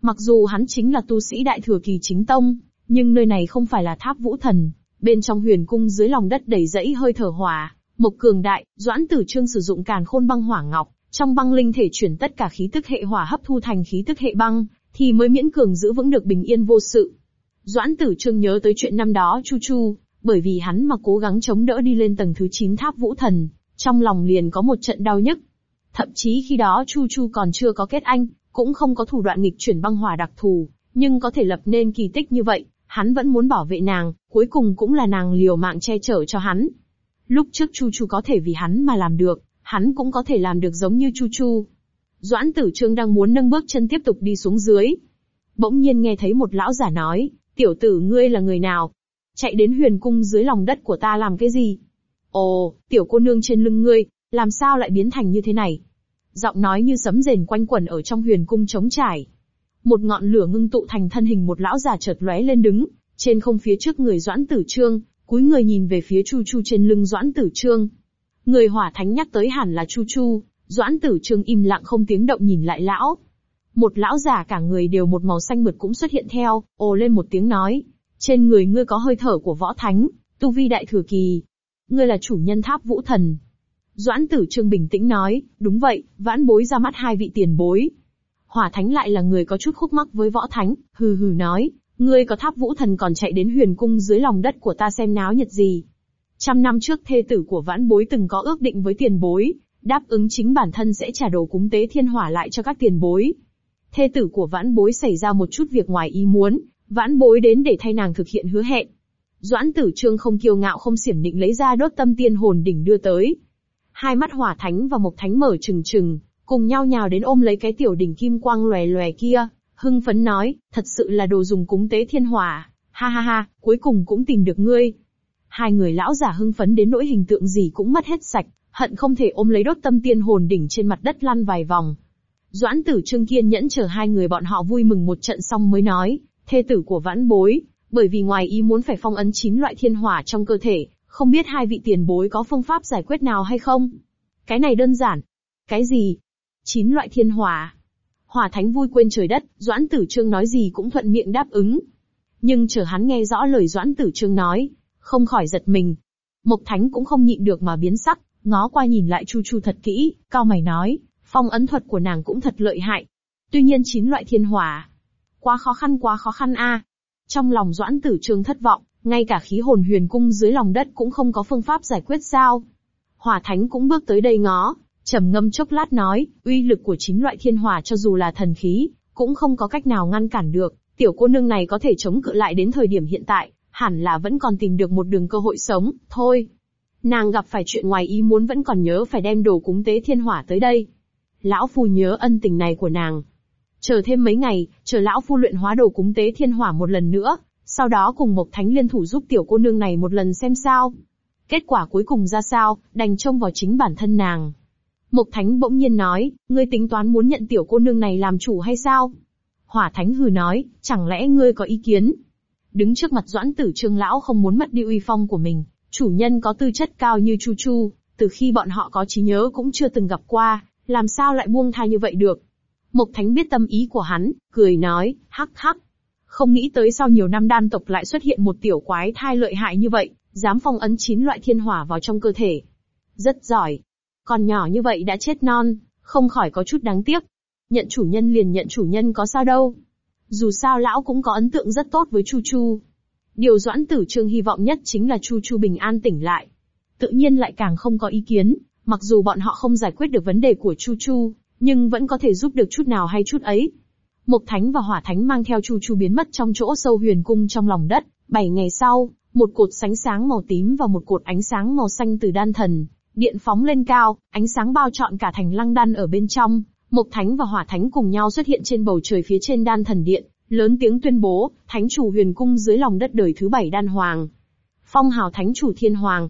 S1: Mặc dù hắn chính là tu sĩ đại thừa kỳ chính tông, nhưng nơi này không phải là tháp vũ thần, bên trong huyền cung dưới lòng đất đầy rẫy hơi thở hỏa, mộc cường đại, doãn tử trương sử dụng càn khôn băng hỏa ngọc, trong băng linh thể chuyển tất cả khí tức hệ hỏa hấp thu thành khí tức hệ băng, thì mới miễn cường giữ vững được bình yên vô sự. Doãn tử trương nhớ tới chuyện năm đó Chu Chu, bởi vì hắn mà cố gắng chống đỡ đi lên tầng thứ 9 tháp vũ thần, trong lòng liền có một trận đau nhức. Thậm chí khi đó Chu Chu còn chưa có kết anh, cũng không có thủ đoạn nghịch chuyển băng hỏa đặc thù, nhưng có thể lập nên kỳ tích như vậy, hắn vẫn muốn bảo vệ nàng, cuối cùng cũng là nàng liều mạng che chở cho hắn. Lúc trước Chu Chu có thể vì hắn mà làm được, hắn cũng có thể làm được giống như Chu Chu. Doãn tử trương đang muốn nâng bước chân tiếp tục đi xuống dưới. Bỗng nhiên nghe thấy một lão giả nói, tiểu tử ngươi là người nào? Chạy đến huyền cung dưới lòng đất của ta làm cái gì? Ồ, tiểu cô nương trên lưng ngươi, làm sao lại biến thành như thế này? Giọng nói như sấm rền quanh quẩn ở trong huyền cung trống trải. Một ngọn lửa ngưng tụ thành thân hình một lão già chợt lóe lên đứng, trên không phía trước người Doãn Tử Trương, cúi người nhìn về phía Chu Chu trên lưng Doãn Tử Trương. Người hỏa thánh nhắc tới hẳn là Chu Chu, Doãn Tử Trương im lặng không tiếng động nhìn lại lão. Một lão già cả người đều một màu xanh mượt cũng xuất hiện theo, ồ lên một tiếng nói. Trên người ngươi có hơi thở của võ thánh, tu vi đại thừa kỳ, Ngươi là chủ nhân tháp vũ thần. Doãn tử trương bình tĩnh nói, đúng vậy, vãn bối ra mắt hai vị tiền bối. Hỏa thánh lại là người có chút khúc mắc với võ thánh, hừ hừ nói, ngươi có tháp vũ thần còn chạy đến huyền cung dưới lòng đất của ta xem náo nhiệt gì. Trăm năm trước thê tử của vãn bối từng có ước định với tiền bối, đáp ứng chính bản thân sẽ trả đồ cúng tế thiên hỏa lại cho các tiền bối. Thê tử của vãn bối xảy ra một chút việc ngoài ý muốn, vãn bối đến để thay nàng thực hiện hứa hẹn. Doãn tử trương không kiêu ngạo không xiểm định lấy ra đốt tâm tiên hồn đỉnh đưa tới. Hai mắt hỏa thánh và mộc thánh mở trừng trừng, cùng nhau nhào đến ôm lấy cái tiểu đỉnh kim quang lòe lòe kia, hưng phấn nói, thật sự là đồ dùng cúng tế thiên hỏa, ha ha ha, cuối cùng cũng tìm được ngươi. Hai người lão giả hưng phấn đến nỗi hình tượng gì cũng mất hết sạch, hận không thể ôm lấy đốt tâm tiên hồn đỉnh trên mặt đất lăn vài vòng. Doãn tử trương kiên nhẫn chờ hai người bọn họ vui mừng một trận xong mới nói, thê tử của vãn bối, bởi vì ngoài ý muốn phải phong ấn chín loại thiên hỏa trong cơ thể, không biết hai vị tiền bối có phương pháp giải quyết nào hay không? Cái này đơn giản. Cái gì? Chín loại thiên hỏa. Hỏa thánh vui quên trời đất, Doãn Tử Trương nói gì cũng thuận miệng đáp ứng. Nhưng chờ hắn nghe rõ lời Doãn Tử Trương nói, không khỏi giật mình. Mộc thánh cũng không nhịn được mà biến sắc, ngó qua nhìn lại Chu Chu thật kỹ, cao mày nói, phong ấn thuật của nàng cũng thật lợi hại. Tuy nhiên chín loại thiên hỏa. Quá khó khăn quá khó khăn a. Trong lòng Doãn Tử Trương thất vọng, ngay cả khí hồn huyền cung dưới lòng đất cũng không có phương pháp giải quyết sao. Hỏa Thánh cũng bước tới đây ngó, trầm ngâm chốc lát nói, uy lực của chín loại thiên hỏa cho dù là thần khí, cũng không có cách nào ngăn cản được, tiểu cô nương này có thể chống cự lại đến thời điểm hiện tại, hẳn là vẫn còn tìm được một đường cơ hội sống, thôi. Nàng gặp phải chuyện ngoài ý muốn vẫn còn nhớ phải đem đồ cúng tế thiên hỏa tới đây. Lão Phu nhớ ân tình này của nàng. Chờ thêm mấy ngày, chờ Lão Phu luyện hóa đồ cúng tế thiên hỏa một lần nữa, sau đó cùng Mộc Thánh liên thủ giúp tiểu cô nương này một lần xem sao. Kết quả cuối cùng ra sao, đành trông vào chính bản thân nàng. Mộc Thánh bỗng nhiên nói, ngươi tính toán muốn nhận tiểu cô nương này làm chủ hay sao? Hỏa Thánh hừ nói, chẳng lẽ ngươi có ý kiến? Đứng trước mặt Doãn Tử Trương lão không muốn mất đi uy phong của mình, chủ nhân có tư chất cao như Chu Chu, từ khi bọn họ có trí nhớ cũng chưa từng gặp qua, làm sao lại buông tha như vậy được? Mộc Thánh biết tâm ý của hắn, cười nói, hắc hắc. Không nghĩ tới sau nhiều năm đan tộc lại xuất hiện một tiểu quái thai lợi hại như vậy, dám phong ấn chín loại thiên hỏa vào trong cơ thể. Rất giỏi. Còn nhỏ như vậy đã chết non, không khỏi có chút đáng tiếc. Nhận chủ nhân liền nhận chủ nhân có sao đâu. Dù sao lão cũng có ấn tượng rất tốt với Chu Chu. Điều Doãn Tử Trương hy vọng nhất chính là Chu Chu bình an tỉnh lại. Tự nhiên lại càng không có ý kiến, mặc dù bọn họ không giải quyết được vấn đề của Chu Chu, nhưng vẫn có thể giúp được chút nào hay chút ấy. Mộc Thánh và Hỏa Thánh mang theo Chu Chu biến mất trong chỗ sâu huyền cung trong lòng đất. Bảy ngày sau, một cột sánh sáng màu tím và một cột ánh sáng màu xanh từ đan thần, điện phóng lên cao, ánh sáng bao trọn cả thành lăng đan ở bên trong. Mộc Thánh và Hỏa Thánh cùng nhau xuất hiện trên bầu trời phía trên đan thần điện, lớn tiếng tuyên bố, Thánh chủ huyền cung dưới lòng đất đời thứ bảy đan hoàng. Phong hào Thánh chủ thiên hoàng.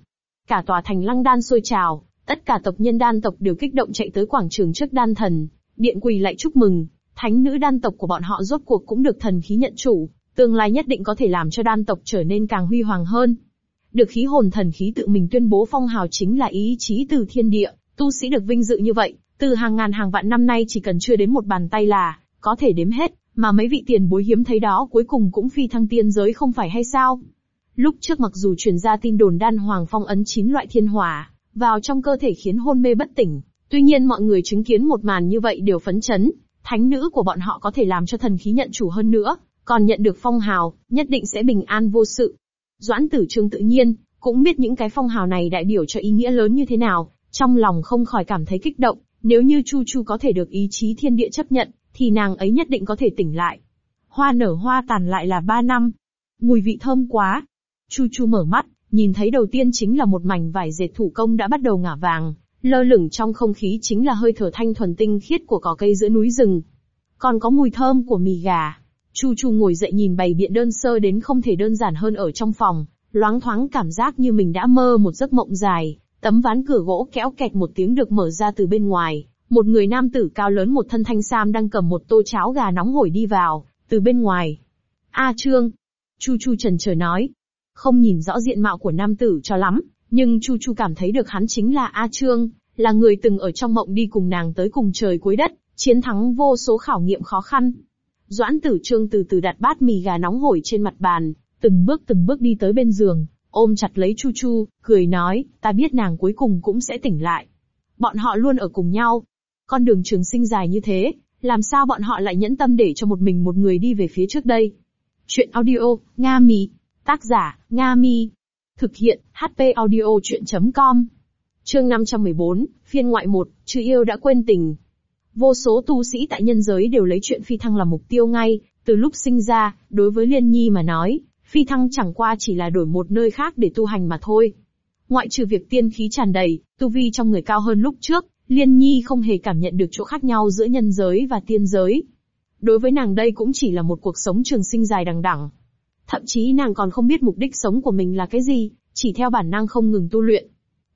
S1: Cả tòa thành lăng đan sôi trào, tất cả tộc nhân đan tộc đều kích động chạy tới quảng trường trước đan thần, điện quỳ lại chúc mừng, thánh nữ đan tộc của bọn họ rốt cuộc cũng được thần khí nhận chủ, tương lai nhất định có thể làm cho đan tộc trở nên càng huy hoàng hơn. Được khí hồn thần khí tự mình tuyên bố phong hào chính là ý chí từ thiên địa, tu sĩ được vinh dự như vậy, từ hàng ngàn hàng vạn năm nay chỉ cần chưa đến một bàn tay là, có thể đếm hết, mà mấy vị tiền bối hiếm thấy đó cuối cùng cũng phi thăng tiên giới không phải hay sao? Lúc trước mặc dù truyền ra tin đồn đan hoàng phong ấn chín loại thiên hỏa, vào trong cơ thể khiến hôn mê bất tỉnh, tuy nhiên mọi người chứng kiến một màn như vậy đều phấn chấn, thánh nữ của bọn họ có thể làm cho thần khí nhận chủ hơn nữa, còn nhận được phong hào, nhất định sẽ bình an vô sự. Doãn tử trương tự nhiên, cũng biết những cái phong hào này đại biểu cho ý nghĩa lớn như thế nào, trong lòng không khỏi cảm thấy kích động, nếu như Chu Chu có thể được ý chí thiên địa chấp nhận, thì nàng ấy nhất định có thể tỉnh lại. Hoa nở hoa tàn lại là ba năm. Mùi vị thơm quá. Chu Chu mở mắt, nhìn thấy đầu tiên chính là một mảnh vải dệt thủ công đã bắt đầu ngả vàng, lơ lửng trong không khí chính là hơi thở thanh thuần tinh khiết của cỏ cây giữa núi rừng. Còn có mùi thơm của mì gà. Chu Chu ngồi dậy nhìn bày biện đơn sơ đến không thể đơn giản hơn ở trong phòng, loáng thoáng cảm giác như mình đã mơ một giấc mộng dài, tấm ván cửa gỗ kéo kẹt một tiếng được mở ra từ bên ngoài, một người nam tử cao lớn một thân thanh sam đang cầm một tô cháo gà nóng hổi đi vào, từ bên ngoài. A Trương. Chu Chu trần chờ nói. Không nhìn rõ diện mạo của nam tử cho lắm, nhưng Chu Chu cảm thấy được hắn chính là A Trương, là người từng ở trong mộng đi cùng nàng tới cùng trời cuối đất, chiến thắng vô số khảo nghiệm khó khăn. Doãn tử trương từ từ đặt bát mì gà nóng hổi trên mặt bàn, từng bước từng bước đi tới bên giường, ôm chặt lấy Chu Chu, cười nói, ta biết nàng cuối cùng cũng sẽ tỉnh lại. Bọn họ luôn ở cùng nhau. Con đường trường sinh dài như thế, làm sao bọn họ lại nhẫn tâm để cho một mình một người đi về phía trước đây? Chuyện audio, Nga Mi. Tác giả, Nga Mi. Thực hiện, HP audio chuyện.com. Chương 514, phiên ngoại 1, chữ yêu đã quên tình. Vô số tu sĩ tại nhân giới đều lấy chuyện phi thăng làm mục tiêu ngay, từ lúc sinh ra, đối với Liên Nhi mà nói, phi thăng chẳng qua chỉ là đổi một nơi khác để tu hành mà thôi. Ngoại trừ việc tiên khí tràn đầy, tu vi trong người cao hơn lúc trước, Liên Nhi không hề cảm nhận được chỗ khác nhau giữa nhân giới và tiên giới. Đối với nàng đây cũng chỉ là một cuộc sống trường sinh dài đằng đẵng. Thậm chí nàng còn không biết mục đích sống của mình là cái gì, chỉ theo bản năng không ngừng tu luyện.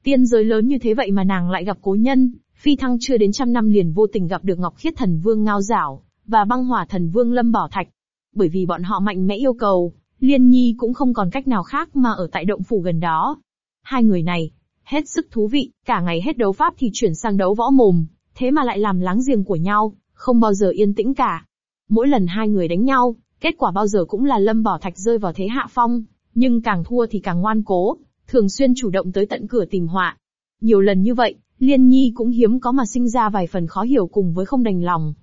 S1: Tiên giới lớn như thế vậy mà nàng lại gặp cố nhân, phi thăng chưa đến trăm năm liền vô tình gặp được Ngọc Khiết Thần Vương Ngao Giảo, và băng hỏa Thần Vương Lâm Bảo Thạch. Bởi vì bọn họ mạnh mẽ yêu cầu, Liên Nhi cũng không còn cách nào khác mà ở tại động phủ gần đó. Hai người này, hết sức thú vị, cả ngày hết đấu pháp thì chuyển sang đấu võ mồm, thế mà lại làm láng giềng của nhau, không bao giờ yên tĩnh cả. Mỗi lần hai người đánh nhau, kết quả bao giờ cũng là Lâm Bảo Thạch rơi vào thế hạ phong, nhưng càng thua thì càng ngoan cố, thường xuyên chủ động tới tận cửa tìm họa. Nhiều lần như vậy, Liên Nhi cũng hiếm có mà sinh ra vài phần khó hiểu cùng với không đành lòng.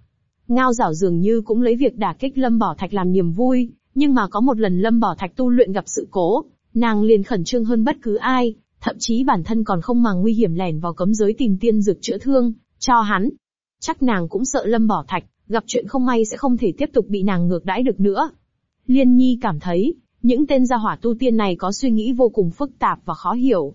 S1: Ngao giảo dường như cũng lấy việc đả kích Lâm Bảo Thạch làm niềm vui, nhưng mà có một lần Lâm Bảo Thạch tu luyện gặp sự cố, nàng liền khẩn trương hơn bất cứ ai, thậm chí bản thân còn không màng nguy hiểm lẻn vào cấm giới tìm tiên dược chữa thương, cho hắn. Chắc nàng cũng sợ Lâm Bảo Thạch, gặp chuyện không may sẽ không thể tiếp tục bị nàng ngược đãi được nữa. Liên Nhi cảm thấy, những tên gia hỏa tu tiên này có suy nghĩ vô cùng phức tạp và khó hiểu.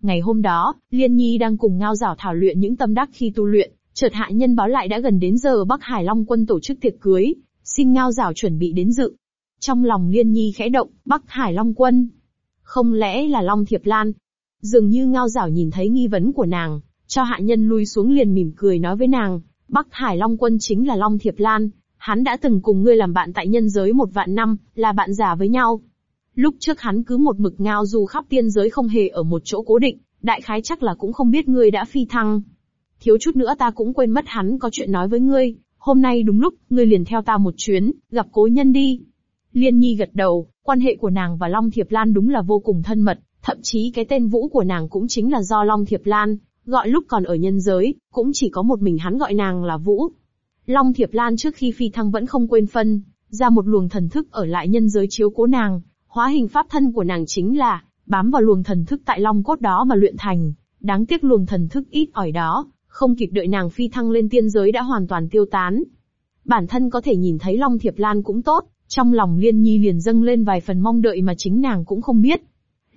S1: Ngày hôm đó, Liên Nhi đang cùng Ngao Giảo thảo luyện những tâm đắc khi tu luyện, chợt hạ nhân báo lại đã gần đến giờ Bắc Hải Long quân tổ chức tiệc cưới, xin Ngao Giảo chuẩn bị đến dự. Trong lòng Liên Nhi khẽ động, Bắc Hải Long quân. Không lẽ là Long Thiệp Lan? Dường như Ngao dảo nhìn thấy nghi vấn của nàng, cho hạ nhân lui xuống liền mỉm cười nói với nàng, Bắc Hải Long quân chính là Long Thiệp Lan, hắn đã từng cùng ngươi làm bạn tại nhân giới một vạn năm, là bạn già với nhau. Lúc trước hắn cứ một mực ngao du khắp tiên giới không hề ở một chỗ cố định, đại khái chắc là cũng không biết ngươi đã phi thăng. Thiếu chút nữa ta cũng quên mất hắn có chuyện nói với ngươi, hôm nay đúng lúc, ngươi liền theo ta một chuyến, gặp cố nhân đi. Liên Nhi gật đầu, quan hệ của nàng và Long Thiệp Lan đúng là vô cùng thân mật, thậm chí cái tên Vũ của nàng cũng chính là do Long Thiệp Lan, gọi lúc còn ở nhân giới, cũng chỉ có một mình hắn gọi nàng là Vũ. Long Thiệp Lan trước khi phi thăng vẫn không quên phân, ra một luồng thần thức ở lại nhân giới chiếu cố nàng, hóa hình pháp thân của nàng chính là, bám vào luồng thần thức tại Long cốt đó mà luyện thành, đáng tiếc luồng thần thức ít ỏi đó, không kịp đợi nàng phi thăng lên tiên giới đã hoàn toàn tiêu tán. Bản thân có thể nhìn thấy Long Thiệp Lan cũng tốt, trong lòng Liên Nhi liền dâng lên vài phần mong đợi mà chính nàng cũng không biết.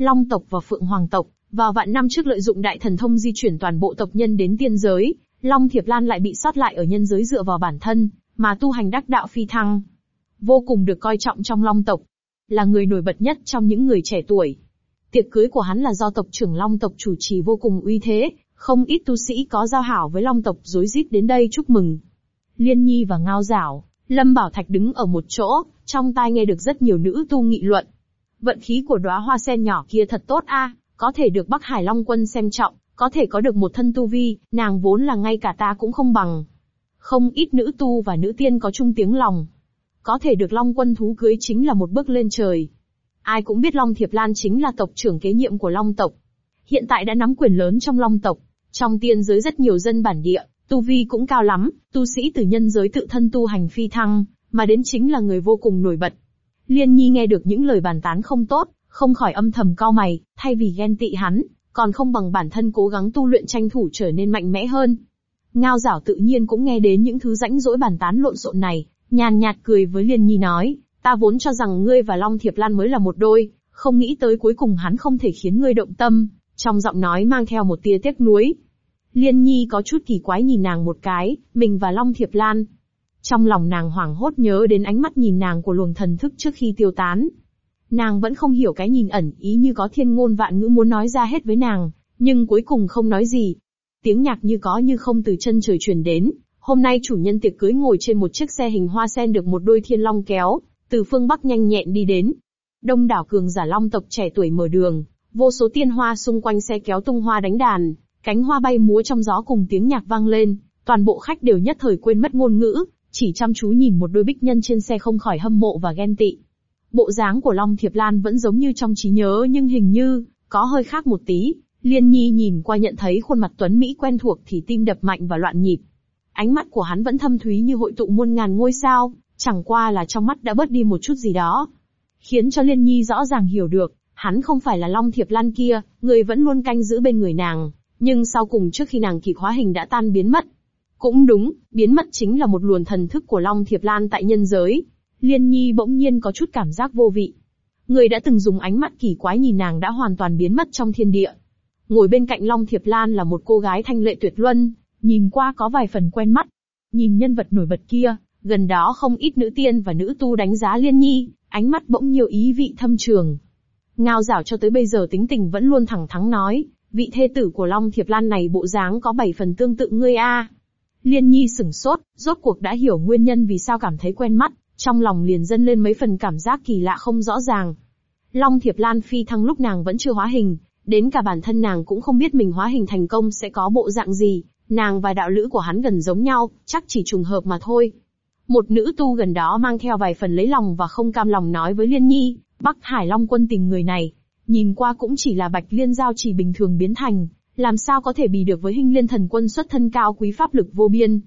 S1: Long tộc và Phượng Hoàng tộc, vào vạn năm trước lợi dụng đại thần thông di chuyển toàn bộ tộc nhân đến tiên giới, Long Thiệp Lan lại bị sót lại ở nhân giới dựa vào bản thân, mà tu hành đắc đạo phi thăng. Vô cùng được coi trọng trong Long tộc. Là người nổi bật nhất trong những người trẻ tuổi. Tiệc cưới của hắn là do tộc trưởng Long tộc chủ trì vô cùng uy thế, không ít tu sĩ có giao hảo với Long tộc rối rít đến đây chúc mừng. Liên Nhi và Ngao Giảo, Lâm Bảo Thạch đứng ở một chỗ, trong tai nghe được rất nhiều nữ tu nghị luận. Vận khí của đóa hoa sen nhỏ kia thật tốt a, có thể được Bắc Hải Long quân xem trọng, có thể có được một thân tu vi, nàng vốn là ngay cả ta cũng không bằng. Không ít nữ tu và nữ tiên có chung tiếng lòng. Có thể được Long quân thú cưới chính là một bước lên trời. Ai cũng biết Long Thiệp Lan chính là tộc trưởng kế nhiệm của Long tộc. Hiện tại đã nắm quyền lớn trong Long tộc. Trong tiên giới rất nhiều dân bản địa, tu vi cũng cao lắm, tu sĩ từ nhân giới tự thân tu hành phi thăng, mà đến chính là người vô cùng nổi bật. Liên Nhi nghe được những lời bàn tán không tốt, không khỏi âm thầm cao mày, thay vì ghen tị hắn, còn không bằng bản thân cố gắng tu luyện tranh thủ trở nên mạnh mẽ hơn. Ngao giảo tự nhiên cũng nghe đến những thứ rãnh rỗi bàn tán lộn xộn này, nhàn nhạt cười với Liên Nhi nói, ta vốn cho rằng ngươi và Long Thiệp Lan mới là một đôi, không nghĩ tới cuối cùng hắn không thể khiến ngươi động tâm, trong giọng nói mang theo một tia tiếc nuối. Liên Nhi có chút kỳ quái nhìn nàng một cái, mình và Long Thiệp Lan. Trong lòng nàng hoảng hốt nhớ đến ánh mắt nhìn nàng của luồng thần thức trước khi tiêu tán, Nàng vẫn không hiểu cái nhìn ẩn ý như có thiên ngôn vạn ngữ muốn nói ra hết với nàng, nhưng cuối cùng không nói gì. Tiếng nhạc như có như không từ chân trời truyền đến, hôm nay chủ nhân tiệc cưới ngồi trên một chiếc xe hình hoa sen được một đôi thiên long kéo, từ phương Bắc nhanh nhẹn đi đến. Đông đảo cường giả long tộc trẻ tuổi mở đường, vô số tiên hoa xung quanh xe kéo tung hoa đánh đàn, cánh hoa bay múa trong gió cùng tiếng nhạc vang lên, toàn bộ khách đều nhất thời quên mất ngôn ngữ, chỉ chăm chú nhìn một đôi bích nhân trên xe không khỏi hâm mộ và ghen tị. Bộ dáng của Long Thiệp Lan vẫn giống như trong trí nhớ nhưng hình như, có hơi khác một tí. Liên Nhi nhìn qua nhận thấy khuôn mặt Tuấn Mỹ quen thuộc thì tim đập mạnh và loạn nhịp. Ánh mắt của hắn vẫn thâm thúy như hội tụ muôn ngàn ngôi sao, chẳng qua là trong mắt đã bớt đi một chút gì đó. Khiến cho Liên Nhi rõ ràng hiểu được, hắn không phải là Long Thiệp Lan kia, người vẫn luôn canh giữ bên người nàng, nhưng sau cùng trước khi nàng kịp hóa hình đã tan biến mất. Cũng đúng, biến mất chính là một luồn thần thức của Long Thiệp Lan tại nhân giới, Liên Nhi bỗng nhiên có chút cảm giác vô vị. Người đã từng dùng ánh mắt kỳ quái nhìn nàng đã hoàn toàn biến mất trong thiên địa. Ngồi bên cạnh Long Thiệp Lan là một cô gái thanh lệ tuyệt luân, nhìn qua có vài phần quen mắt. Nhìn nhân vật nổi bật kia, gần đó không ít nữ tiên và nữ tu đánh giá Liên Nhi, ánh mắt bỗng nhiều ý vị thâm trường. Ngao giảo cho tới bây giờ tính tình vẫn luôn thẳng thắn nói, vị thê tử của Long Thiệp Lan này bộ dáng có bảy phần tương tự ngươi a. Liên Nhi sửng sốt, rốt cuộc đã hiểu nguyên nhân vì sao cảm thấy quen mắt trong lòng liền dâng lên mấy phần cảm giác kỳ lạ không rõ ràng. Long Thiệp Lan phi thăng lúc nàng vẫn chưa hóa hình, đến cả bản thân nàng cũng không biết mình hóa hình thành công sẽ có bộ dạng gì, nàng và đạo lữ của hắn gần giống nhau, chắc chỉ trùng hợp mà thôi. Một nữ tu gần đó mang theo vài phần lấy lòng và không cam lòng nói với Liên Nhi, Bắc Hải Long quân tìm người này, nhìn qua cũng chỉ là bạch liên giao chỉ bình thường biến thành, làm sao có thể bì được với hình liên thần quân xuất thân cao quý pháp lực vô biên.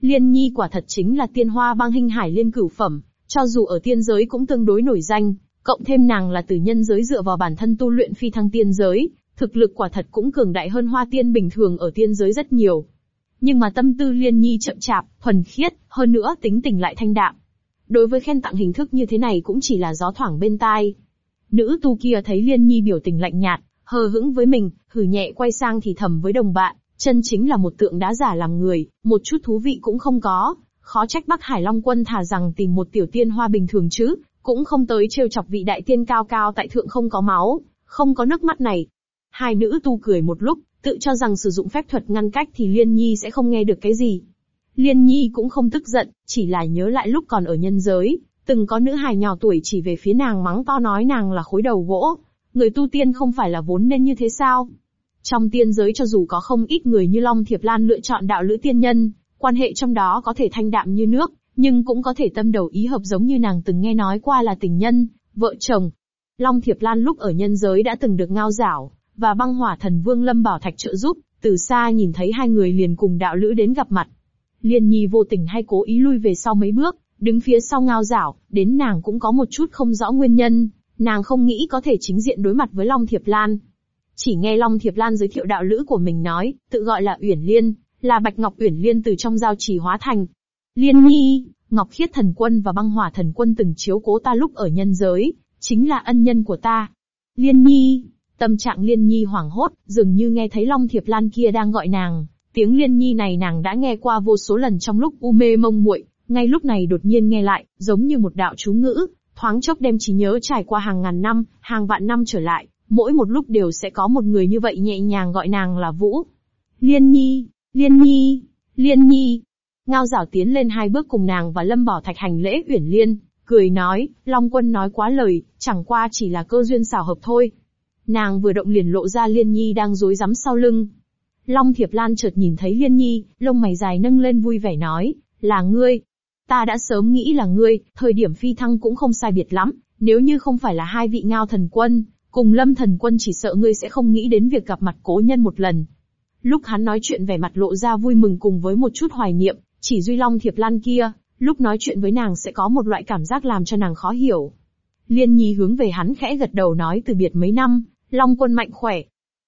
S1: Liên Nhi quả thật chính là tiên hoa băng hình hải liên cửu phẩm, cho dù ở tiên giới cũng tương đối nổi danh, cộng thêm nàng là từ nhân giới dựa vào bản thân tu luyện phi thăng tiên giới, thực lực quả thật cũng cường đại hơn hoa tiên bình thường ở tiên giới rất nhiều. Nhưng mà tâm tư Liên Nhi chậm chạp, thuần khiết, hơn nữa tính tình lại thanh đạm. Đối với khen tặng hình thức như thế này cũng chỉ là gió thoảng bên tai. Nữ tu kia thấy Liên Nhi biểu tình lạnh nhạt, hờ hững với mình, hử nhẹ quay sang thì thầm với đồng bạn, chân chính là một tượng đá giả làm người, một chút thú vị cũng không có. Khó trách Bắc Hải Long Quân thả rằng tìm một tiểu tiên hoa bình thường chứ, cũng không tới trêu chọc vị đại tiên cao cao tại thượng không có máu, không có nước mắt này. Hai nữ tu cười một lúc, tự cho rằng sử dụng phép thuật ngăn cách thì Liên Nhi sẽ không nghe được cái gì. Liên Nhi cũng không tức giận, chỉ là nhớ lại lúc còn ở nhân giới, từng có nữ hài nhỏ tuổi chỉ về phía nàng mắng to nói nàng là khối đầu gỗ. Người tu tiên không phải là vốn nên như thế sao? Trong tiên giới cho dù có không ít người như Long Thiệp Lan lựa chọn đạo lữ tiên nhân, quan hệ trong đó có thể thanh đạm như nước, nhưng cũng có thể tâm đầu ý hợp giống như nàng từng nghe nói qua là tình nhân, vợ chồng. Long Thiệp Lan lúc ở nhân giới đã từng được ngao giảo, và băng hỏa thần vương Lâm Bảo Thạch trợ giúp, từ xa nhìn thấy hai người liền cùng đạo lữ đến gặp mặt. Liên nhi vô tình hay cố ý lui về sau mấy bước, đứng phía sau ngao giảo, đến nàng cũng có một chút không rõ nguyên nhân, nàng không nghĩ có thể chính diện đối mặt với Long Thiệp Lan. Chỉ nghe Long Thiệp Lan giới thiệu đạo lữ của mình nói, tự gọi là Uyển Liên, là Bạch Ngọc Uyển Liên từ trong giao trì hóa thành. Liên nhi, Ngọc Khiết Thần Quân và Băng Hỏa Thần Quân từng chiếu cố ta lúc ở nhân giới, chính là ân nhân của ta. Liên nhi, tâm trạng Liên nhi hoảng hốt, dường như nghe thấy Long Thiệp Lan kia đang gọi nàng. Tiếng Liên nhi này nàng đã nghe qua vô số lần trong lúc u mê mông muội, ngay lúc này đột nhiên nghe lại, giống như một đạo chú ngữ, thoáng chốc đem trí nhớ trải qua hàng ngàn năm, hàng vạn năm trở lại, mỗi một lúc đều sẽ có một người như vậy nhẹ nhàng gọi nàng là Vũ. Liên Nhi, Liên Nhi, Liên Nhi. Ngao giảo tiến lên hai bước cùng nàng và Lâm Bỏ Thạch hành lễ uyển liên, cười nói, Long Quân nói quá lời, chẳng qua chỉ là cơ duyên xảo hợp thôi. Nàng vừa động liền lộ ra Liên Nhi đang rối rắm sau lưng. Long Thiệp Lan chợt nhìn thấy Liên Nhi, lông mày dài nâng lên vui vẻ nói, là ngươi. Ta đã sớm nghĩ là ngươi, thời điểm phi thăng cũng không sai biệt lắm, nếu như không phải là hai vị ngao thần quân, Cùng lâm thần quân chỉ sợ ngươi sẽ không nghĩ đến việc gặp mặt cố nhân một lần. Lúc hắn nói chuyện vẻ mặt lộ ra vui mừng cùng với một chút hoài niệm, chỉ Duy Long Thiệp Lan kia, lúc nói chuyện với nàng sẽ có một loại cảm giác làm cho nàng khó hiểu. Liên Nhi hướng về hắn khẽ gật đầu nói từ biệt mấy năm, Long quân mạnh khỏe.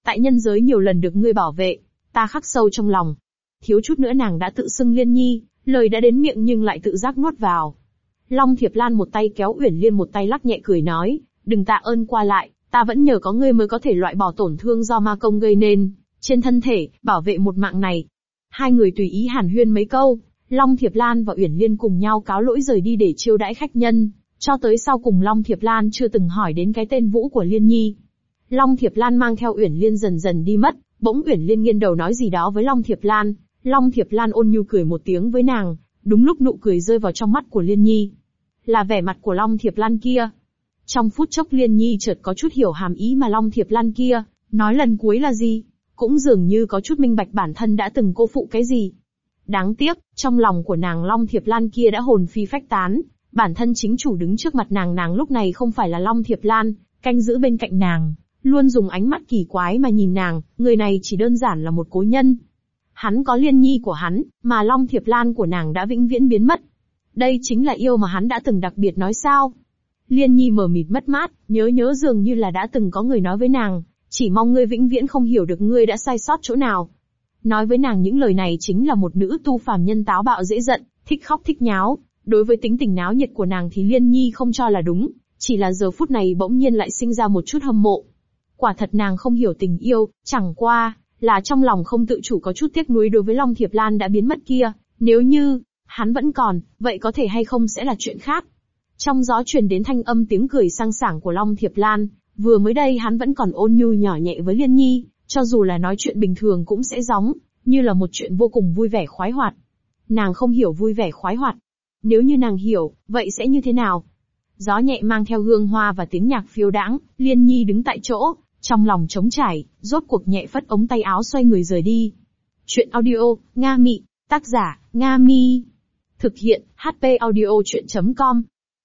S1: Tại nhân giới nhiều lần được ngươi bảo vệ, ta khắc sâu trong lòng. Thiếu chút nữa nàng đã tự xưng Liên Nhi, lời đã đến miệng nhưng lại tự giác nuốt vào. Long Thiệp Lan một tay kéo Uyển Liên một tay lắc nhẹ cười nói, đừng tạ ơn qua lại, Ta vẫn nhờ có ngươi mới có thể loại bỏ tổn thương do ma công gây nên, trên thân thể, bảo vệ một mạng này. Hai người tùy ý hàn huyên mấy câu, Long Thiệp Lan và Uyển Liên cùng nhau cáo lỗi rời đi để chiêu đãi khách nhân, cho tới sau cùng Long Thiệp Lan chưa từng hỏi đến cái tên Vũ của Liên Nhi. Long Thiệp Lan mang theo Uyển Liên dần dần đi mất, bỗng Uyển Liên nghiêng đầu nói gì đó với Long Thiệp Lan, Long Thiệp Lan ôn nhu cười một tiếng với nàng, đúng lúc nụ cười rơi vào trong mắt của Liên Nhi. Là vẻ mặt của Long Thiệp Lan kia, trong phút chốc Liên Nhi chợt có chút hiểu hàm ý mà Long Thiệp Lan kia, nói lần cuối là gì, cũng dường như có chút minh bạch bản thân đã từng cô phụ cái gì. Đáng tiếc, trong lòng của nàng Long Thiệp Lan kia đã hồn phi phách tán, bản thân chính chủ đứng trước mặt nàng nàng lúc này không phải là Long Thiệp Lan, canh giữ bên cạnh nàng, luôn dùng ánh mắt kỳ quái mà nhìn nàng, người này chỉ đơn giản là một cố nhân. Hắn có liên nhi của hắn, mà Long Thiệp Lan của nàng đã vĩnh viễn biến mất. Đây chính là yêu mà hắn đã từng đặc biệt nói sao. Liên Nhi mờ mịt mất mát, nhớ nhớ dường như là đã từng có người nói với nàng, chỉ mong ngươi vĩnh viễn không hiểu được ngươi đã sai sót chỗ nào. Nói với nàng những lời này chính là một nữ tu phàm nhân táo bạo dễ giận, thích khóc thích nháo. Đối với tính tình náo nhiệt của nàng thì Liên Nhi không cho là đúng, chỉ là giờ phút này bỗng nhiên lại sinh ra một chút hâm mộ. Quả thật nàng không hiểu tình yêu, chẳng qua, là trong lòng không tự chủ có chút tiếc nuối đối với Long Thiệp Lan đã biến mất kia, nếu như, hắn vẫn còn, vậy có thể hay không sẽ là chuyện khác. Trong gió truyền đến thanh âm tiếng cười sang sảng của Long Thiệp Lan, vừa mới đây hắn vẫn còn ôn nhu nhỏ nhẹ với Liên Nhi, cho dù là nói chuyện bình thường cũng sẽ giống, như là một chuyện vô cùng vui vẻ khoái hoạt. Nàng không hiểu vui vẻ khoái hoạt. Nếu như nàng hiểu, vậy sẽ như thế nào? Gió nhẹ mang theo hương hoa và tiếng nhạc phiêu đãng, Liên Nhi đứng tại chỗ, trong lòng trống trải, rốt cuộc nhẹ phất ống tay áo xoay người rời đi. Chuyện audio, Nga Mị, tác giả, Nga Mi. Thực hiện, HP audio chuyện.com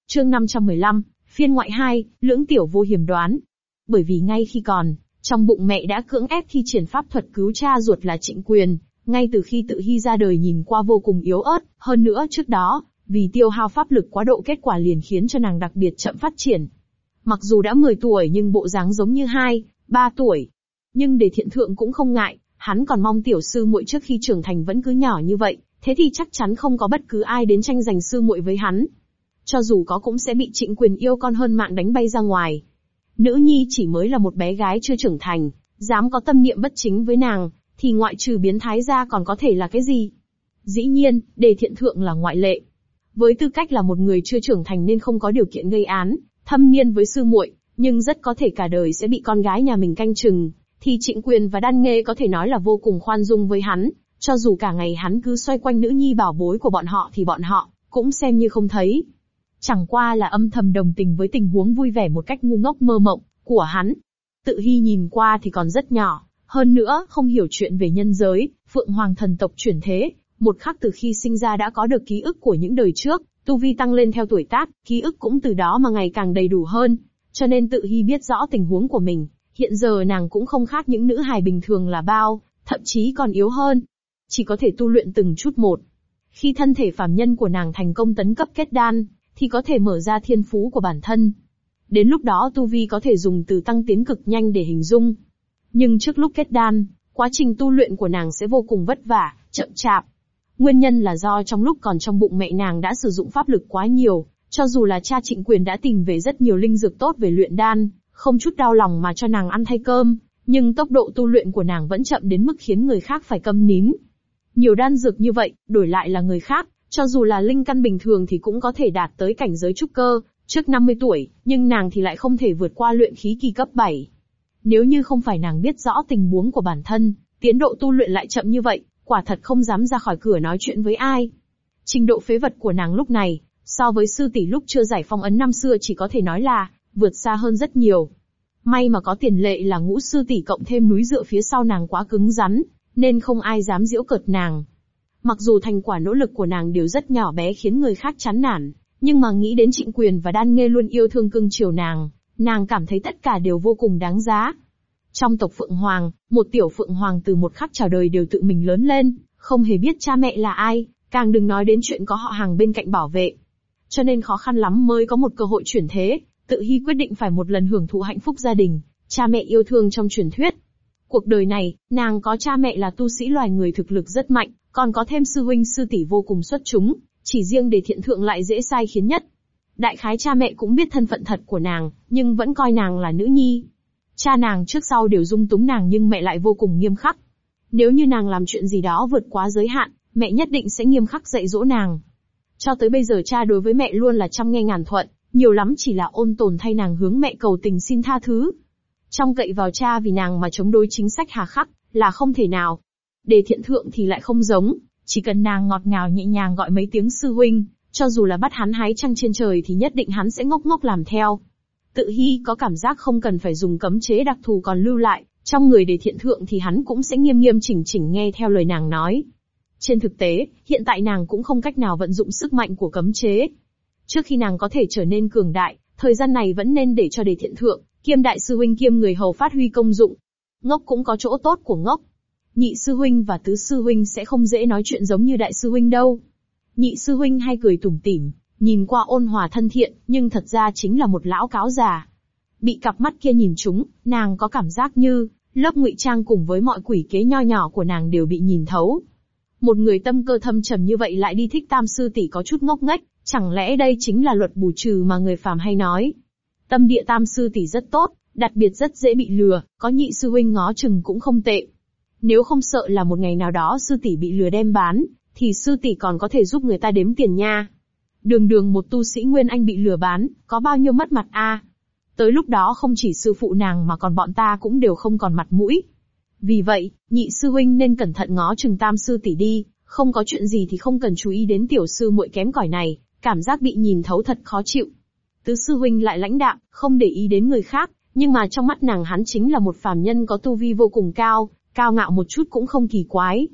S1: Chương 515, phiên ngoại 2, lưỡng tiểu vô hiểm đoán. Bởi vì ngay khi còn, trong bụng mẹ đã cưỡng ép thi triển pháp thuật cứu cha ruột là trịnh quyền, ngay từ khi tự hy ra đời nhìn qua vô cùng yếu ớt, hơn nữa trước đó, vì tiêu hao pháp lực quá độ kết quả liền khiến cho nàng đặc biệt chậm phát triển. Mặc dù đã 10 tuổi nhưng bộ dáng giống như 2, 3 tuổi. Nhưng để thiện thượng cũng không ngại, Hắn còn mong tiểu sư muội trước khi trưởng thành vẫn cứ nhỏ như vậy, thế thì chắc chắn không có bất cứ ai đến tranh giành sư muội với hắn. Cho dù có cũng sẽ bị trịnh quyền yêu con hơn mạng đánh bay ra ngoài. Nữ nhi chỉ mới là một bé gái chưa trưởng thành, dám có tâm niệm bất chính với nàng, thì ngoại trừ biến thái ra còn có thể là cái gì? Dĩ nhiên, đề thiện thượng là ngoại lệ. Với tư cách là một người chưa trưởng thành nên không có điều kiện gây án, thâm niên với sư muội, nhưng rất có thể cả đời sẽ bị con gái nhà mình canh chừng, thì trịnh quyền và đan nghê có thể nói là vô cùng khoan dung với hắn, cho dù cả ngày hắn cứ xoay quanh nữ nhi bảo bối của bọn họ thì bọn họ cũng xem như không thấy. Chẳng qua là âm thầm đồng tình với tình huống vui vẻ một cách ngu ngốc mơ mộng của hắn. Tự hy nhìn qua thì còn rất nhỏ, hơn nữa không hiểu chuyện về nhân giới, phượng hoàng thần tộc chuyển thế, một khắc từ khi sinh ra đã có được ký ức của những đời trước, tu vi tăng lên theo tuổi tác, ký ức cũng từ đó mà ngày càng đầy đủ hơn, cho nên tự hy biết rõ tình huống của mình, hiện giờ nàng cũng không khác những nữ hài bình thường là bao, thậm chí còn yếu hơn. Chỉ có thể tu luyện từng chút một. Khi thân thể phàm nhân của nàng thành công tấn cấp kết đan, thì có thể mở ra thiên phú của bản thân. Đến lúc đó tu vi có thể dùng từ tăng tiến cực nhanh để hình dung. Nhưng trước lúc kết đan, quá trình tu luyện của nàng sẽ vô cùng vất vả, chậm chạp. Nguyên nhân là do trong lúc còn trong bụng mẹ nàng đã sử dụng pháp lực quá nhiều, cho dù là cha trịnh quyền đã tìm về rất nhiều linh dược tốt về luyện đan, không chút đau lòng mà cho nàng ăn thay cơm, nhưng tốc độ tu luyện của nàng vẫn chậm đến mức khiến người khác phải câm nín. Nhiều đan dược như vậy, đổi lại là người khác, cho dù là linh căn bình thường thì cũng có thể đạt tới cảnh giới trúc cơ, trước 50 tuổi, nhưng nàng thì lại không thể vượt qua luyện khí kỳ cấp 7. Nếu như không phải nàng biết rõ tình huống của bản thân, tiến độ tu luyện lại chậm như vậy, quả thật không dám ra khỏi cửa nói chuyện với ai. Trình độ phế vật của nàng lúc này, so với sư tỷ lúc chưa giải phong ấn năm xưa chỉ có thể nói là, vượt xa hơn rất nhiều. May mà có tiền lệ là ngũ sư tỷ cộng thêm núi dựa phía sau nàng quá cứng rắn, nên không ai dám giễu cợt nàng. Mặc dù thành quả nỗ lực của nàng đều rất nhỏ bé khiến người khác chán nản, nhưng mà nghĩ đến trịnh quyền và đan nghe luôn yêu thương cưng chiều nàng, nàng cảm thấy tất cả đều vô cùng đáng giá. Trong tộc Phượng Hoàng, một tiểu Phượng Hoàng từ một khắc chào đời đều tự mình lớn lên, không hề biết cha mẹ là ai, càng đừng nói đến chuyện có họ hàng bên cạnh bảo vệ. Cho nên khó khăn lắm mới có một cơ hội chuyển thế, tự hy quyết định phải một lần hưởng thụ hạnh phúc gia đình, cha mẹ yêu thương trong truyền thuyết. Cuộc đời này, nàng có cha mẹ là tu sĩ loài người thực lực rất mạnh, còn có thêm sư huynh sư tỷ vô cùng xuất chúng, chỉ riêng để thiện thượng lại dễ sai khiến nhất. Đại khái cha mẹ cũng biết thân phận thật của nàng, nhưng vẫn coi nàng là nữ nhi. Cha nàng trước sau đều dung túng nàng nhưng mẹ lại vô cùng nghiêm khắc. Nếu như nàng làm chuyện gì đó vượt quá giới hạn, mẹ nhất định sẽ nghiêm khắc dạy dỗ nàng. Cho tới bây giờ cha đối với mẹ luôn là trăm nghe ngàn thuận, nhiều lắm chỉ là ôn tồn thay nàng hướng mẹ cầu tình xin tha thứ. Trong cậy vào cha vì nàng mà chống đối chính sách hà khắc, là không thể nào. Đề thiện thượng thì lại không giống, chỉ cần nàng ngọt ngào nhẹ nhàng gọi mấy tiếng sư huynh, cho dù là bắt hắn hái trăng trên trời thì nhất định hắn sẽ ngốc ngốc làm theo. Tự hy có cảm giác không cần phải dùng cấm chế đặc thù còn lưu lại, trong người để thiện thượng thì hắn cũng sẽ nghiêm nghiêm chỉnh chỉnh nghe theo lời nàng nói. Trên thực tế, hiện tại nàng cũng không cách nào vận dụng sức mạnh của cấm chế. Trước khi nàng có thể trở nên cường đại, thời gian này vẫn nên để cho đề thiện thượng, kiêm đại sư huynh kiêm người hầu phát huy công dụng. Ngốc cũng có chỗ tốt của ngốc. Nhị sư huynh và tứ sư huynh sẽ không dễ nói chuyện giống như đại sư huynh đâu. Nhị sư huynh hay cười tủm tỉm, nhìn qua ôn hòa thân thiện, nhưng thật ra chính là một lão cáo già. Bị cặp mắt kia nhìn chúng, nàng có cảm giác như, lớp ngụy trang cùng với mọi quỷ kế nho nhỏ của nàng đều bị nhìn thấu. Một người tâm cơ thâm trầm như vậy lại đi thích tam sư tỷ có chút ngốc nghếch, chẳng lẽ đây chính là luật bù trừ mà người phàm hay nói. Tâm địa tam sư tỷ rất tốt, đặc biệt rất dễ bị lừa, có nhị sư huynh ngó chừng cũng không tệ. Nếu không sợ là một ngày nào đó sư tỷ bị lừa đem bán, thì sư tỷ còn có thể giúp người ta đếm tiền nha. Đường đường một tu sĩ Nguyên Anh bị lừa bán, có bao nhiêu mất mặt a? Tới lúc đó không chỉ sư phụ nàng mà còn bọn ta cũng đều không còn mặt mũi. Vì vậy, nhị sư huynh nên cẩn thận ngó chừng tam sư tỷ đi, không có chuyện gì thì không cần chú ý đến tiểu sư muội kém cỏi này, cảm giác bị nhìn thấu thật khó chịu. Tứ sư huynh lại lãnh đạm, không để ý đến người khác, nhưng mà trong mắt nàng hắn chính là một phàm nhân có tu vi vô cùng cao, cao ngạo một chút cũng không kỳ quái.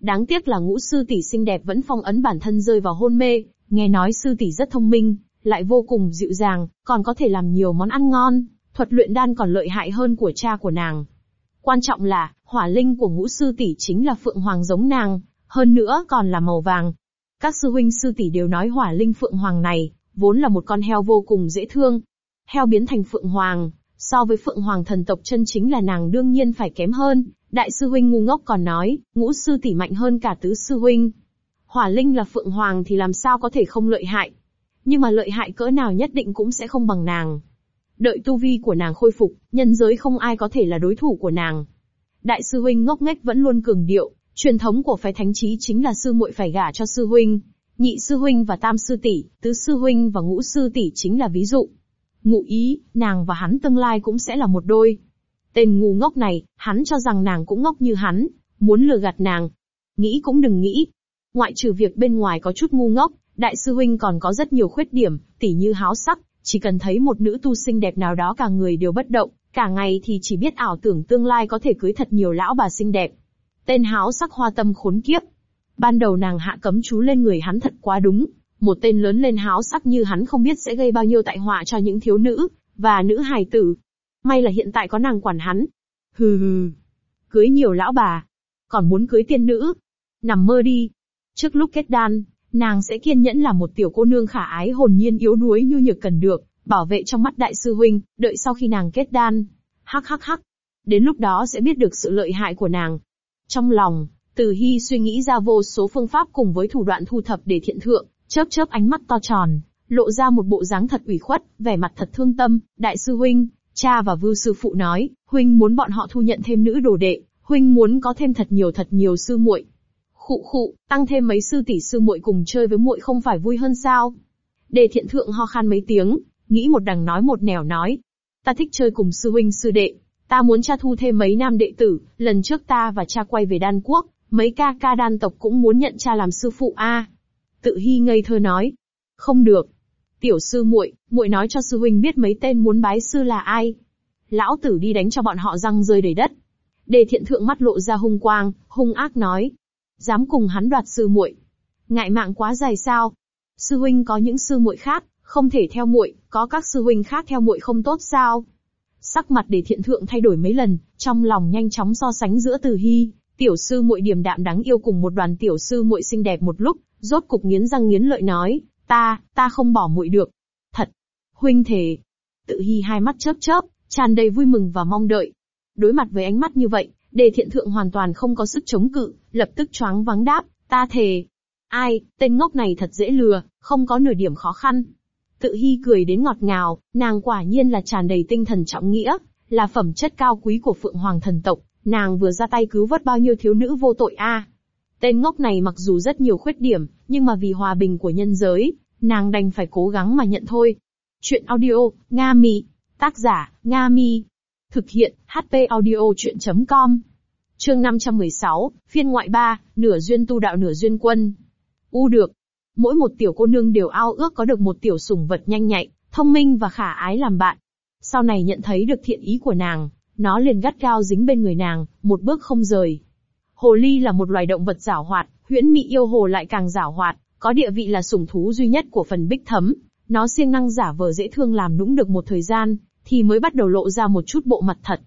S1: Đáng tiếc là ngũ sư tỷ xinh đẹp vẫn phong ấn bản thân rơi vào hôn mê, nghe nói sư tỷ rất thông minh, lại vô cùng dịu dàng, còn có thể làm nhiều món ăn ngon, thuật luyện đan còn lợi hại hơn của cha của nàng. Quan trọng là, hỏa linh của ngũ sư tỷ chính là phượng hoàng giống nàng, hơn nữa còn là màu vàng. Các sư huynh sư tỷ đều nói hỏa linh phượng hoàng này, vốn là một con heo vô cùng dễ thương. Heo biến thành phượng hoàng, So với Phượng Hoàng thần tộc chân chính là nàng đương nhiên phải kém hơn, đại sư huynh ngu ngốc còn nói, ngũ sư tỷ mạnh hơn cả tứ sư huynh. Hỏa linh là Phượng Hoàng thì làm sao có thể không lợi hại. Nhưng mà lợi hại cỡ nào nhất định cũng sẽ không bằng nàng. Đợi tu vi của nàng khôi phục, nhân giới không ai có thể là đối thủ của nàng. Đại sư huynh ngốc nghếch vẫn luôn cường điệu, truyền thống của phái thánh trí chính là sư muội phải gả cho sư huynh, nhị sư huynh và tam sư tỷ, tứ sư huynh và ngũ sư tỷ chính là ví dụ. Ngụ ý, nàng và hắn tương lai cũng sẽ là một đôi. Tên ngu ngốc này, hắn cho rằng nàng cũng ngốc như hắn, muốn lừa gạt nàng. Nghĩ cũng đừng nghĩ. Ngoại trừ việc bên ngoài có chút ngu ngốc, đại sư huynh còn có rất nhiều khuyết điểm, tỉ như háo sắc, chỉ cần thấy một nữ tu xinh đẹp nào đó cả người đều bất động, cả ngày thì chỉ biết ảo tưởng tương lai có thể cưới thật nhiều lão bà xinh đẹp. Tên háo sắc hoa tâm khốn kiếp. Ban đầu nàng hạ cấm chú lên người hắn thật quá đúng, một tên lớn lên háo sắc như hắn không biết sẽ gây bao nhiêu tại họa cho những thiếu nữ, và nữ hài tử. May là hiện tại có nàng quản hắn. Hừ hừ. Cưới nhiều lão bà. Còn muốn cưới tiên nữ. Nằm mơ đi. Trước lúc kết đan, nàng sẽ kiên nhẫn làm một tiểu cô nương khả ái hồn nhiên yếu đuối nhu nhược cần được, bảo vệ trong mắt đại sư huynh, đợi sau khi nàng kết đan. Hắc hắc hắc. Đến lúc đó sẽ biết được sự lợi hại của nàng. Trong lòng, Từ Hy suy nghĩ ra vô số phương pháp cùng với thủ đoạn thu thập để thiện thượng, chớp chớp ánh mắt to tròn, lộ ra một bộ dáng thật ủy khuất, vẻ mặt thật thương tâm, đại sư huynh, cha và vưu sư phụ nói, huynh muốn bọn họ thu nhận thêm nữ đồ đệ, huynh muốn có thêm thật nhiều thật nhiều sư muội. Khụ khụ, tăng thêm mấy sư tỷ sư muội cùng chơi với muội không phải vui hơn sao? Đề thiện thượng ho khan mấy tiếng, nghĩ một đằng nói một nẻo nói. Ta thích chơi cùng sư huynh sư đệ, ta muốn cha thu thêm mấy nam đệ tử, lần trước ta và cha quay về đan quốc, mấy ca ca đan tộc cũng muốn nhận cha làm sư phụ a. Tự hy ngây thơ nói. Không được. Tiểu sư muội, muội nói cho sư huynh biết mấy tên muốn bái sư là ai. Lão tử đi đánh cho bọn họ răng rơi đầy đất. Đề thiện thượng mắt lộ ra hung quang, hung ác nói. Dám cùng hắn đoạt sư muội. Ngại mạng quá dài sao? Sư huynh có những sư muội khác, không thể theo muội, có các sư huynh khác theo muội không tốt sao? Sắc mặt để thiện thượng thay đổi mấy lần, trong lòng nhanh chóng so sánh giữa từ hy, tiểu sư muội điềm đạm đáng yêu cùng một đoàn tiểu sư muội xinh đẹp một lúc, Rốt cục nghiến răng nghiến lợi nói, ta, ta không bỏ muội được. Thật. Huynh thề. Tự hy hai mắt chớp chớp, tràn đầy vui mừng và mong đợi. Đối mặt với ánh mắt như vậy, đề thiện thượng hoàn toàn không có sức chống cự, lập tức choáng vắng đáp, ta thề. Ai, tên ngốc này thật dễ lừa, không có nửa điểm khó khăn. Tự hy cười đến ngọt ngào, nàng quả nhiên là tràn đầy tinh thần trọng nghĩa, là phẩm chất cao quý của Phượng Hoàng thần tộc, nàng vừa ra tay cứu vớt bao nhiêu thiếu nữ vô tội a. Tên ngốc này mặc dù rất nhiều khuyết điểm, nhưng mà vì hòa bình của nhân giới, nàng đành phải cố gắng mà nhận thôi. Chuyện audio, Nga Mi. Tác giả, Nga Mi. Thực hiện, HP audio chuyện.com. Chương 516, phiên ngoại 3, nửa duyên tu đạo nửa duyên quân. U được. Mỗi một tiểu cô nương đều ao ước có được một tiểu sủng vật nhanh nhạy, thông minh và khả ái làm bạn. Sau này nhận thấy được thiện ý của nàng, nó liền gắt gao dính bên người nàng, một bước không rời. Hồ ly là một loài động vật giảo hoạt, huyễn mị yêu hồ lại càng giảo hoạt, có địa vị là sủng thú duy nhất của phần bích thấm. Nó siêng năng giả vờ dễ thương làm nũng được một thời gian, thì mới bắt đầu lộ ra một chút bộ mặt thật.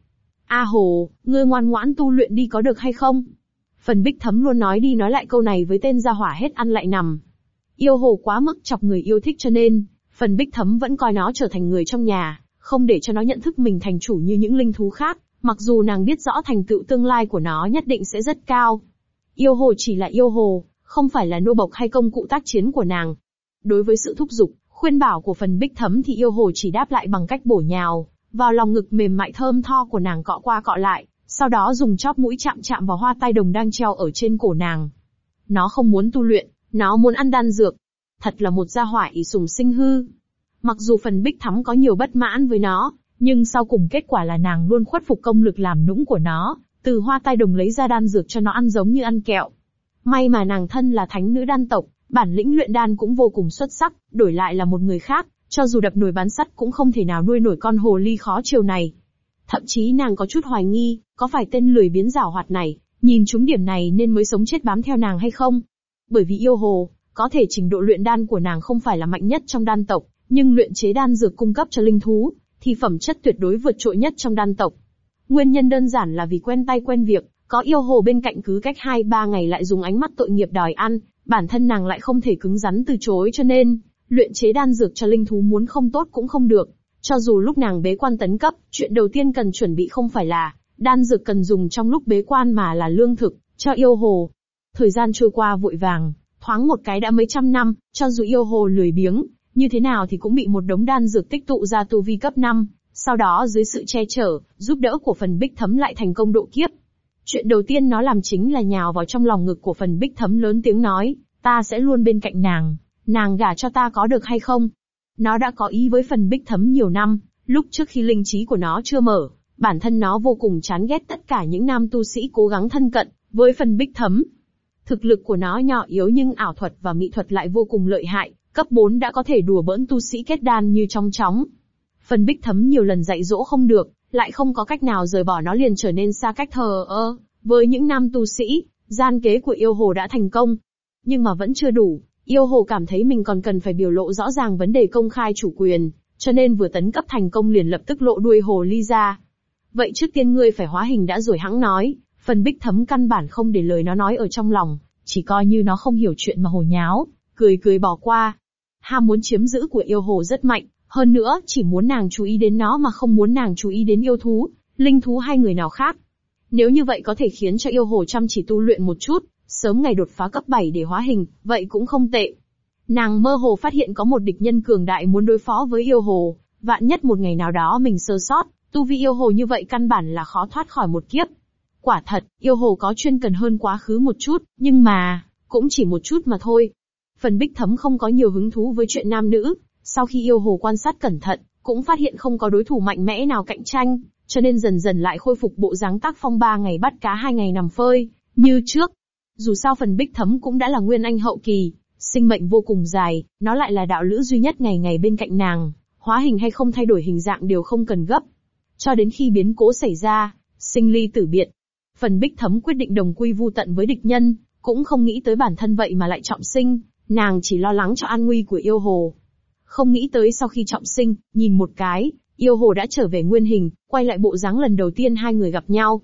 S1: A hồ, ngươi ngoan ngoãn tu luyện đi có được hay không? Phần bích thấm luôn nói đi nói lại câu này với tên gia hỏa hết ăn lại nằm. Yêu hồ quá mức chọc người yêu thích cho nên, phần bích thấm vẫn coi nó trở thành người trong nhà, không để cho nó nhận thức mình thành chủ như những linh thú khác, Mặc dù nàng biết rõ thành tựu tương lai của nó nhất định sẽ rất cao. Yêu hồ chỉ là yêu hồ, không phải là nô bộc hay công cụ tác chiến của nàng. Đối với sự thúc giục, khuyên bảo của phần bích thấm thì yêu hồ chỉ đáp lại bằng cách bổ nhào, vào lòng ngực mềm mại thơm tho của nàng cọ qua cọ lại, sau đó dùng chóp mũi chạm chạm vào hoa tai đồng đang treo ở trên cổ nàng. Nó không muốn tu luyện, nó muốn ăn đan dược. Thật là một gia hỏa ý sùng sinh hư. Mặc dù phần bích thắm có nhiều bất mãn với nó, nhưng sau cùng kết quả là nàng luôn khuất phục công lực làm nũng của nó, từ hoa tai đồng lấy ra đan dược cho nó ăn giống như ăn kẹo. May mà nàng thân là thánh nữ đan tộc, bản lĩnh luyện đan cũng vô cùng xuất sắc, đổi lại là một người khác, cho dù đập nồi bán sắt cũng không thể nào nuôi nổi con hồ ly khó chiều này. Thậm chí nàng có chút hoài nghi, có phải tên lười biến giảo hoạt này, nhìn chúng điểm này nên mới sống chết bám theo nàng hay không? Bởi vì yêu hồ, có thể trình độ luyện đan của nàng không phải là mạnh nhất trong đan tộc, nhưng luyện chế đan dược cung cấp cho linh thú, thì phẩm chất tuyệt đối vượt trội nhất trong đan tộc. Nguyên nhân đơn giản là vì quen tay quen việc, có yêu hồ bên cạnh cứ cách 2-3 ngày lại dùng ánh mắt tội nghiệp đòi ăn, bản thân nàng lại không thể cứng rắn từ chối cho nên, luyện chế đan dược cho linh thú muốn không tốt cũng không được. Cho dù lúc nàng bế quan tấn cấp, chuyện đầu tiên cần chuẩn bị không phải là đan dược cần dùng trong lúc bế quan mà là lương thực, cho yêu hồ. Thời gian trôi qua vội vàng, thoáng một cái đã mấy trăm năm, cho dù yêu hồ lười biếng, như thế nào thì cũng bị một đống đan dược tích tụ ra tu vi cấp 5, sau đó dưới sự che chở, giúp đỡ của phần bích thấm lại thành công độ kiếp. Chuyện đầu tiên nó làm chính là nhào vào trong lòng ngực của phần bích thấm lớn tiếng nói, ta sẽ luôn bên cạnh nàng, nàng gả cho ta có được hay không? Nó đã có ý với phần bích thấm nhiều năm, lúc trước khi linh trí của nó chưa mở, bản thân nó vô cùng chán ghét tất cả những nam tu sĩ cố gắng thân cận với phần bích thấm. Thực lực của nó nhỏ yếu nhưng ảo thuật và mỹ thuật lại vô cùng lợi hại, cấp 4 đã có thể đùa bỡn tu sĩ kết đan như trong chóng. Phần bích thấm nhiều lần dạy dỗ không được, lại không có cách nào rời bỏ nó liền trở nên xa cách thờ ơ. Với những nam tu sĩ, gian kế của yêu hồ đã thành công. Nhưng mà vẫn chưa đủ, yêu hồ cảm thấy mình còn cần phải biểu lộ rõ ràng vấn đề công khai chủ quyền, cho nên vừa tấn cấp thành công liền lập tức lộ đuôi hồ ly ra. Vậy trước tiên ngươi phải hóa hình đã rồi hãng nói, phần bích thấm căn bản không để lời nó nói ở trong lòng, chỉ coi như nó không hiểu chuyện mà hồ nháo, cười cười bỏ qua. Ham muốn chiếm giữ của yêu hồ rất mạnh, hơn nữa chỉ muốn nàng chú ý đến nó mà không muốn nàng chú ý đến yêu thú, linh thú hay người nào khác. Nếu như vậy có thể khiến cho yêu hồ chăm chỉ tu luyện một chút, sớm ngày đột phá cấp 7 để hóa hình, vậy cũng không tệ. Nàng mơ hồ phát hiện có một địch nhân cường đại muốn đối phó với yêu hồ, vạn nhất một ngày nào đó mình sơ sót, tu vi yêu hồ như vậy căn bản là khó thoát khỏi một kiếp. Quả thật, yêu hồ có chuyên cần hơn quá khứ một chút, nhưng mà, cũng chỉ một chút mà thôi. Phần bích thấm không có nhiều hứng thú với chuyện nam nữ, sau khi yêu hồ quan sát cẩn thận, cũng phát hiện không có đối thủ mạnh mẽ nào cạnh tranh, cho nên dần dần lại khôi phục bộ dáng tác phong ba ngày bắt cá hai ngày nằm phơi, như trước. Dù sao phần bích thấm cũng đã là nguyên anh hậu kỳ, sinh mệnh vô cùng dài, nó lại là đạo lữ duy nhất ngày ngày bên cạnh nàng, hóa hình hay không thay đổi hình dạng đều không cần gấp. Cho đến khi biến cố xảy ra, sinh ly tử biệt. Phần bích thấm quyết định đồng quy vu tận với địch nhân, cũng không nghĩ tới bản thân vậy mà lại trọng sinh, nàng chỉ lo lắng cho an nguy của yêu hồ. Không nghĩ tới sau khi trọng sinh, nhìn một cái, yêu hồ đã trở về nguyên hình, quay lại bộ dáng lần đầu tiên hai người gặp nhau.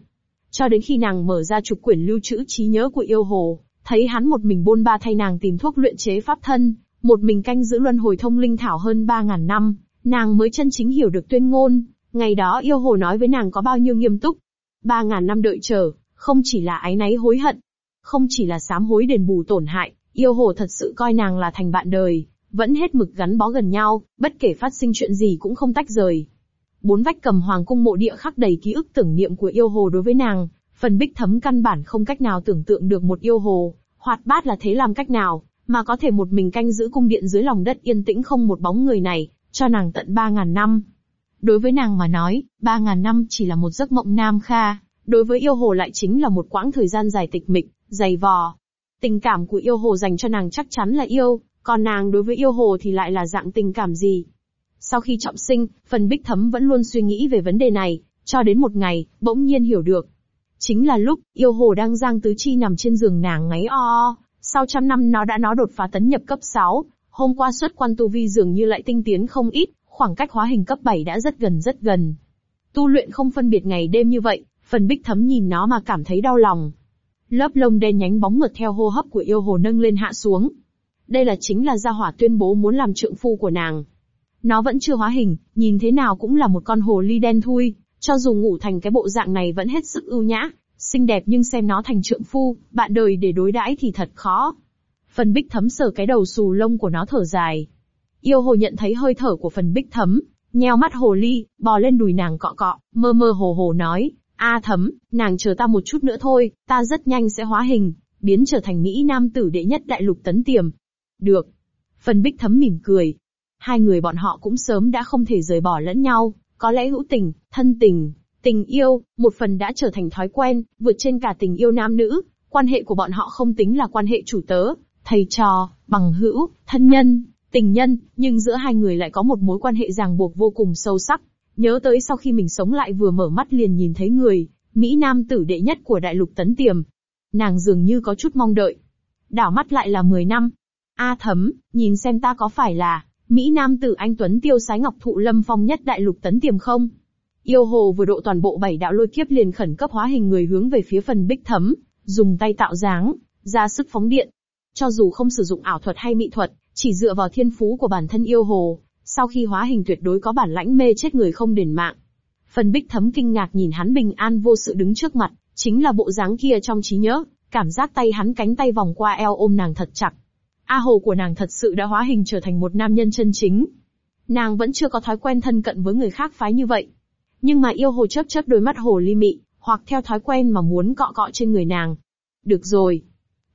S1: Cho đến khi nàng mở ra trục quyển lưu trữ trí nhớ của yêu hồ, thấy hắn một mình bôn ba thay nàng tìm thuốc luyện chế pháp thân, một mình canh giữ luân hồi thông linh thảo hơn ba ngàn năm, nàng mới chân chính hiểu được tuyên ngôn, ngày đó yêu hồ nói với nàng có bao nhiêu nghiêm túc. Ba ngàn năm đợi chờ, không chỉ là ái náy hối hận, không chỉ là sám hối đền bù tổn hại, yêu hồ thật sự coi nàng là thành bạn đời, vẫn hết mực gắn bó gần nhau, bất kể phát sinh chuyện gì cũng không tách rời. Bốn vách cầm hoàng cung mộ địa khắc đầy ký ức tưởng niệm của yêu hồ đối với nàng, phần bích thấm căn bản không cách nào tưởng tượng được một yêu hồ, hoạt bát là thế làm cách nào, mà có thể một mình canh giữ cung điện dưới lòng đất yên tĩnh không một bóng người này, cho nàng tận ba ngàn năm. Đối với nàng mà nói, ba ngàn năm chỉ là một giấc mộng nam kha, đối với yêu hồ lại chính là một quãng thời gian dài tịch mịch, dày vò. Tình cảm của yêu hồ dành cho nàng chắc chắn là yêu, còn nàng đối với yêu hồ thì lại là dạng tình cảm gì? Sau khi trọng sinh, phần bích thấm vẫn luôn suy nghĩ về vấn đề này, cho đến một ngày, bỗng nhiên hiểu được. Chính là lúc, yêu hồ đang giang tứ chi nằm trên giường nàng ngáy o o, sau trăm năm nó đã nó đột phá tấn nhập cấp 6, hôm qua xuất quan tu vi dường như lại tinh tiến không ít, khoảng cách hóa hình cấp 7 đã rất gần rất gần. Tu luyện không phân biệt ngày đêm như vậy, phần bích thấm nhìn nó mà cảm thấy đau lòng. Lớp lông đen nhánh bóng mượt theo hô hấp của yêu hồ nâng lên hạ xuống, đây là chính là gia hỏa tuyên bố muốn làm trượng phu của nàng. Nó vẫn chưa hóa hình, nhìn thế nào cũng là một con hồ ly đen thui, cho dù ngủ thành cái bộ dạng này vẫn hết sức ưu nhã, xinh đẹp nhưng xem nó thành trượng phu, bạn đời để đối đãi thì thật khó. Phần bích thấm sờ cái đầu xù lông của nó thở dài. Yêu hồ nhận thấy hơi thở của phần bích thấm, nheo mắt hồ ly, bò lên đùi nàng cọ cọ, mơ mơ hồ hồ nói, A thấm, nàng chờ ta một chút nữa thôi, ta rất nhanh sẽ hóa hình, biến trở thành Mỹ Nam tử đệ nhất đại lục tấn tiềm, được. Phần bích thấm mỉm cười. Hai người bọn họ cũng sớm đã không thể rời bỏ lẫn nhau, có lẽ hữu tình, thân tình, tình yêu, một phần đã trở thành thói quen, vượt trên cả tình yêu nam nữ, quan hệ của bọn họ không tính là quan hệ chủ tớ, thầy trò, bằng hữu, thân nhân, tình nhân, nhưng giữa hai người lại có một mối quan hệ ràng buộc vô cùng sâu sắc. Nhớ tới sau khi mình sống lại vừa mở mắt liền nhìn thấy người, Mỹ Nam tử đệ nhất của đại lục tấn tiềm. Nàng dường như có chút mong đợi. Đảo mắt lại là 10 năm, A thấm, nhìn xem ta có phải là, Mỹ Nam tử anh Tuấn tiêu sái ngọc thụ lâm phong nhất đại lục tấn tiềm không? Yêu hồ vừa độ toàn bộ bảy đạo lôi kiếp liền khẩn cấp hóa hình người hướng về phía phần bích thấm, dùng tay tạo dáng, ra sức phóng điện. Cho dù không sử dụng ảo thuật hay mỹ thuật, chỉ dựa vào thiên phú của bản thân yêu hồ, Sau khi hóa hình tuyệt đối có bản lãnh mê chết người không đền mạng. Phần bích thấm kinh ngạc nhìn hắn bình an vô sự đứng trước mặt, chính là bộ dáng kia trong trí nhớ, cảm giác tay hắn cánh tay vòng qua eo ôm nàng thật chặt. A hồ của nàng thật sự đã hóa hình trở thành một nam nhân chân chính. Nàng vẫn chưa có thói quen thân cận với người khác phái như vậy. Nhưng mà yêu hồ chớp chớp đôi mắt hồ ly mị, hoặc theo thói quen mà muốn cọ cọ trên người nàng. Được rồi.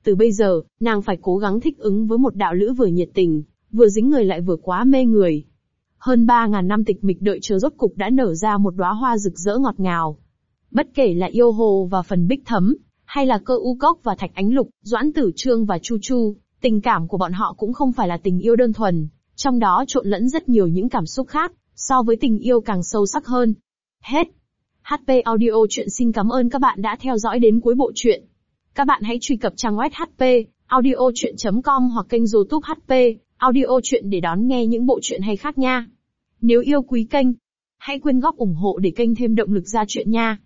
S1: Từ bây giờ, nàng phải cố gắng thích ứng với một đạo lữ vừa nhiệt tình, vừa dính người lại vừa quá mê người. Hơn 3.000 năm tịch mịch đợi chờ rốt cục đã nở ra một đóa hoa rực rỡ ngọt ngào. Bất kể là yêu hồ và phần bích thấm, hay là cơ u cốc và thạch ánh lục, doãn tử trương và chu chu, tình cảm của bọn họ cũng không phải là tình yêu đơn thuần, trong đó trộn lẫn rất nhiều những cảm xúc khác, so với tình yêu càng sâu sắc hơn. Hết. HP Audio chuyện xin cảm ơn các bạn đã theo dõi đến cuối bộ truyện. Các bạn hãy truy cập trang web HP, audio truyện .com hoặc kênh youtube HP, audio chuyện để đón nghe những bộ truyện hay khác nha. Nếu yêu quý kênh, hãy quyên góp ủng hộ để kênh thêm động lực ra chuyện nha.